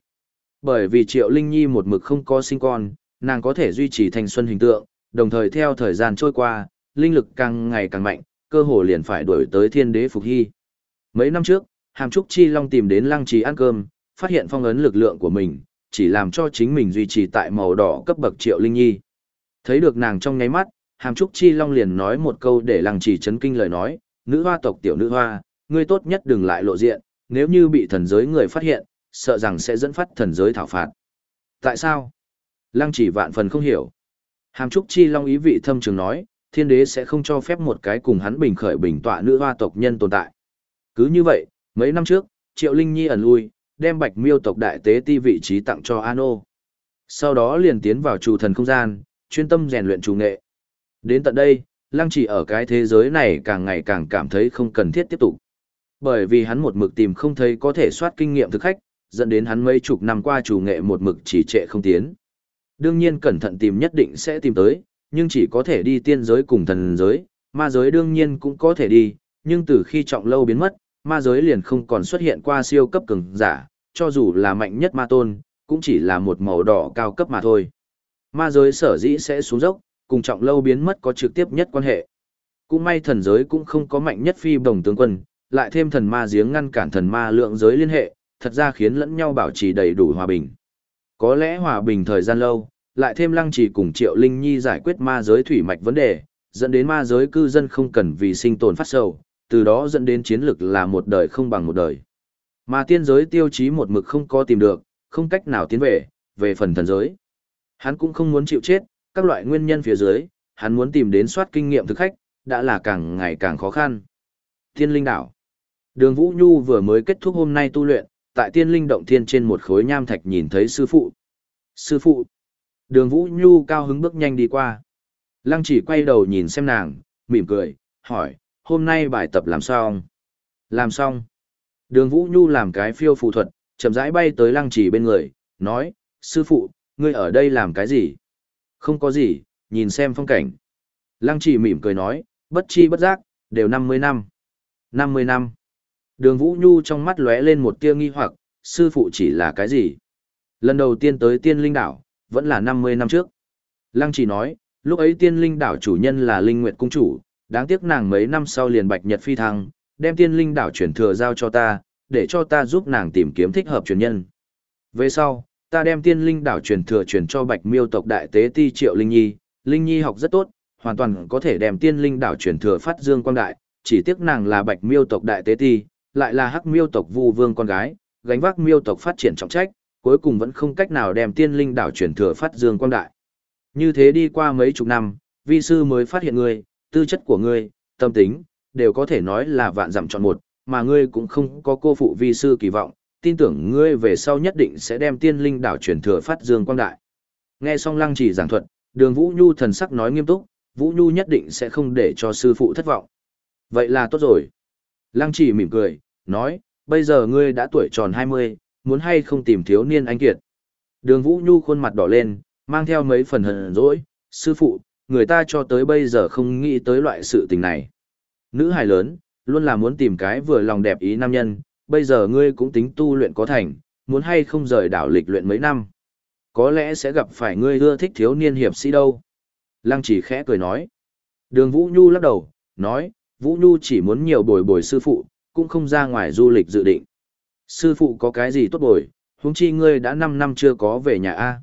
Bởi vì Triệu Linh Nhi một mực không có sinh con, nàng có thể duy trì thanh xuân hình tượng, đồng thời theo thời gian trôi qua, linh lực càng ngày càng mạnh, cơ hồ liền phải đuổi tới thiên đế phục hy. Mấy năm trước, Hàm Trúc Chi Long tìm đến Lăng Trì ăn cơm, phát hiện phong ấn lực lượng của mình, chỉ làm cho chính mình duy trì tại màu đỏ cấp bậc Triệu Linh Nhi. Thấy được nàng trong ngáy mắt, Hàm Trúc Chi Long liền nói một câu để lăng trì chấn kinh lời nói, nữ hoa tộc tiểu nữ hoa, ngươi tốt nhất đừng lại lộ diện, nếu như bị thần giới người phát hiện, sợ rằng sẽ dẫn phát thần giới thảo phạt. Tại sao? Lăng chỉ vạn phần không hiểu. Hàm Trúc Chi Long ý vị thâm trường nói, thiên đế sẽ không cho phép một cái cùng hắn bình khởi bình tọa nữ hoa tộc nhân tồn tại. Cứ như vậy, mấy năm trước, Triệu Linh Nhi ẩn lui, đem bạch miêu tộc đại tế ti vị trí tặng cho Ano. Sau đó liền tiến vào chủ thần không gian, chuyên tâm rèn luyện chủ nghệ. Đến tận đây, Lăng chỉ ở cái thế giới này càng ngày càng cảm thấy không cần thiết tiếp tục. Bởi vì hắn một mực tìm không thấy có thể soát kinh nghiệm thực khách, dẫn đến hắn mấy chục năm qua chủ nghệ một mực chỉ trệ không tiến. Đương nhiên cẩn thận tìm nhất định sẽ tìm tới, nhưng chỉ có thể đi tiên giới cùng thần giới, ma giới đương nhiên cũng có thể đi, nhưng từ khi trọng lâu biến mất, ma giới liền không còn xuất hiện qua siêu cấp cường giả, cho dù là mạnh nhất ma tôn, cũng chỉ là một màu đỏ cao cấp mà thôi. Ma giới sở dĩ sẽ xuống dốc, cùng trọng lâu biến mất có trực tiếp nhất quan hệ. Cũng may thần giới cũng không có mạnh nhất phi đồng tướng quân, lại thêm thần ma giếng ngăn cản thần ma lượng giới liên hệ, thật ra khiến lẫn nhau bảo trì đầy đủ hòa bình. Có lẽ hòa bình thời gian lâu, lại thêm lăng trì cùng Triệu Linh Nhi giải quyết ma giới thủy mạch vấn đề, dẫn đến ma giới cư dân không cần vì sinh tồn phát sầu, từ đó dẫn đến chiến lực là một đời không bằng một đời. Mà tiên giới tiêu chí một mực không có tìm được, không cách nào tiến về, về phần thần giới. Hắn cũng không muốn chịu chết, các loại nguyên nhân phía dưới, hắn muốn tìm đến soát kinh nghiệm thực khách, đã là càng ngày càng khó khăn. Tiên linh đảo. Đường Vũ Nhu vừa mới kết thúc hôm nay tu luyện, tại tiên linh động thiên trên một khối nham thạch nhìn thấy sư phụ. Sư phụ. Đường Vũ Nhu cao hứng bước nhanh đi qua. Lăng chỉ quay đầu nhìn xem nàng, mỉm cười, hỏi, hôm nay bài tập làm xong? Làm xong. Đường Vũ Nhu làm cái phiêu phù thuật, chậm rãi bay tới lăng chỉ bên người, nói, sư phụ, ngươi ở đây làm cái gì? Không có gì, nhìn xem phong cảnh. Lăng chỉ mỉm cười nói, bất chi bất giác, đều 50 năm. 50 năm. Đường Vũ Nhu trong mắt lóe lên một tia nghi hoặc, sư phụ chỉ là cái gì? Lần đầu tiên tới tiên linh đảo, vẫn là 50 năm trước. Lăng chỉ nói, lúc ấy tiên linh đảo chủ nhân là Linh Nguyệt Cung Chủ, đáng tiếc nàng mấy năm sau liền bạch nhật phi thăng, đem tiên linh đảo chuyển thừa giao cho ta, để cho ta giúp nàng tìm kiếm thích hợp truyền nhân. Về sau, ta đem tiên linh đảo truyền thừa truyền cho bạch miêu tộc đại tế ti triệu Linh Nhi, Linh Nhi học rất tốt, hoàn toàn có thể đem tiên linh đảo truyền thừa phát dương quang đại, chỉ tiếc nàng là bạch miêu tộc đại tế ti, lại là hắc miêu tộc vu vương con gái, gánh vác miêu tộc phát triển trọng trách, cuối cùng vẫn không cách nào đem tiên linh đảo truyền thừa phát dương quang đại. Như thế đi qua mấy chục năm, vi sư mới phát hiện ngươi, tư chất của ngươi, tâm tính, đều có thể nói là vạn dặm chọn một, mà ngươi cũng không có cô phụ vi sư kỳ vọng, tin tưởng ngươi về sau nhất định sẽ đem tiên linh đảo truyền thừa phát dương quang đại. Nghe xong lăng chỉ giảng thuật, đường Vũ Nhu thần sắc nói nghiêm túc, Vũ Nhu nhất định sẽ không để cho sư phụ thất vọng. Vậy là tốt rồi. Lăng chỉ mỉm cười, nói, bây giờ ngươi đã tuổi tròn 20, muốn hay không tìm thiếu niên anh kiệt. Đường Vũ Nhu khuôn mặt đỏ lên, mang theo mấy phần hờn dỗi, sư phụ, người ta cho tới bây giờ không nghĩ tới loại sự tình này. Nữ hài lớn, luôn là muốn tìm cái vừa lòng đẹp ý nam nhân, bây giờ ngươi cũng tính tu luyện có thành, muốn hay không rời đảo lịch luyện mấy năm. Có lẽ sẽ gặp phải ngươi ưa thích thiếu niên hiệp sĩ đâu. Lăng chỉ khẽ cười nói. Đường Vũ Nhu lắc đầu, nói, Vũ Nhu chỉ muốn nhiều bồi bồi sư phụ, cũng không ra ngoài du lịch dự định. Sư phụ có cái gì tốt bồi, huống chi ngươi đã 5 năm chưa có về nhà A.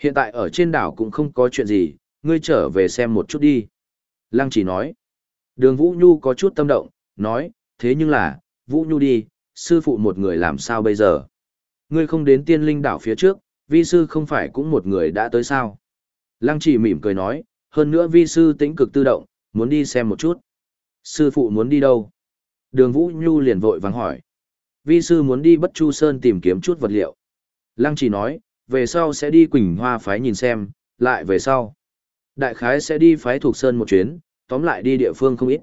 Hiện tại ở trên đảo cũng không có chuyện gì, ngươi trở về xem một chút đi. Lăng chỉ nói. Đường Vũ Nhu có chút tâm động, nói, thế nhưng là, Vũ Nhu đi, sư phụ một người làm sao bây giờ? Ngươi không đến tiên linh đảo phía trước, vi sư không phải cũng một người đã tới sao? Lăng chỉ mỉm cười nói, hơn nữa vi sư tĩnh cực tự động, muốn đi xem một chút. Sư phụ muốn đi đâu? Đường Vũ Nhu liền vội vàng hỏi. Vi sư muốn đi Bất Chu Sơn tìm kiếm chút vật liệu. Lăng chỉ nói, về sau sẽ đi Quỳnh Hoa phái nhìn xem, lại về sau. Đại khái sẽ đi phái thuộc Sơn một chuyến, tóm lại đi địa phương không ít.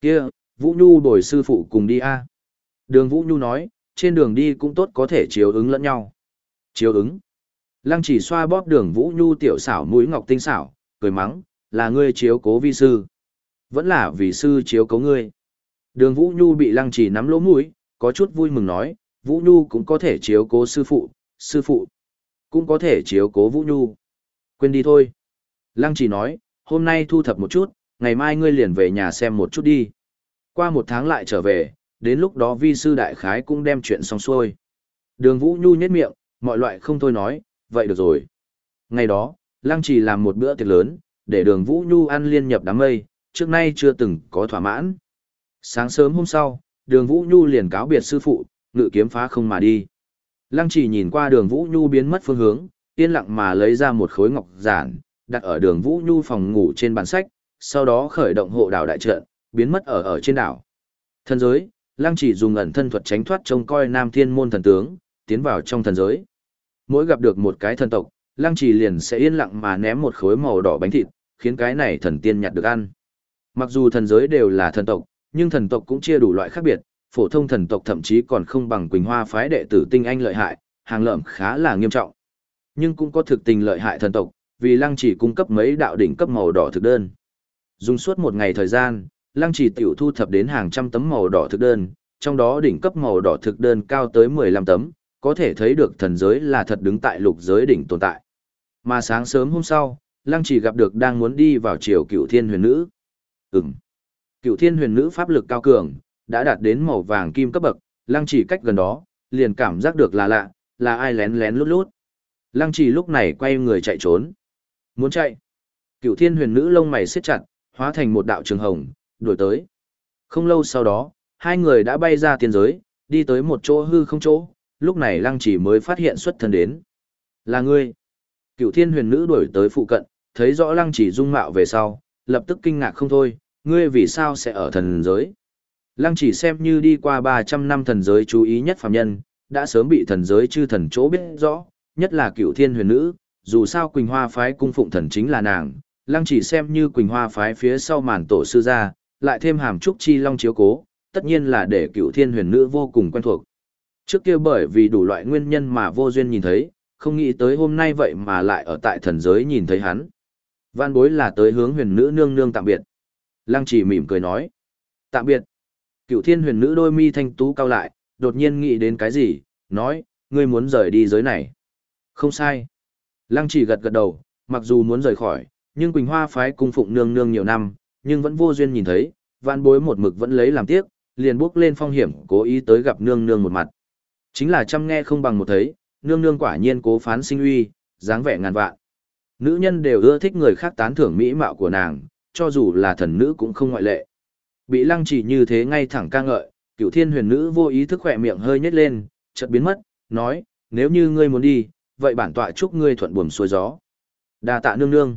Kia, Vũ Nhu đổi sư phụ cùng đi a. Đường Vũ Nhu nói, trên đường đi cũng tốt có thể chiếu ứng lẫn nhau. Chiếu ứng. Lăng chỉ xoa bóp đường Vũ Nhu tiểu xảo mũi ngọc tinh xảo, cười mắng, là ngươi chiếu cố vi sư. Vẫn là vì sư chiếu cố ngươi. Đường Vũ Nhu bị lăng chỉ nắm lỗ mũi, có chút vui mừng nói, Vũ Nhu cũng có thể chiếu cố sư phụ, sư phụ cũng có thể chiếu cố Vũ Nhu. Quên đi thôi. Lăng chỉ nói, hôm nay thu thập một chút, ngày mai ngươi liền về nhà xem một chút đi. Qua một tháng lại trở về, đến lúc đó vi sư đại khái cũng đem chuyện xong xuôi. Đường Vũ Nhu nhếch miệng, mọi loại không thôi nói, vậy được rồi. Ngày đó, Lăng chỉ làm một bữa tiệc lớn, để đường Vũ Nhu ăn liên nhập đám mây, trước nay chưa từng có thỏa mãn. Sáng sớm hôm sau, đường Vũ Nhu liền cáo biệt sư phụ, ngự kiếm phá không mà đi. Lăng chỉ nhìn qua đường Vũ Nhu biến mất phương hướng, yên lặng mà lấy ra một khối ngọc giản, đặt ở đường Vũ Nhu phòng ngủ trên bàn sách, sau đó khởi động hộ đảo đại trận, biến mất ở ở trên đảo. Thần giới, Lăng chỉ dùng ẩn thân thuật tránh thoát trông coi Nam Thiên môn thần tướng, tiến vào trong thần giới. Mỗi gặp được một cái thần tộc, Lăng chỉ liền sẽ yên lặng mà ném một khối màu đỏ bánh thịt, khiến cái này thần tiên nhặt được ăn. Mặc dù thần giới đều là thần tộc, nhưng thần tộc cũng chia đủ loại khác biệt, phổ thông thần tộc thậm chí còn không bằng Quỳnh Hoa phái đệ tử tinh anh lợi hại, hàng lợm khá là nghiêm trọng. Nhưng cũng có thực tình lợi hại thần tộc, vì Lăng chỉ cung cấp mấy đạo đỉnh cấp màu đỏ thực đơn. Dùng suốt một ngày thời gian, Lăng chỉ tiểu thu thập đến hàng trăm tấm màu đỏ thực đơn, trong đó đỉnh cấp màu đỏ thực đơn cao tới 15 tấm, có thể thấy được thần giới là thật đứng tại lục giới đỉnh tồn tại. Mà sáng sớm hôm sau, Lăng chỉ gặp được đang muốn đi vào triều cửu thiên huyền nữ. Ừm. Cựu thiên huyền nữ pháp lực cao cường, đã đạt đến màu vàng kim cấp bậc, Lăng chỉ cách gần đó, liền cảm giác được là lạ, là ai lén lén lút lút. Lăng chỉ lúc này quay người chạy trốn. Muốn chạy. Cựu thiên huyền nữ lông mày siết chặt, hóa thành một đạo trường hồng, đuổi tới. Không lâu sau đó, hai người đã bay ra tiên giới, đi tới một chỗ hư không chỗ, lúc này lăng chỉ mới phát hiện xuất thân đến. Là ngươi. Cựu thiên huyền nữ đuổi tới phụ cận, thấy rõ lăng chỉ dung mạo về sau, lập tức kinh ngạc không thôi, ngươi vì sao sẽ ở thần giới. Lăng chỉ xem như đi qua 300 năm thần giới chú ý nhất phàm nhân, đã sớm bị thần giới chư thần chỗ biết rõ, nhất là cựu thiên huyền nữ, dù sao Quỳnh Hoa phái cung phụng thần chính là nàng, lăng chỉ xem như Quỳnh Hoa phái phía sau màn tổ sư ra, lại thêm hàm trúc chi long chiếu cố, tất nhiên là để cựu thiên huyền nữ vô cùng quen thuộc. Trước kia bởi vì đủ loại nguyên nhân mà vô duyên nhìn thấy, không nghĩ tới hôm nay vậy mà lại ở tại thần giới nhìn thấy hắn. Văn bối là tới hướng huyền nữ nương nương tạm biệt. Lăng chỉ mỉm cười nói. Tạm biệt. Cựu thiên huyền nữ đôi mi thanh tú cao lại, đột nhiên nghĩ đến cái gì, nói, ngươi muốn rời đi giới này. Không sai. Lăng chỉ gật gật đầu, mặc dù muốn rời khỏi, nhưng Quỳnh Hoa phái cung phụng nương nương nhiều năm, nhưng vẫn vô duyên nhìn thấy, vạn bối một mực vẫn lấy làm tiếc, liền bước lên phong hiểm cố ý tới gặp nương nương một mặt. Chính là chăm nghe không bằng một thấy, nương nương quả nhiên cố phán sinh uy, dáng vẻ ngàn vạn. Nữ nhân đều ưa thích người khác tán thưởng mỹ mạo của nàng, cho dù là thần nữ cũng không ngoại lệ. Bị lăng chỉ như thế ngay thẳng ca ngợi, cựu thiên huyền nữ vô ý thức khỏe miệng hơi nhếch lên, chợt biến mất, nói, nếu như ngươi muốn đi, vậy bản tọa chúc ngươi thuận buồm xuôi gió. đa tạ nương nương.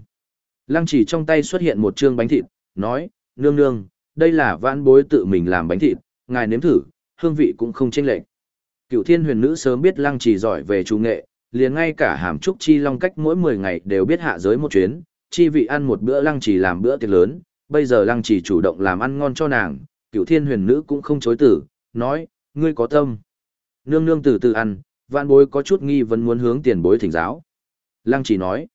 Lăng chỉ trong tay xuất hiện một trương bánh thịt, nói, nương nương, đây là vãn bối tự mình làm bánh thịt, ngài nếm thử, hương vị cũng không chênh lệch. Cựu thiên huyền nữ sớm biết lăng chỉ giỏi về chủ nghệ, liền ngay cả hàm trúc chi long cách mỗi 10 ngày đều biết hạ giới một chuyến, chi vị ăn một bữa lăng chỉ làm bữa tiệc lớn, bây giờ lăng chỉ chủ động làm ăn ngon cho nàng, cựu thiên huyền nữ cũng không chối tử, nói, ngươi có tâm. Nương nương từ từ ăn, vạn bối có chút nghi vấn muốn hướng tiền bối thỉnh giáo. Lăng chỉ nói,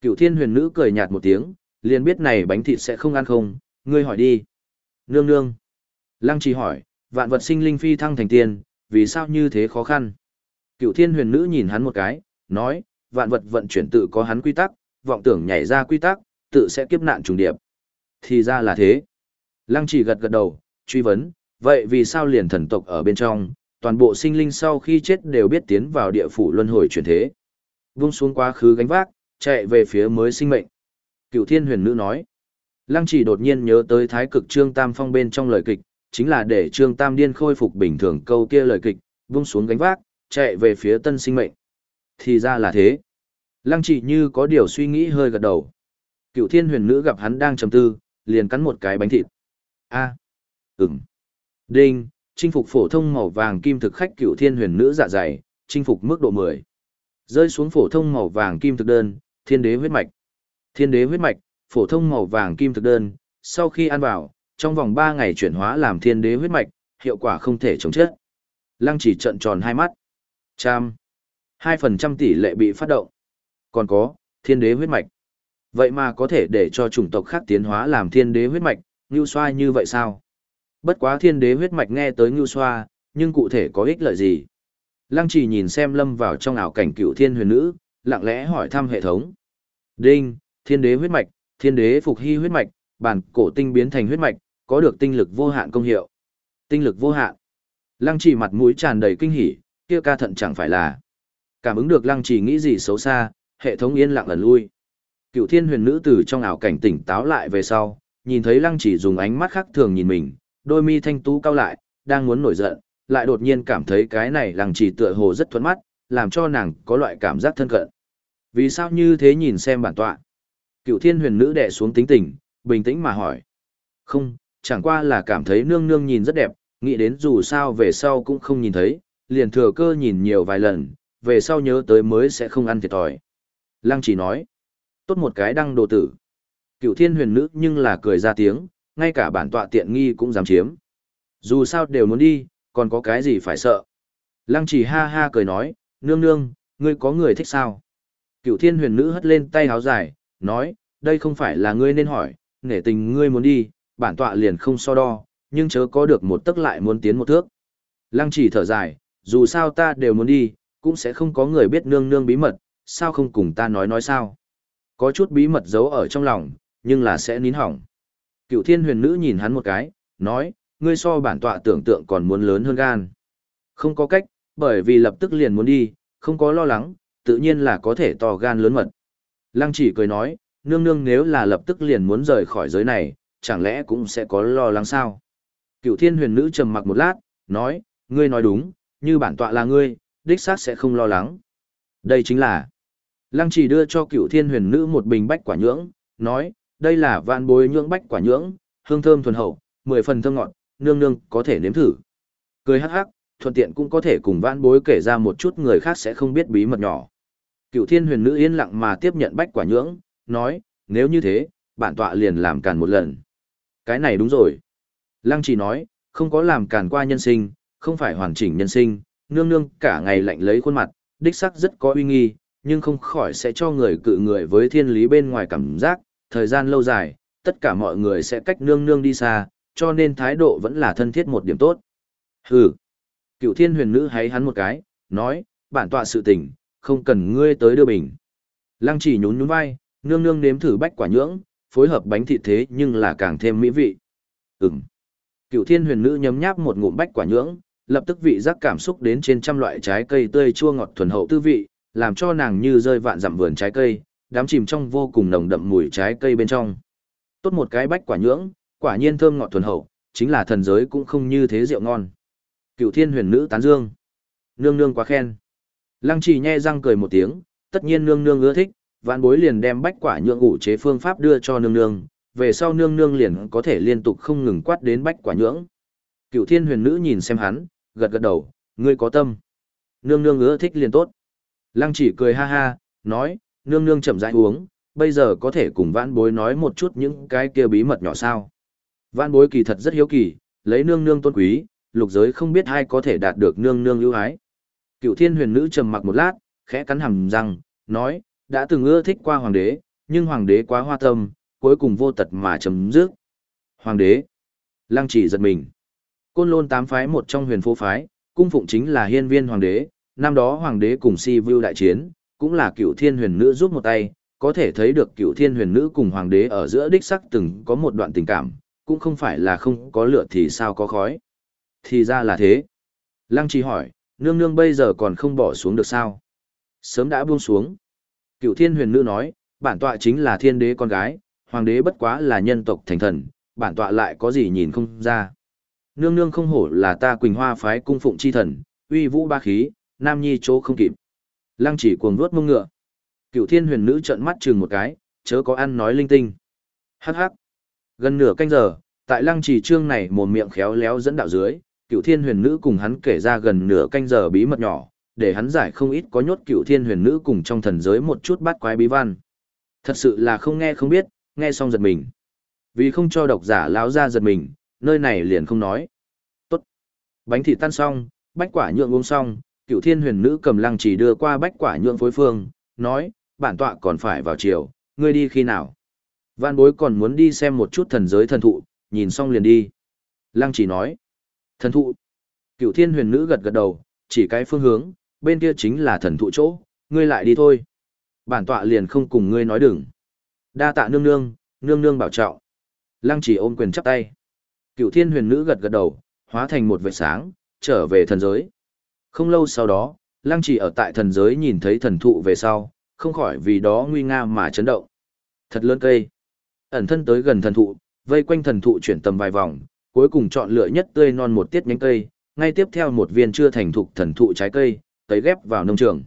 cựu thiên huyền nữ cười nhạt một tiếng, liền biết này bánh thịt sẽ không ăn không, ngươi hỏi đi. Nương nương. Lăng chỉ hỏi, vạn vật sinh linh phi thăng thành tiên, vì sao như thế khó khăn? Cựu thiên huyền nữ nhìn hắn một cái, nói, vạn vật vận chuyển tự có hắn quy tắc, vọng tưởng nhảy ra quy tắc, tự sẽ kiếp nạn trùng điệp. Thì ra là thế. Lăng chỉ gật gật đầu, truy vấn, vậy vì sao liền thần tộc ở bên trong, toàn bộ sinh linh sau khi chết đều biết tiến vào địa phủ luân hồi chuyển thế. Vung xuống quá khứ gánh vác, chạy về phía mới sinh mệnh. Cựu thiên huyền nữ nói. Lăng chỉ đột nhiên nhớ tới thái cực trương tam phong bên trong lời kịch, chính là để trương tam điên khôi phục bình thường câu kia lời kịch, vung xuống gánh vác, chạy về phía tân sinh mệnh. Thì ra là thế. Lăng chỉ như có điều suy nghĩ hơi gật đầu. Cựu thiên huyền nữ gặp hắn đang trầm tư, liền cắn một cái bánh thịt. a à, ừm. Đinh, chinh phục phổ thông màu vàng kim thực khách cựu thiên huyền nữ dạ dày, chinh phục mức độ 10. Rơi xuống phổ thông màu vàng kim thực đơn, thiên đế huyết mạch. Thiên đế huyết mạch, phổ thông màu vàng kim thực đơn, sau khi ăn vào, trong vòng 3 ngày chuyển hóa làm thiên đế huyết mạch, hiệu quả không thể chống chết. Lăng chỉ trận tròn hai mắt. Trăm. 2% tỷ lệ bị phát động. Còn có, thiên đế huyết mạch. Vậy mà có thể để cho chủng tộc khác tiến hóa làm thiên đế huyết mạch, Ngưu xoa như vậy sao? Bất quá thiên đế huyết mạch nghe tới Ngưu xoa, nhưng cụ thể có ích lợi gì? Lăng chỉ nhìn xem lâm vào trong ảo cảnh cựu thiên huyền nữ, lặng lẽ hỏi thăm hệ thống. Đinh, thiên đế huyết mạch, thiên đế phục hy huyết mạch, bản cổ tinh biến thành huyết mạch, có được tinh lực vô hạn công hiệu. Tinh lực vô hạn. Lăng chỉ mặt mũi tràn đầy kinh hỉ, kia ca thận chẳng phải là. Cảm ứng được lăng chỉ nghĩ gì xấu xa, hệ thống yên lặng ẩn lui. Cựu thiên huyền nữ từ trong ảo cảnh tỉnh táo lại về sau, nhìn thấy lăng chỉ dùng ánh mắt khác thường nhìn mình, đôi mi thanh tú cao lại, đang muốn nổi giận, lại đột nhiên cảm thấy cái này lăng chỉ tựa hồ rất thuận mắt, làm cho nàng có loại cảm giác thân cận. Vì sao như thế nhìn xem bản tọa? Cựu thiên huyền nữ đè xuống tính tình, bình tĩnh mà hỏi. Không, chẳng qua là cảm thấy nương nương nhìn rất đẹp, nghĩ đến dù sao về sau cũng không nhìn thấy, liền thừa cơ nhìn nhiều vài lần, về sau nhớ tới mới sẽ không ăn thiệt thòi. Lăng chỉ nói, tốt một cái đăng đồ tử. Cựu thiên huyền nữ nhưng là cười ra tiếng, ngay cả bản tọa tiện nghi cũng dám chiếm. Dù sao đều muốn đi, còn có cái gì phải sợ. Lăng chỉ ha ha cười nói, nương nương, ngươi có người thích sao? Cựu thiên huyền nữ hất lên tay háo dài, nói, đây không phải là ngươi nên hỏi, nể tình ngươi muốn đi, bản tọa liền không so đo, nhưng chớ có được một tức lại muốn tiến một thước. Lăng chỉ thở dài, dù sao ta đều muốn đi, cũng sẽ không có người biết nương nương bí mật, sao không cùng ta nói nói sao. Có chút bí mật giấu ở trong lòng, nhưng là sẽ nín hỏng. Cựu thiên huyền nữ nhìn hắn một cái, nói, ngươi so bản tọa tưởng tượng còn muốn lớn hơn gan. Không có cách, bởi vì lập tức liền muốn đi, không có lo lắng, tự nhiên là có thể to gan lớn mật. Lăng chỉ cười nói, nương nương nếu là lập tức liền muốn rời khỏi giới này, chẳng lẽ cũng sẽ có lo lắng sao? Cựu thiên huyền nữ trầm mặc một lát, nói, ngươi nói đúng, như bản tọa là ngươi, đích xác sẽ không lo lắng. Đây chính là, lăng chỉ đưa cho cựu thiên huyền nữ một bình bách quả nhưỡng, nói, đây là vạn bối nhưỡng bách quả nhưỡng, hương thơm thuần hậu, mười phần thơm ngọt, nương nương có thể nếm thử. Cười hắc hắc, thuận tiện cũng có thể cùng vạn bối kể ra một chút người khác sẽ không biết bí mật nhỏ. Cựu thiên huyền nữ yên lặng mà tiếp nhận bách quả nhưỡng, nói, nếu như thế, bản tọa liền làm càn một lần. Cái này đúng rồi. Lăng chỉ nói, không có làm càn qua nhân sinh, không phải hoàn chỉnh nhân sinh, nương nương cả ngày lạnh lấy khuôn mặt, đích sắc rất có uy nghi, nhưng không khỏi sẽ cho người cự người với thiên lý bên ngoài cảm giác, thời gian lâu dài, tất cả mọi người sẽ cách nương nương đi xa, cho nên thái độ vẫn là thân thiết một điểm tốt. Hừ. Cựu thiên huyền nữ hãy hắn một cái, nói, bản tọa sự tình, không cần ngươi tới đưa bình. Lăng chỉ nhún nhún vai, nương nương nếm thử bách quả nhưỡng, phối hợp bánh thịt thế nhưng là càng thêm mỹ vị. Ừm. Cựu thiên huyền nữ nhấm nháp một ngụm bách quả nhưỡng, lập tức vị giác cảm xúc đến trên trăm loại trái cây tươi chua ngọt thuần hậu tư vị, làm cho nàng như rơi vạn dặm vườn trái cây, đám chìm trong vô cùng nồng đậm mùi trái cây bên trong. Tốt một cái bách quả nhưỡng, quả nhiên thơm ngọt thuần hậu, chính là thần giới cũng không như thế rượu ngon. Cựu thiên huyền nữ tán dương. Nương nương quá khen. Lăng trì nhe răng cười một tiếng, tất nhiên nương nương ưa thích, vạn bối liền đem bách quả nhượng ủ chế phương pháp đưa cho nương nương, về sau nương nương liền có thể liên tục không ngừng quát đến bách quả nhưỡng. Cựu thiên huyền nữ nhìn xem hắn, gật gật đầu, ngươi có tâm. Nương nương ưa thích liền tốt. Lăng chỉ cười ha ha, nói, nương nương chậm rãi uống, bây giờ có thể cùng vãn bối nói một chút những cái kia bí mật nhỏ sao. Vãn bối kỳ thật rất hiếu kỳ, lấy nương nương tôn quý, lục giới không biết ai có thể đạt được nương nương ưu ái. Cựu thiên huyền nữ trầm mặc một lát, khẽ cắn hầm răng, nói, đã từng ưa thích qua hoàng đế, nhưng hoàng đế quá hoa tâm, cuối cùng vô tật mà chấm dứt. Hoàng đế. Lăng chỉ giật mình. Côn lôn tám phái một trong huyền phố phái, cung phụng chính là hiên viên hoàng đế, năm đó hoàng đế cùng si vưu đại chiến, cũng là cựu thiên huyền nữ giúp một tay, có thể thấy được cựu thiên huyền nữ cùng hoàng đế ở giữa đích sắc từng có một đoạn tình cảm, cũng không phải là không có lửa thì sao có khói. Thì ra là thế. Lăng trì hỏi, nương nương bây giờ còn không bỏ xuống được sao? Sớm đã buông xuống. Cựu thiên huyền nữ nói, bản tọa chính là thiên đế con gái, hoàng đế bất quá là nhân tộc thành thần, bản tọa lại có gì nhìn không ra. Nương nương không hổ là ta quỳnh hoa phái cung phụng chi thần, uy vũ ba khí, nam nhi chỗ không kịp. Lăng chỉ cuồng vuốt mông ngựa. Cựu thiên huyền nữ trợn mắt chừng một cái, chớ có ăn nói linh tinh. Hắc hắc. Gần nửa canh giờ, tại lăng chỉ trương này mồm miệng khéo léo dẫn đạo dưới, cựu thiên huyền nữ cùng hắn kể ra gần nửa canh giờ bí mật nhỏ, để hắn giải không ít có nhốt cựu thiên huyền nữ cùng trong thần giới một chút bát quái bí văn. Thật sự là không nghe không biết, nghe xong giật mình. Vì không cho độc giả lão ra giật mình, nơi này liền không nói. Tốt. Bánh thịt tan xong, bách quả nhượng uống xong, cựu thiên huyền nữ cầm lăng chỉ đưa qua bách quả nhượng phối phương, nói, bản tọa còn phải vào chiều, ngươi đi khi nào. Văn bối còn muốn đi xem một chút thần giới thần thụ, nhìn xong liền đi. Lăng chỉ nói, thần thụ. Cựu thiên huyền nữ gật gật đầu, chỉ cái phương hướng, bên kia chính là thần thụ chỗ, ngươi lại đi thôi. Bản tọa liền không cùng ngươi nói đừng. Đa tạ nương nương, nương nương bảo trọng. Lăng chỉ ôm quyền chắp tay. Cựu thiên huyền nữ gật gật đầu, hóa thành một vệt sáng, trở về thần giới. Không lâu sau đó, lăng chỉ ở tại thần giới nhìn thấy thần thụ về sau, không khỏi vì đó nguy nga mà chấn động. Thật lớn cây. Ẩn thân tới gần thần thụ, vây quanh thần thụ chuyển tầm vài vòng, cuối cùng chọn lựa nhất tươi non một tiết nhánh cây, ngay tiếp theo một viên chưa thành thục thần thụ trái cây, tấy ghép vào nông trường.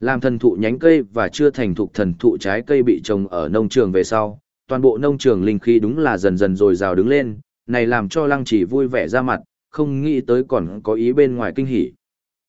Làm thần thụ nhánh cây và chưa thành thục thần thụ trái cây bị trồng ở nông trường về sau, toàn bộ nông trường linh khí đúng là dần dần rồi rào đứng lên, này làm cho lăng chỉ vui vẻ ra mặt, không nghĩ tới còn có ý bên ngoài kinh hỉ.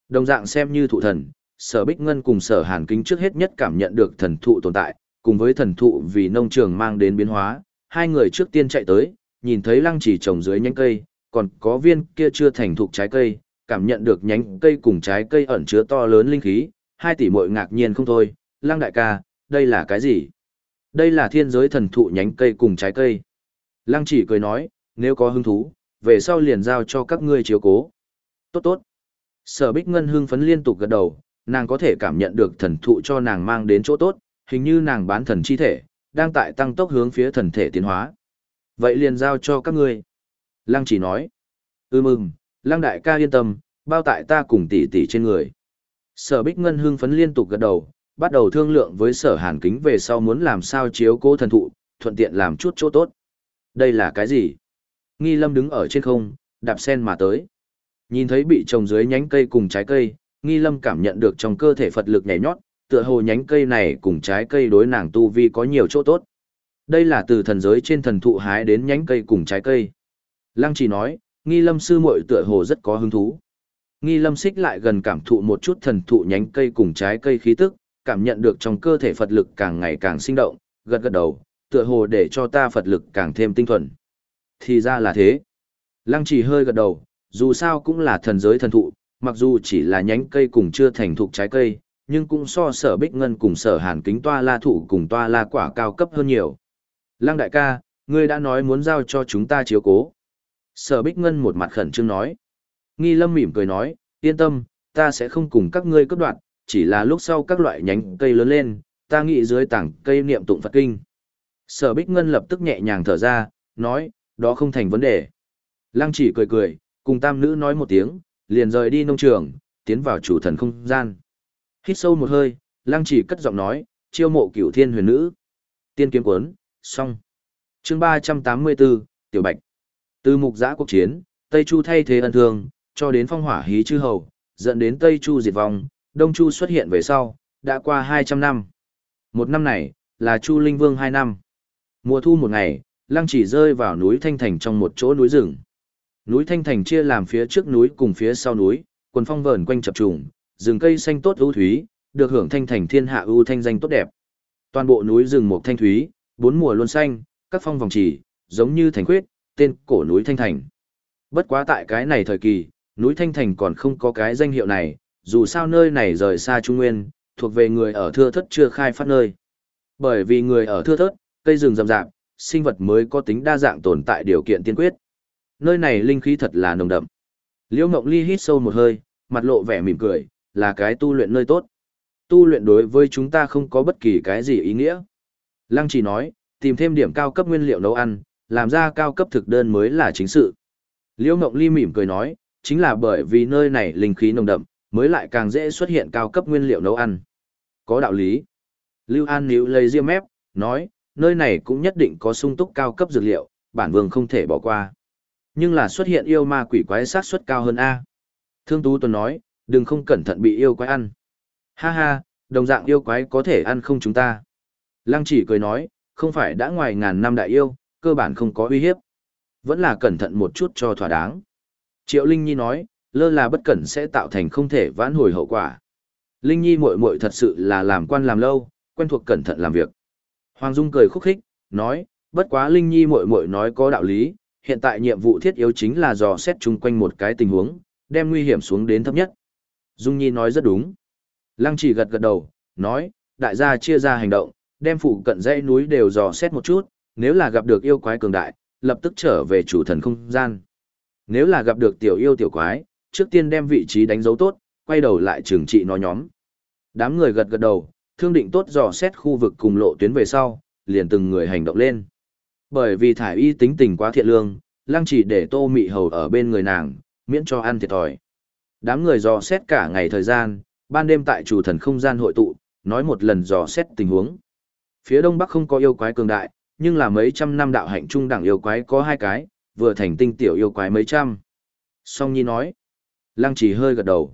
Đồng dạng xem như thụ thần, sở bích ngân cùng sở hàn kính trước hết nhất cảm nhận được thần thụ tồn tại, cùng với thần thụ vì nông trường mang đến biến hóa, hai người trước tiên chạy tới, nhìn thấy lăng chỉ trồng dưới nhánh cây, còn có viên kia chưa thành thục trái cây, cảm nhận được nhánh cây cùng trái cây ẩn chứa to lớn linh khí, hai tỷ muội ngạc nhiên không thôi, lăng đại ca, đây là cái gì? Đây là thiên giới thần thụ nhánh cây cùng trái cây. Lăng chỉ cười nói, nếu có hứng thú, về sau liền giao cho các ngươi chiếu cố. Tốt tốt. Sở Bích Ngân hưng phấn liên tục gật đầu, nàng có thể cảm nhận được thần thụ cho nàng mang đến chỗ tốt, hình như nàng bán thần chi thể, đang tại tăng tốc hướng phía thần thể tiến hóa. Vậy liền giao cho các ngươi. Lăng chỉ nói. Ừ mừng, Lăng đại ca yên tâm, bao tại ta cùng tỷ tỷ trên người. Sở Bích Ngân hưng phấn liên tục gật đầu, bắt đầu thương lượng với sở hàn kính về sau muốn làm sao chiếu cố thần thụ, thuận tiện làm chút chỗ tốt. Đây là cái gì? Nghi lâm đứng ở trên không, đạp sen mà tới. Nhìn thấy bị trồng dưới nhánh cây cùng trái cây, nghi lâm cảm nhận được trong cơ thể Phật lực nhảy nhót, tựa hồ nhánh cây này cùng trái cây đối nàng tu vi có nhiều chỗ tốt. Đây là từ thần giới trên thần thụ hái đến nhánh cây cùng trái cây. Lăng chỉ nói, nghi lâm sư muội tựa hồ rất có hứng thú. Nghi lâm xích lại gần cảm thụ một chút thần thụ nhánh cây cùng trái cây khí tức, cảm nhận được trong cơ thể Phật lực càng ngày càng sinh động, gật gật đầu, tựa hồ để cho ta Phật lực càng thêm tinh thuần. Thì ra là thế. Lăng chỉ hơi gật đầu, dù sao cũng là thần giới thần thụ, mặc dù chỉ là nhánh cây cùng chưa thành thục trái cây, nhưng cũng so sở bích ngân cùng sở hàn kính toa la thụ cùng toa la quả cao cấp hơn nhiều. Lăng đại ca, ngươi đã nói muốn giao cho chúng ta chiếu cố. Sở bích ngân một mặt khẩn trương nói. Nghi lâm mỉm cười nói, yên tâm, ta sẽ không cùng các ngươi cấp đoạn, chỉ là lúc sau các loại nhánh cây lớn lên, ta nghĩ dưới tảng cây niệm tụng Phật kinh. Sở Bích Ngân lập tức nhẹ nhàng thở ra, nói, đó không thành vấn đề. Lăng chỉ cười cười, cùng tam nữ nói một tiếng, liền rời đi nông trường, tiến vào chủ thần không gian. Hít sâu một hơi, lăng chỉ cất giọng nói, chiêu mộ cửu thiên huyền nữ. Tiên kiếm cuốn, xong. chương 384, Tiểu Bạch. Từ mục giã quốc chiến, Tây Chu thay thế ân thương, cho đến phong hỏa hí chư hầu, dẫn đến Tây Chu diệt vong, Đông Chu xuất hiện về sau, đã qua 200 năm. Một năm này, là Chu Linh Vương 2 năm. Mùa thu một ngày, lăng chỉ rơi vào núi Thanh Thành trong một chỗ núi rừng. Núi Thanh Thành chia làm phía trước núi cùng phía sau núi, quần phong vờn quanh chập trùng, rừng cây xanh tốt ưu thúy, được hưởng thanh thành thiên hạ ưu thanh danh tốt đẹp. Toàn bộ núi rừng một thanh thúy, bốn mùa luôn xanh, các phong vòng chỉ, giống như thành khuyết, tên cổ núi Thanh Thành. Bất quá tại cái này thời kỳ, núi Thanh Thành còn không có cái danh hiệu này, dù sao nơi này rời xa Trung Nguyên, thuộc về người ở thưa thất chưa khai phát nơi. Bởi vì người ở thưa thất, cây rừng rậm rạp, sinh vật mới có tính đa dạng tồn tại điều kiện tiên quyết. Nơi này linh khí thật là nồng đậm. Liễu Ngộng Ly hít sâu một hơi, mặt lộ vẻ mỉm cười, là cái tu luyện nơi tốt. Tu luyện đối với chúng ta không có bất kỳ cái gì ý nghĩa. Lăng chỉ nói, tìm thêm điểm cao cấp nguyên liệu nấu ăn, làm ra cao cấp thực đơn mới là chính sự. Liễu Ngộng Ly mỉm cười nói, chính là bởi vì nơi này linh khí nồng đậm, mới lại càng dễ xuất hiện cao cấp nguyên liệu nấu ăn. Có đạo lý. Lưu An níu lấy riêng mép, nói, nơi này cũng nhất định có sung túc cao cấp dược liệu, bản vương không thể bỏ qua. Nhưng là xuất hiện yêu ma quỷ quái sát suất cao hơn A. Thương Tú Tuấn nói, đừng không cẩn thận bị yêu quái ăn. Ha ha, đồng dạng yêu quái có thể ăn không chúng ta. Lăng chỉ cười nói, không phải đã ngoài ngàn năm đại yêu, cơ bản không có uy hiếp. Vẫn là cẩn thận một chút cho thỏa đáng. Triệu Linh Nhi nói, lơ là bất cẩn sẽ tạo thành không thể vãn hồi hậu quả. Linh Nhi muội muội thật sự là làm quan làm lâu, quen thuộc cẩn thận làm việc. Hoàng Dung cười khúc khích, nói, bất quá Linh Nhi muội muội nói có đạo lý, hiện tại nhiệm vụ thiết yếu chính là dò xét chung quanh một cái tình huống, đem nguy hiểm xuống đến thấp nhất. Dung Nhi nói rất đúng. Lăng chỉ gật gật đầu, nói, đại gia chia ra hành động, đem phụ cận dãy núi đều dò xét một chút, nếu là gặp được yêu quái cường đại, lập tức trở về chủ thần không gian. Nếu là gặp được tiểu yêu tiểu quái, trước tiên đem vị trí đánh dấu tốt, quay đầu lại trừng trị nó nhóm. Đám người gật gật đầu, thương định tốt dò xét khu vực cùng lộ tuyến về sau, liền từng người hành động lên. Bởi vì thải y tính tình quá thiện lương, lăng chỉ để tô mị hầu ở bên người nàng, miễn cho ăn thiệt thòi. Đám người dò xét cả ngày thời gian, ban đêm tại chủ thần không gian hội tụ, nói một lần dò xét tình huống. Phía đông bắc không có yêu quái cường đại, nhưng là mấy trăm năm đạo hạnh trung đẳng yêu quái có hai cái, vừa thành tinh tiểu yêu quái mấy trăm. Song Nhi nói. Lăng chỉ hơi gật đầu.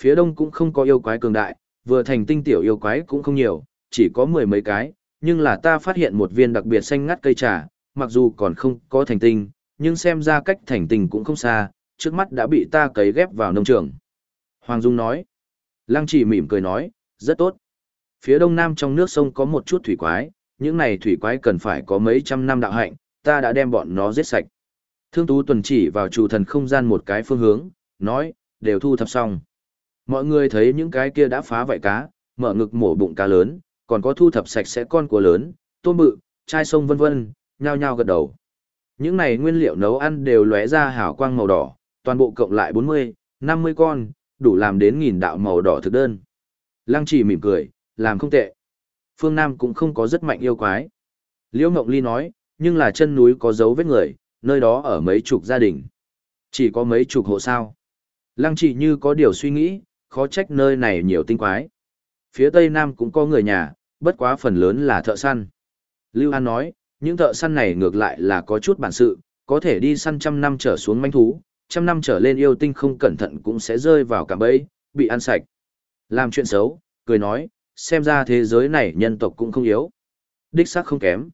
Phía đông cũng không có yêu quái cường đại, vừa thành tinh tiểu yêu quái cũng không nhiều, chỉ có mười mấy cái, nhưng là ta phát hiện một viên đặc biệt xanh ngắt cây trà, mặc dù còn không có thành tinh, nhưng xem ra cách thành tinh cũng không xa, trước mắt đã bị ta cấy ghép vào nông trường. Hoàng Dung nói. Lăng chỉ mỉm cười nói, rất tốt. Phía đông nam trong nước sông có một chút thủy quái, những này thủy quái cần phải có mấy trăm năm đạo hạnh, ta đã đem bọn nó giết sạch. Thương Tú tuần chỉ vào chủ thần không gian một cái phương hướng, nói, đều thu thập xong. Mọi người thấy những cái kia đã phá vảy cá, mở ngực mổ bụng cá lớn, còn có thu thập sạch sẽ con của lớn, tôm bự, chai sông vân vân, nhao nhao gật đầu. Những này nguyên liệu nấu ăn đều lóe ra hào quang màu đỏ, toàn bộ cộng lại 40, 50 con, đủ làm đến nghìn đạo màu đỏ thực đơn. Lăng chỉ mỉm cười, làm không tệ. Phương Nam cũng không có rất mạnh yêu quái. Liễu Ngọc Ly nói, nhưng là chân núi có dấu vết người, nơi đó ở mấy chục gia đình. Chỉ có mấy chục hộ sao. Lăng chỉ như có điều suy nghĩ, khó trách nơi này nhiều tinh quái. Phía Tây Nam cũng có người nhà, bất quá phần lớn là thợ săn. Lưu An nói, những thợ săn này ngược lại là có chút bản sự, có thể đi săn trăm năm trở xuống manh thú, trăm năm trở lên yêu tinh không cẩn thận cũng sẽ rơi vào cả bẫy, bị ăn sạch. Làm chuyện xấu, cười nói, xem ra thế giới này nhân tộc cũng không yếu. Đích xác không kém.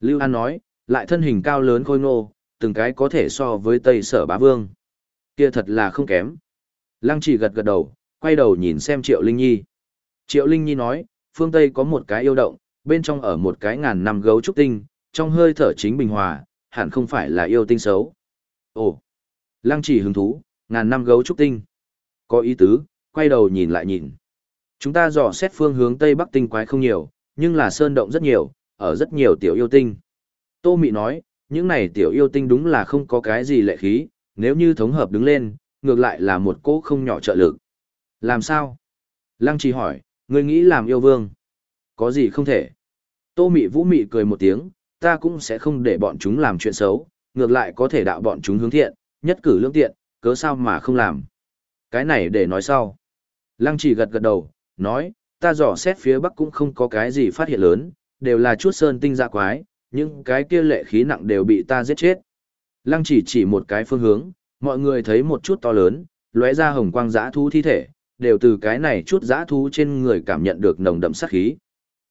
Lưu An nói, lại thân hình cao lớn khôi ngô, từng cái có thể so với Tây Sở Bá Vương. Kia thật là không kém. Lăng chỉ gật gật đầu, quay đầu nhìn xem Triệu Linh Nhi. Triệu Linh Nhi nói, phương Tây có một cái yêu động, bên trong ở một cái ngàn năm gấu trúc tinh, trong hơi thở chính bình hòa, hẳn không phải là yêu tinh xấu. Ồ, lăng chỉ hứng thú, ngàn năm gấu trúc tinh. Có ý tứ, quay đầu nhìn lại nhìn. Chúng ta dò xét phương hướng Tây Bắc tinh quái không nhiều, nhưng là sơn động rất nhiều, ở rất nhiều tiểu yêu tinh. Tô Mị nói, những này tiểu yêu tinh đúng là không có cái gì lệ khí, nếu như thống hợp đứng lên, ngược lại là một cỗ không nhỏ trợ lực. Làm sao? Lăng trì hỏi, người nghĩ làm yêu vương? Có gì không thể? Tô Mị Vũ Mị cười một tiếng, ta cũng sẽ không để bọn chúng làm chuyện xấu, ngược lại có thể đạo bọn chúng hướng thiện, nhất cử lương tiện, cớ sao mà không làm. Cái này để nói sau. Lăng chỉ gật gật đầu, nói, ta dò xét phía bắc cũng không có cái gì phát hiện lớn, đều là chút sơn tinh dạ quái, những cái kia lệ khí nặng đều bị ta giết chết. Lăng chỉ chỉ một cái phương hướng, mọi người thấy một chút to lớn, lóe ra hồng quang giã thú thi thể, đều từ cái này chút giã thú trên người cảm nhận được nồng đậm sát khí.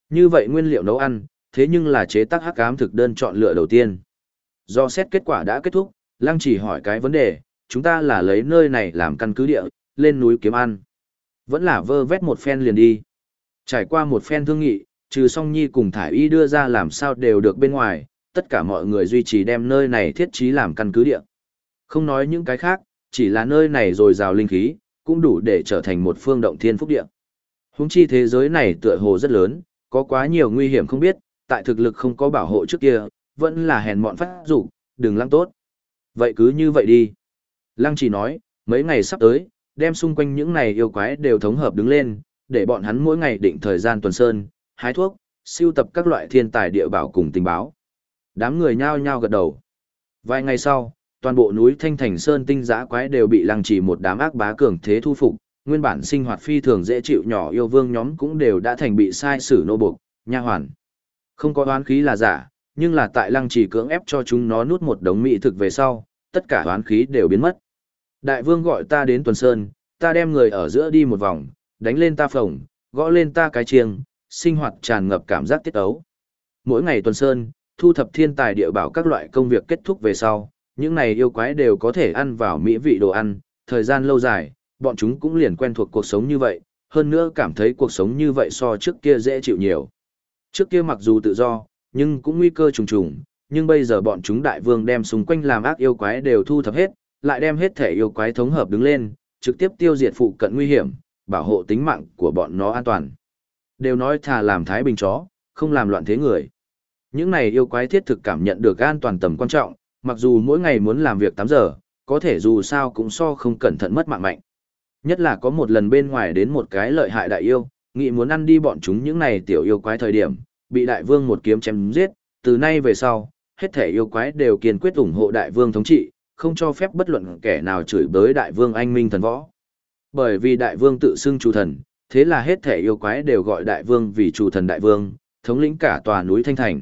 Như vậy nguyên liệu nấu ăn, thế nhưng là chế tác hắc ám thực đơn chọn lựa đầu tiên. Do xét kết quả đã kết thúc, Lăng chỉ hỏi cái vấn đề, chúng ta là lấy nơi này làm căn cứ địa, lên núi kiếm ăn. Vẫn là vơ vét một phen liền đi. Trải qua một phen thương nghị, trừ song nhi cùng thải y đưa ra làm sao đều được bên ngoài, tất cả mọi người duy trì đem nơi này thiết trí làm căn cứ địa. Không nói những cái khác, chỉ là nơi này rồi rào linh khí, cũng đủ để trở thành một phương động thiên phúc địa. Húng chi thế giới này tựa hồ rất lớn, có quá nhiều nguy hiểm không biết, tại thực lực không có bảo hộ trước kia, vẫn là hèn mọn phát dục đừng lăng tốt. Vậy cứ như vậy đi. Lăng chỉ nói, mấy ngày sắp tới, đem xung quanh những này yêu quái đều thống hợp đứng lên, để bọn hắn mỗi ngày định thời gian tuần sơn, hái thuốc, siêu tập các loại thiên tài địa bảo cùng tình báo. Đám người nhao nhao gật đầu. Vài ngày sau, toàn bộ núi Thanh Thành Sơn tinh giã quái đều bị lăng trì một đám ác bá cường thế thu phục, nguyên bản sinh hoạt phi thường dễ chịu nhỏ yêu vương nhóm cũng đều đã thành bị sai sử nô buộc, nha hoàn. Không có oán khí là giả, nhưng là tại lăng trì cưỡng ép cho chúng nó nuốt một đống mỹ thực về sau, tất cả oán khí đều biến mất. Đại vương gọi ta đến tuần sơn, ta đem người ở giữa đi một vòng, đánh lên ta phồng, gõ lên ta cái chiêng, sinh hoạt tràn ngập cảm giác tiết ấu. Mỗi ngày tuần sơn, thu thập thiên tài địa bảo các loại công việc kết thúc về sau, những này yêu quái đều có thể ăn vào mỹ vị đồ ăn, thời gian lâu dài, bọn chúng cũng liền quen thuộc cuộc sống như vậy, hơn nữa cảm thấy cuộc sống như vậy so trước kia dễ chịu nhiều. Trước kia mặc dù tự do, nhưng cũng nguy cơ trùng trùng, nhưng bây giờ bọn chúng đại vương đem xung quanh làm ác yêu quái đều thu thập hết, lại đem hết thể yêu quái thống hợp đứng lên, trực tiếp tiêu diệt phụ cận nguy hiểm, bảo hộ tính mạng của bọn nó an toàn. Đều nói thà làm thái bình chó, không làm loạn thế người. Những này yêu quái thiết thực cảm nhận được an toàn tầm quan trọng, mặc dù mỗi ngày muốn làm việc 8 giờ, có thể dù sao cũng so không cẩn thận mất mạng mạnh. Nhất là có một lần bên ngoài đến một cái lợi hại đại yêu, nghĩ muốn ăn đi bọn chúng những này tiểu yêu quái thời điểm, bị đại vương một kiếm chém giết, từ nay về sau, hết thể yêu quái đều kiên quyết ủng hộ đại vương thống trị, không cho phép bất luận kẻ nào chửi bới đại vương anh minh thần võ. Bởi vì đại vương tự xưng chủ thần, thế là hết thể yêu quái đều gọi đại vương vì chủ thần đại vương, thống lĩnh cả tòa núi Thanh Thành.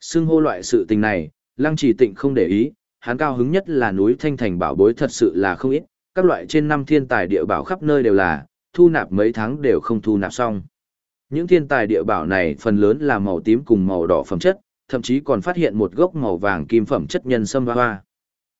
Xưng hô loại sự tình này, Lăng Chỉ Tịnh không để ý, hắn cao hứng nhất là núi Thanh Thành bảo bối thật sự là không ít, các loại trên năm thiên tài địa bảo khắp nơi đều là, thu nạp mấy tháng đều không thu nạp xong. Những thiên tài địa bảo này phần lớn là màu tím cùng màu đỏ phẩm chất, thậm chí còn phát hiện một gốc màu vàng kim phẩm chất nhân sâm hoa hoa.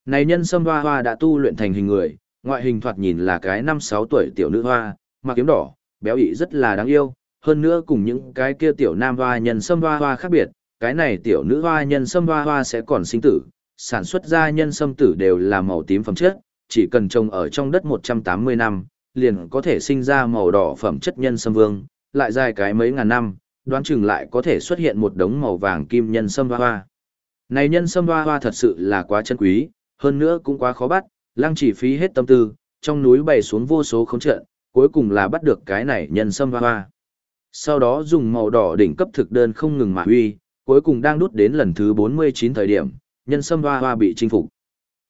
Này nhân sâm hoa hoa đã tu luyện thành hình người, ngoại hình thoạt nhìn là cái năm sáu tuổi tiểu nữ hoa, mặc kiếm đỏ, béo ị rất là đáng yêu, hơn nữa cùng những cái kia tiểu nam hoa nhân sâm hoa hoa khác biệt, cái này tiểu nữ hoa nhân sâm hoa hoa sẽ còn sinh tử, sản xuất ra nhân sâm tử đều là màu tím phẩm chất, chỉ cần trồng ở trong đất 180 năm, liền có thể sinh ra màu đỏ phẩm chất nhân sâm vương, lại dài cái mấy ngàn năm, đoán chừng lại có thể xuất hiện một đống màu vàng kim nhân sâm hoa hoa. Này nhân sâm hoa hoa thật sự là quá chân quý, hơn nữa cũng quá khó bắt, lăng chỉ phí hết tâm tư, trong núi bày xuống vô số không trận, cuối cùng là bắt được cái này nhân sâm hoa hoa. Sau đó dùng màu đỏ đỉnh cấp thực đơn không ngừng mà huy, cuối cùng đang đút đến lần thứ 49 thời điểm, nhân sâm hoa hoa bị chinh phục.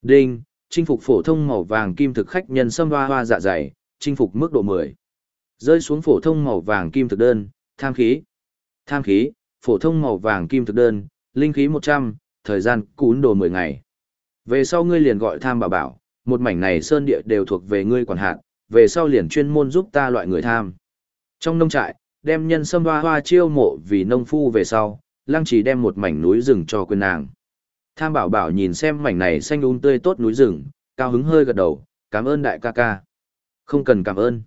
Đinh, chinh phục phổ thông màu vàng kim thực khách nhân sâm hoa hoa dạ dày, chinh phục mức độ 10. Rơi xuống phổ thông màu vàng kim thực đơn, tham khí. Tham khí, phổ thông màu vàng kim thực đơn, linh khí 100, thời gian cún đồ 10 ngày. Về sau ngươi liền gọi tham bảo bảo, một mảnh này sơn địa đều thuộc về ngươi quản hạt, về sau liền chuyên môn giúp ta loại người tham. Trong nông trại, đem nhân sâm hoa hoa chiêu mộ vì nông phu về sau, lăng chỉ đem một mảnh núi rừng cho quên nàng. Tham bảo bảo nhìn xem mảnh này xanh un tươi tốt núi rừng, cao hứng hơi gật đầu, cảm ơn đại ca ca. Không cần cảm ơn.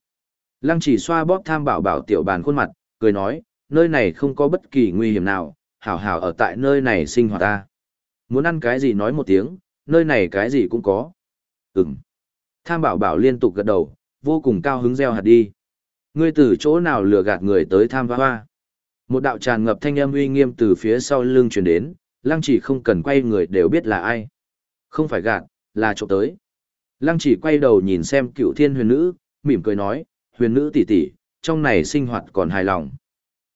Lăng chỉ xoa bóp tham bảo bảo tiểu bàn khuôn mặt, cười nói, nơi này không có bất kỳ nguy hiểm nào, hảo hảo ở tại nơi này sinh hoạt ta. Muốn ăn cái gì nói một tiếng, nơi này cái gì cũng có. Ừm. Tham bảo bảo liên tục gật đầu, vô cùng cao hứng gieo hạt đi. Ngươi từ chỗ nào lừa gạt người tới tham hoa hoa. Một đạo tràn ngập thanh âm uy nghiêm từ phía sau lưng truyền đến, lăng chỉ không cần quay người đều biết là ai. Không phải gạt, là trộm tới. Lăng chỉ quay đầu nhìn xem cựu thiên huyền nữ, mỉm cười nói, huyền nữ tỷ tỷ, trong này sinh hoạt còn hài lòng.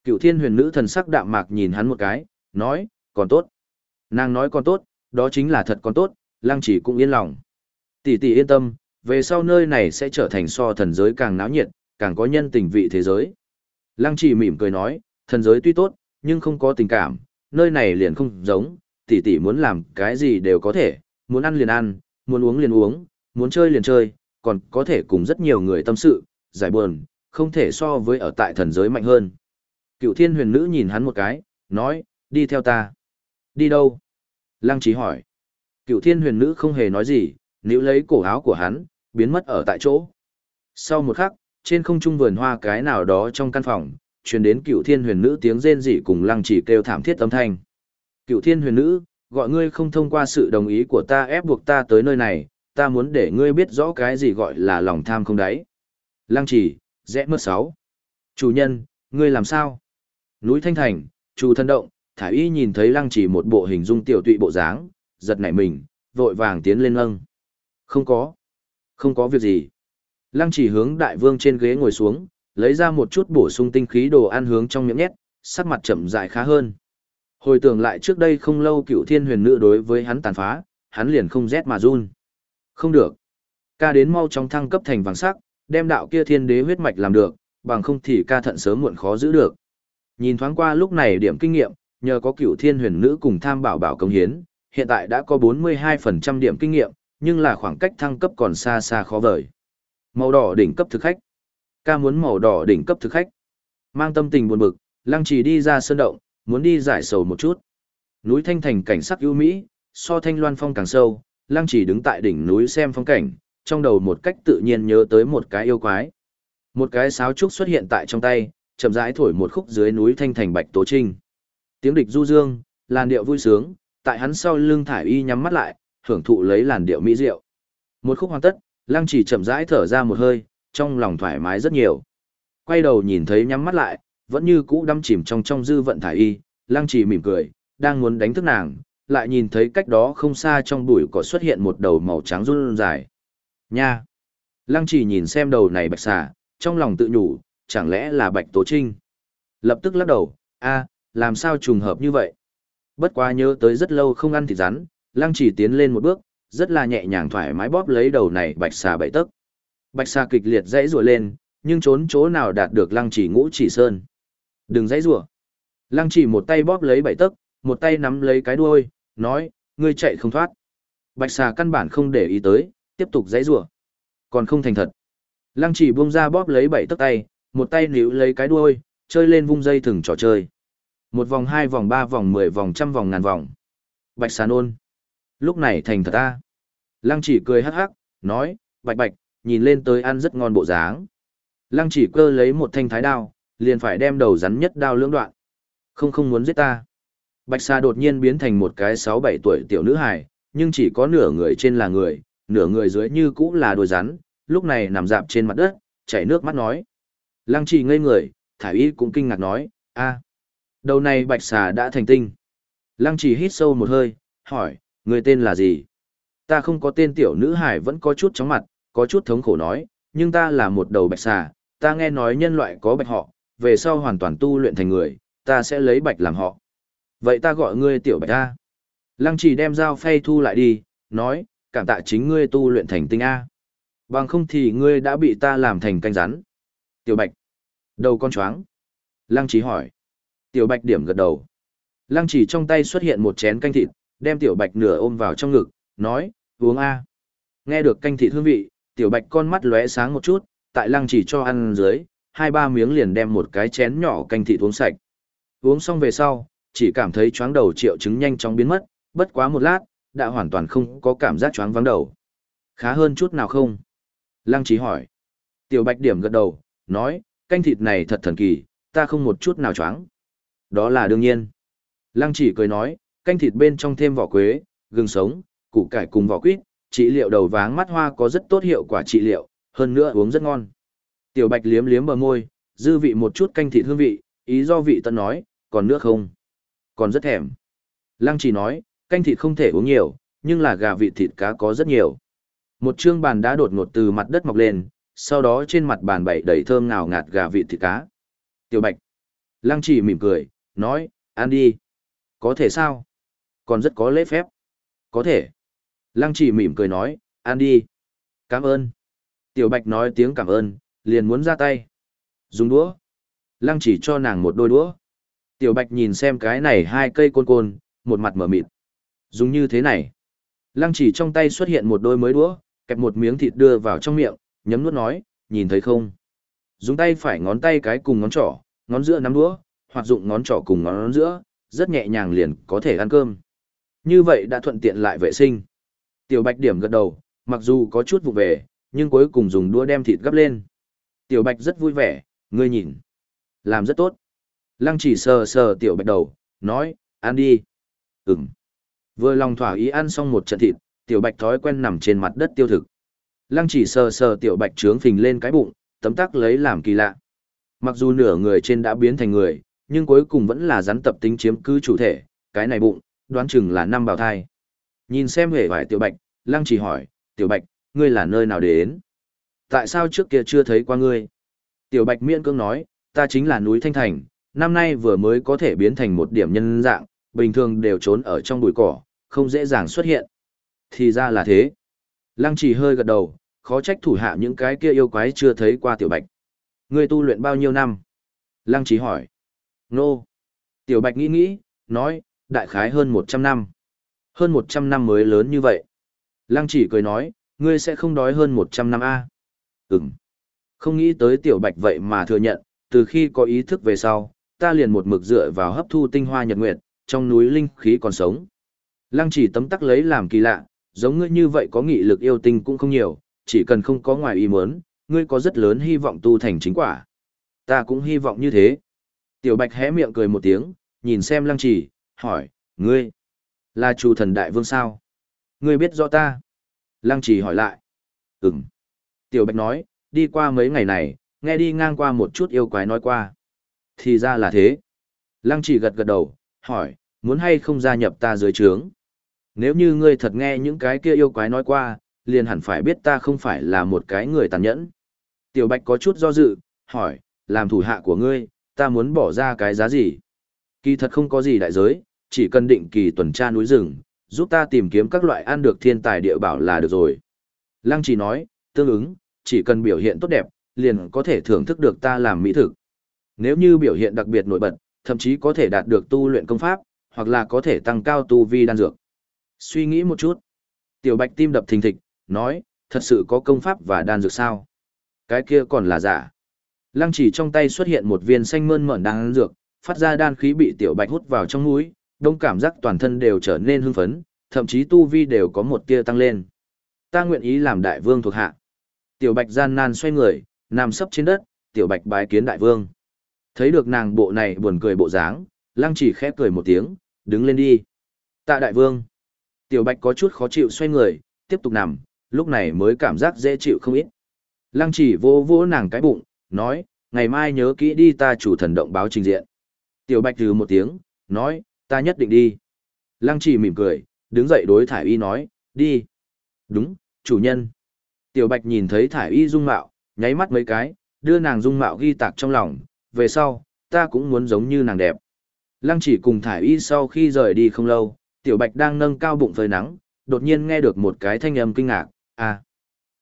Cựu thiên huyền nữ thần sắc đạm mạc nhìn hắn một cái, nói, còn tốt. Nàng nói còn tốt, đó chính là thật còn tốt, lăng chỉ cũng yên lòng. Tỷ tỷ yên tâm, về sau nơi này sẽ trở thành so thần giới càng náo nhiệt, càng có nhân tình vị thế giới. Lăng chỉ mỉm cười nói, thần giới tuy tốt, nhưng không có tình cảm, nơi này liền không giống, tỷ tỷ muốn làm cái gì đều có thể, muốn ăn liền ăn, muốn uống liền uống, muốn chơi liền chơi, còn có thể cùng rất nhiều người tâm sự, giải buồn, không thể so với ở tại thần giới mạnh hơn. Cựu thiên huyền nữ nhìn hắn một cái, nói, đi theo ta. Đi đâu? Lăng trí hỏi. Cựu thiên huyền nữ không hề nói gì, níu lấy cổ áo của hắn, biến mất ở tại chỗ. Sau một khắc, trên không trung vườn hoa cái nào đó trong căn phòng, truyền đến cựu thiên huyền nữ tiếng rên rỉ cùng lăng chỉ kêu thảm thiết âm thanh. Cựu thiên huyền nữ, gọi ngươi không thông qua sự đồng ý của ta ép buộc ta tới nơi này, ta muốn để ngươi biết rõ cái gì gọi là lòng tham không đáy. Lăng chỉ, rẽ mất sáu. Chủ nhân, ngươi làm sao? Núi Thanh Thành, chủ thân động, thả y nhìn thấy lăng chỉ một bộ hình dung tiểu tụy bộ dáng, giật nảy mình, vội vàng tiến lên lâng. Không có. Không có việc gì. Lăng chỉ hướng đại vương trên ghế ngồi xuống, lấy ra một chút bổ sung tinh khí đồ ăn hướng trong miệng nhét, sắc mặt chậm rãi khá hơn. Hồi tưởng lại trước đây không lâu cựu thiên huyền nữ đối với hắn tàn phá, hắn liền không rét mà run. Không được. Ca đến mau trong thăng cấp thành vàng sắc, đem đạo kia thiên đế huyết mạch làm được, bằng không thì ca thận sớm muộn khó giữ được. Nhìn thoáng qua lúc này điểm kinh nghiệm, nhờ có cựu thiên huyền nữ cùng tham bảo bảo công hiến, hiện tại đã có 42% điểm kinh nghiệm, nhưng là khoảng cách thăng cấp còn xa xa khó vời. Màu đỏ đỉnh cấp thực khách. Ca muốn màu đỏ đỉnh cấp thực khách. Mang tâm tình buồn bực, lăng trì đi ra sơn động, muốn đi giải sầu một chút. Núi Thanh Thành cảnh sắc ưu mỹ, so thanh loan phong càng sâu, lăng trì đứng tại đỉnh núi xem phong cảnh, trong đầu một cách tự nhiên nhớ tới một cái yêu quái. Một cái sáo trúc xuất hiện tại trong tay, chậm rãi thổi một khúc dưới núi Thanh Thành Bạch Tố Trinh. Tiếng địch du dương, làn điệu vui sướng, tại hắn sau lưng thải y nhắm mắt lại, hưởng thụ lấy làn điệu mỹ diệu. Một khúc hoàn tất, lăng chỉ chậm rãi thở ra một hơi, trong lòng thoải mái rất nhiều. Quay đầu nhìn thấy nhắm mắt lại, vẫn như cũ đắm chìm trong trong dư vận thải y, lăng chỉ mỉm cười, đang muốn đánh thức nàng, lại nhìn thấy cách đó không xa trong bụi cỏ xuất hiện một đầu màu trắng run dài. Nha! Lăng chỉ nhìn xem đầu này bạch xà, trong lòng tự nhủ, chẳng lẽ là bạch tố trinh? Lập tức lắc đầu, a, làm sao trùng hợp như vậy? Bất quá nhớ tới rất lâu không ăn thịt rắn, lăng chỉ tiến lên một bước, rất là nhẹ nhàng thoải mái bóp lấy đầu này bạch xà bảy tấc. Bạch xà kịch liệt dãy rủa lên, nhưng trốn chỗ nào đạt được lăng chỉ ngũ chỉ sơn. Đừng dãy rủa. Lăng chỉ một tay bóp lấy bảy tấc, một tay nắm lấy cái đuôi, nói, ngươi chạy không thoát. Bạch xà căn bản không để ý tới, tiếp tục dãy rủa. Còn không thành thật. Lăng chỉ buông ra bóp lấy bảy tấc tay, một tay níu lấy cái đuôi, chơi lên vung dây thừng trò chơi. Một vòng hai vòng ba vòng mười vòng trăm vòng ngàn vòng. Bạch xà nôn. Lúc này thành thật ta. Lăng chỉ cười hắc hắc, nói, bạch bạch, nhìn lên tới ăn rất ngon bộ dáng. Lăng chỉ cơ lấy một thanh thái đao, liền phải đem đầu rắn nhất đao lưỡng đoạn. Không không muốn giết ta. Bạch Sa đột nhiên biến thành một cái sáu bảy tuổi tiểu nữ hài, nhưng chỉ có nửa người trên là người, nửa người dưới như cũ là đôi rắn, lúc này nằm dạp trên mặt đất, chảy nước mắt nói. Lăng chỉ ngây người, thải y cũng kinh ngạc nói, a, đầu này bạch xà đã thành tinh. Lăng chỉ hít sâu một hơi, hỏi, người tên là gì? Ta không có tên tiểu nữ hải vẫn có chút chóng mặt, có chút thống khổ nói, nhưng ta là một đầu bạch xà, ta nghe nói nhân loại có bạch họ, về sau hoàn toàn tu luyện thành người, ta sẽ lấy bạch làm họ. Vậy ta gọi ngươi tiểu bạch A. Lăng chỉ đem dao phay thu lại đi, nói, cảm tạ chính ngươi tu luyện thành tinh A. Bằng không thì ngươi đã bị ta làm thành canh rắn. Tiểu bạch. Đầu con choáng. Lăng chỉ hỏi. Tiểu bạch điểm gật đầu. Lăng chỉ trong tay xuất hiện một chén canh thịt, đem tiểu bạch nửa ôm vào trong ngực, nói, uống A. Nghe được canh thịt hương vị, tiểu bạch con mắt lóe sáng một chút, tại lăng chỉ cho ăn dưới, hai ba miếng liền đem một cái chén nhỏ canh thịt uống sạch. Uống xong về sau, chỉ cảm thấy chóng đầu triệu chứng nhanh chóng biến mất, bất quá một lát, đã hoàn toàn không có cảm giác chóng vắng đầu. Khá hơn chút nào không? Lăng chỉ hỏi. Tiểu bạch điểm gật đầu, nói, canh thịt này thật thần kỳ, ta không một chút nào chóng. Đó là đương nhiên. Lăng chỉ cười nói, canh thịt bên trong thêm vỏ quế, gừng sống, củ cải cùng vỏ quýt, trị liệu đầu váng mắt hoa có rất tốt hiệu quả trị liệu, hơn nữa uống rất ngon. Tiểu Bạch liếm liếm bờ môi, dư vị một chút canh thịt hương vị, ý do vị tân nói, còn nước không? Còn rất thèm. Lăng chỉ nói, canh thịt không thể uống nhiều, nhưng là gà vị thịt cá có rất nhiều. Một chương bàn đá đột ngột từ mặt đất mọc lên, sau đó trên mặt bàn bày đầy thơm ngào ngạt gà vị thịt cá. Tiểu Bạch. Lăng chỉ mỉm cười, nói, ăn đi. Có thể sao? Còn rất có lễ phép. Có thể. Lăng chỉ mỉm cười nói, ăn đi. Cảm ơn. Tiểu Bạch nói tiếng cảm ơn, liền muốn ra tay. Dùng đũa. Lăng chỉ cho nàng một đôi đũa. Tiểu Bạch nhìn xem cái này hai cây côn côn, một mặt mở mịt. Dùng như thế này. Lăng chỉ trong tay xuất hiện một đôi mới đũa, kẹp một miếng thịt đưa vào trong miệng, nhấm nuốt nói, nhìn thấy không? Dùng tay phải ngón tay cái cùng ngón trỏ, ngón giữa nắm đũa, hoặc dụng ngón trỏ cùng ngón giữa, rất nhẹ nhàng liền có thể ăn cơm. Như vậy đã thuận tiện lại vệ sinh. Tiểu Bạch điểm gật đầu, mặc dù có chút vụ về, nhưng cuối cùng dùng đũa đem thịt gấp lên. Tiểu Bạch rất vui vẻ, ngươi nhìn. Làm rất tốt. Lăng chỉ sờ sờ Tiểu Bạch đầu, nói, ăn đi. Ừm. Vừa lòng thỏa ý ăn xong một trận thịt, Tiểu Bạch thói quen nằm trên mặt đất tiêu thực. Lăng chỉ sờ sờ Tiểu Bạch trướng phình lên cái bụng, tấm tắc lấy làm kỳ lạ. Mặc dù nửa người trên đã biến thành người, nhưng cuối cùng vẫn là rắn tập tính chiếm cứ chủ thể, cái này bụng, đoán chừng là năm bào thai. Nhìn xem hề vải Tiểu Bạch, Lăng chỉ hỏi, Tiểu Bạch, ngươi là nơi nào đến? Tại sao trước kia chưa thấy qua ngươi? Tiểu Bạch miễn cưỡng nói, ta chính là núi Thanh Thành, năm nay vừa mới có thể biến thành một điểm nhân dạng, bình thường đều trốn ở trong bụi cỏ, không dễ dàng xuất hiện. Thì ra là thế. Lăng chỉ hơi gật đầu, khó trách thủ hạ những cái kia yêu quái chưa thấy qua Tiểu Bạch. Ngươi tu luyện bao nhiêu năm? Lăng chỉ hỏi. Nô. Tiểu Bạch nghĩ nghĩ, nói, đại khái hơn 100 năm. Hơn 100 năm mới lớn như vậy. Lăng chỉ cười nói, ngươi sẽ không đói hơn 100 năm A. Ừm. Không nghĩ tới tiểu bạch vậy mà thừa nhận, từ khi có ý thức về sau, ta liền một mực dựa vào hấp thu tinh hoa nhật nguyệt, trong núi linh khí còn sống. Lăng chỉ tấm tắc lấy làm kỳ lạ, giống ngươi như vậy có nghị lực yêu tinh cũng không nhiều, chỉ cần không có ngoài ý muốn, ngươi có rất lớn hy vọng tu thành chính quả. Ta cũng hy vọng như thế. Tiểu bạch hé miệng cười một tiếng, nhìn xem lăng chỉ, hỏi, ngươi, là chủ thần đại vương sao? Ngươi biết rõ ta. Lăng chỉ hỏi lại. Ừm. Tiểu Bạch nói, đi qua mấy ngày này, nghe đi ngang qua một chút yêu quái nói qua. Thì ra là thế. Lăng chỉ gật gật đầu, hỏi, muốn hay không gia nhập ta dưới trướng? Nếu như ngươi thật nghe những cái kia yêu quái nói qua, liền hẳn phải biết ta không phải là một cái người tàn nhẫn. Tiểu Bạch có chút do dự, hỏi, làm thủ hạ của ngươi, ta muốn bỏ ra cái giá gì? Kỳ thật không có gì đại giới, chỉ cần định kỳ tuần tra núi rừng, giúp ta tìm kiếm các loại ăn được thiên tài địa bảo là được rồi. Lăng chỉ nói, tương ứng, chỉ cần biểu hiện tốt đẹp, liền có thể thưởng thức được ta làm mỹ thực. Nếu như biểu hiện đặc biệt nổi bật, thậm chí có thể đạt được tu luyện công pháp, hoặc là có thể tăng cao tu vi đan dược. Suy nghĩ một chút. Tiểu Bạch tim đập thình thịch, nói, thật sự có công pháp và đan dược sao? Cái kia còn là giả. Lăng chỉ trong tay xuất hiện một viên xanh mơn mởn đan dược, phát ra đan khí bị Tiểu Bạch hút vào trong mũi, đông cảm giác toàn thân đều trở nên hưng phấn, thậm chí tu vi đều có một tia tăng lên. Ta nguyện ý làm đại vương thuộc hạ. Tiểu Bạch gian nan xoay người, nằm sấp trên đất, Tiểu Bạch bái kiến đại vương. Thấy được nàng bộ này buồn cười bộ dáng, Lăng chỉ khẽ cười một tiếng, đứng lên đi. Tạ đại vương. Tiểu Bạch có chút khó chịu xoay người, tiếp tục nằm, lúc này mới cảm giác dễ chịu không ít. Lăng chỉ vô vô nàng cái bụng, nói, ngày mai nhớ kỹ đi ta chủ thần động báo trình diện. Tiểu Bạch từ một tiếng, nói, ta nhất định đi. Lăng chỉ mỉm cười, đứng dậy đối thải y nói, đi. Đúng, chủ nhân. Tiểu Bạch nhìn thấy thải y dung mạo, nháy mắt mấy cái, đưa nàng dung mạo ghi tạc trong lòng, về sau, ta cũng muốn giống như nàng đẹp. Lăng chỉ cùng thải y sau khi rời đi không lâu, Tiểu Bạch đang nâng cao bụng phơi nắng, đột nhiên nghe được một cái thanh âm kinh ngạc, à,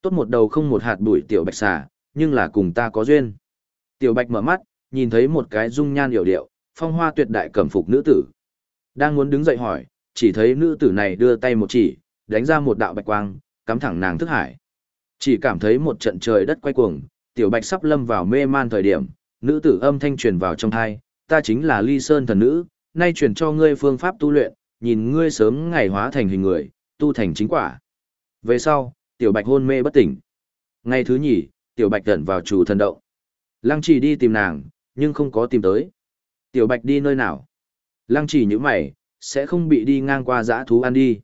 tốt một đầu không một hạt bụi Tiểu Bạch xà, nhưng là cùng ta có duyên. Tiểu Bạch mở mắt, nhìn thấy một cái dung nhan hiểu điệu, phong hoa tuyệt đại cẩm phục nữ tử. Đang muốn đứng dậy hỏi, chỉ thấy nữ tử này đưa tay một chỉ, đánh ra một đạo bạch quang, cắm thẳng nàng thức hải. Chỉ cảm thấy một trận trời đất quay cuồng, tiểu bạch sắp lâm vào mê man thời điểm, nữ tử âm thanh truyền vào trong thai, ta chính là ly sơn thần nữ, nay truyền cho ngươi phương pháp tu luyện, nhìn ngươi sớm ngày hóa thành hình người, tu thành chính quả. Về sau, tiểu bạch hôn mê bất tỉnh. Ngày thứ nhì, tiểu bạch tẩn vào chủ thần động. Lăng chỉ đi tìm nàng, nhưng không có tìm tới. Tiểu bạch đi nơi nào? Lăng chỉ như mày, sẽ không bị đi ngang qua dã thú ăn đi.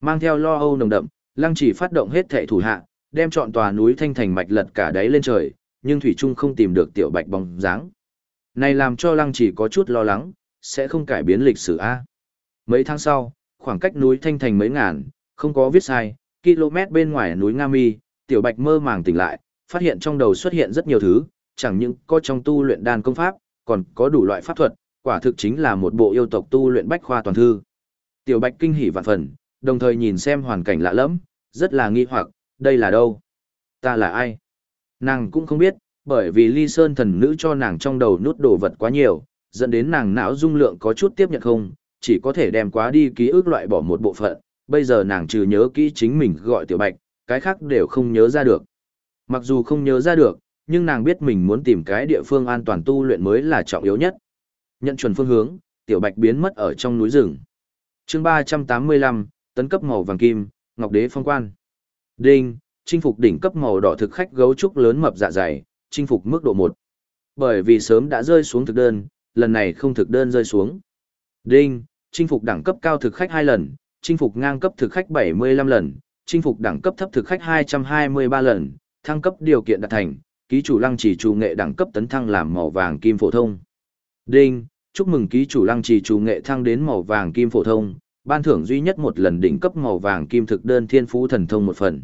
Mang theo lo âu nồng đậm, lăng chỉ phát động hết thệ thủ hạ, đem chọn tòa núi thanh thành mạch lật cả đáy lên trời, nhưng Thủy Trung không tìm được tiểu bạch bóng dáng. Này làm cho lăng chỉ có chút lo lắng, sẽ không cải biến lịch sử A. Mấy tháng sau, khoảng cách núi thanh thành mấy ngàn, không có viết sai, km bên ngoài núi Nga Mi, tiểu bạch mơ màng tỉnh lại, phát hiện trong đầu xuất hiện rất nhiều thứ, chẳng những có trong tu luyện đan công pháp, còn có đủ loại pháp thuật, quả thực chính là một bộ yêu tộc tu luyện bách khoa toàn thư. Tiểu Bạch kinh hỉ vạn phần, đồng thời nhìn xem hoàn cảnh lạ lẫm, rất là nghi hoặc, đây là đâu? Ta là ai? Nàng cũng không biết, bởi vì Ly Sơn thần nữ cho nàng trong đầu nút đồ vật quá nhiều, dẫn đến nàng não dung lượng có chút tiếp nhận không, chỉ có thể đem quá đi ký ức loại bỏ một bộ phận, bây giờ nàng trừ nhớ kỹ chính mình gọi Tiểu Bạch, cái khác đều không nhớ ra được. Mặc dù không nhớ ra được, nhưng nàng biết mình muốn tìm cái địa phương an toàn tu luyện mới là trọng yếu nhất. Nhận chuẩn phương hướng, tiểu bạch biến mất ở trong núi rừng. chương ba trăm tám mươi lăm tấn cấp màu vàng kim, ngọc đế phong quan. Đinh, chinh phục đỉnh cấp màu đỏ thực khách gấu trúc lớn mập dạ dày, chinh phục mức độ một Bởi vì sớm đã rơi xuống thực đơn, lần này không thực đơn rơi xuống. Đinh, chinh phục đẳng cấp cao thực khách hai lần, chinh phục ngang cấp thực khách bảy mươi lăm lần, chinh phục đẳng cấp thấp thực khách hai trăm hai mươi ba lần, thăng cấp điều kiện đạt thành, ký chủ lăng chỉ chủ nghệ đẳng cấp tấn thăng làm màu vàng kim phổ thông. Đinh, chúc mừng ký chủ lăng trì chủ nghệ thăng đến màu vàng kim phổ thông, ban thưởng duy nhất một lần đỉnh cấp màu vàng kim thực đơn thiên phú thần thông một phần.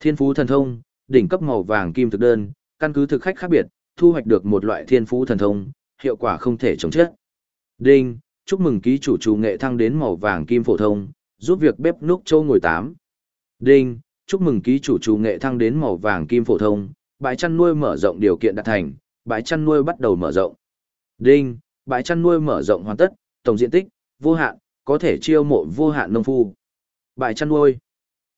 Thiên phú thần thông, đỉnh cấp màu vàng kim thực đơn, căn cứ thực khách khác biệt, thu hoạch được một loại thiên phú thần thông, hiệu quả không thể chống chết. Đinh, chúc mừng ký chủ chủ nghệ thăng đến màu vàng kim phổ thông, giúp việc bếp núc châu ngồi tám. Đinh, chúc mừng ký chủ chủ nghệ thăng đến màu vàng kim phổ thông, bãi chăn nuôi mở rộng điều kiện đạt thành, bãi chăn nuôi bắt đầu mở rộng. Đinh, bãi chăn nuôi mở rộng hoàn tất, tổng diện tích, vô hạn, có thể chiêu mộ vô hạn nông phu. Bãi chăn nuôi.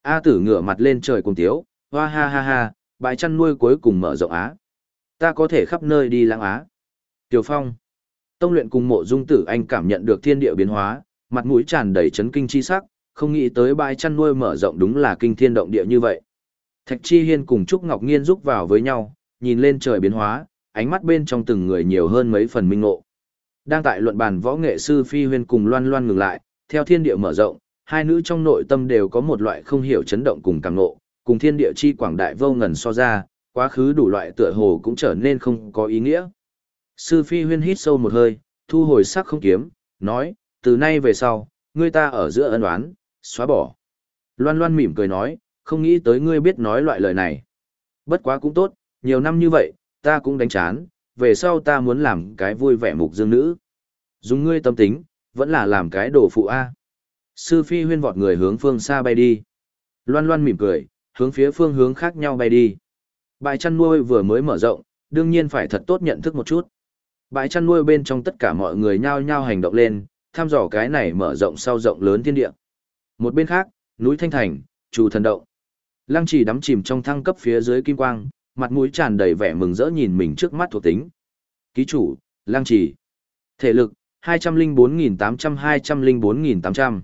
A tử ngửa mặt lên trời cùng tiếu, hoa ha ha ha, bãi chăn nuôi cuối cùng mở rộng Á. Ta có thể khắp nơi đi lãng Á. Tiểu Phong. Tông luyện cùng mộ dung tử anh cảm nhận được thiên địa biến hóa, mặt mũi tràn đầy chấn kinh chi sắc, không nghĩ tới bãi chăn nuôi mở rộng đúng là kinh thiên động địa như vậy. Thạch Chi Hiên cùng Trúc Ngọc Nghiên rúc vào với nhau, nhìn lên trời biến hóa, ánh mắt bên trong từng người nhiều hơn mấy phần minh ngộ. Đang tại luận bàn võ nghệ sư Phi Huyên cùng Loan Loan ngừng lại, theo thiên địa mở rộng, hai nữ trong nội tâm đều có một loại không hiểu chấn động cùng cảm ngộ, cùng thiên địa chi quảng đại vô ngần so ra, quá khứ đủ loại tựa hồ cũng trở nên không có ý nghĩa. Sư Phi Huyên hít sâu một hơi, thu hồi sắc không kiếm, nói, từ nay về sau, ngươi ta ở giữa ân oán, xóa bỏ. Loan Loan mỉm cười nói, không nghĩ tới ngươi biết nói loại lời này. Bất quá cũng tốt, nhiều năm như vậy, ta cũng đánh chán, về sau ta muốn làm cái vui vẻ mục dương nữ. Dùng ngươi tâm tính, vẫn là làm cái đồ phụ A. Sư phi huyên vọt người hướng phương xa bay đi. Loan loan mỉm cười, hướng phía phương hướng khác nhau bay đi. Bãi chăn nuôi vừa mới mở rộng, đương nhiên phải thật tốt nhận thức một chút. Bãi chăn nuôi bên trong tất cả mọi người nhao nhao hành động lên, thăm dò cái này mở rộng sau rộng lớn thiên địa. Một bên khác, núi Thanh Thành, chủ thần động. Lăng chỉ đắm chìm trong thăng cấp phía dưới kim quang, mặt mũi tràn đầy vẻ mừng rỡ nhìn mình trước mắt thuộc tính. Ký chủ, lang trì, Thể lực, 204.800-204.800.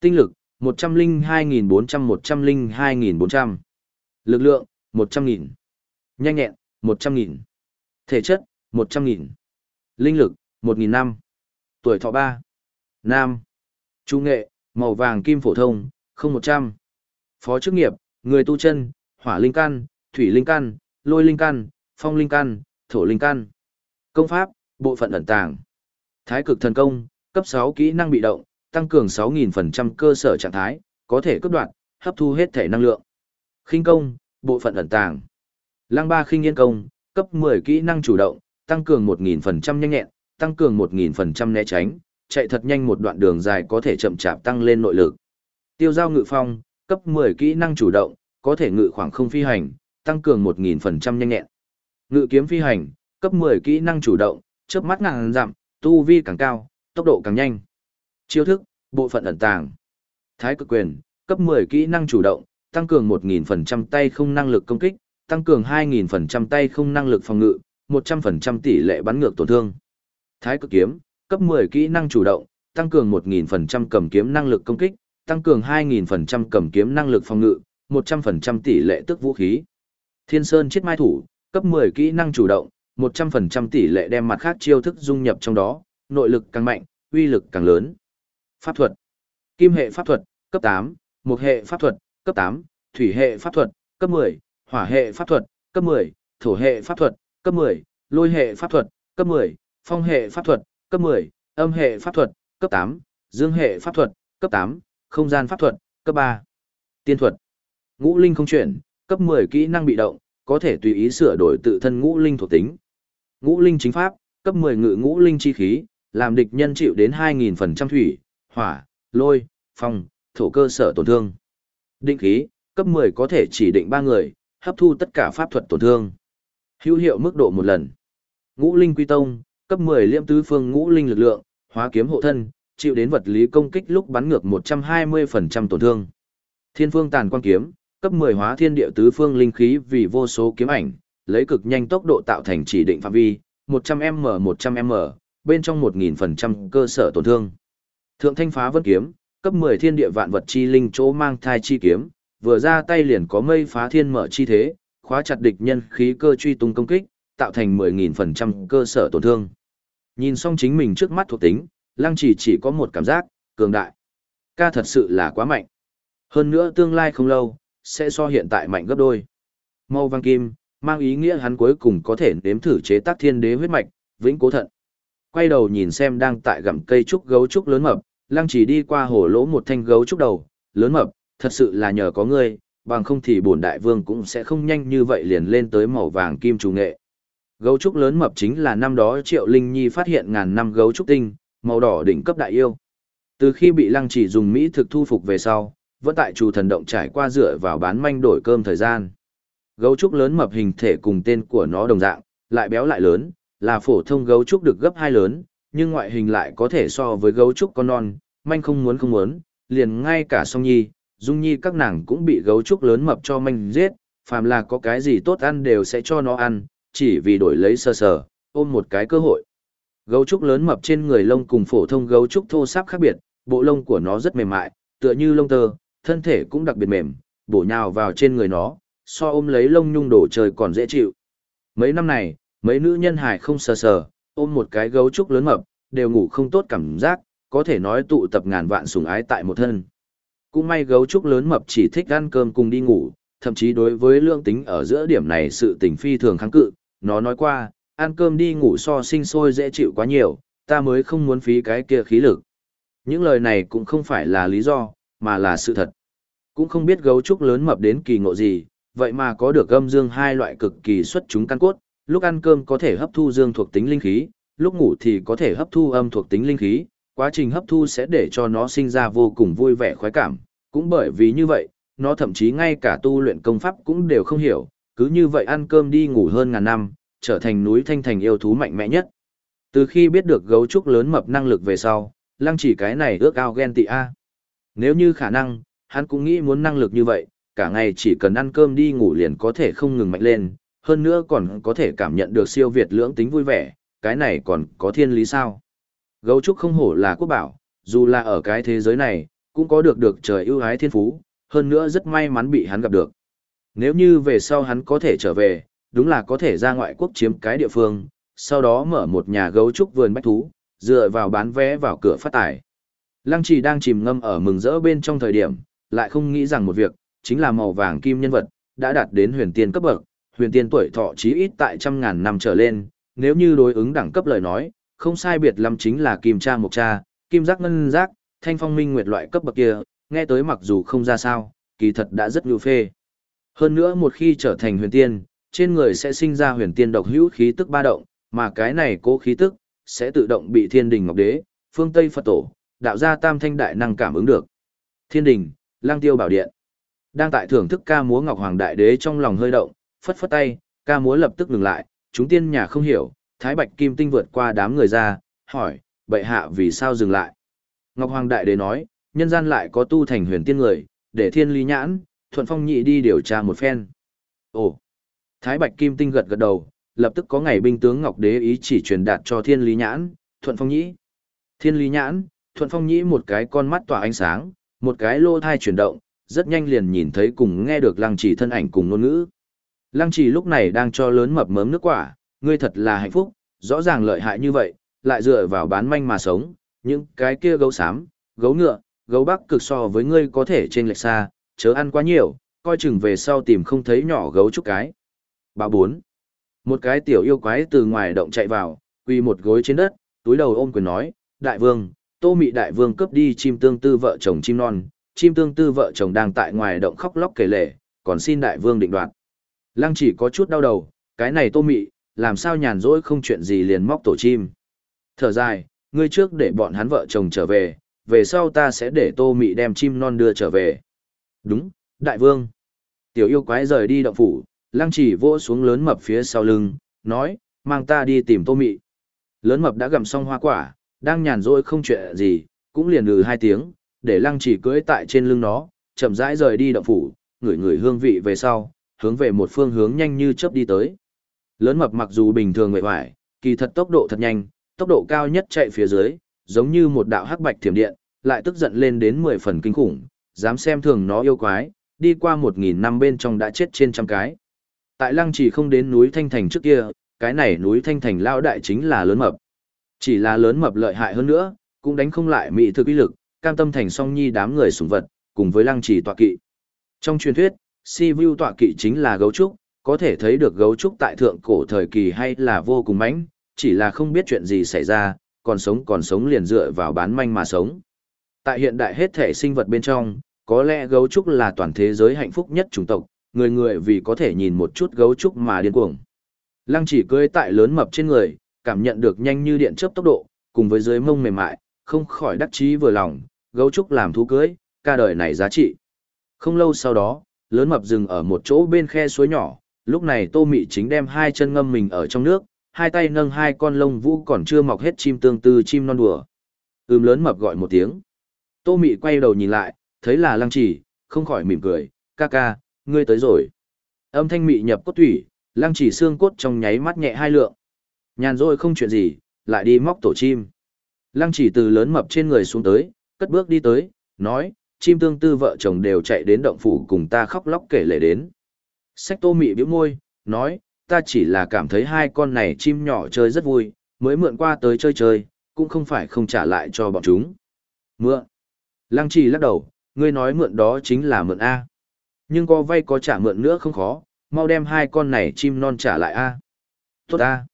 Tinh lực, 102.400-102.400. Lực lượng, 100.000. Nhanh nhẹn, 100.000. Thể chất, 100.000. Linh lực, 1.000 năm. Tuổi thọ 3. Nam. Trung nghệ, màu vàng kim phổ thông, 0100. Phó chức nghiệp, người tu chân, hỏa linh căn, thủy linh căn, lôi linh căn, phong linh căn, thổ linh căn. Công pháp, bộ phận ẩn tàng. Thái cực thần công, cấp 6 kỹ năng bị động, tăng cường 6.000% cơ sở trạng thái, có thể cấp đoạn, hấp thu hết thể năng lượng. Khinh công, bộ phận ẩn tàng. Lăng ba khinh yên công, cấp 10 kỹ năng chủ động, tăng cường 1.000% nhanh nhẹn, tăng cường 1.000% né tránh, chạy thật nhanh một đoạn đường dài có thể chậm chạp tăng lên nội lực. Tiêu giao ngự phong, cấp 10 kỹ năng chủ động, có thể ngự khoảng không phi hành, tăng cường 1.000% nhanh nhẹn. Ngự kiếm phi hành, cấp 10 kỹ năng chủ động, chớp mắt ngàn dặm, tu vi càng cao, tốc độ càng nhanh. Chiêu thức, bộ phận ẩn tàng. Thái cực quyền, cấp 10 kỹ năng chủ động, tăng cường 1000% tay không năng lực công kích, tăng cường 2000% tay không năng lực phòng ngự, 100% tỷ lệ bắn ngược tổn thương. Thái cực kiếm, cấp 10 kỹ năng chủ động, tăng cường 1000% cầm kiếm năng lực công kích, tăng cường 2000% cầm kiếm năng lực phòng ngự, 100% tỷ lệ tức vũ khí. Thiên Sơn chết mai thủ, cấp 10 kỹ năng chủ động, 100% tỷ lệ đem mặt khác chiêu thức dung nhập trong đó, nội lực càng mạnh, uy lực càng lớn. Pháp thuật. Kim hệ pháp thuật, cấp 8, mục hệ pháp thuật, cấp 8, thủy hệ pháp thuật, cấp 10, hỏa hệ pháp thuật, cấp 10, thổ hệ pháp thuật, cấp 10, lôi hệ pháp thuật, cấp 10, phong hệ pháp thuật, cấp 10, âm hệ pháp thuật, cấp 8, dương hệ pháp thuật, cấp 8, không gian pháp thuật, cấp 3. Tiên thuật. Ngũ linh không chuyển, cấp 10 kỹ năng bị động, có thể tùy ý sửa đổi tự thân ngũ linh thuộc tính. Ngũ linh chính pháp, cấp 10 ngự ngũ linh chi khí, làm địch nhân chịu đến 2000% thủy, hỏa, lôi, phong, thổ cơ sở tổn thương. Định khí, cấp 10 có thể chỉ định 3 người, hấp thu tất cả pháp thuật tổn thương. Hữu hiệu mức độ một lần. Ngũ linh quy tông, cấp 10 liễm tứ phương ngũ linh lực lượng, hóa kiếm hộ thân, chịu đến vật lý công kích lúc bắn ngược 120% tổn thương. Thiên phương tàn quang kiếm, cấp 10 hóa thiên địa tứ phương linh khí vì vô số kiếm ảnh, lấy cực nhanh tốc độ tạo thành chỉ định phạm vi, 100m 100m, bên trong 1000% cơ sở tổn thương. Thượng thanh phá vân kiếm, cấp 10 thiên địa vạn vật chi linh chỗ mang thai chi kiếm, vừa ra tay liền có mây phá thiên mở chi thế, khóa chặt địch nhân khí cơ truy tung công kích, tạo thành 10.000% cơ sở tổn thương. Nhìn xong chính mình trước mắt thuộc tính, lăng chỉ chỉ có một cảm giác, cường đại. Ca thật sự là quá mạnh. Hơn nữa tương lai không lâu, sẽ so hiện tại mạnh gấp đôi. Màu vàng kim, mang ý nghĩa hắn cuối cùng có thể nếm thử chế tác thiên đế huyết mạch, vĩnh cố thận. Quay đầu nhìn xem đang tại gặm cây trúc gấu trúc lớn mập, lăng chỉ đi qua hổ lỗ một thanh gấu trúc đầu, lớn mập, thật sự là nhờ có ngươi, bằng không thì bổn đại vương cũng sẽ không nhanh như vậy liền lên tới màu vàng kim trù nghệ. Gấu trúc lớn mập chính là năm đó Triệu Linh Nhi phát hiện ngàn năm gấu trúc tinh, màu đỏ đỉnh cấp đại yêu. Từ khi bị lăng chỉ dùng Mỹ thực thu phục về sau, vẫn tại chủ thần động trải qua dựa vào bán manh đổi cơm thời gian. Gấu trúc lớn mập hình thể cùng tên của nó đồng dạng, lại béo lại lớn, là phổ thông gấu trúc được gấp hai lớn, nhưng ngoại hình lại có thể so với gấu trúc con non, manh không muốn không muốn, liền ngay cả song nhi, dung nhi các nàng cũng bị gấu trúc lớn mập cho manh giết, phàm là có cái gì tốt ăn đều sẽ cho nó ăn, chỉ vì đổi lấy sơ sờ, ôm một cái cơ hội. Gấu trúc lớn mập trên người lông cùng phổ thông gấu trúc thô sáp khác biệt, bộ lông của nó rất mềm mại, tựa như lông tơ, thân thể cũng đặc biệt mềm, bổ nhào vào trên người nó, so ôm lấy lông nhung đổ trời còn dễ chịu. Mấy năm này, mấy nữ nhân hải không sờ sờ, ôm một cái gấu trúc lớn mập, đều ngủ không tốt cảm giác, có thể nói tụ tập ngàn vạn sủng ái tại một thân. Cũng may gấu trúc lớn mập chỉ thích ăn cơm cùng đi ngủ, thậm chí đối với lương tính ở giữa điểm này sự tình phi thường kháng cự, nó nói qua, ăn cơm đi ngủ so sinh sôi dễ chịu quá nhiều, ta mới không muốn phí cái kia khí lực. Những lời này cũng không phải là lý do, mà là sự thật. Cũng không biết gấu trúc lớn mập đến kỳ ngộ gì, vậy mà có được âm dương hai loại cực kỳ xuất chúng căn cốt, lúc ăn cơm có thể hấp thu dương thuộc tính linh khí, lúc ngủ thì có thể hấp thu âm thuộc tính linh khí, quá trình hấp thu sẽ để cho nó sinh ra vô cùng vui vẻ khoái cảm, cũng bởi vì như vậy, nó thậm chí ngay cả tu luyện công pháp cũng đều không hiểu, cứ như vậy ăn cơm đi ngủ hơn ngàn năm, trở thành núi thanh thành yêu thú mạnh mẽ nhất. Từ khi biết được gấu trúc lớn mập năng lực về sau, lăng chỉ cái này ước ao ghen tị A. Nếu như khả năng, hắn cũng nghĩ muốn năng lực như vậy, cả ngày chỉ cần ăn cơm đi ngủ liền có thể không ngừng mạnh lên, hơn nữa còn có thể cảm nhận được siêu việt lưỡng tính vui vẻ, cái này còn có thiên lý sao. Gấu trúc không hổ là quốc bảo, dù là ở cái thế giới này, cũng có được được trời ưu ái thiên phú, hơn nữa rất may mắn bị hắn gặp được. Nếu như về sau hắn có thể trở về, đúng là có thể ra ngoại quốc chiếm cái địa phương, sau đó mở một nhà gấu trúc vườn bách thú, dựa vào bán vé vào cửa phát tài. Lăng trì đang chìm ngâm ở mừng rỡ bên trong thời điểm, lại không nghĩ rằng một việc, chính là màu vàng kim nhân vật, đã đạt đến huyền tiên cấp bậc, huyền tiên tuổi thọ chí ít tại trăm ngàn năm trở lên, nếu như đối ứng đẳng cấp lời nói, không sai biệt lắm chính là kim cha mục cha, kim giác ngân giác, thanh phong minh nguyệt loại cấp bậc kia, nghe tới mặc dù không ra sao, kỳ thật đã rất nhu phê. Hơn nữa một khi trở thành huyền tiên, trên người sẽ sinh ra huyền tiên độc hữu khí tức ba động, mà cái này cố khí tức, sẽ tự động bị thiên đình ngọc đế, phương Tây Phật tổ, đạo gia tam thanh đại năng cảm ứng được. Thiên đình, lang tiêu bảo điện. Đang tại thưởng thức ca múa ngọc hoàng đại đế trong lòng hơi động, phất phất tay, ca múa lập tức ngừng lại, chúng tiên nhà không hiểu, thái bạch kim tinh vượt qua đám người ra, hỏi, bệ hạ vì sao dừng lại. Ngọc hoàng đại đế nói, nhân gian lại có tu thành huyền tiên người, để thiên lý nhãn, thuận phong nhị đi điều tra một phen. Ồ, thái bạch kim tinh gật gật đầu, lập tức có ngày binh tướng ngọc đế ý chỉ truyền đạt cho thiên lý nhãn, thuận phong nhị Thiên lý nhãn, thuận phong nhĩ một cái con mắt tỏa ánh sáng, một cái lô thai chuyển động, rất nhanh liền nhìn thấy cùng nghe được lăng trì thân ảnh cùng ngôn ngữ. Lăng trì lúc này đang cho lớn mập mớm nước quả, ngươi thật là hạnh phúc, rõ ràng lợi hại như vậy, lại dựa vào bán manh mà sống, những cái kia gấu xám, gấu ngựa, gấu bắc cực so với ngươi có thể trên lệch xa, chớ ăn quá nhiều, coi chừng về sau tìm không thấy nhỏ gấu chút cái. Bà bốn. Một cái tiểu yêu quái từ ngoài động chạy vào, quỳ một gối trên đất, túi đầu ôm quyền nói, đại vương, tô mị đại vương cướp đi chim tương tư vợ chồng chim non, chim tương tư vợ chồng đang tại ngoài động khóc lóc kể lể, còn xin đại vương định đoạt. Lăng chỉ có chút đau đầu, cái này tô mị, làm sao nhàn rỗi không chuyện gì liền móc tổ chim. Thở dài, ngươi trước để bọn hắn vợ chồng trở về, về sau ta sẽ để tô mị đem chim non đưa trở về. Đúng, đại vương. Tiểu yêu quái rời đi động phủ, lăng chỉ vỗ xuống lớn mập phía sau lưng, nói, mang ta đi tìm tô mị. Lớn mập đã gặm xong hoa quả, đang nhàn rỗi không chuyện gì, cũng liền lừ hai tiếng, để lăng chỉ cưỡi tại trên lưng nó, chậm rãi rời đi động phủ, ngửi ngửi hương vị về sau, hướng về một phương hướng nhanh như chớp đi tới. Lớn mập mặc dù bình thường nguyện hoài, kỳ thật tốc độ thật nhanh, tốc độ cao nhất chạy phía dưới, giống như một đạo hắc bạch thiểm điện, lại tức giận lên đến 10 phần kinh khủng, dám xem thường nó yêu quái, đi qua 1.000 năm bên trong đã chết trên trăm cái. Tại lăng chỉ không đến núi Thanh Thành trước kia, cái này núi Thanh Thành lao đại chính là lớn mập. Chỉ là lớn mập lợi hại hơn nữa, cũng đánh không lại mỹ thực uy lực, cam tâm thành song nhi đám người sủng vật, cùng với lăng trì tọa kỵ. Trong truyền thuyết, si vu tọa kỵ chính là gấu trúc, có thể thấy được gấu trúc tại thượng cổ thời kỳ hay là vô cùng mãnh, chỉ là không biết chuyện gì xảy ra, còn sống còn sống liền dựa vào bán manh mà sống. Tại hiện đại hết thể sinh vật bên trong, có lẽ gấu trúc là toàn thế giới hạnh phúc nhất chủng tộc, người người vì có thể nhìn một chút gấu trúc mà điên cuồng. Lăng chỉ cưỡi tại lớn mập trên người, cảm nhận được nhanh như điện chớp tốc độ, cùng với dưới mông mềm mại, không khỏi đắc chí vừa lòng, gấu trúc làm thú cưới, ca đời này giá trị. Không lâu sau đó, lớn mập dừng ở một chỗ bên khe suối nhỏ, lúc này tô mị chính đem hai chân ngâm mình ở trong nước, hai tay nâng hai con lông vũ còn chưa mọc hết chim tương tư chim non đùa. Ừm lớn mập gọi một tiếng. Tô mị quay đầu nhìn lại, thấy là lăng chỉ, không khỏi mỉm cười, ca ca, ngươi tới rồi. Âm thanh mị nhập cốt thủy, lăng chỉ xương cốt trong nháy mắt nhẹ hai lượng. Nhàn rồi không chuyện gì, lại đi móc tổ chim. Lăng chỉ từ lớn mập trên người xuống tới, cất bước đi tới, nói, chim tương tư vợ chồng đều chạy đến động phủ cùng ta khóc lóc kể lể đến. Sách tô mị bĩu môi, nói, ta chỉ là cảm thấy hai con này chim nhỏ chơi rất vui, mới mượn qua tới chơi chơi, cũng không phải không trả lại cho bọn chúng. Mượn. Lăng chỉ lắc đầu, ngươi nói mượn đó chính là mượn A. Nhưng có vay có trả mượn nữa không khó, mau đem hai con này chim non trả lại A. Tốt A.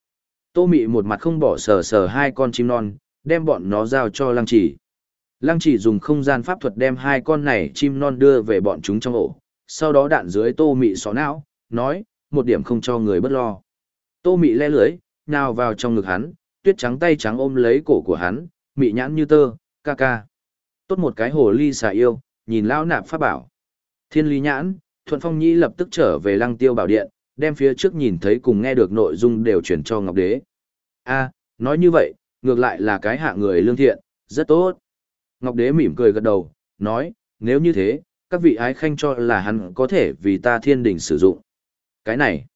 Tô mị một mặt không bỏ sờ sờ hai con chim non, đem bọn nó giao cho lăng Chỉ. Lăng chỉ dùng không gian pháp thuật đem hai con này chim non đưa về bọn chúng trong ổ, sau đó đạn dưới tô mị xó não, nói, một điểm không cho người bất lo. Tô mị le lưới, nào vào trong ngực hắn, tuyết trắng tay trắng ôm lấy cổ của hắn, mị nhãn như tơ, ca ca. Tốt một cái hồ ly xà yêu, nhìn lão nạp pháp bảo. Thiên lý nhãn, thuận phong nhĩ lập tức trở về lăng tiêu bảo điện, đem phía trước nhìn thấy cùng nghe được nội dung đều chuyển cho ngọc đế. a Nói như vậy, ngược lại là cái hạ người lương thiện, rất tốt. Ngọc Đế mỉm cười gật đầu, nói, nếu như thế, các vị ái khanh cho là hắn có thể vì ta thiên đình sử dụng. Cái này,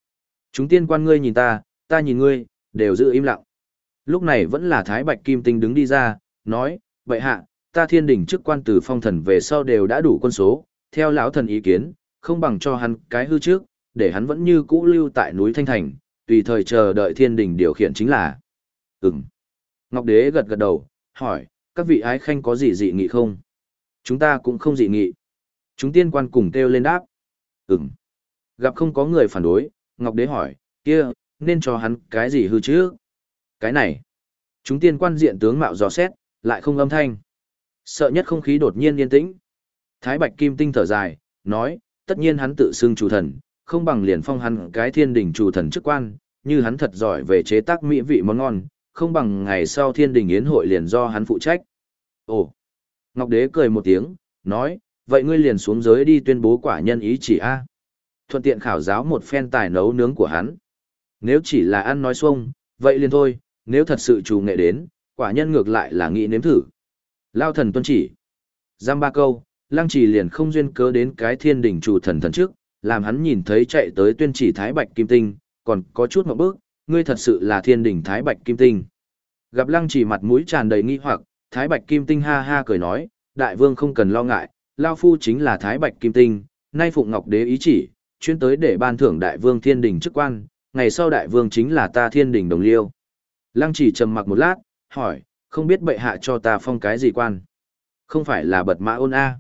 chúng tiên quan ngươi nhìn ta, ta nhìn ngươi, đều giữ im lặng. Lúc này vẫn là Thái Bạch Kim Tinh đứng đi ra, nói, vậy hạ, ta thiên đình chức quan từ phong thần về sau đều đã đủ quân số, theo lão thần ý kiến, không bằng cho hắn cái hư trước, để hắn vẫn như cũ lưu tại núi Thanh Thành, tùy thời chờ đợi thiên đình điều khiển chính là. Ừm. Ngọc Đế gật gật đầu, hỏi, các vị ái khanh có gì dị nghị không? Chúng ta cũng không dị nghị. Chúng tiên quan cùng kêu lên đáp. Ừm. Gặp không có người phản đối, Ngọc Đế hỏi, kia, nên cho hắn cái gì hư chứ? Cái này. Chúng tiên quan diện tướng mạo dò xét, lại không âm thanh. Sợ nhất không khí đột nhiên yên tĩnh. Thái Bạch Kim Tinh thở dài, nói, tất nhiên hắn tự xưng chủ thần, không bằng liền phong hắn cái thiên đình chủ thần chức quan, như hắn thật giỏi về chế tác mỹ vị món ngon, không bằng ngày sau thiên đình yến hội liền do hắn phụ trách. Ồ! Ngọc Đế cười một tiếng, nói, vậy ngươi liền xuống giới đi tuyên bố quả nhân ý chỉ a Thuận tiện khảo giáo một phen tài nấu nướng của hắn. Nếu chỉ là ăn nói xuông, vậy liền thôi, nếu thật sự chủ nghệ đến, quả nhân ngược lại là nghĩ nếm thử. Lao thần tuân chỉ. Giam ba câu, lăng trì liền không duyên cớ đến cái thiên đình chủ thần thần trước, làm hắn nhìn thấy chạy tới tuyên chỉ thái bạch kim tinh, còn có chút một bước, ngươi thật sự là thiên đỉnh thái bạch kim tinh. Gặp lăng Chỉ mặt mũi tràn đầy nghi hoặc, thái bạch kim tinh ha ha cười nói, đại vương không cần lo ngại, Lao phu chính là thái bạch kim tinh, nay phụng ngọc đế ý chỉ, chuyên tới để ban thưởng đại vương thiên đỉnh chức quan, ngày sau đại vương chính là ta thiên đỉnh đồng liêu. Lăng chỉ trầm mặc một lát, hỏi, không biết bệ hạ cho ta phong cái gì quan? Không phải là bật mã ôn A.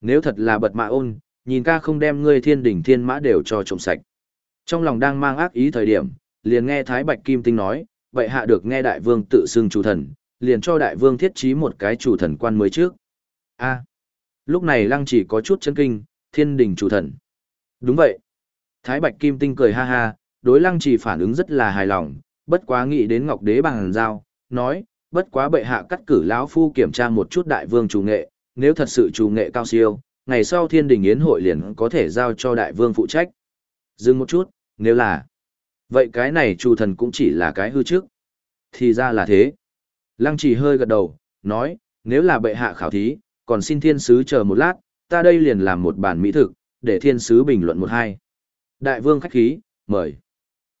Nếu thật là bật mã ôn, nhìn ca không đem ngươi thiên đỉnh thiên mã đều cho trộm sạch. Trong lòng đang mang ác ý thời điểm, liền nghe Thái Bạch Kim Tinh nói, bệ hạ được nghe đại vương tự xưng chủ thần, liền cho đại vương thiết trí một cái chủ thần quan mới trước. A. Lúc này lăng chỉ có chút chấn kinh, thiên đình chủ thần. Đúng vậy. Thái Bạch Kim Tinh cười ha ha, đối lăng chỉ phản ứng rất là hài lòng, bất quá nghĩ đến Ngọc Đế bằng giao, nói, bất quá bệ hạ cắt cử lão phu kiểm tra một chút đại vương chủ nghệ, nếu thật sự chủ nghệ cao siêu, ngày sau thiên đình yến hội liền có thể giao cho đại vương phụ trách. Dừng một chút, nếu là, vậy cái này chủ thần cũng chỉ là cái hư trước. Thì ra là thế. Lăng chỉ hơi gật đầu, nói, nếu là bệ hạ khảo thí, còn xin thiên sứ chờ một lát, ta đây liền làm một bản mỹ thực, để thiên sứ bình luận một hai. Đại vương khách khí, mời.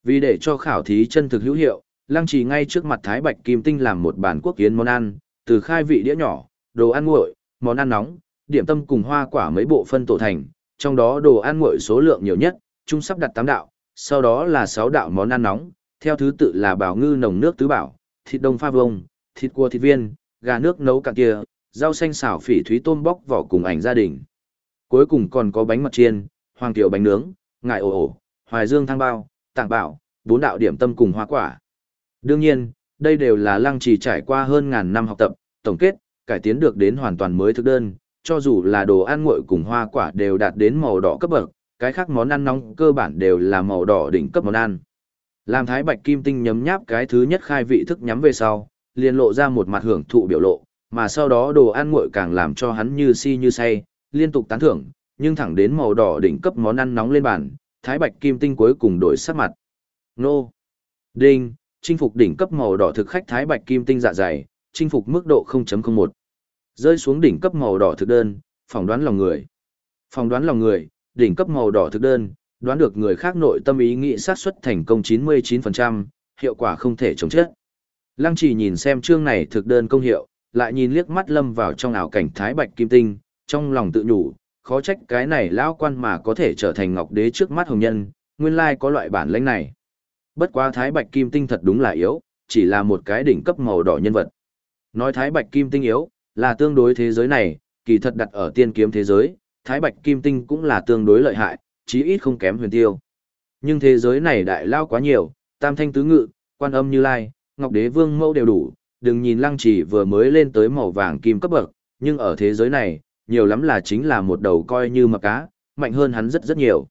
Vì để cho khảo thí chân thực hữu hiệu, lăng trì ngay trước mặt Thái Bạch Kim Tinh làm một bản quốc kiến món ăn, từ khai vị đĩa nhỏ, đồ ăn nguội, món ăn nóng, điểm tâm cùng hoa quả mấy bộ phân tổ thành, trong đó đồ ăn nguội số lượng nhiều nhất, chúng sắp đặt 8 đạo, sau đó là 6 đạo món ăn nóng, theo thứ tự là bảo ngư nồng nước tứ bảo, thịt đông pha vông, thịt cua thịt viên, gà nước nấu cạn kia, rau xanh xào phỉ thúy tôm bóc vỏ cùng ảnh gia đình. Cuối cùng còn có bánh mật chiên, hoàng tiểu bánh nướng, ngải ổ ổ, hoài dương thang bao, tảng bảo, bốn đạo điểm tâm cùng hoa quả. Đương nhiên, đây đều là lăng trì trải qua hơn ngàn năm học tập, tổng kết, cải tiến được đến hoàn toàn mới thực đơn, cho dù là đồ ăn nguội cùng hoa quả đều đạt đến màu đỏ cấp bậc, cái khác món ăn nóng cơ bản đều là màu đỏ đỉnh cấp món ăn. Làm Thái Bạch Kim Tinh nhấm nháp cái thứ nhất khai vị thức nhắm về sau, liền lộ ra một mặt hưởng thụ biểu lộ, mà sau đó đồ ăn nguội càng làm cho hắn như si như say, liên tục tán thưởng, nhưng thẳng đến màu đỏ đỉnh cấp món ăn nóng lên bàn, Thái Bạch Kim Tinh cuối cùng đổi sắc mặt. Nô! Đinh! Chinh phục đỉnh cấp màu đỏ thực khách Thái Bạch Kim Tinh dạ dày, chinh phục mức độ 0.01. Rơi xuống đỉnh cấp màu đỏ thực đơn, phỏng đoán lòng người. Phỏng đoán lòng người, đỉnh cấp màu đỏ thực đơn, đoán được người khác nội tâm ý nghĩ sát suất thành công 99%, hiệu quả không thể chống chết. Lăng chỉ nhìn xem chương này thực đơn công hiệu, lại nhìn liếc mắt lâm vào trong ảo cảnh thái bạch kim tinh, trong lòng tự nhủ, khó trách cái này lão quan mà có thể trở thành ngọc đế trước mắt hồng nhân, nguyên lai có loại bản lĩnh này. Bất quá thái bạch kim tinh thật đúng là yếu, chỉ là một cái đỉnh cấp màu đỏ nhân vật. Nói thái bạch kim tinh yếu, là tương đối thế giới này, kỳ thật đặt ở tiên kiếm thế giới, thái bạch kim tinh cũng là tương đối lợi hại, chí ít không kém huyền tiêu. Nhưng thế giới này đại lao quá nhiều, tam thanh tứ ngự, quan âm như lai, ngọc đế vương mẫu đều đủ, đừng nhìn lăng trì vừa mới lên tới màu vàng kim cấp bậc, nhưng ở thế giới này, nhiều lắm là chính là một đầu coi như mập cá, mạnh hơn hắn rất rất nhiều.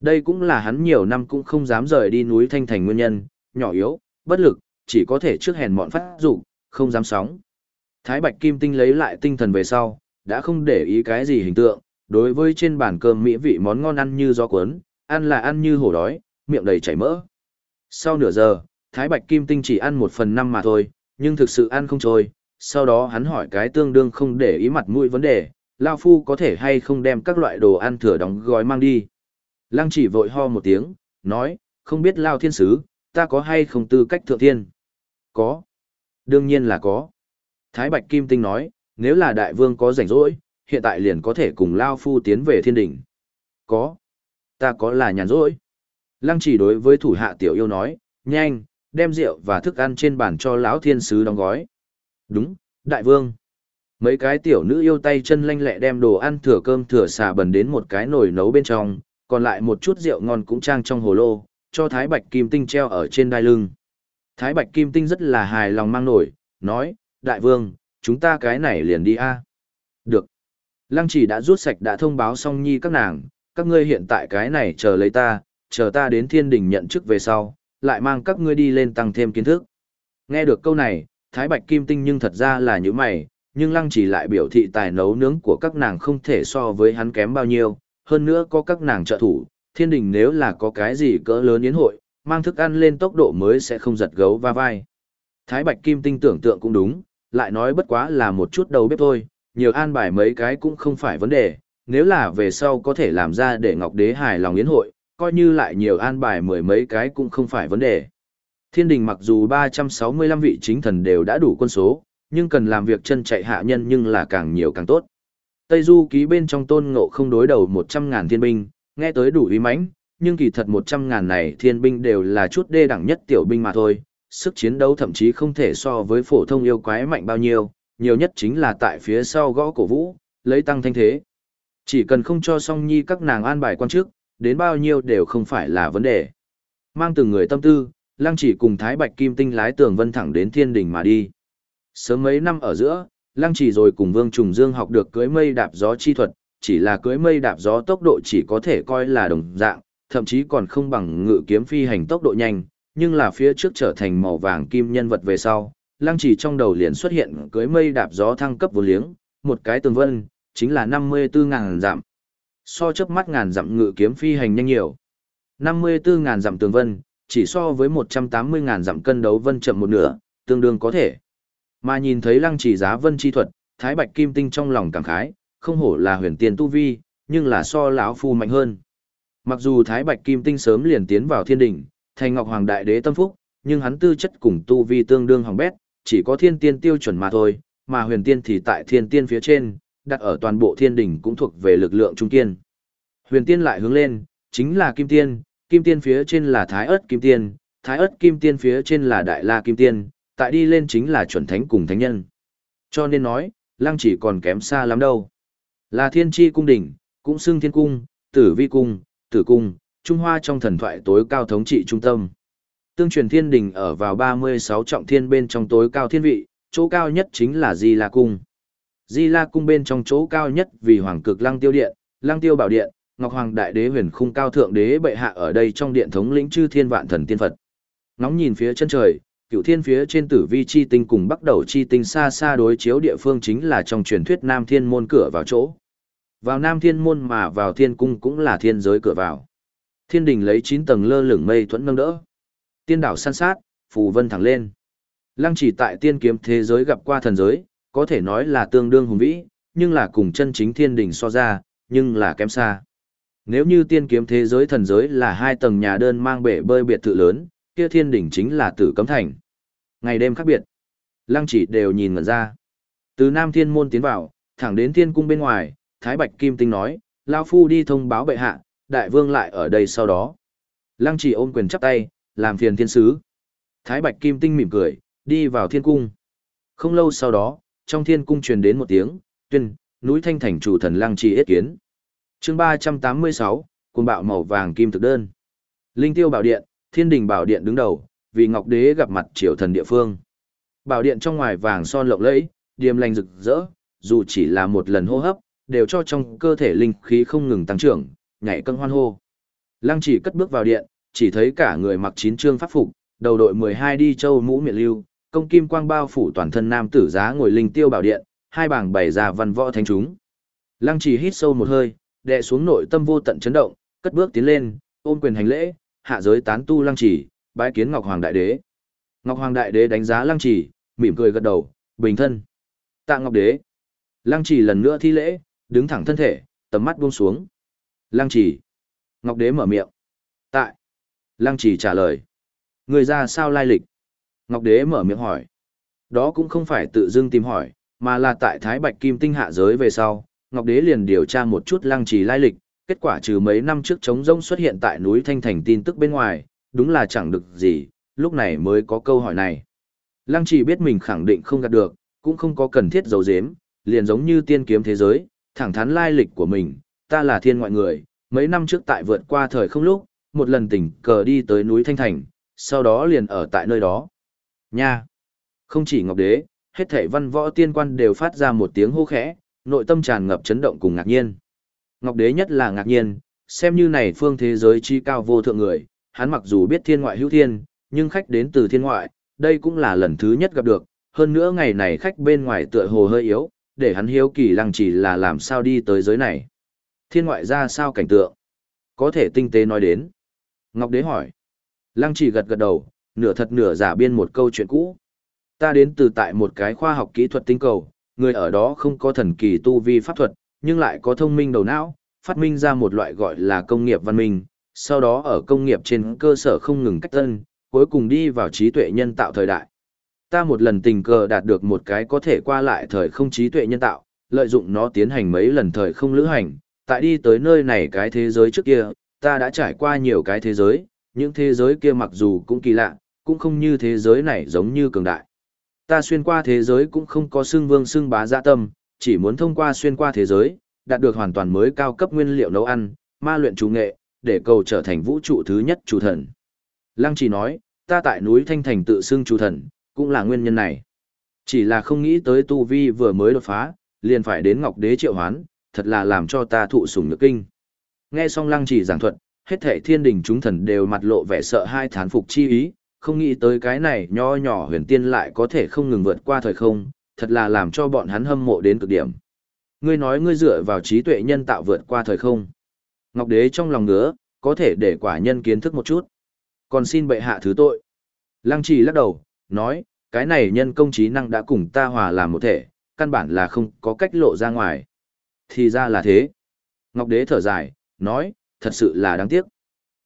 Đây cũng là hắn nhiều năm cũng không dám rời đi núi Thanh Thành nguyên nhân, nhỏ yếu, bất lực, chỉ có thể trước hèn mọn phát dụng, không dám sóng. Thái Bạch Kim Tinh lấy lại tinh thần về sau, đã không để ý cái gì hình tượng, đối với trên bàn cơm mỹ vị món ngon ăn như gió cuốn, ăn là ăn như hổ đói, miệng đầy chảy mỡ. Sau nửa giờ, Thái Bạch Kim Tinh chỉ ăn một phần năm mà thôi, nhưng thực sự ăn không trôi. Sau đó hắn hỏi cái tương đương không để ý mặt mũi vấn đề, Lao Phu có thể hay không đem các loại đồ ăn thừa đóng gói mang đi. Lăng chỉ vội ho một tiếng, nói, không biết Lao Thiên Sứ, ta có hay không tư cách thượng thiên? Có. Đương nhiên là có. Thái Bạch Kim Tinh nói, nếu là đại vương có rảnh rỗi, hiện tại liền có thể cùng Lao Phu tiến về thiên đỉnh. Có. Ta có là nhàn rỗi. Lăng chỉ đối với thủ hạ tiểu yêu nói, nhanh, đem rượu và thức ăn trên bàn cho lão thiên sứ đóng gói. Đúng, đại vương. Mấy cái tiểu nữ yêu tay chân lanh lẹ đem đồ ăn thừa cơm thừa xà bần đến một cái nồi nấu bên trong, còn lại một chút rượu ngon cũng trang trong hồ lô, cho Thái Bạch Kim Tinh treo ở trên đai lưng. Thái Bạch Kim Tinh rất là hài lòng mang nổi, nói, đại vương, chúng ta cái này liền đi a. Được. Lăng chỉ đã rút sạch đã thông báo xong nhi các nàng, các ngươi hiện tại cái này chờ lấy ta, chờ ta đến thiên đình nhận chức về sau, lại mang các ngươi đi lên tăng thêm kiến thức. Nghe được câu này, Thái Bạch Kim Tinh nhưng thật ra là như mày, nhưng Lăng chỉ lại biểu thị tài nấu nướng của các nàng không thể so với hắn kém bao nhiêu, hơn nữa có các nàng trợ thủ, thiên đình nếu là có cái gì cỡ lớn yến hội, mang thức ăn lên tốc độ mới sẽ không giật gấu va vai. Thái Bạch Kim Tinh tưởng tượng cũng đúng, lại nói bất quá là một chút đầu bếp thôi, nhiều an bài mấy cái cũng không phải vấn đề, nếu là về sau có thể làm ra để Ngọc Đế hài lòng yến hội, coi như lại nhiều an bài mười mấy cái cũng không phải vấn đề. Thiên đình mặc dù 365 vị chính thần đều đã đủ quân số, nhưng cần làm việc chân chạy hạ nhân nhưng là càng nhiều càng tốt. Tây Du ký bên trong tôn ngộ không đối đầu 100.000 thiên binh, nghe tới đủ uy mãnh, nhưng kỳ thật 100.000 này thiên binh đều là chút đê đẳng nhất tiểu binh mà thôi, sức chiến đấu thậm chí không thể so với phổ thông yêu quái mạnh bao nhiêu, nhiều nhất chính là tại phía sau gõ cổ vũ, lấy tăng thanh thế. Chỉ cần không cho song nhi các nàng an bài quan chức, đến bao nhiêu đều không phải là vấn đề. Mang từng người tâm tư, Lăng chỉ cùng Thái Bạch Kim Tinh lái tường vân thẳng đến thiên đình mà đi. Sớm mấy năm ở giữa, Lăng chỉ rồi cùng Vương Trùng Dương học được cưới mây đạp gió chi thuật, chỉ là cưới mây đạp gió tốc độ chỉ có thể coi là đồng dạng, thậm chí còn không bằng ngự kiếm phi hành tốc độ nhanh, nhưng là phía trước trở thành màu vàng kim nhân vật về sau, lăng chỉ trong đầu liền xuất hiện cưới mây đạp gió thăng cấp vô liếng, một cái tường vân, chính là 54.000 dặm. So chớp mắt ngàn dặm ngự kiếm phi hành nhanh nhiều. 54.000 dặm tường vân, chỉ so với 180.000 dặm cân đấu vân chậm một nửa, tương đương có thể. Mà nhìn thấy lăng chỉ giá vân chi thuật, Thái Bạch Kim Tinh trong lòng cảm khái, không hổ là huyền tiên tu vi, nhưng là so lão phu mạnh hơn. Mặc dù Thái Bạch Kim Tinh sớm liền tiến vào thiên đỉnh, thành Ngọc Hoàng Đại Đế tâm phúc, nhưng hắn tư chất cùng tu vi tương đương hỏng bét, chỉ có thiên tiên tiêu chuẩn mà thôi, mà huyền tiên thì tại thiên tiên phía trên, đặt ở toàn bộ thiên đỉnh cũng thuộc về lực lượng trung tiên. Huyền tiên lại hướng lên, chính là kim tiên, kim tiên phía trên là thái ớt kim tiên, thái ớt kim tiên phía trên là đại la kim tiên, tại đi lên chính là chuẩn thánh cùng thánh nhân. Cho nên nói, lăng chỉ còn kém xa lắm đâu. Là thiên tri cung đỉnh, cũng xưng thiên cung, tử vi cung, tử cung, Trung Hoa trong thần thoại tối cao thống trị trung tâm. Tương truyền thiên đình ở vào 36 trọng thiên bên trong tối cao thiên vị, chỗ cao nhất chính là Di La Cung. Di La Cung bên trong chỗ cao nhất vì Hoàng cực Lăng Tiêu Điện, Lăng Tiêu Bảo Điện, Ngọc Hoàng Đại Đế huyền khung cao thượng đế bệ hạ ở đây trong điện thống lĩnh chư thiên vạn thần tiên Phật. Nóng nhìn phía chân trời, cựu thiên phía trên tử vi chi tinh cùng bắt đầu chi tinh xa xa đối chiếu địa phương chính là trong truyền thuyết Nam Thiên môn cửa vào chỗ. Vào Nam Thiên môn mà vào thiên cung cũng là thiên giới cửa vào. Thiên đình lấy chín tầng lơ lửng mây thuẫn nâng đỡ. Tiên đảo san sát, phù vân thẳng lên. Lăng chỉ tại tiên kiếm thế giới gặp qua thần giới, có thể nói là tương đương hùng vĩ, nhưng là cùng chân chính thiên đình so ra, nhưng là kém xa. Nếu như tiên kiếm thế giới thần giới là hai tầng nhà đơn mang bể bơi biệt thự lớn, kia thiên đỉnh chính là tử cấm thành. Ngày đêm khác biệt, lăng chỉ đều nhìn ngẩn ra. Từ Nam Thiên Môn tiến vào, thẳng đến thiên cung bên ngoài, Thái Bạch Kim Tinh nói, Lao Phu đi thông báo bệ hạ, đại vương lại ở đây sau đó. Lăng chỉ ôm quyền chắp tay, làm phiền thiên sứ. Thái Bạch Kim Tinh mỉm cười, đi vào thiên cung. Không lâu sau đó, trong thiên cung truyền đến một tiếng, tuyên, núi thanh thành chủ thần lăng trì yết kiến. chương 386, cuồng bạo màu vàng kim thực đơn. Linh tiêu bảo điện, thiên đình bảo điện đứng đầu, vì ngọc đế gặp mặt triều thần địa phương. Bảo điện trong ngoài vàng son lộng lẫy, điềm lành rực rỡ, dù chỉ là một lần hô hấp, đều cho trong cơ thể linh khí không ngừng tăng trưởng, nhảy cân hoan hô. Lăng chỉ cất bước vào điện, chỉ thấy cả người mặc chín trương pháp phục, đầu đội 12 đi châu mũ miệng lưu, công kim quang bao phủ toàn thân nam tử giá ngồi linh tiêu bảo điện, hai bảng bày ra văn võ thánh chúng. Lăng chỉ hít sâu một hơi, đè xuống nội tâm vô tận chấn động, cất bước tiến lên, ôm quyền hành lễ, hạ giới tán tu lăng chỉ, bái kiến Ngọc Hoàng Đại Đế. Ngọc Hoàng Đại Đế đánh giá Lăng Chỉ, mỉm cười gật đầu, bình thân. Tạ Ngọc Đế. Lăng Chỉ lần nữa thi lễ, đứng thẳng thân thể, tầm mắt buông xuống. Lăng Trì. Ngọc Đế mở miệng. Tại. Lăng Trì trả lời. Người ra sao lai lịch? Ngọc Đế mở miệng hỏi. Đó cũng không phải tự dưng tìm hỏi, mà là tại Thái Bạch Kim Tinh hạ giới về sau, Ngọc Đế liền điều tra một chút Lăng Trì lai lịch, kết quả trừ mấy năm trước trống rông xuất hiện tại núi Thanh Thành tin tức bên ngoài, đúng là chẳng được gì, lúc này mới có câu hỏi này. Lăng Trì biết mình khẳng định không gạt được, cũng không có cần thiết giấu giếm, liền giống như tiên kiếm thế giới, thẳng thắn lai lịch của mình, ta là thiên ngoại người, mấy năm trước tại vượt qua thời không lúc, một lần tỉnh cờ đi tới núi Thanh Thành, sau đó liền ở tại nơi đó. Nha! Không chỉ Ngọc Đế, hết thảy văn võ tiên quan đều phát ra một tiếng hô khẽ, nội tâm tràn ngập chấn động cùng ngạc nhiên. Ngọc Đế nhất là ngạc nhiên, xem như này phương thế giới chi cao vô thượng người, hắn mặc dù biết thiên ngoại hữu thiên, nhưng khách đến từ thiên ngoại, đây cũng là lần thứ nhất gặp được, hơn nữa ngày này khách bên ngoài tựa hồ hơi yếu, để hắn hiếu kỳ lăng chỉ là làm sao đi tới giới này. Thiên ngoại ra sao cảnh tượng? Có thể tinh tế nói đến. Ngọc Đế hỏi. Lăng chỉ gật gật đầu, nửa thật nửa giả biên một câu chuyện cũ. Ta đến từ tại một cái khoa học kỹ thuật tinh cầu, người ở đó không có thần kỳ tu vi pháp thuật, nhưng lại có thông minh đầu não, phát minh ra một loại gọi là công nghiệp văn minh, sau đó ở công nghiệp trên cơ sở không ngừng cách tân, cuối cùng đi vào trí tuệ nhân tạo thời đại. Ta một lần tình cờ đạt được một cái có thể qua lại thời không trí tuệ nhân tạo, lợi dụng nó tiến hành mấy lần thời không lữ hành, tại đi tới nơi này cái thế giới trước kia, ta đã trải qua nhiều cái thế giới, những thế giới kia mặc dù cũng kỳ lạ, cũng không như thế giới này giống như cường đại. Ta xuyên qua thế giới cũng không có xương vương xương bá dạ tâm, chỉ muốn thông qua xuyên qua thế giới, đạt được hoàn toàn mới cao cấp nguyên liệu nấu ăn, ma luyện chủ nghệ, để cầu trở thành vũ trụ thứ nhất chủ thần. Lăng chỉ nói, ta tại núi Thanh Thành tự xưng chủ thần, cũng là nguyên nhân này. Chỉ là không nghĩ tới tu vi vừa mới đột phá, liền phải đến Ngọc Đế triệu hoán, thật là làm cho ta thụ sủng nhược kinh. Nghe xong lăng chỉ giảng thuật, hết thảy thiên đình chúng thần đều mặt lộ vẻ sợ hai thán phục chi ý, không nghĩ tới cái này nho nhỏ huyền tiên lại có thể không ngừng vượt qua thời không, thật là làm cho bọn hắn hâm mộ đến cực điểm. Ngươi nói ngươi dựa vào trí tuệ nhân tạo vượt qua thời không. Ngọc Đế trong lòng ngứa, có thể để quả nhân kiến thức một chút. Còn xin bệ hạ thứ tội. Lăng trì lắc đầu, nói, cái này nhân công trí năng đã cùng ta hòa làm một thể, căn bản là không có cách lộ ra ngoài. Thì ra là thế. Ngọc Đế thở dài, nói, thật sự là đáng tiếc.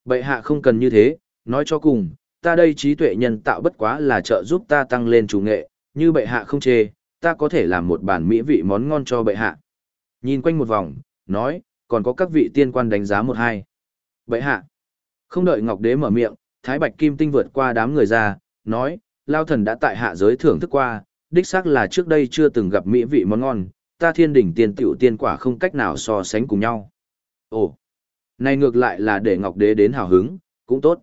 Bệ hạ không cần như thế, nói cho cùng, ta đây trí tuệ nhân tạo bất quá là trợ giúp ta tăng lên chủ nghệ, như bệ hạ không chê, ta có thể làm một bản mỹ vị món ngon cho bệ hạ. Nhìn quanh một vòng, nói, còn có các vị tiên quan đánh giá một hai. Bệ hạ, không đợi Ngọc Đế mở miệng, Thái Bạch Kim Tinh vượt qua đám người ra, nói, Lao Thần đã tại hạ giới thưởng thức qua, đích xác là trước đây chưa từng gặp mỹ vị món ngon, ta thiên đỉnh tiên tiểu tiên quả không cách nào so sánh cùng nhau. Ồ, này ngược lại là để Ngọc Đế đến hào hứng, cũng tốt.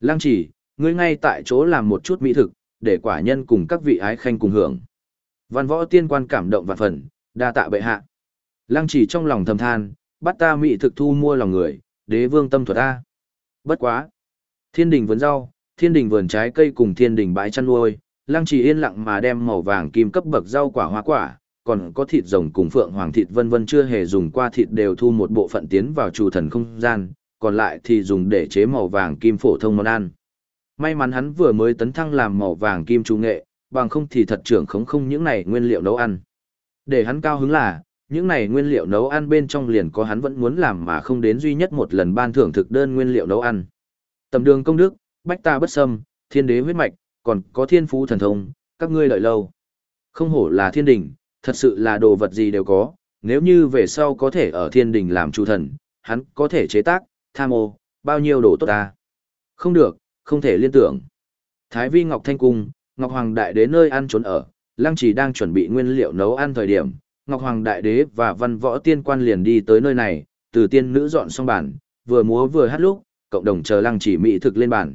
Lăng chỉ, ngươi ngay tại chỗ làm một chút mỹ thực, để quả nhân cùng các vị ái khanh cùng hưởng. Văn võ tiên quan cảm động và phần, đa tạ bệ hạ. Lăng chỉ trong lòng thầm than, bắt ta mỹ thực thu mua lòng người, đế vương tâm thuật ta. Bất quá. Thiên đình vườn rau, thiên đình vườn trái cây cùng thiên đình bãi chăn nuôi, lăng chỉ yên lặng mà đem màu vàng kim cấp bậc rau quả hoa quả, còn có thịt rồng cùng phượng hoàng thịt vân vân chưa hề dùng qua thịt đều thu một bộ phận tiến vào chủ thần không gian, còn lại thì dùng để chế màu vàng kim phổ thông món ăn. May mắn hắn vừa mới tấn thăng làm màu vàng kim trung nghệ, bằng không thì thật trưởng khống không những này nguyên liệu nấu ăn. Để hắn cao hứng là, những này nguyên liệu nấu ăn bên trong liền có hắn vẫn muốn làm mà không đến duy nhất một lần ban thưởng thực đơn nguyên liệu nấu ăn. Tầm đường công đức, bách ta bất xâm, thiên đế huyết mạch, còn có thiên phú thần thông, các ngươi lợi lâu. Không hổ là thiên đình, thật sự là đồ vật gì đều có, nếu như về sau có thể ở thiên đình làm chủ thần, hắn có thể chế tác, tham ô, bao nhiêu đồ tốt ta. Không được, không thể liên tưởng. Thái vi Ngọc Thanh Cung, Ngọc Hoàng Đại Đế nơi ăn trốn ở, Lăng Chỉ đang chuẩn bị nguyên liệu nấu ăn thời điểm, Ngọc Hoàng Đại Đế và văn võ tiên quan liền đi tới nơi này, từ tiên nữ dọn xong bàn, vừa múa vừa hát lúc, cộng đồng chờ Lăng Chỉ mỹ thực lên bàn.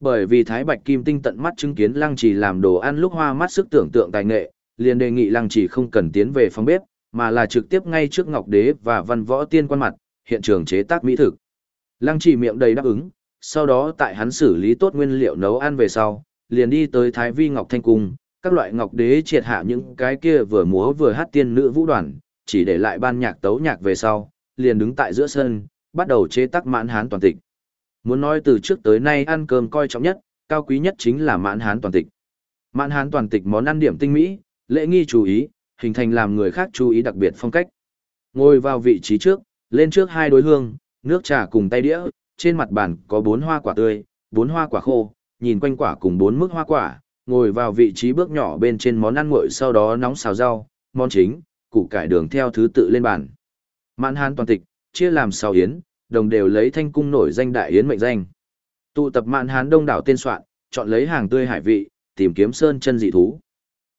Bởi vì Thái Bạch Kim Tinh tận mắt chứng kiến Lăng Chỉ làm đồ ăn lúc hoa mắt sức tưởng tượng tài nghệ, liền đề nghị Lăng Chỉ không cần tiến về phòng bếp, mà là trực tiếp ngay trước Ngọc Đế và văn võ tiên quan mặt, hiện trường chế tác mỹ thực. Lăng Chỉ miệng đầy đáp ứng, sau đó tại hắn xử lý tốt nguyên liệu nấu ăn về sau, liền đi tới Thái Vi Ngọc Thanh Cung, các loại ngọc đế triệt hạ những cái kia vừa múa vừa hát tiên nữ vũ đoàn, chỉ để lại ban nhạc tấu nhạc về sau, liền đứng tại giữa sân, bắt đầu chế tác mãn hán toàn tịch. Muốn nói từ trước tới nay ăn cơm coi trọng nhất, cao quý nhất chính là mãn hán toàn tịch. Mãn hán toàn tịch món ăn điểm tinh mỹ, lễ nghi chú ý, hình thành làm người khác chú ý đặc biệt phong cách. Ngồi vào vị trí trước, lên trước hai đối hương, nước trà cùng tay đĩa, trên mặt bàn có bốn hoa quả tươi, bốn hoa quả khô, nhìn quanh quả cùng bốn mức hoa quả, ngồi vào vị trí bước nhỏ bên trên món ăn nguội sau đó nóng xào rau, món chính, củ cải đường theo thứ tự lên bàn. Mạn hán toàn tịch, chia làm sáu yến, đồng đều lấy thanh cung nổi danh đại yến mệnh danh. Tụ tập mạn hán đông đảo tên soạn, chọn lấy hàng tươi hải vị, tìm kiếm sơn chân dị thú.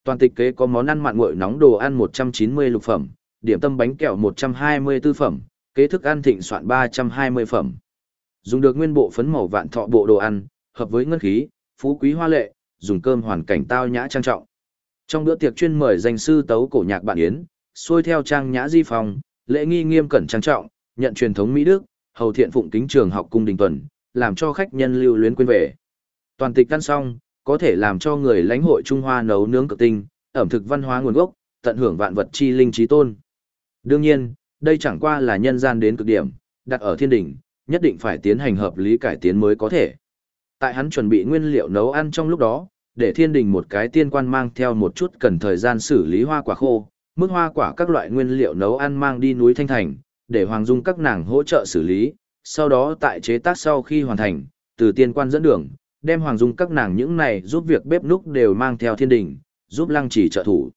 Toàn tịch kế có món ăn mặn nguội nóng đồ ăn 190 lục phẩm, điểm tâm bánh kẹo 124 phẩm, kế thức ăn thịnh soạn 320 phẩm. Dùng được nguyên bộ phấn màu vạn thọ bộ đồ ăn, hợp với ngân khí, phú quý hoa lệ, dùng cơm hoàn cảnh tao nhã trang trọng. Trong bữa tiệc chuyên mời danh sư tấu cổ nhạc bạn yến, xuôi theo trang nhã di phòng, lễ nghi nghiêm cẩn trang trọng, nhận truyền thống Mỹ Đức, hầu thiện phụng kính trường học cung đình tuần, làm cho khách nhân lưu luyến quên về. Toàn tịch ăn xong, có thể làm cho người lãnh hội Trung Hoa nấu nướng cực tinh, ẩm thực văn hóa nguồn gốc, tận hưởng vạn vật chi linh trí tôn. Đương nhiên, đây chẳng qua là nhân gian đến cực điểm, đặt ở thiên đỉnh, nhất định phải tiến hành hợp lý cải tiến mới có thể. Tại hắn chuẩn bị nguyên liệu nấu ăn trong lúc đó, để thiên đình một cái tiên quan mang theo một chút cần thời gian xử lý hoa quả khô, mức hoa quả các loại nguyên liệu nấu ăn mang đi núi Thanh Thành, để Hoàng Dung các nàng hỗ trợ xử lý, sau đó tại chế tác sau khi hoàn thành, từ tiên quan dẫn đường, đem Hoàng Dung các nàng những này giúp việc bếp núc đều mang theo thiên đình, giúp lăng chỉ trợ thủ.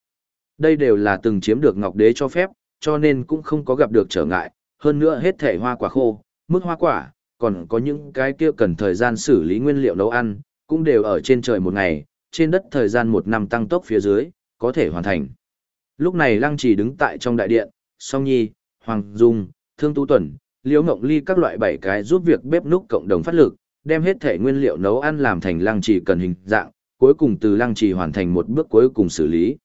Đây đều là từng chiếm được Ngọc Đế cho phép, cho nên cũng không có gặp được trở ngại, hơn nữa hết thể hoa quả khô, mức hoa quả, còn có những cái kia cần thời gian xử lý nguyên liệu nấu ăn, cũng đều ở trên trời một ngày, trên đất thời gian một năm tăng tốc phía dưới, có thể hoàn thành. Lúc này Lăng Chỉ đứng tại trong đại điện, Song Nhi, Hoàng Dung, Thương tu Tuần, Liễu Ngộng Ly các loại bảy cái giúp việc bếp núc cộng đồng phát lực, đem hết thể nguyên liệu nấu ăn làm thành Lăng trì cần hình dạng, cuối cùng từ Lăng trì hoàn thành một bước cuối cùng xử lý.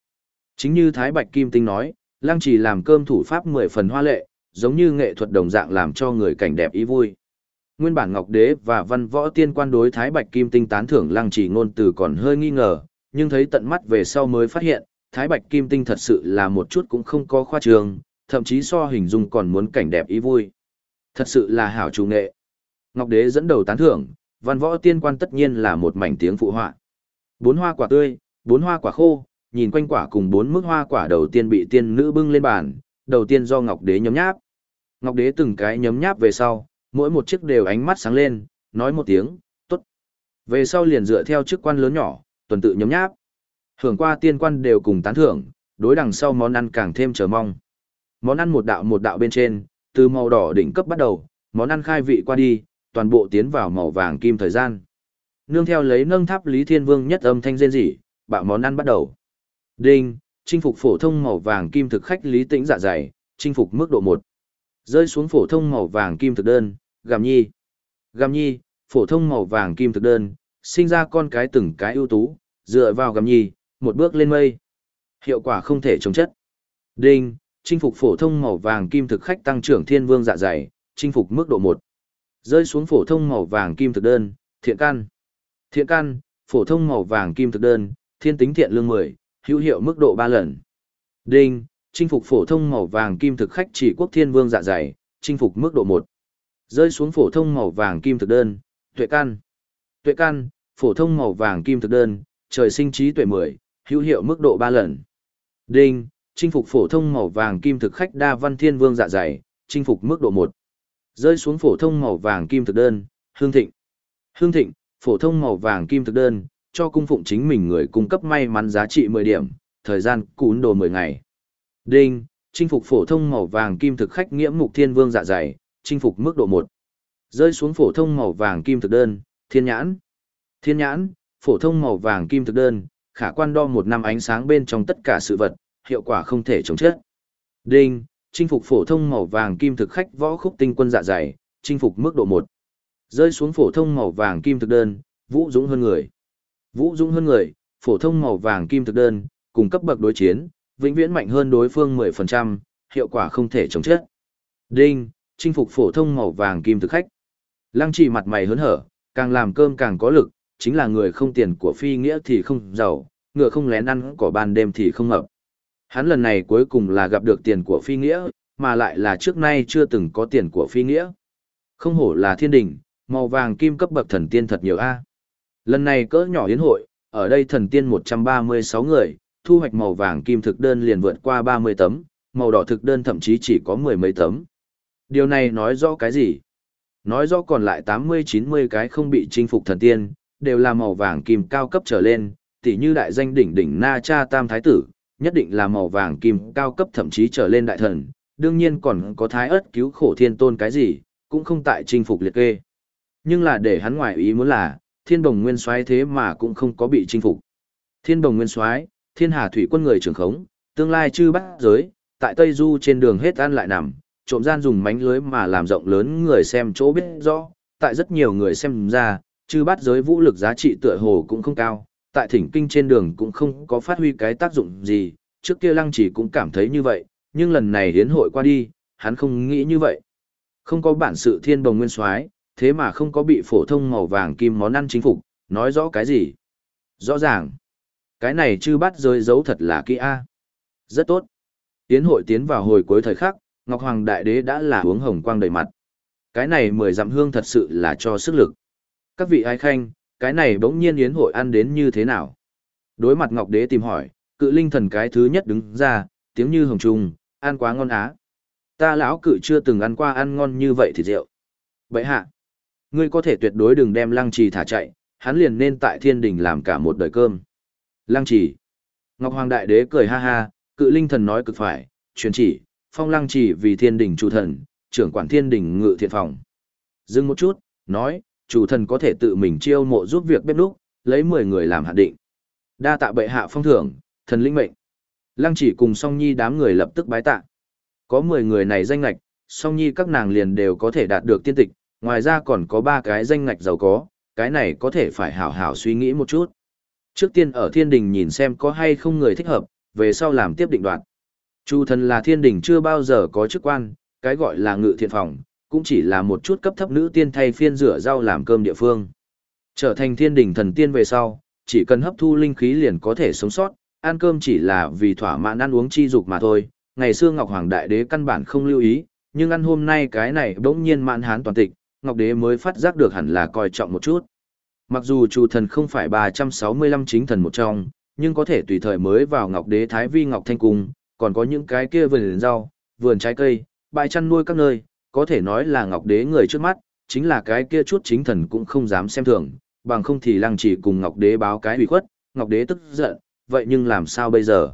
Chính như Thái Bạch Kim Tinh nói, Lăng trì làm cơm thủ pháp mười phần hoa lệ, giống như nghệ thuật đồng dạng làm cho người cảnh đẹp ý vui. Nguyên bản Ngọc Đế và Văn Võ Tiên quan đối Thái Bạch Kim Tinh tán thưởng Lăng Trì ngôn từ còn hơi nghi ngờ, nhưng thấy tận mắt về sau mới phát hiện, Thái Bạch Kim Tinh thật sự là một chút cũng không có khoa trương, thậm chí so hình dung còn muốn cảnh đẹp ý vui. Thật sự là hảo chủ nghệ. Ngọc Đế dẫn đầu tán thưởng, Văn Võ Tiên quan tất nhiên là một mảnh tiếng phụ họa. Bốn hoa quả tươi, bốn hoa quả khô, nhìn quanh quả cùng bốn mức hoa quả đầu tiên bị tiên nữ bưng lên bàn, đầu tiên do Ngọc Đế nhấm nháp. Ngọc Đế từng cái nhấm nháp về sau, mỗi một chiếc đều ánh mắt sáng lên, nói một tiếng, tốt. Về sau liền dựa theo chức quan lớn nhỏ, tuần tự nhấm nháp. Hưởng qua tiên quan đều cùng tán thưởng, đối đằng sau món ăn càng thêm chờ mong. Món ăn một đạo một đạo bên trên, từ màu đỏ đỉnh cấp bắt đầu, món ăn khai vị qua đi, toàn bộ tiến vào màu vàng kim thời gian. Nương theo lấy nâng tháp Lý Thiên Vương nhất âm thanh rên rỉ, bạo món ăn bắt đầu. Đinh, chinh phục phổ thông màu vàng kim thực khách Lý Tĩnh dạ dày, chinh phục mức độ 1. Rơi xuống phổ thông màu vàng kim thực đơn, gàm nhi. Gàm nhi, phổ thông màu vàng kim thực đơn, sinh ra con cái từng cái ưu tú, dựa vào gàm nhi, một bước lên mây. Hiệu quả không thể chống chất. Đinh, chinh phục phổ thông màu vàng kim thực khách tăng trưởng thiên vương dạ dày, chinh phục mức độ 1. Rơi xuống phổ thông màu vàng kim thực đơn, thiện căn. Thiện căn, phổ thông màu vàng kim thực đơn, thiên tính thiện lương 10, hữu hiệu mức độ 3 lần. Đinh, chinh phục phổ thông màu vàng kim thực khách chỉ quốc thiên vương dạ dày, chinh phục mức độ 1. Rơi xuống phổ thông màu vàng kim thực đơn, tuệ căn. Tuệ căn, phổ thông màu vàng kim thực đơn, trời sinh trí tuệ 10, hữu hiệu mức độ 3 lần. Đinh, chinh phục phổ thông màu vàng kim thực khách đa văn thiên vương dạ dày, chinh phục mức độ 1. Rơi xuống phổ thông màu vàng kim thực đơn, hương thịnh. Hương thịnh, phổ thông màu vàng kim thực đơn, cho cung phụng chính mình người cung cấp may mắn giá trị 10 điểm, thời gian cún đồ 10 ngày. Đinh, chinh phục phổ thông màu vàng kim thực khách nghiễm mục thiên vương dạ dày, chinh phục mức độ 1. Rơi xuống phổ thông màu vàng kim thực đơn, thiên nhãn. Thiên nhãn, phổ thông màu vàng kim thực đơn, khả quan đo một năm ánh sáng bên trong tất cả sự vật, hiệu quả không thể chống chết. Đinh, chinh phục phổ thông màu vàng kim thực khách võ khúc tinh quân dạ dày, chinh phục mức độ một Rơi xuống phổ thông màu vàng kim thực đơn, vũ dũng hơn người. Vũ dũng hơn người, phổ thông màu vàng kim thực đơn, cùng cấp bậc đối chiến, vĩnh viễn mạnh hơn đối phương 10%, hiệu quả không thể chống chết. Đinh, chinh phục phổ thông màu vàng kim thực khách. Lăng chỉ mặt mày hớn hở, càng làm cơm càng có lực, chính là người không tiền của phi nghĩa thì không giàu, ngựa không lén ăn cỏ ban đêm thì không ngập. Hắn lần này cuối cùng là gặp được tiền của phi nghĩa, mà lại là trước nay chưa từng có tiền của phi nghĩa. Không hổ là thiên đình, màu vàng kim cấp bậc thần tiên thật nhiều a. Lần này cỡ nhỏ yến hội, ở đây thần tiên 136 người, thu hoạch màu vàng kim thực đơn liền vượt qua 30 tấm, màu đỏ thực đơn thậm chí chỉ có mười mấy tấm. Điều này nói rõ cái gì? Nói rõ còn lại 80-90 cái không bị chinh phục thần tiên, đều là màu vàng kim cao cấp trở lên, tỉ như đại danh đỉnh đỉnh Na Cha Tam Thái Tử, nhất định là màu vàng kim cao cấp thậm chí trở lên đại thần, đương nhiên còn có thái ớt cứu khổ thiên tôn cái gì, cũng không tại chinh phục liệt kê. Nhưng là để hắn ngoại ý muốn là, thiên đồng nguyên soái thế mà cũng không có bị chinh phục. Thiên đồng nguyên soái, thiên hà thủy quân người trưởng khống, tương lai chư bắt giới, tại Tây Du trên đường hết ăn lại nằm, trộm gian dùng mánh lưới mà làm rộng lớn người xem chỗ biết rõ, tại rất nhiều người xem ra, chư bắt giới vũ lực giá trị tựa hồ cũng không cao, tại thỉnh kinh trên đường cũng không có phát huy cái tác dụng gì, trước kia lăng chỉ cũng cảm thấy như vậy, nhưng lần này hiến hội qua đi, hắn không nghĩ như vậy. Không có bản sự thiên bồng nguyên soái thế mà không có bị phổ thông màu vàng kim món ăn chính phục, nói rõ cái gì? Rõ ràng, cái này chư bắt rơi giấu thật là kỹ a. Rất tốt. Tiến hội tiến vào hồi cuối thời khắc, Ngọc Hoàng Đại Đế đã là uống hồng quang đầy mặt. Cái này mười dặm hương thật sự là cho sức lực. Các vị ai khanh, cái này bỗng nhiên yến hội ăn đến như thế nào? Đối mặt Ngọc Đế tìm hỏi, cự linh thần cái thứ nhất đứng ra, tiếng như hồng trùng ăn quá ngon á. Ta lão cự chưa từng ăn qua ăn ngon như vậy thì rượu. Vậy hạ, ngươi có thể tuyệt đối đừng đem lăng trì thả chạy, hắn liền nên tại thiên đình làm cả một đời cơm. Lăng trì. Ngọc Hoàng Đại Đế cười ha ha, cự linh thần nói cực phải, truyền chỉ, phong lăng trì vì thiên đình chủ thần, trưởng quản thiên đình ngự thiện phòng. Dừng một chút, nói, chủ thần có thể tự mình chiêu mộ giúp việc bếp núc, lấy 10 người làm hạn định. Đa tạ bệ hạ phong thưởng, thần linh mệnh. Lăng chỉ cùng song nhi đám người lập tức bái tạ. Có 10 người này danh ngạch, song nhi các nàng liền đều có thể đạt được tiên tịch, ngoài ra còn có 3 cái danh ngạch giàu có, cái này có thể phải hảo hảo suy nghĩ một chút. Trước tiên ở thiên đình nhìn xem có hay không người thích hợp, về sau làm tiếp định đoạn. Chu thần là thiên đình chưa bao giờ có chức quan, cái gọi là ngự thiện phòng, cũng chỉ là một chút cấp thấp nữ tiên thay phiên rửa rau làm cơm địa phương. Trở thành thiên đình thần tiên về sau, chỉ cần hấp thu linh khí liền có thể sống sót, ăn cơm chỉ là vì thỏa mãn ăn uống chi dục mà thôi. Ngày xưa Ngọc Hoàng Đại Đế căn bản không lưu ý, nhưng ăn hôm nay cái này bỗng nhiên mãn hán toàn tịch, Ngọc Đế mới phát giác được hẳn là coi trọng một chút. Mặc dù chủ thần không phải 365 chính thần một trong, nhưng có thể tùy thời mới vào Ngọc Đế Thái Vi Ngọc Thanh Cung, còn có những cái kia vườn rau, vườn trái cây, bãi chăn nuôi các nơi, có thể nói là Ngọc Đế người trước mắt, chính là cái kia chút chính thần cũng không dám xem thường, bằng không thì lăng chỉ cùng Ngọc Đế báo cái ủy khuất, Ngọc Đế tức giận, vậy nhưng làm sao bây giờ?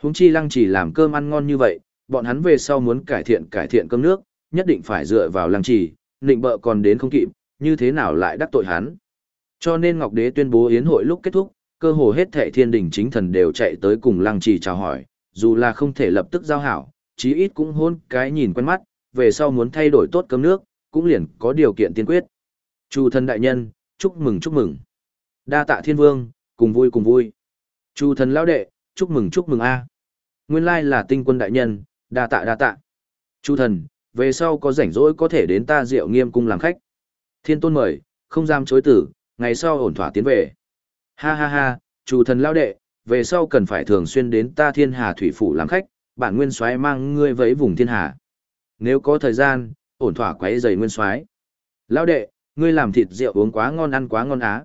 huống chi lăng chỉ làm cơm ăn ngon như vậy, bọn hắn về sau muốn cải thiện cải thiện cơm nước, nhất định phải dựa vào lăng chỉ, nịnh bợ còn đến không kịp, như thế nào lại đắc tội hắn? Cho nên Ngọc Đế tuyên bố yến hội lúc kết thúc, cơ hồ hết thệ thiên đình chính thần đều chạy tới cùng lăng trì chào hỏi, dù là không thể lập tức giao hảo, chí ít cũng hôn cái nhìn quen mắt, về sau muốn thay đổi tốt cơm nước, cũng liền có điều kiện tiên quyết. Chu thần đại nhân, chúc mừng chúc mừng. Đa tạ thiên vương, cùng vui cùng vui. Chu thần lão đệ, chúc mừng chúc mừng a. Nguyên lai là tinh quân đại nhân, đa tạ đa tạ. Chu thần, về sau có rảnh rỗi có thể đến ta Diệu Nghiêm cung làm khách. Thiên tôn mời, không dám chối tử, ngày sau ổn thỏa tiến về. Ha ha ha, Chu thần lão đệ, về sau cần phải thường xuyên đến ta Thiên Hà thủy phủ làm khách, bản nguyên soái mang ngươi vẫy vùng thiên hà. Nếu có thời gian, ổn thỏa quấy giày nguyên soái. Lão đệ, ngươi làm thịt rượu uống quá ngon ăn quá ngon á.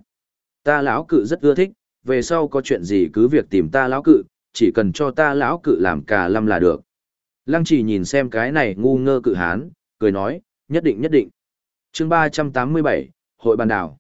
Ta lão cự rất ưa thích, về sau có chuyện gì cứ việc tìm ta lão cự, chỉ cần cho ta lão cự làm cả lâm là được. Lăng chỉ nhìn xem cái này ngu ngơ cự hán, cười nói, nhất định nhất định. chương 387, Hội bàn đảo.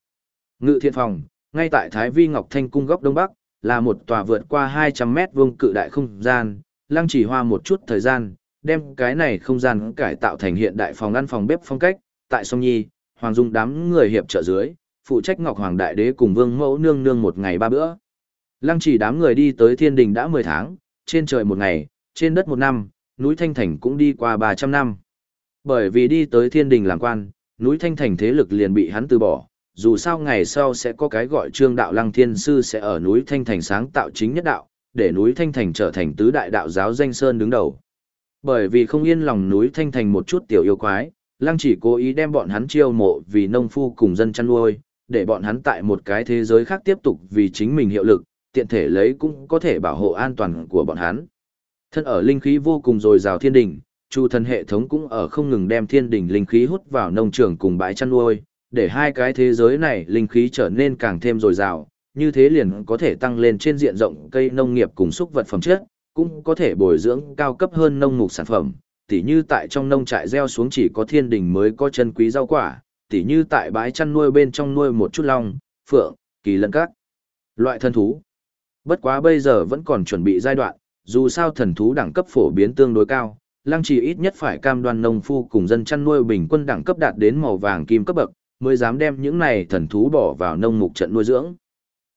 Ngự thiện phòng, ngay tại Thái Vi Ngọc Thanh Cung góc Đông Bắc, là một tòa vượt qua 200 mét vuông cự đại không gian, lăng chỉ hoa một chút thời gian, đem cái này không gian cải tạo thành hiện đại phòng ăn phòng bếp phong cách, tại sông Nhi, Hoàng Dung đám người hiệp trợ dưới, phụ trách Ngọc Hoàng Đại Đế cùng Vương Mẫu nương nương một ngày ba bữa. Lăng chỉ đám người đi tới thiên đình đã 10 tháng, trên trời một ngày, trên đất một năm, núi Thanh Thành cũng đi qua 300 năm. Bởi vì đi tới thiên đình làm quan, núi Thanh Thành thế lực liền bị hắn từ bỏ, dù sao ngày sau sẽ có cái gọi trương đạo lăng thiên sư sẽ ở núi Thanh Thành sáng tạo chính nhất đạo, để núi Thanh Thành trở thành tứ đại đạo giáo danh sơn đứng đầu. Bởi vì không yên lòng núi Thanh Thành một chút tiểu yêu quái, Lăng chỉ cố ý đem bọn hắn chiêu mộ vì nông phu cùng dân chăn nuôi, để bọn hắn tại một cái thế giới khác tiếp tục vì chính mình hiệu lực, tiện thể lấy cũng có thể bảo hộ an toàn của bọn hắn. Thân ở linh khí vô cùng dồi dào thiên đỉnh, chu thần hệ thống cũng ở không ngừng đem thiên đỉnh linh khí hút vào nông trường cùng bãi chăn nuôi, để hai cái thế giới này linh khí trở nên càng thêm dồi dào, như thế liền có thể tăng lên trên diện rộng cây nông nghiệp cùng xúc vật phẩm chất, cũng có thể bồi dưỡng cao cấp hơn nông mục sản phẩm, tỉ như tại trong nông trại gieo xuống chỉ có thiên đình mới có chân quý rau quả, tỉ như tại bãi chăn nuôi bên trong nuôi một chút long, phượng, kỳ lân các loại thần thú. Bất quá bây giờ vẫn còn chuẩn bị giai đoạn, dù sao thần thú đẳng cấp phổ biến tương đối cao, lăng trì ít nhất phải cam đoan nông phu cùng dân chăn nuôi bình quân đẳng cấp đạt đến màu vàng kim cấp bậc, mới dám đem những này thần thú bỏ vào nông mục trận nuôi dưỡng.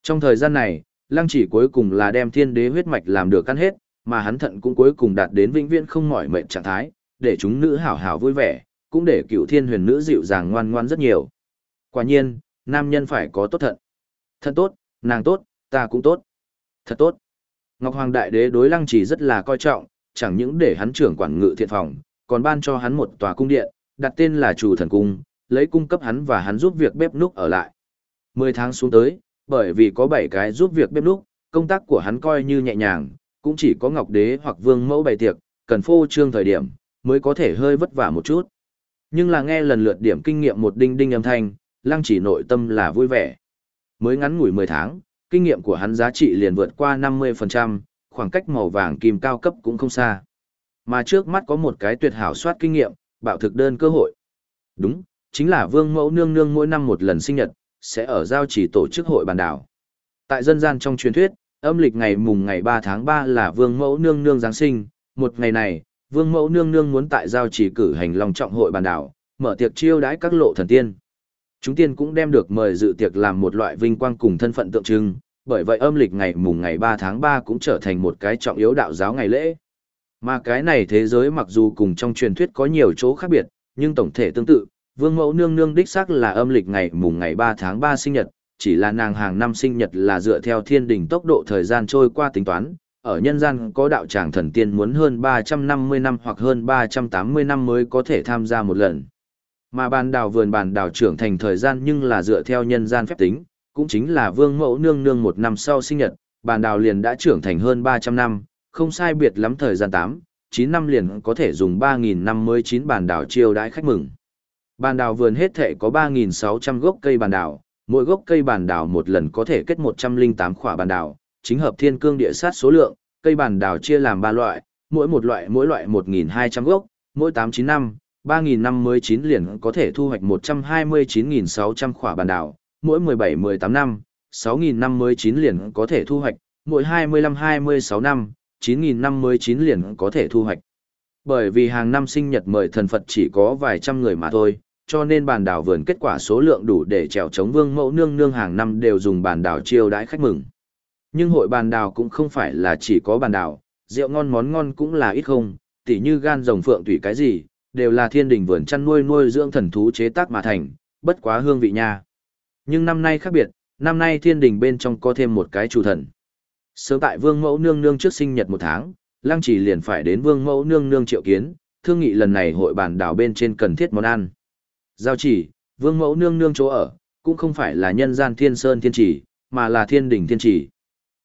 Trong thời gian này, lăng chỉ cuối cùng là đem thiên đế huyết mạch làm được căn hết, mà hắn thận cũng cuối cùng đạt đến vĩnh viễn không mỏi mệt trạng thái, để chúng nữ hảo hảo vui vẻ, cũng để cựu thiên huyền nữ dịu dàng ngoan ngoan rất nhiều. Quả nhiên, nam nhân phải có tốt thận. Thận tốt, nàng tốt, ta cũng tốt. Thật tốt. Ngọc Hoàng Đại Đế đối lăng trì rất là coi trọng, chẳng những để hắn trưởng quản ngự thiện phòng, còn ban cho hắn một tòa cung điện, đặt tên là Chủ Thần Cung, lấy cung cấp hắn và hắn giúp việc bếp núc ở lại. Mười tháng xuống tới, bởi vì có bảy cái giúp việc bếp núc, công tác của hắn coi như nhẹ nhàng, cũng chỉ có Ngọc Đế hoặc Vương Mẫu bày tiệc, cần phô trương thời điểm, mới có thể hơi vất vả một chút. Nhưng là nghe lần lượt điểm kinh nghiệm một đinh đinh âm thanh, lăng chỉ nội tâm là vui vẻ. Mới ngắn ngủi 10 tháng, kinh nghiệm của hắn giá trị liền vượt qua 50%, khoảng cách màu vàng kim cao cấp cũng không xa. Mà trước mắt có một cái tuyệt hảo soát kinh nghiệm, bạo thực đơn cơ hội. Đúng, chính là vương mẫu nương nương mỗi năm một lần sinh nhật, sẽ ở giao chỉ tổ chức hội bàn đảo. Tại dân gian trong truyền thuyết, âm lịch ngày mùng ngày 3 tháng 3 là vương mẫu nương nương Giáng sinh, một ngày này, vương mẫu nương nương muốn tại giao chỉ cử hành lòng trọng hội bàn đảo, mở tiệc chiêu đãi các lộ thần tiên. Chúng tiên cũng đem được mời dự tiệc làm một loại vinh quang cùng thân phận tượng trưng, bởi vậy âm lịch ngày mùng ngày 3 tháng 3 cũng trở thành một cái trọng yếu đạo giáo ngày lễ. Mà cái này thế giới mặc dù cùng trong truyền thuyết có nhiều chỗ khác biệt, nhưng tổng thể tương tự, vương mẫu nương nương đích xác là âm lịch ngày mùng ngày 3 tháng 3 sinh nhật, chỉ là nàng hàng năm sinh nhật là dựa theo thiên đình tốc độ thời gian trôi qua tính toán, ở nhân gian có đạo tràng thần tiên muốn hơn 350 năm hoặc hơn 380 năm mới có thể tham gia một lần. Mà bàn đào vườn bàn đào trưởng thành thời gian nhưng là dựa theo nhân gian phép tính, cũng chính là vương mẫu nương nương một năm sau sinh nhật, bàn đào liền đã trưởng thành hơn 300 năm, không sai biệt lắm thời gian 8, 9 năm liền có thể dùng 3.000 năm mới chín bàn đào chiêu đãi khách mừng. Bàn đào vườn hết thể có 3.600 gốc cây bàn đào, mỗi gốc cây bàn đào một lần có thể kết 108 khỏa bàn đào, chính hợp thiên cương địa sát số lượng, cây bàn đào chia làm 3 loại, mỗi một loại mỗi loại 1.200 gốc, mỗi 8-9 năm, 3.059 liền có thể thu hoạch 129.600 khỏa bàn đào, mỗi 17-18 năm, 6.059 liền có thể thu hoạch, mỗi 25-26 năm, 9.059 liền có thể thu hoạch. Bởi vì hàng năm sinh nhật mời thần Phật chỉ có vài trăm người mà thôi, cho nên bàn đảo vườn kết quả số lượng đủ để trèo chống vương mẫu nương nương hàng năm đều dùng bàn đảo chiêu đãi khách mừng. Nhưng hội bàn đảo cũng không phải là chỉ có bàn đảo, rượu ngon món ngon cũng là ít không, tỉ như gan rồng phượng tùy cái gì, đều là thiên đình vườn chăn nuôi nuôi dưỡng thần thú chế tác mà thành, bất quá hương vị nha. Nhưng năm nay khác biệt, năm nay thiên đình bên trong có thêm một cái chủ thần. Sớm tại vương mẫu nương nương trước sinh nhật một tháng, lăng chỉ liền phải đến vương mẫu nương nương triệu kiến, thương nghị lần này hội bàn đảo bên trên cần thiết món ăn. Giao chỉ, vương mẫu nương nương chỗ ở, cũng không phải là nhân gian thiên sơn thiên chỉ, mà là thiên đỉnh thiên chỉ.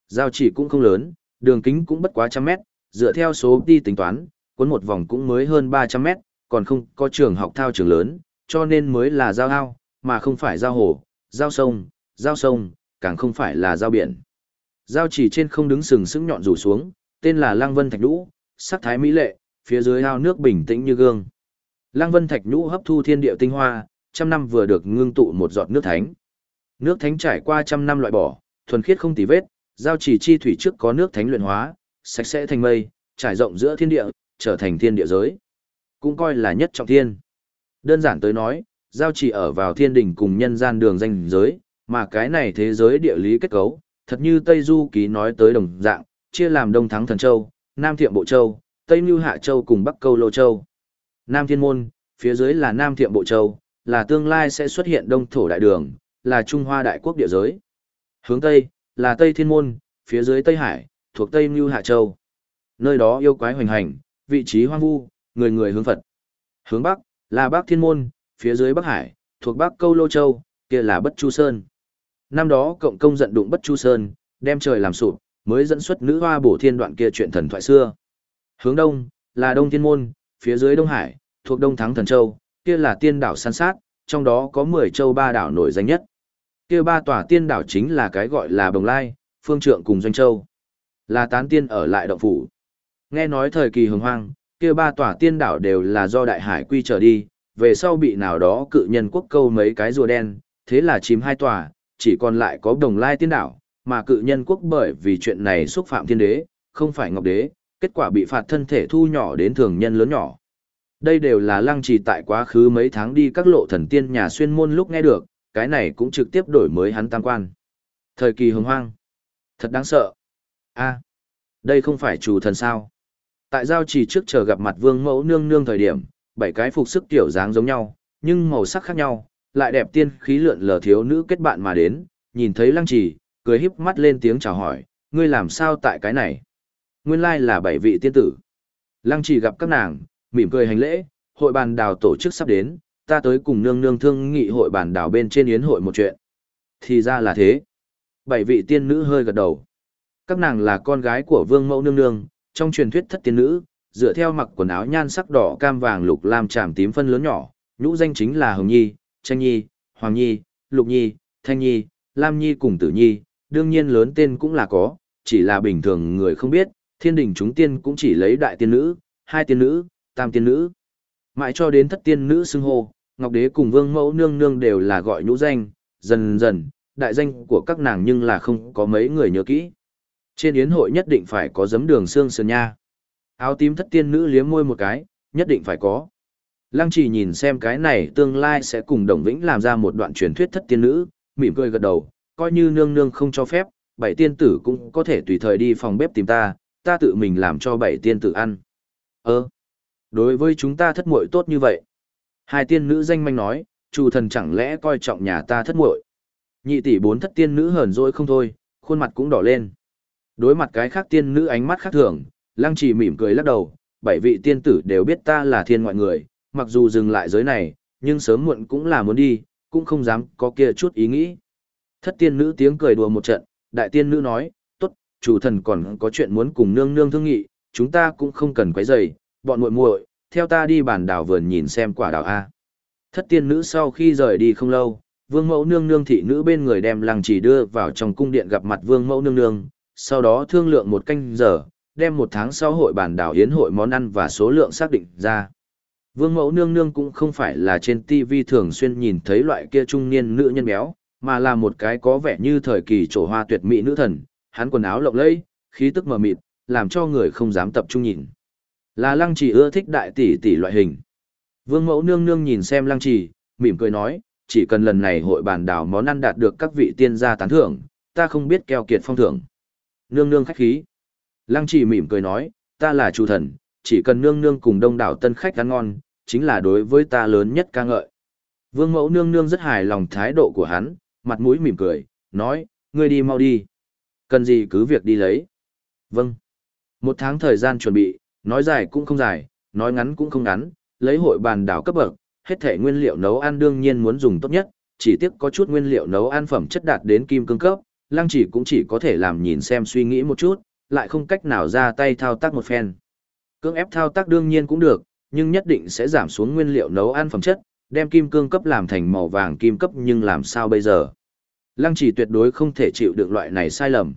Giao chỉ cũng không lớn, đường kính cũng bất quá trăm mét, dựa theo số đi tính toán, cuốn một vòng cũng mới hơn 300 mét, còn không có trường học thao trường lớn, cho nên mới là giao hao, mà không phải giao hồ, giao sông, giao sông, càng không phải là giao biển. Giao chỉ trên không đứng sừng sững nhọn rủ xuống, tên là Lăng Vân Thạch Đũ, sắc thái mỹ lệ, phía dưới ao nước bình tĩnh như gương. Lăng Vân Thạch Nhũ hấp thu thiên địa tinh hoa, trăm năm vừa được ngưng tụ một giọt nước thánh. Nước thánh trải qua trăm năm loại bỏ, thuần khiết không tì vết, giao chỉ chi thủy trước có nước thánh luyện hóa, sạch sẽ thành mây, trải rộng giữa thiên địa, trở thành thiên địa giới. Cũng coi là nhất trọng thiên. Đơn giản tới nói, giao chỉ ở vào thiên đỉnh cùng nhân gian đường danh giới, mà cái này thế giới địa lý kết cấu, thật như Tây Du ký nói tới đồng dạng, chia làm Đông Thắng Thần Châu, Nam Thiệm Bộ Châu, Tây Nưu Hạ Châu cùng Bắc Câu Lô Châu. Nam Thiên Môn, phía dưới là Nam Thiệm Bộ Châu, là tương lai sẽ xuất hiện Đông Thổ Đại Đường, là Trung Hoa Đại Quốc địa giới. Hướng Tây, là Tây Thiên Môn, phía dưới Tây Hải, thuộc Tây Mưu Hạ Châu. Nơi đó yêu quái hoành hành, vị trí hoang vu, người người hướng Phật. Hướng Bắc, là Bắc Thiên Môn, phía dưới Bắc Hải, thuộc Bắc Câu Lô Châu, kia là Bất Chu Sơn. Năm đó cộng công giận đụng Bất Chu Sơn, đem trời làm sụp, mới dẫn xuất nữ hoa bổ thiên đoạn kia chuyện thần thoại xưa. Hướng đông là Đông Thiên Môn, phía dưới Đông Hải, thuộc Đông Thắng Thần Châu, kia là tiên đảo san sát, trong đó có 10 châu ba đảo nổi danh nhất. Kia ba tòa tiên đảo chính là cái gọi là Bồng Lai, Phương Trượng cùng Doanh Châu. Là tán tiên ở lại động phủ. Nghe nói thời kỳ hồng hoang, kia ba tòa tiên đảo đều là do đại hải quy trở đi, về sau bị nào đó cự nhân quốc câu mấy cái rùa đen, thế là chìm hai tòa, chỉ còn lại có đồng lai tiên đảo, mà cự nhân quốc bởi vì chuyện này xúc phạm thiên đế, không phải ngọc đế, kết quả bị phạt thân thể thu nhỏ đến thường nhân lớn nhỏ. Đây đều là lăng trì tại quá khứ mấy tháng đi các lộ thần tiên nhà xuyên môn lúc nghe được, cái này cũng trực tiếp đổi mới hắn tam quan. Thời kỳ hồng hoang. Thật đáng sợ. a đây không phải chủ thần sao. Tại giao trì trước chờ gặp mặt vương mẫu nương nương thời điểm, bảy cái phục sức kiểu dáng giống nhau, nhưng màu sắc khác nhau, lại đẹp tiên khí lượn lờ thiếu nữ kết bạn mà đến, nhìn thấy lăng trì, cười híp mắt lên tiếng chào hỏi, ngươi làm sao tại cái này? Nguyên lai là bảy vị tiên tử. Lăng trì gặp các nàng, mỉm cười hành lễ, hội bàn đào tổ chức sắp đến, ta tới cùng nương nương thương nghị hội bàn đào bên trên yến hội một chuyện. Thì ra là thế. Bảy vị tiên nữ hơi gật đầu. Các nàng là con gái của vương mẫu nương nương, trong truyền thuyết thất tiên nữ, dựa theo mặc quần áo nhan sắc đỏ cam vàng lục lam tràm tím phân lớn nhỏ, nhũ danh chính là Hồng Nhi, Tranh Nhi, Hoàng Nhi, Lục Nhi, Thanh Nhi, Lam Nhi cùng Tử Nhi, đương nhiên lớn tên cũng là có, chỉ là bình thường người không biết, thiên đình chúng tiên cũng chỉ lấy đại tiên nữ, hai tiên nữ, tam tiên nữ. Mãi cho đến thất tiên nữ xưng hô, Ngọc Đế cùng Vương Mẫu Nương Nương đều là gọi nhũ danh, dần dần, đại danh của các nàng nhưng là không có mấy người nhớ kỹ. Trên yến hội nhất định phải có giấm đường xương sườn nha. Áo tím thất tiên nữ liếm môi một cái, nhất định phải có. Lăng chỉ nhìn xem cái này tương lai sẽ cùng Đồng Vĩnh làm ra một đoạn truyền thuyết thất tiên nữ, mỉm cười gật đầu, coi như nương nương không cho phép, bảy tiên tử cũng có thể tùy thời đi phòng bếp tìm ta, ta tự mình làm cho bảy tiên tử ăn. Ơ, đối với chúng ta thất muội tốt như vậy. Hai tiên nữ danh manh nói, chủ thần chẳng lẽ coi trọng nhà ta thất muội. Nhị tỷ bốn thất tiên nữ hờn dỗi không thôi, khuôn mặt cũng đỏ lên. Đối mặt cái khác tiên nữ ánh mắt khác thường, lăng trì mỉm cười lắc đầu, bảy vị tiên tử đều biết ta là thiên ngoại người, mặc dù dừng lại giới này, nhưng sớm muộn cũng là muốn đi, cũng không dám có kia chút ý nghĩ. Thất tiên nữ tiếng cười đùa một trận, đại tiên nữ nói, tốt, chủ thần còn có chuyện muốn cùng nương nương thương nghị, chúng ta cũng không cần quấy rầy, bọn muội muội, theo ta đi bản đảo vườn nhìn xem quả đào A. Thất tiên nữ sau khi rời đi không lâu, vương mẫu nương nương thị nữ bên người đem lăng chỉ đưa vào trong cung điện gặp mặt vương mẫu nương nương, sau đó thương lượng một canh giờ, đem một tháng sau hội bản đảo yến hội món ăn và số lượng xác định ra. Vương mẫu nương nương cũng không phải là trên TV thường xuyên nhìn thấy loại kia trung niên nữ nhân béo, mà là một cái có vẻ như thời kỳ trổ hoa tuyệt mỹ nữ thần, hắn quần áo lộng lẫy, khí tức mờ mịt, làm cho người không dám tập trung nhìn. Là lăng trì ưa thích đại tỷ tỷ loại hình. Vương mẫu nương nương nhìn xem lăng trì, mỉm cười nói, chỉ cần lần này hội bàn đảo món ăn đạt được các vị tiên gia tán thưởng, ta không biết keo kiệt phong thưởng. Nương nương khách khí. Lăng trì mỉm cười nói, ta là chủ thần, chỉ cần nương nương cùng đông đảo tân khách ăn ngon, chính là đối với ta lớn nhất ca ngợi. Vương mẫu nương nương rất hài lòng thái độ của hắn, mặt mũi mỉm cười, nói, ngươi đi mau đi. Cần gì cứ việc đi lấy. Vâng. Một tháng thời gian chuẩn bị, nói dài cũng không dài, nói ngắn cũng không ngắn, lấy hội bàn đảo cấp bậc, hết thể nguyên liệu nấu ăn đương nhiên muốn dùng tốt nhất, chỉ tiếc có chút nguyên liệu nấu ăn phẩm chất đạt đến kim cương cấp, lăng chỉ cũng chỉ có thể làm nhìn xem suy nghĩ một chút, lại không cách nào ra tay thao tác một phen. Cưỡng ép thao tác đương nhiên cũng được, nhưng nhất định sẽ giảm xuống nguyên liệu nấu ăn phẩm chất, đem kim cương cấp làm thành màu vàng kim cấp nhưng làm sao bây giờ? Lăng chỉ tuyệt đối không thể chịu được loại này sai lầm.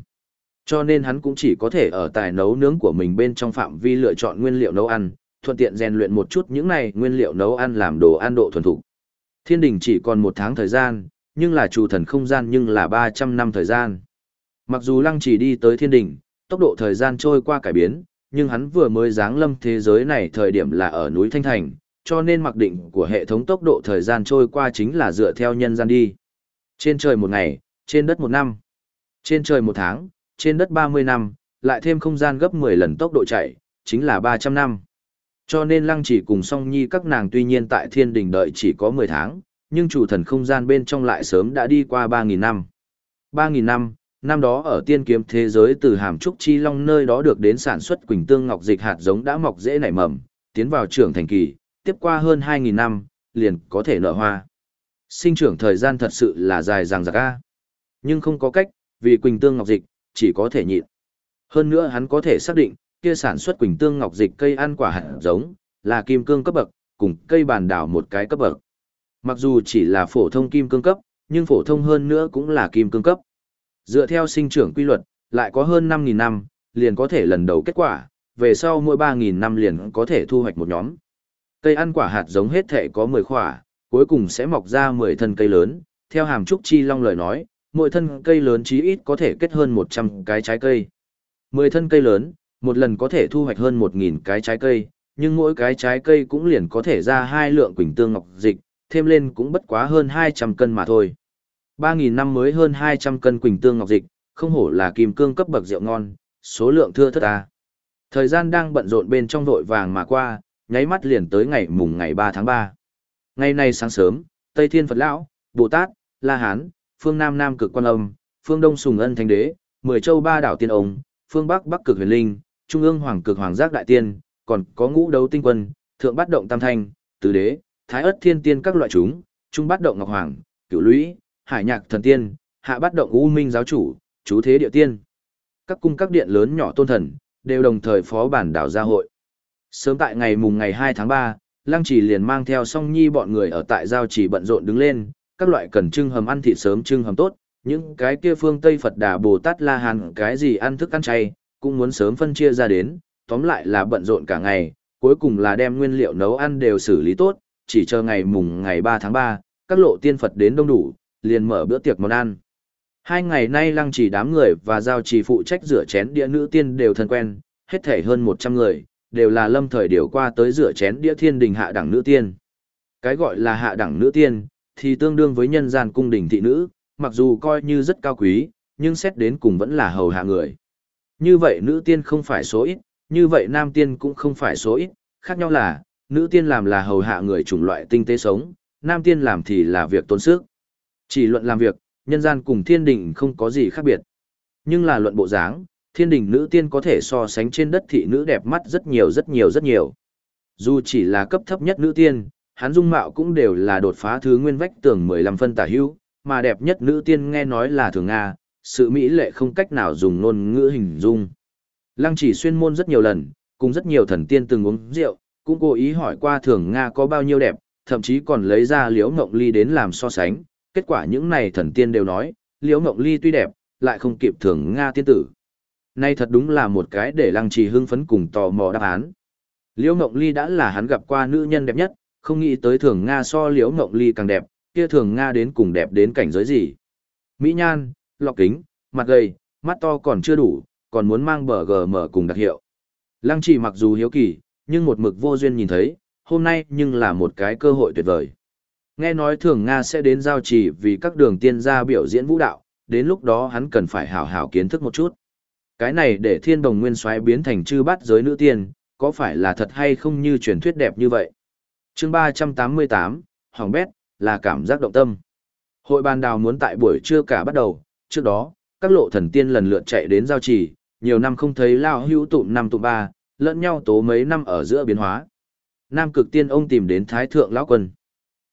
Cho nên hắn cũng chỉ có thể ở tài nấu nướng của mình bên trong phạm vi lựa chọn nguyên liệu nấu ăn, thuận tiện rèn luyện một chút những này nguyên liệu nấu ăn làm đồ ăn độ thuần thục. Thiên đình chỉ còn một tháng thời gian, nhưng là chủ thần không gian nhưng là 300 năm thời gian. Mặc dù lăng chỉ đi tới thiên đình, tốc độ thời gian trôi qua cải biến, nhưng hắn vừa mới giáng lâm thế giới này thời điểm là ở núi Thanh Thành, cho nên mặc định của hệ thống tốc độ thời gian trôi qua chính là dựa theo nhân gian đi. Trên trời một ngày, trên đất một năm. Trên trời một tháng, trên đất 30 năm, lại thêm không gian gấp 10 lần tốc độ chạy, chính là 300 năm. Cho nên lăng chỉ cùng song nhi các nàng tuy nhiên tại thiên đình đợi chỉ có 10 tháng, nhưng chủ thần không gian bên trong lại sớm đã đi qua 3.000 năm. 3.000 năm, năm đó ở tiên kiếm thế giới từ hàm trúc chi long nơi đó được đến sản xuất quỳnh tương ngọc dịch hạt giống đã mọc dễ nảy mầm, tiến vào trưởng thành kỳ, tiếp qua hơn 2.000 năm, liền có thể nở hoa. Sinh trưởng thời gian thật sự là dài dằng dặc a. Nhưng không có cách, vì quỳnh tương ngọc dịch, chỉ có thể nhịn. Hơn nữa hắn có thể xác định, kia sản xuất quỳnh tương ngọc dịch cây ăn quả hạt giống, là kim cương cấp bậc, cùng cây bàn đảo một cái cấp bậc. Mặc dù chỉ là phổ thông kim cương cấp, nhưng phổ thông hơn nữa cũng là kim cương cấp. Dựa theo sinh trưởng quy luật, lại có hơn 5.000 năm, liền có thể lần đầu kết quả, về sau mỗi 3.000 năm liền có thể thu hoạch một nhóm. Cây ăn quả hạt giống hết thể có 10 khỏa, cuối cùng sẽ mọc ra 10 thân cây lớn, theo hàm trúc chi long lời nói, mỗi thân cây lớn chí ít có thể kết hơn 100 cái trái cây. 10 thân cây lớn, một lần có thể thu hoạch hơn 1.000 cái trái cây, nhưng mỗi cái trái cây cũng liền có thể ra hai lượng quỳnh tương ngọc dịch, thêm lên cũng bất quá hơn 200 cân mà thôi. 3.000 năm mới hơn 200 cân quỳnh tương ngọc dịch, không hổ là kim cương cấp bậc rượu ngon, số lượng thưa thất ta. Thời gian đang bận rộn bên trong vội vàng mà qua, nháy mắt liền tới ngày mùng ngày 3 tháng 3. Ngày nay sáng sớm, Tây Thiên Phật Lão, Bồ Tát, La Hán, phương Nam Nam cực quan âm, phương Đông Sùng Ân Thánh Đế, mười châu ba đảo tiên ông, phương Bắc Bắc cực huyền linh, trung ương hoàng cực hoàng giác đại tiên, còn có ngũ đấu tinh quân, thượng bát động tam thanh, tứ đế, thái ất thiên tiên các loại chúng, trung bát động ngọc hoàng, cửu lũy, hải nhạc thần tiên, hạ bát động u minh giáo chủ, chú thế địa tiên. Các cung các điện lớn nhỏ tôn thần, đều đồng thời phó bản đảo gia hội. Sớm tại ngày mùng ngày 2 tháng 3, Lăng Chỉ liền mang theo song nhi bọn người ở tại giao chỉ bận rộn đứng lên, các loại cần trưng hầm ăn thịt sớm trưng hầm tốt, những cái kia phương Tây Phật Đà Bồ Tát La Hàn cái gì ăn thức ăn chay, cũng muốn sớm phân chia ra đến, tóm lại là bận rộn cả ngày, cuối cùng là đem nguyên liệu nấu ăn đều xử lý tốt, chỉ chờ ngày mùng ngày 3 tháng 3, các lộ tiên Phật đến đông đủ, liền mở bữa tiệc món ăn. Hai ngày nay lăng chỉ đám người và giao trì phụ trách rửa chén đĩa nữ tiên đều thân quen, hết thể hơn 100 người, đều là lâm thời điều qua tới rửa chén đĩa thiên đình hạ đẳng nữ tiên. Cái gọi là hạ đẳng nữ tiên, thì tương đương với nhân gian cung đình thị nữ, mặc dù coi như rất cao quý, nhưng xét đến cùng vẫn là hầu hạ người. Như vậy nữ tiên không phải số ít, như vậy nam tiên cũng không phải số ít, khác nhau là, nữ tiên làm là hầu hạ người chủng loại tinh tế sống, nam tiên làm thì là việc tốn sức. Chỉ luận làm việc, nhân gian cùng thiên đình không có gì khác biệt. Nhưng là luận bộ dáng, thiên đình nữ tiên có thể so sánh trên đất thị nữ đẹp mắt rất nhiều rất nhiều rất nhiều. Dù chỉ là cấp thấp nhất nữ tiên, hắn dung mạo cũng đều là đột phá thứ nguyên vách tường 15 phân tả hữu, mà đẹp nhất nữ tiên nghe nói là thường Nga, sự mỹ lệ không cách nào dùng ngôn ngữ hình dung. Lăng chỉ xuyên môn rất nhiều lần, cùng rất nhiều thần tiên từng uống rượu, cũng cố ý hỏi qua thường Nga có bao nhiêu đẹp, thậm chí còn lấy ra liễu ngộng ly đến làm so sánh, kết quả những này thần tiên đều nói, liễu ngộng ly tuy đẹp, lại không kịp thường Nga tiên tử. Nay thật đúng là một cái để lăng trì hưng phấn cùng tò mò đáp án. Liễu Ngộng Ly đã là hắn gặp qua nữ nhân đẹp nhất, không nghĩ tới thường Nga so Liễu mộng Ly càng đẹp, kia thường Nga đến cùng đẹp đến cảnh giới gì. Mỹ nhan, lọc kính, mặt gầy, mắt to còn chưa đủ, còn muốn mang bờ gờ mở cùng đặc hiệu. Lăng trì mặc dù hiếu kỳ, nhưng một mực vô duyên nhìn thấy, hôm nay nhưng là một cái cơ hội tuyệt vời. Nghe nói thường Nga sẽ đến giao trì vì các đường tiên gia biểu diễn vũ đạo, đến lúc đó hắn cần phải hảo hảo kiến thức một chút. Cái này để thiên đồng nguyên soái biến thành chư bát giới nữ tiên, có phải là thật hay không như truyền thuyết đẹp như vậy? Chương ba trăm tám mươi tám Hoàng Bét, là cảm giác động tâm. Hội bàn đào muốn tại buổi trưa cả bắt đầu, trước đó, các lộ thần tiên lần lượt chạy đến giao trì, nhiều năm không thấy lao hữu tụm năm tụm ba, lẫn nhau tố mấy năm ở giữa biến hóa. Nam cực tiên ông tìm đến thái thượng lão quân.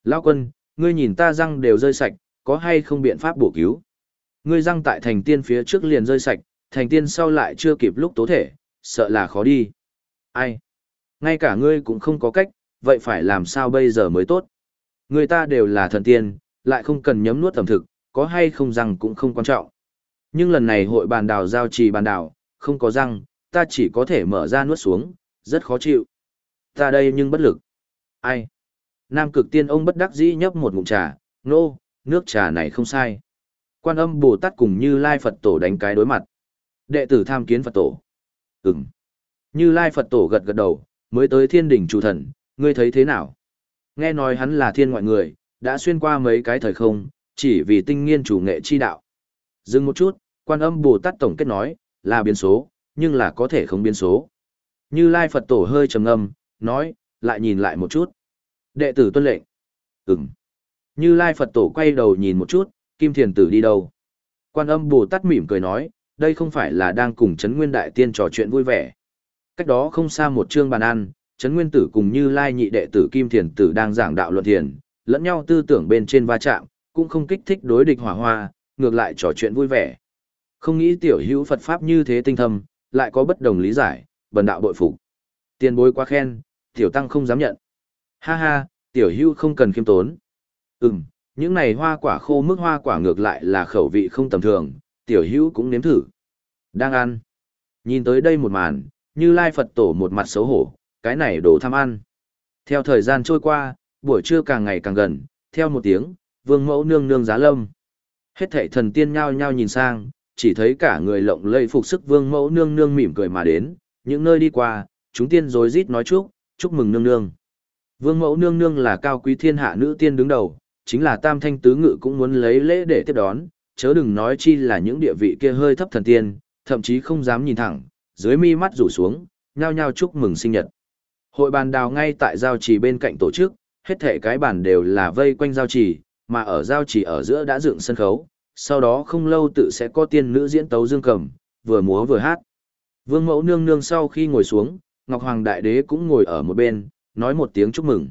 Lão quân, ngươi nhìn ta răng đều rơi sạch, có hay không biện pháp bổ cứu? Ngươi răng tại thành tiên phía trước liền rơi sạch, thành tiên sau lại chưa kịp lúc tố thể, sợ là khó đi. Ai? Ngay cả ngươi cũng không có cách, vậy phải làm sao bây giờ mới tốt? Người ta đều là thần tiên, lại không cần nhấm nuốt ẩm thực, có hay không răng cũng không quan trọng. Nhưng lần này hội bàn đào giao trì bàn đào, không có răng, ta chỉ có thể mở ra nuốt xuống, rất khó chịu. Ta đây nhưng bất lực. Ai? Nam cực tiên ông bất đắc dĩ nhấp một ngụm trà, nô, nước trà này không sai. Quan âm Bồ Tát cùng như Lai Phật Tổ đánh cái đối mặt. Đệ tử tham kiến Phật tổ. Ừm. Như Lai Phật tổ gật gật đầu, mới tới thiên đỉnh chủ thần, ngươi thấy thế nào? Nghe nói hắn là thiên ngoại người, đã xuyên qua mấy cái thời không, chỉ vì tinh nghiên chủ nghệ chi đạo. Dừng một chút, quan âm Bồ Tát tổng kết nói, là biến số, nhưng là có thể không biến số. Như Lai Phật tổ hơi trầm ngâm, nói, lại nhìn lại một chút. Đệ tử tuân lệnh. Ừm. Như Lai Phật tổ quay đầu nhìn một chút, Kim Thiền Tử đi đâu? Quan âm Bồ Tát mỉm cười nói, đây không phải là đang cùng Trấn Nguyên Đại Tiên trò chuyện vui vẻ. Cách đó không xa một chương bàn ăn, Trấn Nguyên Tử cùng như Lai nhị đệ tử Kim Thiền Tử đang giảng đạo luận thiền, lẫn nhau tư tưởng bên trên va chạm, cũng không kích thích đối địch hỏa hoa, ngược lại trò chuyện vui vẻ. Không nghĩ tiểu hữu Phật Pháp như thế tinh thâm, lại có bất đồng lý giải, bần đạo bội phục. Tiền bối quá khen, tiểu tăng không dám nhận. Ha ha, tiểu hữu không cần khiêm tốn. Ừm, những này hoa quả khô mức hoa quả ngược lại là khẩu vị không tầm thường, tiểu hữu cũng nếm thử. Đang ăn. Nhìn tới đây một màn, như lai Phật tổ một mặt xấu hổ, cái này đồ tham ăn. Theo thời gian trôi qua, buổi trưa càng ngày càng gần, theo một tiếng, vương mẫu nương nương giá lâm. Hết thảy thần tiên nhao nhao nhìn sang, chỉ thấy cả người lộng lẫy phục sức vương mẫu nương nương mỉm cười mà đến, những nơi đi qua, chúng tiên rối rít nói chúc, chúc mừng nương nương. Vương mẫu nương nương là cao quý thiên hạ nữ tiên đứng đầu, chính là tam thanh tứ ngự cũng muốn lấy lễ để tiếp đón, chớ đừng nói chi là những địa vị kia hơi thấp thần tiên, thậm chí không dám nhìn thẳng, dưới mi mắt rủ xuống, nhao nhao chúc mừng sinh nhật. Hội bàn đào ngay tại giao trì bên cạnh tổ chức, hết thể cái bàn đều là vây quanh giao trì, mà ở giao trì ở giữa đã dựng sân khấu, sau đó không lâu tự sẽ có tiên nữ diễn tấu dương cầm, vừa múa vừa hát. Vương mẫu nương nương sau khi ngồi xuống, Ngọc Hoàng Đại Đế cũng ngồi ở một bên, nói một tiếng chúc mừng.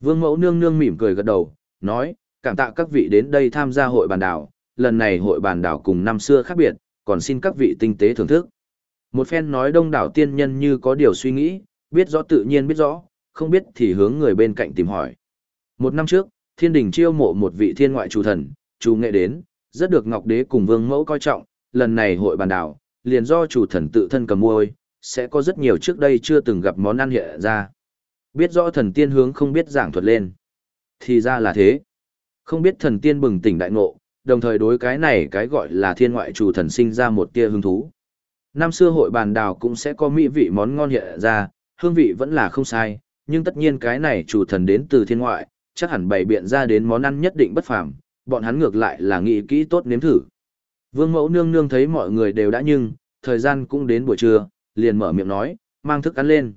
Vương mẫu nương nương mỉm cười gật đầu, nói, cảm tạ các vị đến đây tham gia hội bàn đảo, lần này hội bàn đảo cùng năm xưa khác biệt, còn xin các vị tinh tế thưởng thức. Một phen nói đông đảo tiên nhân như có điều suy nghĩ, biết rõ tự nhiên biết rõ, không biết thì hướng người bên cạnh tìm hỏi. Một năm trước, thiên đình chiêu mộ một vị thiên ngoại chủ thần, chủ nghệ đến, rất được Ngọc Đế cùng Vương Mẫu coi trọng, lần này hội bàn đảo, liền do chủ thần tự thân cầm môi, sẽ có rất nhiều trước đây chưa từng gặp món ăn hiện ra. Biết rõ thần tiên hướng không biết giảng thuật lên. Thì ra là thế. Không biết thần tiên bừng tỉnh đại ngộ, đồng thời đối cái này cái gọi là thiên ngoại chủ thần sinh ra một tia hứng thú. Năm xưa hội bàn đào cũng sẽ có mỹ vị món ngon hiện ra, hương vị vẫn là không sai, nhưng tất nhiên cái này chủ thần đến từ thiên ngoại, chắc hẳn bày biện ra đến món ăn nhất định bất phàm, bọn hắn ngược lại là nghĩ kỹ tốt nếm thử. Vương mẫu nương nương thấy mọi người đều đã nhưng, thời gian cũng đến buổi trưa, liền mở miệng nói, mang thức ăn lên.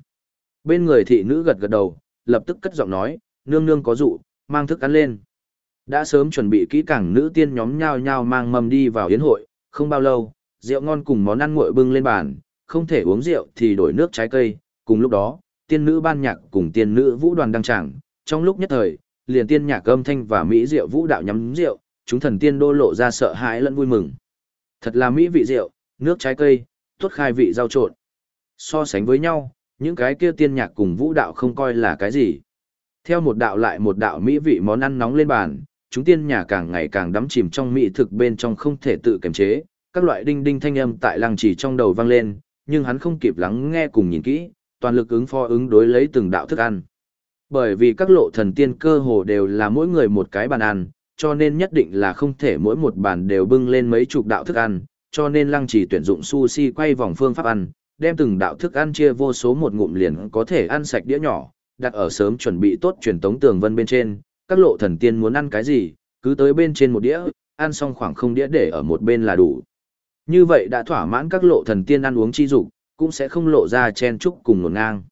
Bên người thị nữ gật gật đầu, lập tức cất giọng nói, nương nương có dụ, mang thức ăn lên. Đã sớm chuẩn bị kỹ càng nữ tiên nhóm nhao nhao mang mầm đi vào yến hội, không bao lâu, rượu ngon cùng món ăn nguội bưng lên bàn, không thể uống rượu thì đổi nước trái cây, cùng lúc đó, tiên nữ ban nhạc cùng tiên nữ vũ đoàn đăng tràng, trong lúc nhất thời, liền tiên nhạc âm thanh và mỹ rượu vũ đạo nhắm rượu, chúng thần tiên đô lộ ra sợ hãi lẫn vui mừng. Thật là mỹ vị rượu, nước trái cây, tuốt khai vị rau trộn. So sánh với nhau, những cái kia tiên nhạc cùng vũ đạo không coi là cái gì. Theo một đạo lại một đạo mỹ vị món ăn nóng lên bàn, chúng tiên nhà càng ngày càng đắm chìm trong mỹ thực bên trong không thể tự kiềm chế, các loại đinh đinh thanh âm tại lăng chỉ trong đầu vang lên, nhưng hắn không kịp lắng nghe cùng nhìn kỹ, toàn lực ứng phó ứng đối lấy từng đạo thức ăn. Bởi vì các lộ thần tiên cơ hồ đều là mỗi người một cái bàn ăn, cho nên nhất định là không thể mỗi một bàn đều bưng lên mấy chục đạo thức ăn, cho nên lăng chỉ tuyển dụng sushi quay vòng phương pháp ăn, đem từng đạo thức ăn chia vô số một ngụm liền có thể ăn sạch đĩa nhỏ, đặt ở sớm chuẩn bị tốt truyền tống tường vân bên trên, các lộ thần tiên muốn ăn cái gì, cứ tới bên trên một đĩa, ăn xong khoảng không đĩa để ở một bên là đủ. Như vậy đã thỏa mãn các lộ thần tiên ăn uống chi dục, cũng sẽ không lộ ra chen chúc cùng ngổn ngang.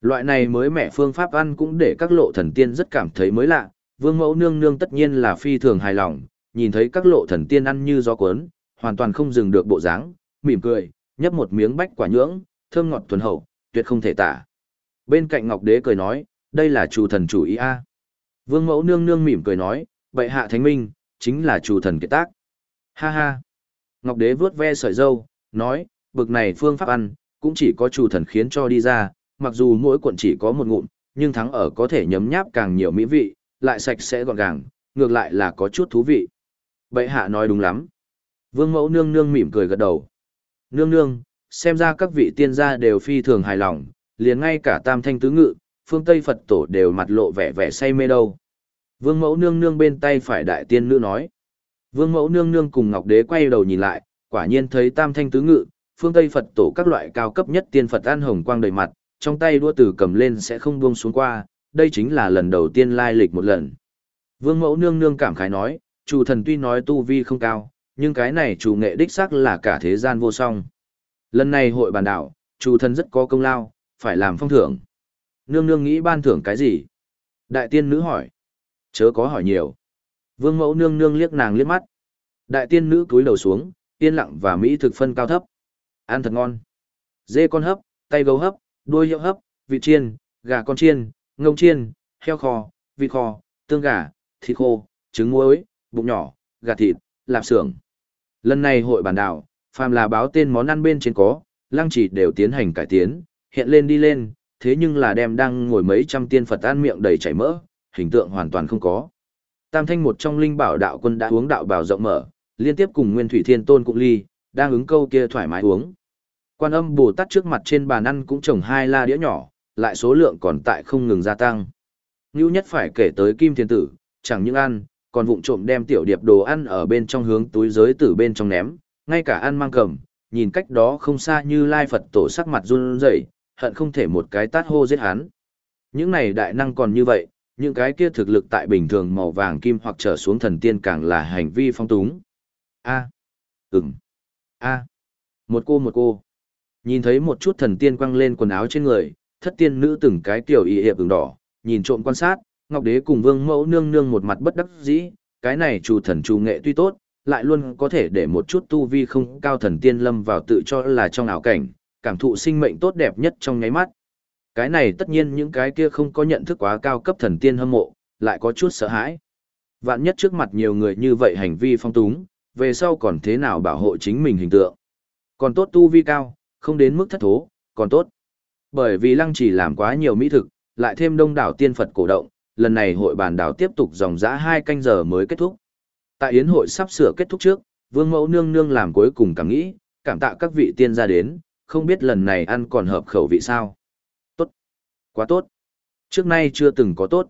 Loại này mới mẻ phương pháp ăn cũng để các lộ thần tiên rất cảm thấy mới lạ, vương mẫu nương nương tất nhiên là phi thường hài lòng, nhìn thấy các lộ thần tiên ăn như gió cuốn, hoàn toàn không dừng được bộ dáng, mỉm cười, nhấp một miếng bách quả nhưỡng, thơm ngọt thuần hậu, tuyệt không thể tả. Bên cạnh Ngọc Đế cười nói, đây là chủ thần chủ ý a. Vương mẫu nương nương mỉm cười nói, bệ hạ thánh minh, chính là chủ thần kiệt tác. Ha ha. Ngọc Đế vướt ve sợi dâu, nói, bực này phương pháp ăn, cũng chỉ có chủ thần khiến cho đi ra, mặc dù mỗi cuộn chỉ có một ngụm, nhưng thắng ở có thể nhấm nháp càng nhiều mỹ vị, lại sạch sẽ gọn gàng, ngược lại là có chút thú vị. Bệ hạ nói đúng lắm. Vương mẫu nương nương mỉm cười gật đầu. Nương nương, xem ra các vị tiên gia đều phi thường hài lòng, liền ngay cả tam thanh tứ ngự, phương Tây Phật tổ đều mặt lộ vẻ vẻ say mê đâu. Vương mẫu nương nương bên tay phải đại tiên nữ nói. Vương mẫu nương nương cùng Ngọc Đế quay đầu nhìn lại, quả nhiên thấy tam thanh tứ ngự, phương Tây Phật tổ các loại cao cấp nhất tiên Phật an hồng quang đầy mặt, trong tay đua tử cầm lên sẽ không buông xuống qua, đây chính là lần đầu tiên lai lịch một lần. Vương mẫu nương nương cảm khái nói, chủ thần tuy nói tu vi không cao, nhưng cái này chủ nghệ đích xác là cả thế gian vô song. Lần này hội bàn đảo, chủ thần rất có công lao, phải làm phong thưởng. Nương nương nghĩ ban thưởng cái gì? Đại tiên nữ hỏi. Chớ có hỏi nhiều. Vương mẫu nương nương liếc nàng liếc mắt. Đại tiên nữ cúi đầu xuống, yên lặng và mỹ thực phân cao thấp. Ăn thật ngon. Dê con hấp, tay gấu hấp, đuôi hiệu hấp, vịt chiên, gà con chiên, ngông chiên, heo kho, vịt kho, tương gà, thịt khô, trứng muối, bụng nhỏ, gà thịt, lạp xưởng. Lần này hội bản đảo, phàm là báo tên món ăn bên trên có, lăng chỉ đều tiến hành cải tiến, hiện lên đi lên, thế nhưng là đem đang ngồi mấy trăm tiên Phật ăn miệng đầy chảy mỡ, hình tượng hoàn toàn không có. Tam thanh một trong linh bảo đạo quân đã uống đạo bảo rộng mở, liên tiếp cùng Nguyên Thủy Thiên Tôn cũng ly, đang ứng câu kia thoải mái uống. Quan âm Bồ Tát trước mặt trên bàn ăn cũng trồng hai la đĩa nhỏ, lại số lượng còn tại không ngừng gia tăng. Ngưu nhất phải kể tới Kim Thiên Tử, chẳng những ăn, còn vụng trộm đem tiểu điệp đồ ăn ở bên trong hướng túi giới tử bên trong ném, ngay cả ăn mang cầm, nhìn cách đó không xa như lai Phật tổ sắc mặt run rẩy, hận không thể một cái tát hô giết hắn. Những này đại năng còn như vậy, những cái kia thực lực tại bình thường màu vàng kim hoặc trở xuống thần tiên càng là hành vi phong túng. A. Ừm. A. Một cô một cô. Nhìn thấy một chút thần tiên quăng lên quần áo trên người, thất tiên nữ từng cái tiểu y hiệp ửng đỏ, nhìn trộm quan sát, Ngọc Đế cùng Vương Mẫu nương nương một mặt bất đắc dĩ, cái này trù thần trù nghệ tuy tốt, lại luôn có thể để một chút tu vi không cao thần tiên lâm vào tự cho là trong ảo cảnh, cảm thụ sinh mệnh tốt đẹp nhất trong nháy mắt. Cái này tất nhiên những cái kia không có nhận thức quá cao cấp thần tiên hâm mộ, lại có chút sợ hãi. Vạn nhất trước mặt nhiều người như vậy hành vi phong túng, về sau còn thế nào bảo hộ chính mình hình tượng. Còn tốt tu vi cao, không đến mức thất thố, còn tốt. Bởi vì lăng chỉ làm quá nhiều mỹ thực, lại thêm đông đảo tiên Phật cổ động, lần này hội bàn đảo tiếp tục dòng dã hai canh giờ mới kết thúc. Tại yến hội sắp sửa kết thúc trước, vương mẫu nương nương làm cuối cùng cảm nghĩ, cảm tạ các vị tiên gia đến, không biết lần này ăn còn hợp khẩu vị sao. Tốt. Quá tốt. Trước nay chưa từng có tốt.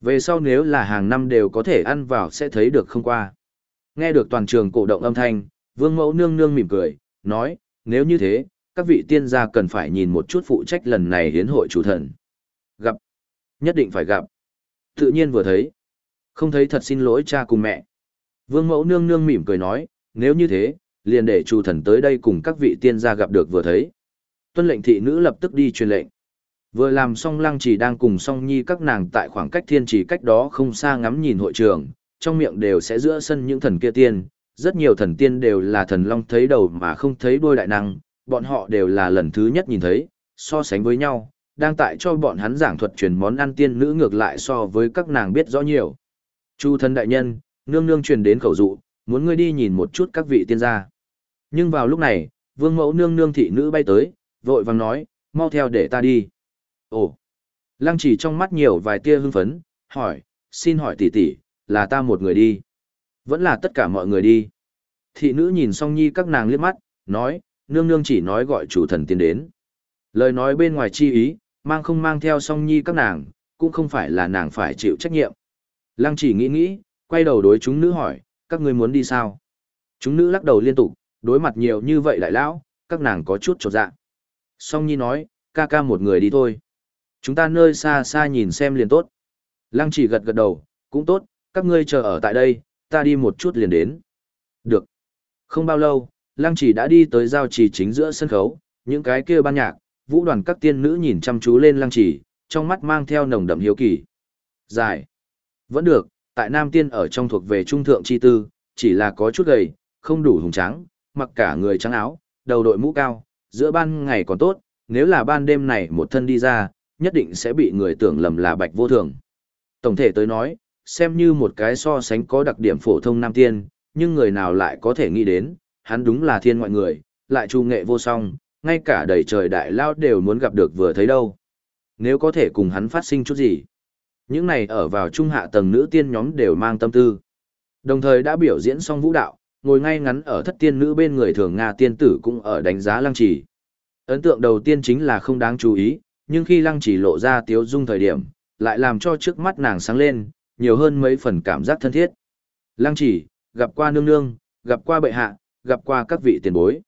Về sau nếu là hàng năm đều có thể ăn vào sẽ thấy được không qua. Nghe được toàn trường cổ động âm thanh, vương mẫu nương nương mỉm cười, nói, nếu như thế, các vị tiên gia cần phải nhìn một chút phụ trách lần này hiến hội chủ thần. Gặp. Nhất định phải gặp. Tự nhiên vừa thấy. Không thấy thật xin lỗi cha cùng mẹ. Vương mẫu nương nương mỉm cười nói, nếu như thế, liền để chủ thần tới đây cùng các vị tiên gia gặp được vừa thấy. Tuân lệnh thị nữ lập tức đi truyền lệnh. Vừa làm xong lăng chỉ đang cùng song nhi các nàng tại khoảng cách thiên chỉ cách đó không xa ngắm nhìn hội trường, trong miệng đều sẽ giữa sân những thần kia tiên, rất nhiều thần tiên đều là thần long thấy đầu mà không thấy đuôi đại năng, bọn họ đều là lần thứ nhất nhìn thấy, so sánh với nhau, đang tại cho bọn hắn giảng thuật truyền món ăn tiên nữ ngược lại so với các nàng biết rõ nhiều. Chu thân đại nhân, nương nương truyền đến khẩu dụ, muốn ngươi đi nhìn một chút các vị tiên gia. Nhưng vào lúc này, vương mẫu nương nương thị nữ bay tới, vội vàng nói, mau theo để ta đi. Ồ, lăng chỉ trong mắt nhiều vài tia hưng phấn, hỏi, xin hỏi tỷ tỷ, là ta một người đi. Vẫn là tất cả mọi người đi. Thị nữ nhìn song nhi các nàng liếc mắt, nói, nương nương chỉ nói gọi chủ thần tiến đến. Lời nói bên ngoài chi ý, mang không mang theo song nhi các nàng, cũng không phải là nàng phải chịu trách nhiệm. Lăng chỉ nghĩ nghĩ, quay đầu đối chúng nữ hỏi, các ngươi muốn đi sao? Chúng nữ lắc đầu liên tục, đối mặt nhiều như vậy đại lão, các nàng có chút trột dạ. Song nhi nói, ca ca một người đi thôi. Chúng ta nơi xa xa nhìn xem liền tốt. Lăng chỉ gật gật đầu, cũng tốt, các ngươi chờ ở tại đây, ta đi một chút liền đến. Được. Không bao lâu, Lăng chỉ đã đi tới giao trì chính giữa sân khấu, những cái kia ban nhạc, vũ đoàn các tiên nữ nhìn chăm chú lên Lăng chỉ, trong mắt mang theo nồng đậm hiếu kỳ. Dài. Vẫn được, tại Nam Tiên ở trong thuộc về trung thượng chi tư, chỉ là có chút gầy, không đủ hùng trắng, mặc cả người trắng áo, đầu đội mũ cao, giữa ban ngày còn tốt, nếu là ban đêm này một thân đi ra, nhất định sẽ bị người tưởng lầm là bạch vô thường. Tổng thể tới nói, xem như một cái so sánh có đặc điểm phổ thông nam tiên, nhưng người nào lại có thể nghĩ đến, hắn đúng là thiên ngoại người, lại trù nghệ vô song, ngay cả đầy trời đại lao đều muốn gặp được vừa thấy đâu. Nếu có thể cùng hắn phát sinh chút gì. Những này ở vào trung hạ tầng nữ tiên nhóm đều mang tâm tư. Đồng thời đã biểu diễn xong vũ đạo, ngồi ngay ngắn ở thất tiên nữ bên người thường Nga tiên tử cũng ở đánh giá lăng trì. Ấn tượng đầu tiên chính là không đáng chú ý, nhưng khi lăng trì lộ ra tiếu dung thời điểm, lại làm cho trước mắt nàng sáng lên, nhiều hơn mấy phần cảm giác thân thiết. Lăng chỉ, gặp qua nương nương, gặp qua bệ hạ, gặp qua các vị tiền bối.